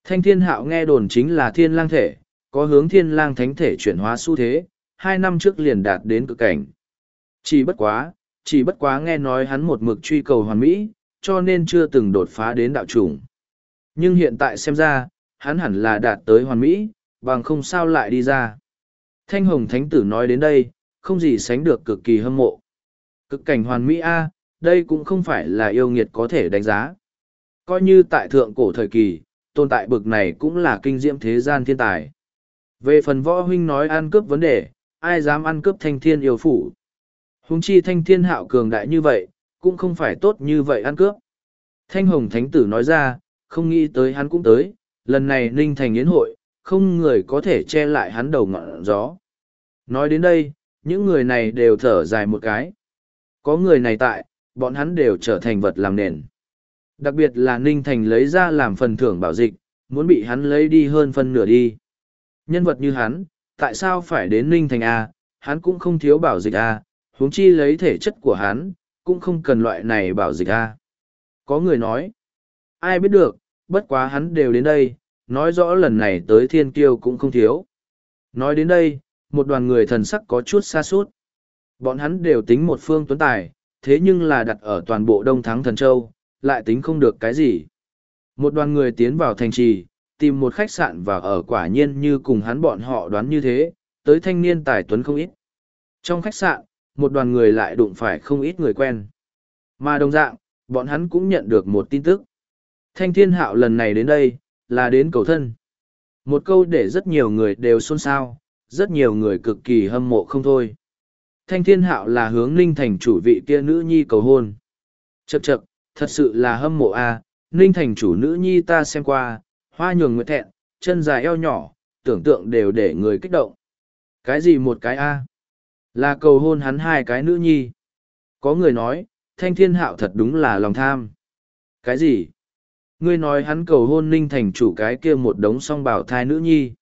Thanh Thiên Hạo nghe đồn chính là thiên lang thể, có hướng thiên lang thánh thể chuyển hóa xu thế, hai năm trước liền đạt đến cực cảnh. Chỉ bất quá, chỉ bất quá nghe nói hắn một mực truy cầu hoàn mỹ, cho nên chưa từng đột phá đến đạo chủng. Nhưng hiện tại xem ra, hắn hẳn là đạt tới hoàn mỹ, bằng không sao lại đi ra. Thanh Hồng Thánh Tử nói đến đây, không gì sánh được cực kỳ hâm mộ. Cực cảnh hoàn mỹ A, đây cũng không phải là yêu nghiệt có thể đánh giá. Coi như tại thượng cổ thời kỳ, tồn tại bực này cũng là kinh diễm thế gian thiên tài. Về phần võ huynh nói ăn cướp vấn đề, ai dám ăn cướp thanh thiên yêu phủ. Hùng chi thanh thiên hạo cường đại như vậy, cũng không phải tốt như vậy ăn cướp. Thanh hồng thánh tử nói ra, không nghĩ tới hắn cũng tới, lần này ninh thành yến hội, không người có thể che lại hắn đầu ngọn gió. Nói đến đây, những người này đều thở dài một cái. Có người này tại, bọn hắn đều trở thành vật làm nền. Đặc biệt là Ninh Thành lấy ra làm phần thưởng bảo dịch, muốn bị hắn lấy đi hơn phân nửa đi. Nhân vật như hắn, tại sao phải đến Ninh Thành A, hắn cũng không thiếu bảo dịch A, huống chi lấy thể chất của hắn, cũng không cần loại này bảo dịch A. Có người nói, ai biết được, bất quá hắn đều đến đây, nói rõ lần này tới thiên kiêu cũng không thiếu. Nói đến đây, một đoàn người thần sắc có chút xa suốt. Bọn hắn đều tính một phương tuấn tài, thế nhưng là đặt ở toàn bộ Đông Thắng Thần Châu, lại tính không được cái gì. Một đoàn người tiến vào thành trì, tìm một khách sạn và ở quả nhiên như cùng hắn bọn họ đoán như thế, tới thanh niên tài tuấn không ít. Trong khách sạn, một đoàn người lại đụng phải không ít người quen. Mà đồng dạng, bọn hắn cũng nhận được một tin tức. Thanh thiên hạo lần này đến đây, là đến cầu thân. Một câu để rất nhiều người đều xôn xao, rất nhiều người cực kỳ hâm mộ không thôi. Thanh thiên hạo là hướng ninh thành chủ vị kia nữ nhi cầu hôn. chật chật thật sự là hâm mộ a ninh thành chủ nữ nhi ta xem qua, hoa nhường nguyệt thẹn, chân dài eo nhỏ, tưởng tượng đều để người kích động. Cái gì một cái a Là cầu hôn hắn hai cái nữ nhi. Có người nói, thanh thiên hạo thật đúng là lòng tham. Cái gì? Ngươi nói hắn cầu hôn ninh thành chủ cái kia một đống song bảo thai nữ nhi.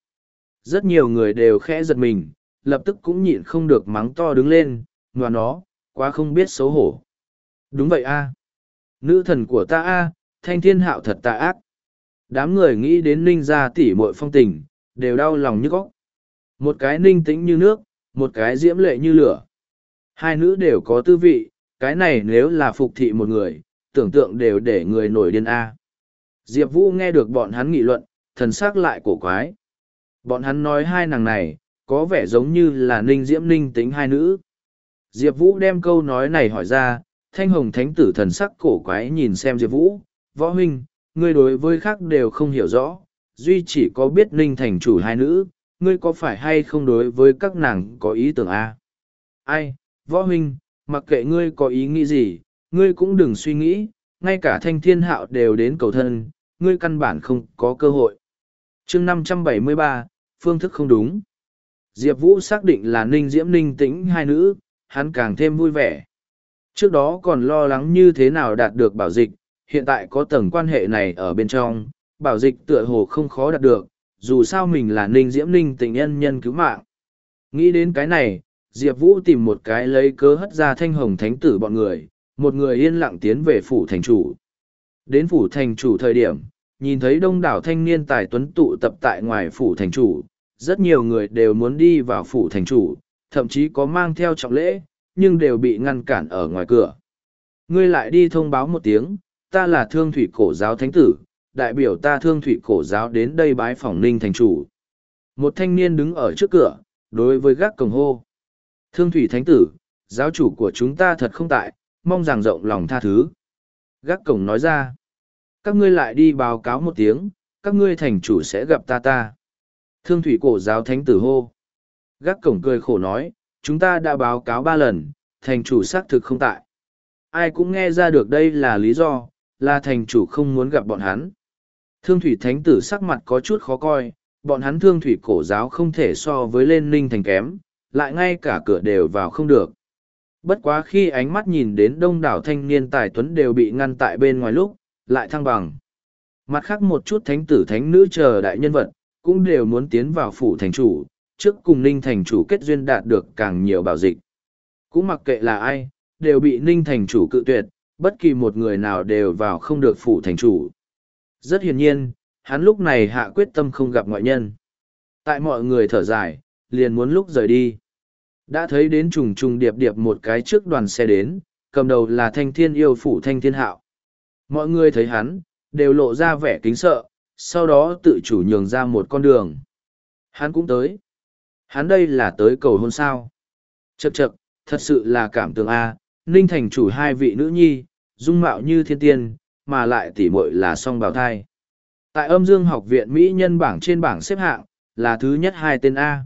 Rất nhiều người đều khẽ giật mình, lập tức cũng nhịn không được mắng to đứng lên, ngoài nó, quá không biết xấu hổ. Đúng vậy a Nữ thần của ta a thanh thiên hạo thật tà ác. Đám người nghĩ đến ninh gia tỷ muội phong tình, đều đau lòng như góc. Một cái ninh tĩnh như nước, một cái diễm lệ như lửa. Hai nữ đều có tư vị, cái này nếu là phục thị một người, tưởng tượng đều để người nổi điên A. Diệp Vũ nghe được bọn hắn nghị luận, thần sắc lại cổ quái. Bọn hắn nói hai nàng này, có vẻ giống như là ninh diễm ninh tính hai nữ. Diệp Vũ đem câu nói này hỏi ra, thanh hồng thánh tử thần sắc cổ quái nhìn xem Diệp Vũ, võ huynh, ngươi đối với khác đều không hiểu rõ, duy chỉ có biết ninh thành chủ hai nữ, ngươi có phải hay không đối với các nàng có ý tưởng a Ai, võ huynh, mặc kệ ngươi có ý nghĩ gì, ngươi cũng đừng suy nghĩ, ngay cả thanh thiên hạo đều đến cầu thân, ngươi căn bản không có cơ hội. chương năm trăm bảy mươi ba phương thức không đúng. Diệp Vũ xác định là ninh diễm ninh tĩnh hai nữ, hắn càng thêm vui vẻ. Trước đó còn lo lắng như thế nào đạt được bảo dịch, hiện tại có tầng quan hệ này ở bên trong, bảo dịch tựa hồ không khó đạt được, dù sao mình là ninh diễm ninh tình nhân nhân cứu mạng. Nghĩ đến cái này, Diệp Vũ tìm một cái lấy cớ hất ra thanh hồng thánh tử bọn người, một người yên lặng tiến về phủ thành chủ. Đến phủ thành chủ thời điểm, nhìn thấy đông đảo thanh niên tài tuấn tụ tập tại ngoài phủ thành chủ, rất nhiều người đều muốn đi vào phủ thành chủ, thậm chí có mang theo trọng lễ, nhưng đều bị ngăn cản ở ngoài cửa. Ngươi lại đi thông báo một tiếng, ta là thương thủy cổ giáo thánh tử, đại biểu ta thương thủy cổ giáo đến đây bái phỏng ninh thành chủ. Một thanh niên đứng ở trước cửa, đối với gác cổng hô. Thương thủy thánh tử, giáo chủ của chúng ta thật không tại, mong rằng rộng lòng tha thứ. Gác cổng nói ra, các ngươi lại đi báo cáo một tiếng, các ngươi thành chủ sẽ gặp ta ta. Thương thủy cổ giáo thánh tử hô. Gác cổng cười khổ nói, chúng ta đã báo cáo ba lần, thành chủ xác thực không tại. Ai cũng nghe ra được đây là lý do, là thành chủ không muốn gặp bọn hắn. Thương thủy thánh tử sắc mặt có chút khó coi, bọn hắn thương thủy cổ giáo không thể so với lên ninh thành kém, lại ngay cả cửa đều vào không được. Bất quá khi ánh mắt nhìn đến đông đảo thanh niên tài tuấn đều bị ngăn tại bên ngoài lúc, lại thăng bằng. Mặt khác một chút thánh tử thánh nữ chờ đại nhân vật, cũng đều muốn tiến vào phủ thành chủ, trước cùng ninh thành chủ kết duyên đạt được càng nhiều bảo dịch. Cũng mặc kệ là ai, đều bị ninh thành chủ cự tuyệt, bất kỳ một người nào đều vào không được phủ thành chủ. Rất hiển nhiên, hắn lúc này hạ quyết tâm không gặp ngoại nhân. Tại mọi người thở dài, liền muốn lúc rời đi. Đã thấy đến trùng trùng điệp điệp một cái trước đoàn xe đến, cầm đầu là thanh thiên yêu phủ thanh thiên hạo. Mọi người thấy hắn, đều lộ ra vẻ kính sợ, sau đó tự chủ nhường ra một con đường. Hắn cũng tới. Hắn đây là tới cầu hôn sao. Chậc chậc, thật sự là cảm tưởng A, ninh thành chủ hai vị nữ nhi, dung mạo như thiên tiên, mà lại tỉ muội là song bào thai. Tại âm dương học viện Mỹ nhân bảng trên bảng xếp hạng, là thứ nhất hai tên A.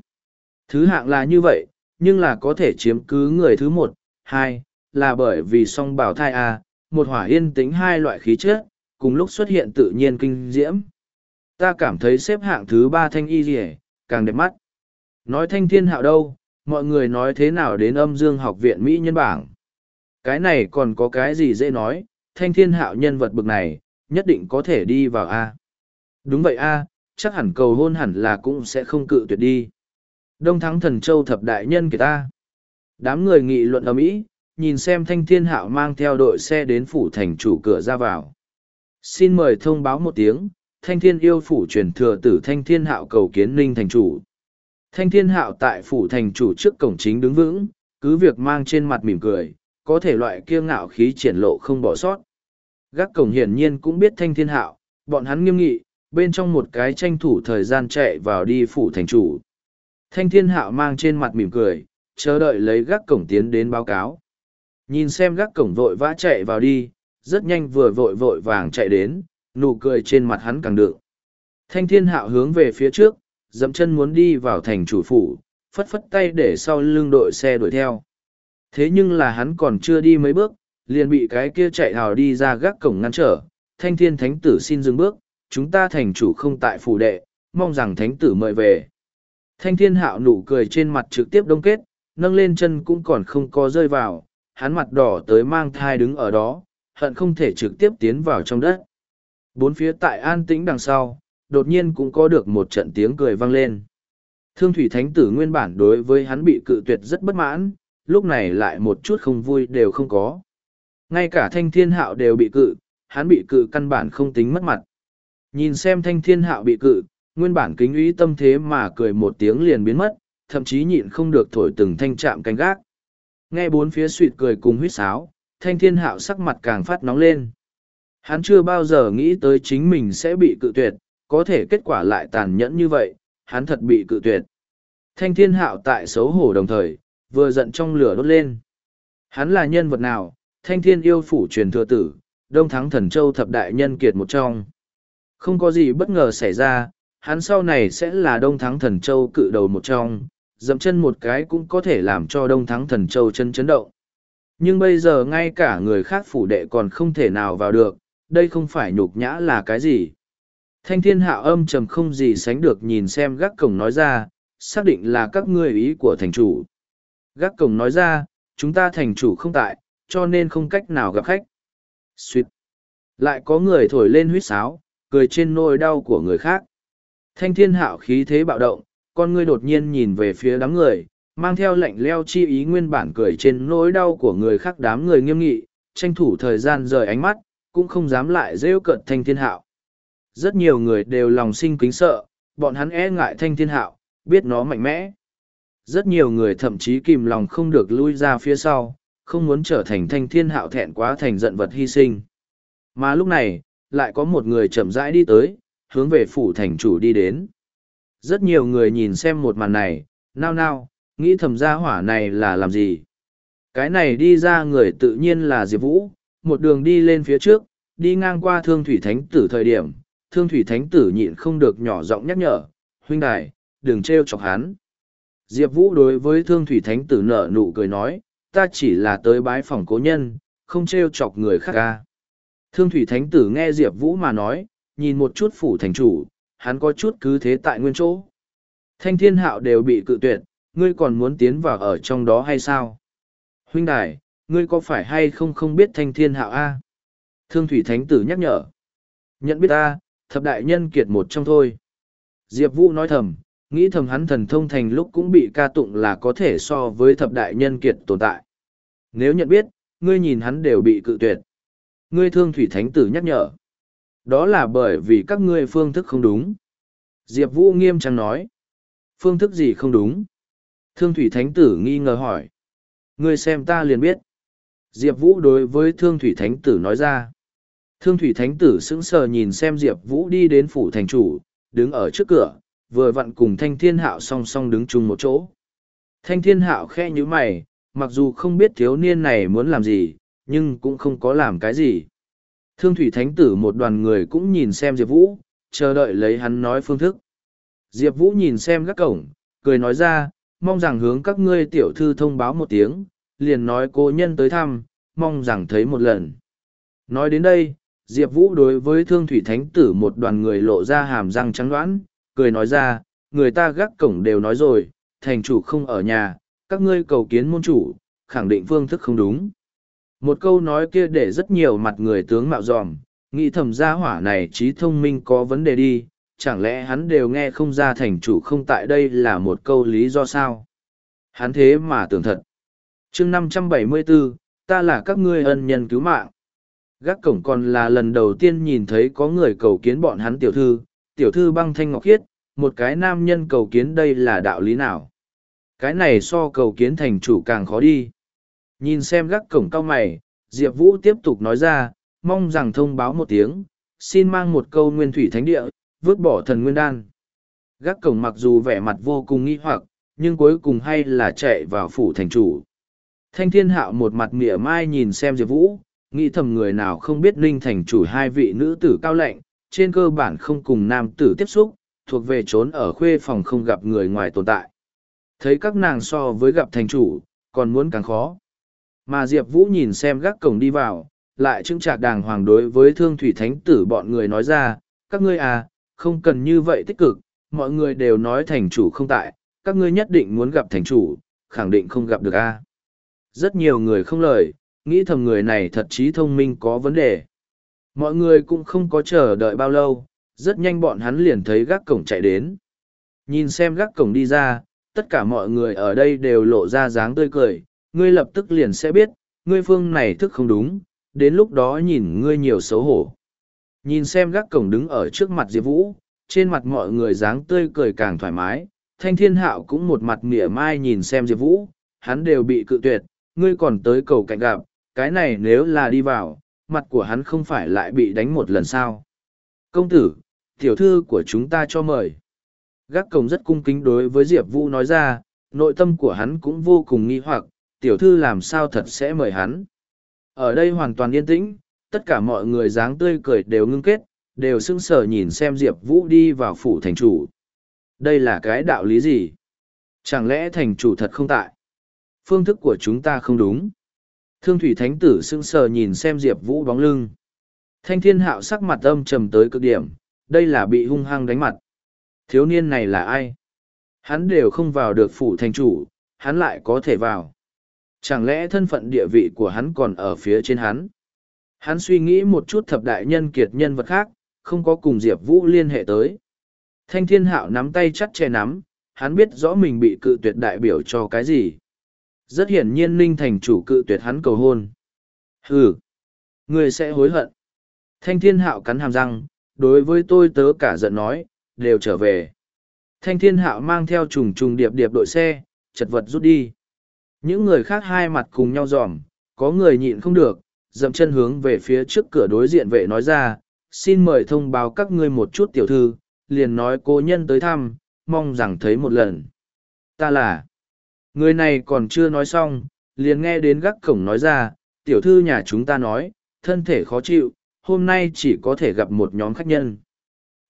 Thứ hạng là như vậy, nhưng là có thể chiếm cứ người thứ một, hai, là bởi vì song bào thai A, một hỏa yên tính hai loại khí chất, cùng lúc xuất hiện tự nhiên kinh diễm. Ta cảm thấy xếp hạng thứ ba thanh y rỉa càng đẹp mắt. Nói thanh thiên hạo đâu, mọi người nói thế nào đến âm dương học viện Mỹ nhân bảng. Cái này còn có cái gì dễ nói, thanh thiên hạo nhân vật bực này, nhất định có thể đi vào A. Đúng vậy A, chắc hẳn cầu hôn hẳn là cũng sẽ không cự tuyệt đi. Đông thắng thần châu thập đại nhân kể ta. Đám người nghị luận ở Mỹ, nhìn xem thanh thiên hạo mang theo đội xe đến phủ thành chủ cửa ra vào. Xin mời thông báo một tiếng, thanh thiên yêu phủ truyền thừa tử thanh thiên hạo cầu kiến ninh thành chủ. Thanh thiên hạo tại phủ thành chủ trước cổng chính đứng vững, cứ việc mang trên mặt mỉm cười, có thể loại kiêng ngạo khí triển lộ không bỏ sót. Gác cổng hiển nhiên cũng biết thanh thiên hạo, bọn hắn nghiêm nghị, bên trong một cái tranh thủ thời gian chạy vào đi phủ thành chủ. Thanh thiên hạo mang trên mặt mỉm cười, chờ đợi lấy gác cổng tiến đến báo cáo. Nhìn xem gác cổng vội vã chạy vào đi, rất nhanh vừa vội vội vàng chạy đến, nụ cười trên mặt hắn càng đựng. Thanh thiên hạo hướng về phía trước, dậm chân muốn đi vào thành chủ phủ, phất phất tay để sau lưng đội xe đuổi theo. Thế nhưng là hắn còn chưa đi mấy bước, liền bị cái kia chạy hào đi ra gác cổng ngăn trở. Thanh thiên thánh tử xin dừng bước, chúng ta thành chủ không tại phủ đệ, mong rằng thánh tử mời về. Thanh thiên hạo nụ cười trên mặt trực tiếp đông kết, nâng lên chân cũng còn không có rơi vào, hắn mặt đỏ tới mang thai đứng ở đó, hận không thể trực tiếp tiến vào trong đất. Bốn phía tại an tĩnh đằng sau, đột nhiên cũng có được một trận tiếng cười vang lên. Thương thủy thánh tử nguyên bản đối với hắn bị cự tuyệt rất bất mãn, lúc này lại một chút không vui đều không có. Ngay cả thanh thiên hạo đều bị cự, hắn bị cự căn bản không tính mất mặt. Nhìn xem thanh thiên hạo bị cự, nguyên bản kính ý tâm thế mà cười một tiếng liền biến mất, thậm chí nhịn không được thổi từng thanh chạm canh gác. Nghe bốn phía suỵt cười cùng huýt sáo, thanh thiên hạo sắc mặt càng phát nóng lên. Hắn chưa bao giờ nghĩ tới chính mình sẽ bị cự tuyệt, có thể kết quả lại tàn nhẫn như vậy, hắn thật bị cự tuyệt. Thanh thiên hạo tại xấu hổ đồng thời, vừa giận trong lửa đốt lên. Hắn là nhân vật nào, thanh thiên yêu phủ truyền thừa tử, đông thắng thần châu thập đại nhân kiệt một trong. Không có gì bất ngờ xảy ra, hắn sau này sẽ là đông thắng thần châu cự đầu một trong, dậm chân một cái cũng có thể làm cho đông thắng thần châu chân chấn động. Nhưng bây giờ ngay cả người khác phủ đệ còn không thể nào vào được, đây không phải nhục nhã là cái gì. Thanh thiên hạ âm trầm không gì sánh được nhìn xem gác cổng nói ra, xác định là các ngươi ý của thành chủ. Gác cổng nói ra, chúng ta thành chủ không tại, cho nên không cách nào gặp khách. Xuyệt. Lại có người thổi lên huýt sáo, cười trên nỗi đau của người khác. Thanh thiên hạo khí thế bạo động, con ngươi đột nhiên nhìn về phía đám người, mang theo lệnh leo chi ý nguyên bản cười trên nỗi đau của người khác đám người nghiêm nghị, tranh thủ thời gian rời ánh mắt, cũng không dám lại rêu cận thanh thiên hạo. Rất nhiều người đều lòng sinh kính sợ, bọn hắn e ngại thanh thiên hạo, biết nó mạnh mẽ. Rất nhiều người thậm chí kìm lòng không được lui ra phía sau, không muốn trở thành thanh thiên hạo thẹn quá thành giận vật hy sinh. Mà lúc này, lại có một người chậm rãi đi tới, hướng về phủ thành chủ đi đến. Rất nhiều người nhìn xem một màn này, nao nao, nghĩ thầm gia hỏa này là làm gì. Cái này đi ra người tự nhiên là Diệp Vũ, một đường đi lên phía trước, đi ngang qua thương thủy thánh tử thời điểm, thương thủy thánh tử nhịn không được nhỏ giọng nhắc nhở, huynh đài, đừng trêu chọc hắn. Diệp Vũ đối với thương thủy thánh tử nở nụ cười nói, ta chỉ là tới bái phòng cố nhân, không trêu chọc người khác ca. Thương thủy thánh tử nghe Diệp Vũ mà nói, nhìn một chút phủ thành chủ, hắn có chút cứ thế tại nguyên chỗ. Thanh thiên hạo đều bị cự tuyệt, ngươi còn muốn tiến vào ở trong đó hay sao? Huynh đài, ngươi có phải hay không không biết thanh thiên hạo A? Thương thủy thánh tử nhắc nhở. Nhận biết ta, thập đại nhân kiệt một trong thôi. Diệp Vũ nói thầm, nghĩ thầm hắn thần thông thành lúc cũng bị ca tụng là có thể so với thập đại nhân kiệt tồn tại. Nếu nhận biết, ngươi nhìn hắn đều bị cự tuyệt. Ngươi thương thủy thánh tử nhắc nhở. Đó là bởi vì các ngươi phương thức không đúng. Diệp Vũ nghiêm trang nói. Phương thức gì không đúng? Thương thủy thánh tử nghi ngờ hỏi. Ngươi xem ta liền biết. Diệp Vũ đối với thương thủy thánh tử nói ra. Thương thủy thánh tử sững sờ nhìn xem Diệp Vũ đi đến phủ thành chủ, đứng ở trước cửa, vừa vặn cùng thanh thiên hạo song song đứng chung một chỗ. Thanh thiên hạo khe như mày, mặc dù không biết thiếu niên này muốn làm gì, nhưng cũng không có làm cái gì. Thương thủy thánh tử một đoàn người cũng nhìn xem Diệp Vũ, chờ đợi lấy hắn nói phương thức. Diệp Vũ nhìn xem các cổng, cười nói ra, mong rằng hướng các ngươi tiểu thư thông báo một tiếng, liền nói cô nhân tới thăm, mong rằng thấy một lần. Nói đến đây, Diệp Vũ đối với thương thủy thánh tử một đoàn người lộ ra hàm răng trắng đoán, cười nói ra, người ta gác cổng đều nói rồi, thành chủ không ở nhà, các ngươi cầu kiến môn chủ, khẳng định phương thức không đúng. Một câu nói kia để rất nhiều mặt người tướng mạo dòm, nghĩ thầm gia hỏa này trí thông minh có vấn đề đi, chẳng lẽ hắn đều nghe không ra thành chủ không tại đây là một câu lý do sao? Hắn thế mà tưởng thật chương năm trăm bảy mươi 574, ta là các ngươi ân nhân cứu mạng. Gác cổng còn là lần đầu tiên nhìn thấy có người cầu kiến bọn hắn tiểu thư, tiểu thư băng thanh ngọc khiết, một cái nam nhân cầu kiến đây là đạo lý nào? Cái này so cầu kiến thành chủ càng khó đi. Nhìn xem gác cổng cao mày, Diệp Vũ tiếp tục nói ra, mong rằng thông báo một tiếng, xin mang một câu nguyên thủy thánh địa, vứt bỏ thần nguyên đan. Gác cổng mặc dù vẻ mặt vô cùng nghi hoặc, nhưng cuối cùng hay là chạy vào phủ thành chủ. Thanh thiên hạo một mặt mỉa mai nhìn xem Diệp Vũ, nghĩ thầm người nào không biết ninh thành chủ hai vị nữ tử cao lệnh, trên cơ bản không cùng nam tử tiếp xúc, thuộc về trốn ở khuê phòng không gặp người ngoài tồn tại. Thấy các nàng so với gặp thành chủ, còn muốn càng khó. Mà Diệp Vũ nhìn xem gác cổng đi vào, lại chứng trạc đàng hoàng đối với thương thủy thánh tử bọn người nói ra, các ngươi à, không cần như vậy tích cực, mọi người đều nói thành chủ không tại, các ngươi nhất định muốn gặp thành chủ, khẳng định không gặp được a rất nhiều người không lời, nghĩ thầm người này thật trí thông minh có vấn đề. Mọi người cũng không có chờ đợi bao lâu, rất nhanh bọn hắn liền thấy gác cổng chạy đến. Nhìn xem gác cổng đi ra, tất cả mọi người ở đây đều lộ ra dáng tươi cười, ngươi lập tức liền sẽ biết, ngươi phương này thức không đúng, đến lúc đó nhìn ngươi nhiều xấu hổ. Nhìn xem gác cổng đứng ở trước mặt Diệp Vũ, trên mặt mọi người dáng tươi cười càng thoải mái, thanh thiên hạo cũng một mặt mỉa mai nhìn xem Diệp Vũ, hắn đều bị cự tuyệt, ngươi còn tới cầu cạnh gặp, cái này nếu là đi vào, mặt của hắn không phải lại bị đánh một lần sao. Công tử, tiểu thư của chúng ta cho mời. Gác cổng rất cung kính đối với Diệp Vũ nói ra, nội tâm của hắn cũng vô cùng nghi hoặc, tiểu thư làm sao thật sẽ mời hắn. Ở đây hoàn toàn yên tĩnh, tất cả mọi người dáng tươi cười đều ngưng kết, đều sững sờ nhìn xem Diệp Vũ đi vào phủ thành chủ. Đây là cái đạo lý gì? Chẳng lẽ thành chủ thật không tại? Phương thức của chúng ta không đúng. Thương thủy thánh tử sững sờ nhìn xem Diệp Vũ bóng lưng. Thanh thiên hạo sắc mặt âm trầm tới cực điểm, đây là bị hung hăng đánh mặt. Thiếu niên này là ai? Hắn đều không vào được phủ thành chủ, hắn lại có thể vào. Chẳng lẽ thân phận địa vị của hắn còn ở phía trên hắn? Hắn suy nghĩ một chút thập đại nhân kiệt nhân vật khác, không có cùng Diệp Vũ liên hệ tới. Thanh thiên hạo nắm tay chắt che nắm, hắn biết rõ mình bị cự tuyệt đại biểu cho cái gì. Rất hiển nhiên Ninh thành chủ cự tuyệt hắn cầu hôn. Hừ, người sẽ hối hận. Thanh thiên hạo cắn hàm răng, đối với tôi tớ cả giận nói, đều trở về. Thanh thiên hạo mang theo trùng trùng điệp điệp đội xe, chật vật rút đi. Những người khác hai mặt cùng nhau dòm, có người nhịn không được, dậm chân hướng về phía trước cửa đối diện vệ nói ra, xin mời thông báo các ngươi một chút tiểu thư, liền nói cô nhân tới thăm, mong rằng thấy một lần. Ta là, người này còn chưa nói xong, liền nghe đến gác cổng nói ra, tiểu thư nhà chúng ta nói, thân thể khó chịu, hôm nay chỉ có thể gặp một nhóm khách nhân.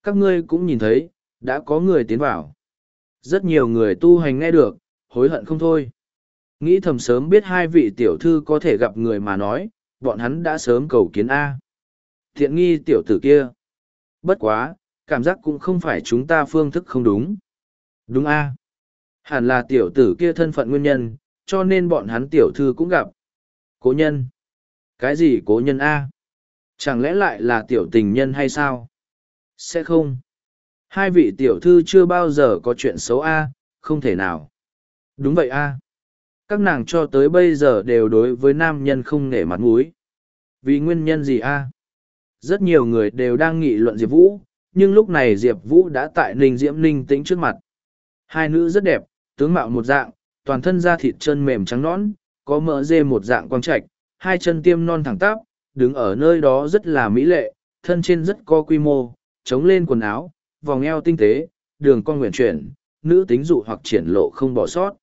Các ngươi cũng nhìn thấy, đã có người tiến vào. Rất nhiều người tu hành nghe được, hối hận không thôi. Nghĩ thầm sớm biết hai vị tiểu thư có thể gặp người mà nói, bọn hắn đã sớm cầu kiến A. Thiện nghi tiểu tử kia. Bất quá, cảm giác cũng không phải chúng ta phương thức không đúng. Đúng A. Hẳn là tiểu tử kia thân phận nguyên nhân, cho nên bọn hắn tiểu thư cũng gặp. Cố nhân. Cái gì cố nhân A? Chẳng lẽ lại là tiểu tình nhân hay sao? Sẽ không. Hai vị tiểu thư chưa bao giờ có chuyện xấu A, không thể nào. Đúng vậy A các nàng cho tới bây giờ đều đối với nam nhân không nể mặt mũi vì nguyên nhân gì a rất nhiều người đều đang nghị luận diệp vũ nhưng lúc này diệp vũ đã tại ninh diễm ninh tĩnh trước mặt hai nữ rất đẹp tướng mạo một dạng toàn thân da thịt chân mềm trắng nõn có mỡ dê một dạng quang trạch hai chân tiêm non thẳng tắp đứng ở nơi đó rất là mỹ lệ thân trên rất có quy mô chống lên quần áo vòng eo tinh tế đường con nguyện chuyển nữ tính dụ hoặc triển lộ không bỏ sót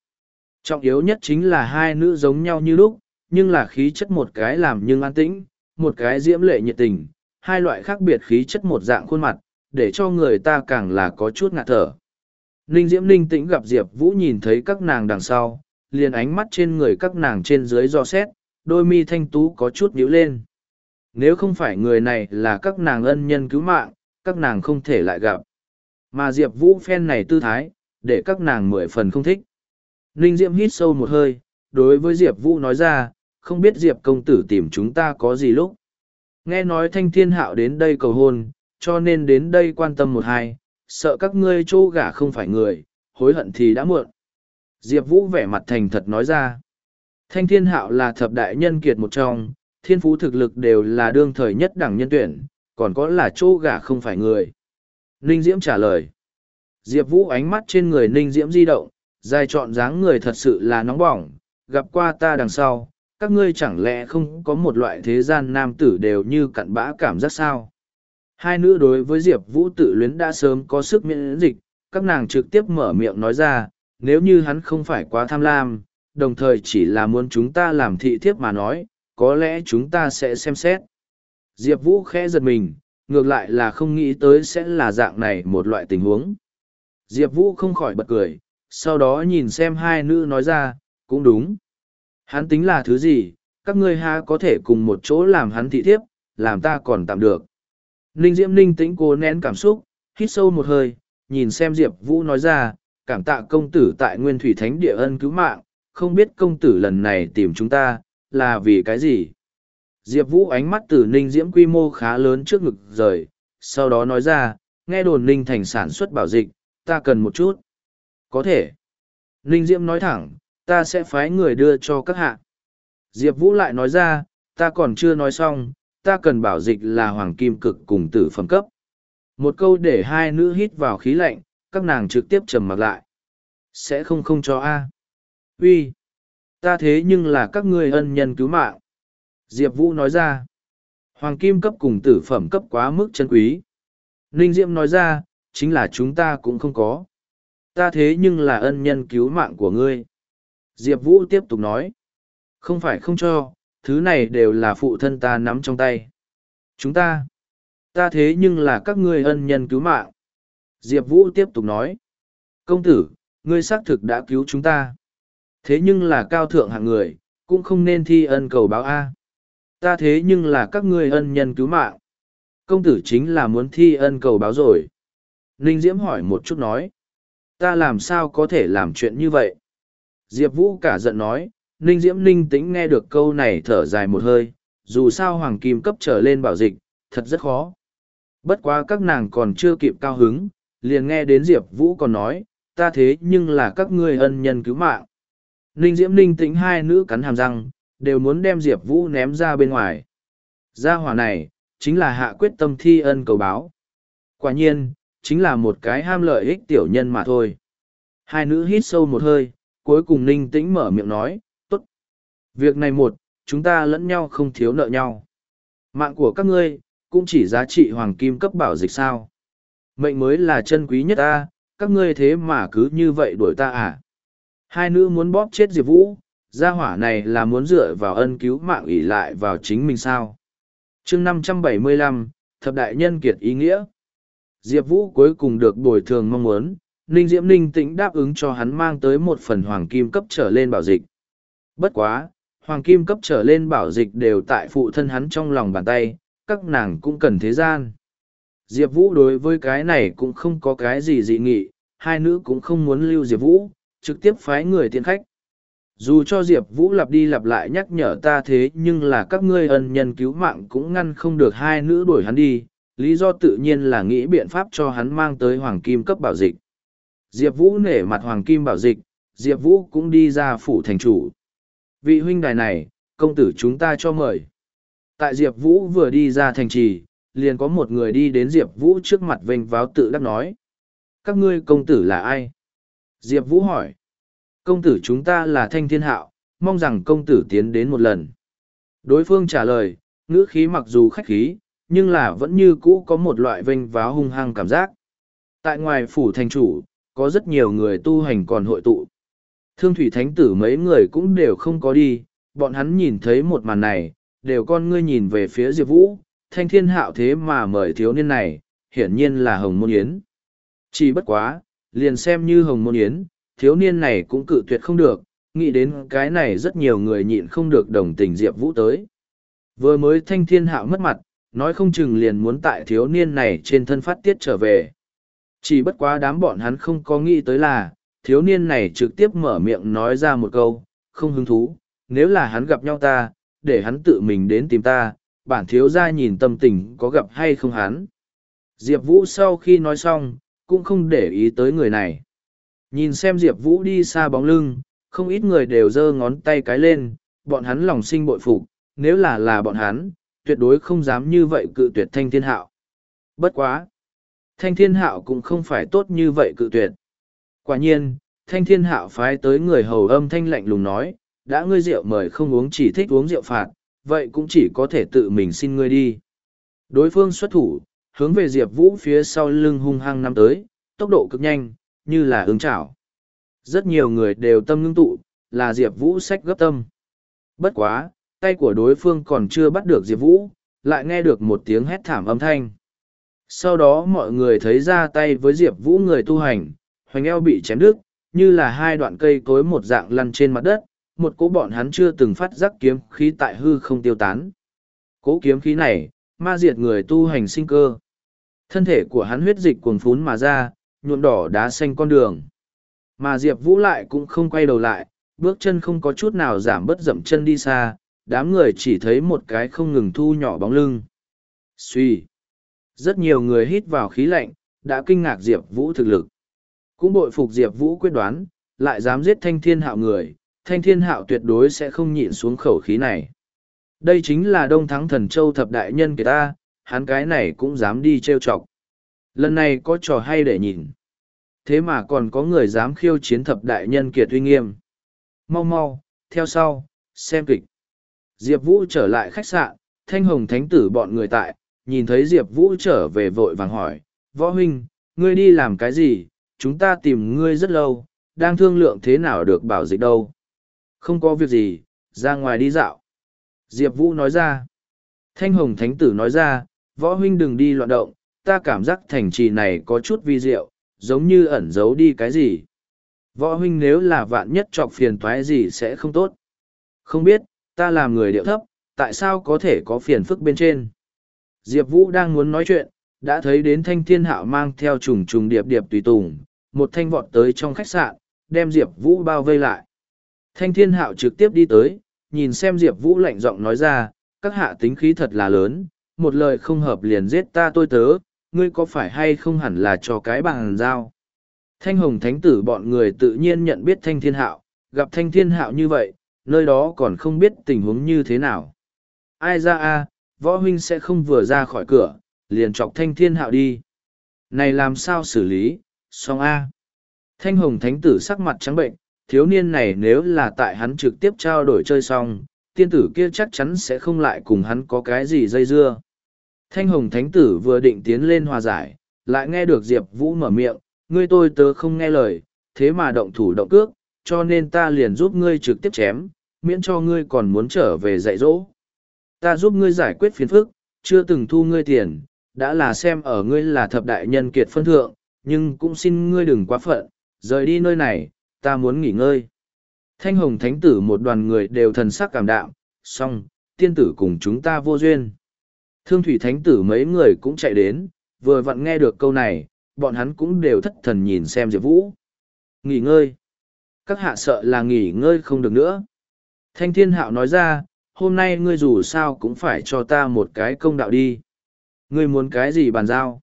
Trọng yếu nhất chính là hai nữ giống nhau như lúc, nhưng là khí chất một cái làm nhưng an tĩnh, một cái diễm lệ nhiệt tình, hai loại khác biệt khí chất một dạng khuôn mặt, để cho người ta càng là có chút ngạt thở. Ninh Diễm Ninh tĩnh gặp Diệp Vũ nhìn thấy các nàng đằng sau, liền ánh mắt trên người các nàng trên dưới do xét, đôi mi thanh tú có chút nhíu lên. Nếu không phải người này là các nàng ân nhân cứu mạng, các nàng không thể lại gặp. Mà Diệp Vũ phen này tư thái, để các nàng mười phần không thích. Ninh Diễm hít sâu một hơi, đối với Diệp Vũ nói ra, không biết Diệp công tử tìm chúng ta có gì lúc. Nghe nói thanh thiên hạo đến đây cầu hôn, cho nên đến đây quan tâm một hai, sợ các ngươi chỗ gả không phải người, hối hận thì đã muộn. Diệp Vũ vẻ mặt thành thật nói ra. Thanh thiên hạo là thập đại nhân kiệt một trong, thiên phú thực lực đều là đương thời nhất đẳng nhân tuyển, còn có là chỗ gả không phải người. Ninh Diễm trả lời. Diệp Vũ ánh mắt trên người Ninh Diễm di động, dài chọn dáng người thật sự là nóng bỏng, gặp qua ta đằng sau, các ngươi chẳng lẽ không có một loại thế gian nam tử đều như cặn bã cảm giác sao? Hai nữ đối với Diệp Vũ tự luyến đã sớm có sức miễn dịch, các nàng trực tiếp mở miệng nói ra, nếu như hắn không phải quá tham lam, đồng thời chỉ là muốn chúng ta làm thị thiếp mà nói, có lẽ chúng ta sẽ xem xét. Diệp Vũ khẽ giật mình, ngược lại là không nghĩ tới sẽ là dạng này một loại tình huống. Diệp Vũ không khỏi bật cười, sau đó nhìn xem hai nữ nói ra, cũng đúng. Hắn tính là thứ gì, các ngươi ha có thể cùng một chỗ làm hắn thị thiếp, làm ta còn tạm được. Ninh Diễm Ninh tĩnh cố nén cảm xúc, hít sâu một hơi, nhìn xem Diệp Vũ nói ra, cảm tạ công tử tại Nguyên Thủy Thánh Địa ân cứu mạng, không biết công tử lần này tìm chúng ta, là vì cái gì? Diệp Vũ ánh mắt từ Ninh Diễm quy mô khá lớn trước ngực rời, sau đó nói ra, nghe đồn Ninh Thành sản xuất bảo dịch, ta cần một chút. Có thể. Ninh Diễm nói thẳng, ta sẽ phái người đưa cho các hạ. Diệp Vũ lại nói ra, ta còn chưa nói xong, ta cần bảo dịch là hoàng kim cực cùng tử phẩm cấp. Một câu để hai nữ hít vào khí lạnh, các nàng trực tiếp trầm mặc lại. Sẽ không không cho A. Uy, Ta thế nhưng là các ngươi ân nhân cứu mạng. Diệp Vũ nói ra. Hoàng kim cấp cùng tử phẩm cấp quá mức chân quý. Ninh Diệm nói ra, chính là chúng ta cũng không có. Ta thế nhưng là ân nhân cứu mạng của ngươi. Diệp Vũ tiếp tục nói. Không phải không cho, thứ này đều là phụ thân ta nắm trong tay. Chúng ta, ta thế nhưng là các ngươi ân nhân cứu mạng. Diệp Vũ tiếp tục nói. Công tử, ngươi xác thực đã cứu chúng ta. Thế nhưng là cao thượng hạng người, cũng không nên thi ân cầu báo A. Ta thế nhưng là các ngươi ân nhân cứu mạng. Công tử chính là muốn thi ân cầu báo rồi. Ninh Diễm hỏi một chút nói. Ta làm sao có thể làm chuyện như vậy? Diệp Vũ cả giận nói, Ninh Diễm Ninh tĩnh nghe được câu này thở dài một hơi, dù sao hoàng kim cấp trở lên bảo dịch, thật rất khó. Bất quá các nàng còn chưa kịp cao hứng, liền nghe đến Diệp Vũ còn nói, ta thế nhưng là các ngươi ân nhân cứu mạng. Ninh Diễm Ninh tĩnh hai nữ cắn hàm răng, đều muốn đem Diệp Vũ ném ra bên ngoài. Gia hỏa này, chính là hạ quyết tâm thi ân cầu báo. Quả nhiên, chính là một cái ham lợi ích tiểu nhân mà thôi. Hai nữ hít sâu một hơi, cuối cùng Ninh tĩnh mở miệng nói. Việc này một, chúng ta lẫn nhau không thiếu nợ nhau. Mạng của các ngươi, cũng chỉ giá trị hoàng kim cấp bảo dịch sao. Mệnh mới là chân quý nhất ta, các ngươi thế mà cứ như vậy đuổi ta à. Hai nữ muốn bóp chết Diệp Vũ, gia hỏa này là muốn dựa vào ân cứu mạng ủy lại vào chính mình sao. chương năm trăm bảy mươi lăm thập đại nhân kiệt ý nghĩa. Diệp Vũ cuối cùng được bồi thường mong muốn, Ninh Diễm Ninh tĩnh đáp ứng cho hắn mang tới một phần hoàng kim cấp trở lên bảo dịch. Bất quá, hoàng kim cấp trở lên bảo dịch đều tại phụ thân hắn trong lòng bàn tay, các nàng cũng cần thế gian. Diệp Vũ đối với cái này cũng không có cái gì dị nghị, hai nữ cũng không muốn lưu Diệp Vũ, trực tiếp phái người tiện khách. Dù cho Diệp Vũ lặp đi lặp lại nhắc nhở ta thế nhưng là các ngươi ân nhân cứu mạng cũng ngăn không được hai nữ đuổi hắn đi, lý do tự nhiên là nghĩ biện pháp cho hắn mang tới hoàng kim cấp bảo dịch. Diệp Vũ nể mặt hoàng kim bảo dịch, Diệp Vũ cũng đi ra phủ thành chủ. Vị huynh đài này, công tử chúng ta cho mời. Tại Diệp Vũ vừa đi ra thành trì, liền có một người đi đến Diệp Vũ trước mặt vênh váo tự đắc nói. Các ngươi công tử là ai? Diệp Vũ hỏi. Công tử chúng ta là Thanh Thiên Hạo, mong rằng công tử tiến đến một lần. Đối phương trả lời, ngữ khí mặc dù khách khí, nhưng là vẫn như cũ có một loại vênh váo hung hăng cảm giác. Tại ngoài phủ thành chủ, có rất nhiều người tu hành còn hội tụ. Thương thủy thánh tử mấy người cũng đều không có đi, bọn hắn nhìn thấy một màn này, đều con ngươi nhìn về phía Diệp Vũ, thanh thiên hạo thế mà mời thiếu niên này, hiển nhiên là Hồng Môn Yến. Chỉ bất quá, liền xem như Hồng Môn Yến, thiếu niên này cũng cự tuyệt không được, nghĩ đến cái này rất nhiều người nhịn không được đồng tình Diệp Vũ tới. Vừa mới thanh thiên hạo mất mặt, nói không chừng liền muốn tại thiếu niên này trên thân phát tiết trở về. Chỉ bất quá đám bọn hắn không có nghĩ tới là, thiếu niên này trực tiếp mở miệng nói ra một câu, không hứng thú, nếu là hắn gặp nhau ta, để hắn tự mình đến tìm ta, bản thiếu ra nhìn tâm tình có gặp hay không hắn. Diệp Vũ sau khi nói xong, cũng không để ý tới người này. Nhìn xem Diệp Vũ đi xa bóng lưng, không ít người đều giơ ngón tay cái lên, bọn hắn lòng sinh bội phục, nếu là là bọn hắn, tuyệt đối không dám như vậy cự tuyệt thanh thiên hạo. Bất quá! Thanh thiên hạo cũng không phải tốt như vậy cự tuyệt. Quả nhiên, thanh thiên hạo phái tới người hầu âm thanh lạnh lùng nói, đã ngươi rượu mời không uống chỉ thích uống rượu phạt, vậy cũng chỉ có thể tự mình xin ngươi đi. Đối phương xuất thủ, hướng về Diệp Vũ phía sau lưng hung hăng năm tới, tốc độ cực nhanh, như là ứng chảo. Rất nhiều người đều tâm ngưng tụ, là Diệp Vũ sách gấp tâm. Bất quá, tay của đối phương còn chưa bắt được Diệp Vũ, lại nghe được một tiếng hét thảm âm thanh. Sau đó mọi người thấy ra tay với Diệp Vũ người tu hành, hoành eo bị chém đứt, như là hai đoạn cây cối một dạng lăn trên mặt đất, một cỗ bọn hắn chưa từng phát giác kiếm khí tại hư không tiêu tán. Cỗ kiếm khí này, ma diệt người tu hành sinh cơ. Thân thể của hắn huyết dịch cuồng phún mà ra, nhuộm đỏ đá xanh con đường. Mà Diệp Vũ lại cũng không quay đầu lại, bước chân không có chút nào giảm bớt dậm chân đi xa, đám người chỉ thấy một cái không ngừng thu nhỏ bóng lưng. Xuy. Rất nhiều người hít vào khí lạnh, đã kinh ngạc Diệp Vũ thực lực. Cũng bội phục Diệp Vũ quyết đoán, lại dám giết thanh thiên hạo người, thanh thiên hạo tuyệt đối sẽ không nhịn xuống khẩu khí này. Đây chính là Đông Thắng Thần Châu thập đại nhân kìa ta, hắn cái này cũng dám đi trêu chọc. Lần này có trò hay để nhìn. Thế mà còn có người dám khiêu chiến thập đại nhân kiệt uy nghiêm. Mau mau, theo sau, xem kịch. Diệp Vũ trở lại khách sạn, thanh hồng thánh tử bọn người tại, nhìn thấy Diệp Vũ trở về vội vàng hỏi, Võ huynh, ngươi đi làm cái gì, chúng ta tìm ngươi rất lâu, đang thương lượng thế nào được bảo dịch đâu. Không có việc gì, ra ngoài đi dạo. Diệp Vũ nói ra. Thanh hồng thánh tử nói ra, võ huynh đừng đi loạn động, ta cảm giác thành trì này có chút vi diệu, giống như ẩn giấu đi cái gì. Võ huynh nếu là vạn nhất trọc phiền toái gì sẽ không tốt. Không biết, ta làm người điệu thấp, tại sao có thể có phiền phức bên trên. Diệp Vũ đang muốn nói chuyện, đã thấy đến thanh thiên hạo mang theo trùng trùng điệp điệp tùy tùng, một thanh vọt tới trong khách sạn, đem Diệp Vũ bao vây lại. Thanh thiên hạo trực tiếp đi tới, nhìn xem Diệp Vũ lạnh giọng nói ra, các hạ tính khí thật là lớn, một lời không hợp liền giết ta tôi tớ, ngươi có phải hay không hẳn là cho cái bằng giao. Thanh hồng thánh tử bọn người tự nhiên nhận biết thanh thiên hạo, gặp thanh thiên hạo như vậy, nơi đó còn không biết tình huống như thế nào. Ai ra a võ huynh sẽ không vừa ra khỏi cửa, liền chọc thanh thiên hạo đi. Này làm sao xử lý, song a. Thanh hồng thánh tử sắc mặt trắng bệnh, thiếu niên này nếu là tại hắn trực tiếp trao đổi chơi xong, tiên tử kia chắc chắn sẽ không lại cùng hắn có cái gì dây dưa. Thanh hồng thánh tử vừa định tiến lên hòa giải, lại nghe được Diệp Vũ mở miệng, ngươi tôi tớ không nghe lời, thế mà động thủ động cước, cho nên ta liền giúp ngươi trực tiếp chém, miễn cho ngươi còn muốn trở về dạy dỗ. Ta giúp ngươi giải quyết phiền phức, chưa từng thu ngươi tiền, đã là xem ở ngươi là thập đại nhân kiệt phân thượng, nhưng cũng xin ngươi đừng quá phận, rời đi nơi này, ta muốn nghỉ ngơi. Thanh hồng thánh tử một đoàn người đều thần sắc cảm đạm, song, tiên tử cùng chúng ta vô duyên. Thương thủy thánh tử mấy người cũng chạy đến, vừa vặn nghe được câu này, bọn hắn cũng đều thất thần nhìn xem Diệp Vũ. Nghỉ ngơi. Các hạ sợ là nghỉ ngơi không được nữa. Thanh thiên hạo nói ra, hôm nay ngươi dù sao cũng phải cho ta một cái công đạo đi. Ngươi muốn cái gì bàn giao?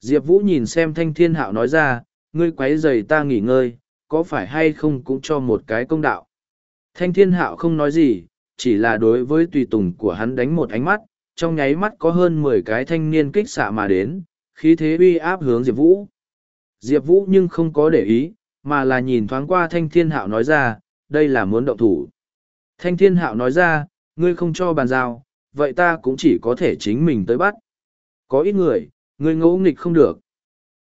Diệp Vũ nhìn xem thanh thiên hạo nói ra, ngươi quấy giày ta nghỉ ngơi, có phải hay không cũng cho một cái công đạo. Thanh thiên hạo không nói gì, chỉ là đối với tùy tùng của hắn đánh một ánh mắt, trong nháy mắt có hơn mười cái thanh niên kích xạ mà đến, khí thế uy áp hướng Diệp Vũ. Diệp Vũ nhưng không có để ý, mà là nhìn thoáng qua thanh thiên hạo nói ra, đây là muốn động thủ. Thanh thiên hạo nói ra, ngươi không cho bàn giao, vậy ta cũng chỉ có thể chính mình tới bắt. Có ít người, ngươi ngỗ nghịch không được.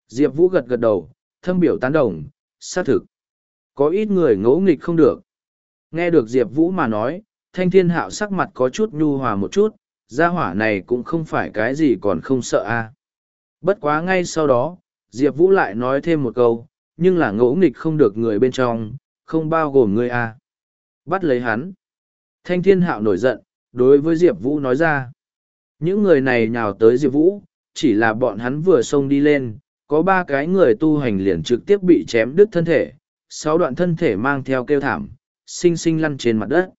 Diệp Vũ gật gật đầu, thâm biểu tán đồng, xác thực. Có ít người ngỗ nghịch không được. Nghe được Diệp Vũ mà nói, thanh thiên hạo sắc mặt có chút nhu hòa một chút, gia hỏa này cũng không phải cái gì còn không sợ a Bất quá ngay sau đó, Diệp Vũ lại nói thêm một câu, nhưng là ngỗ nghịch không được người bên trong, không bao gồm ngươi a Bắt lấy hắn. Thanh thiên hạo nổi giận, đối với Diệp Vũ nói ra. Những người này nhào tới Diệp Vũ, chỉ là bọn hắn vừa xông đi lên, có ba cái người tu hành liền trực tiếp bị chém đứt thân thể, sáu đoạn thân thể mang theo kêu thảm, xinh xinh lăn trên mặt đất.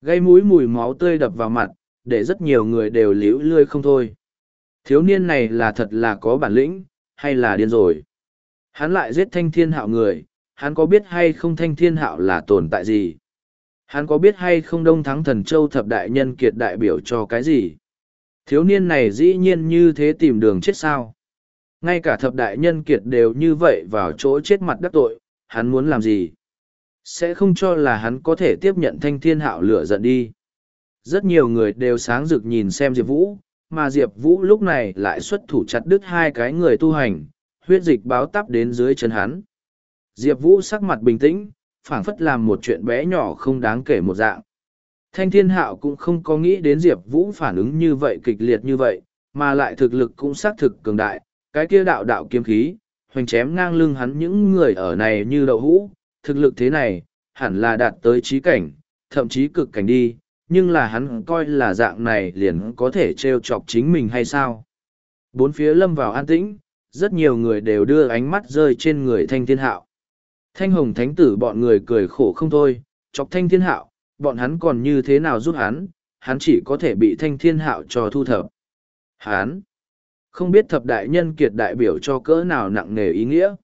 Gây mũi mùi máu tươi đập vào mặt, để rất nhiều người đều liễu lươi không thôi. Thiếu niên này là thật là có bản lĩnh, hay là điên rồi. Hắn lại giết thanh thiên hạo người, hắn có biết hay không thanh thiên hạo là tồn tại gì? Hắn có biết hay không đông thắng thần châu thập đại nhân kiệt đại biểu cho cái gì? Thiếu niên này dĩ nhiên như thế tìm đường chết sao? Ngay cả thập đại nhân kiệt đều như vậy vào chỗ chết mặt đắc tội, hắn muốn làm gì? Sẽ không cho là hắn có thể tiếp nhận thanh thiên hạo lửa giận đi. Rất nhiều người đều sáng rực nhìn xem Diệp Vũ, mà Diệp Vũ lúc này lại xuất thủ chặt đứt hai cái người tu hành, huyết dịch báo tắp đến dưới chân hắn. Diệp Vũ sắc mặt bình tĩnh, phảng phất làm một chuyện bé nhỏ không đáng kể một dạng. Thanh thiên hạo cũng không có nghĩ đến Diệp Vũ phản ứng như vậy kịch liệt như vậy, mà lại thực lực cũng xác thực cường đại, cái kia đạo đạo kiếm khí, hoành chém ngang lưng hắn những người ở này như đậu hũ, thực lực thế này, hẳn là đạt tới trí cảnh, thậm chí cực cảnh đi, nhưng là hắn coi là dạng này liền có thể trêu chọc chính mình hay sao. Bốn phía lâm vào an tĩnh, rất nhiều người đều đưa ánh mắt rơi trên người thanh thiên hạo. Thanh hồng thánh tử bọn người cười khổ không thôi, chọc thanh thiên hạo, bọn hắn còn như thế nào giúp hắn, hắn chỉ có thể bị thanh thiên hạo cho thu thập. Hắn, không biết thập đại nhân kiệt đại biểu cho cỡ nào nặng nề ý nghĩa.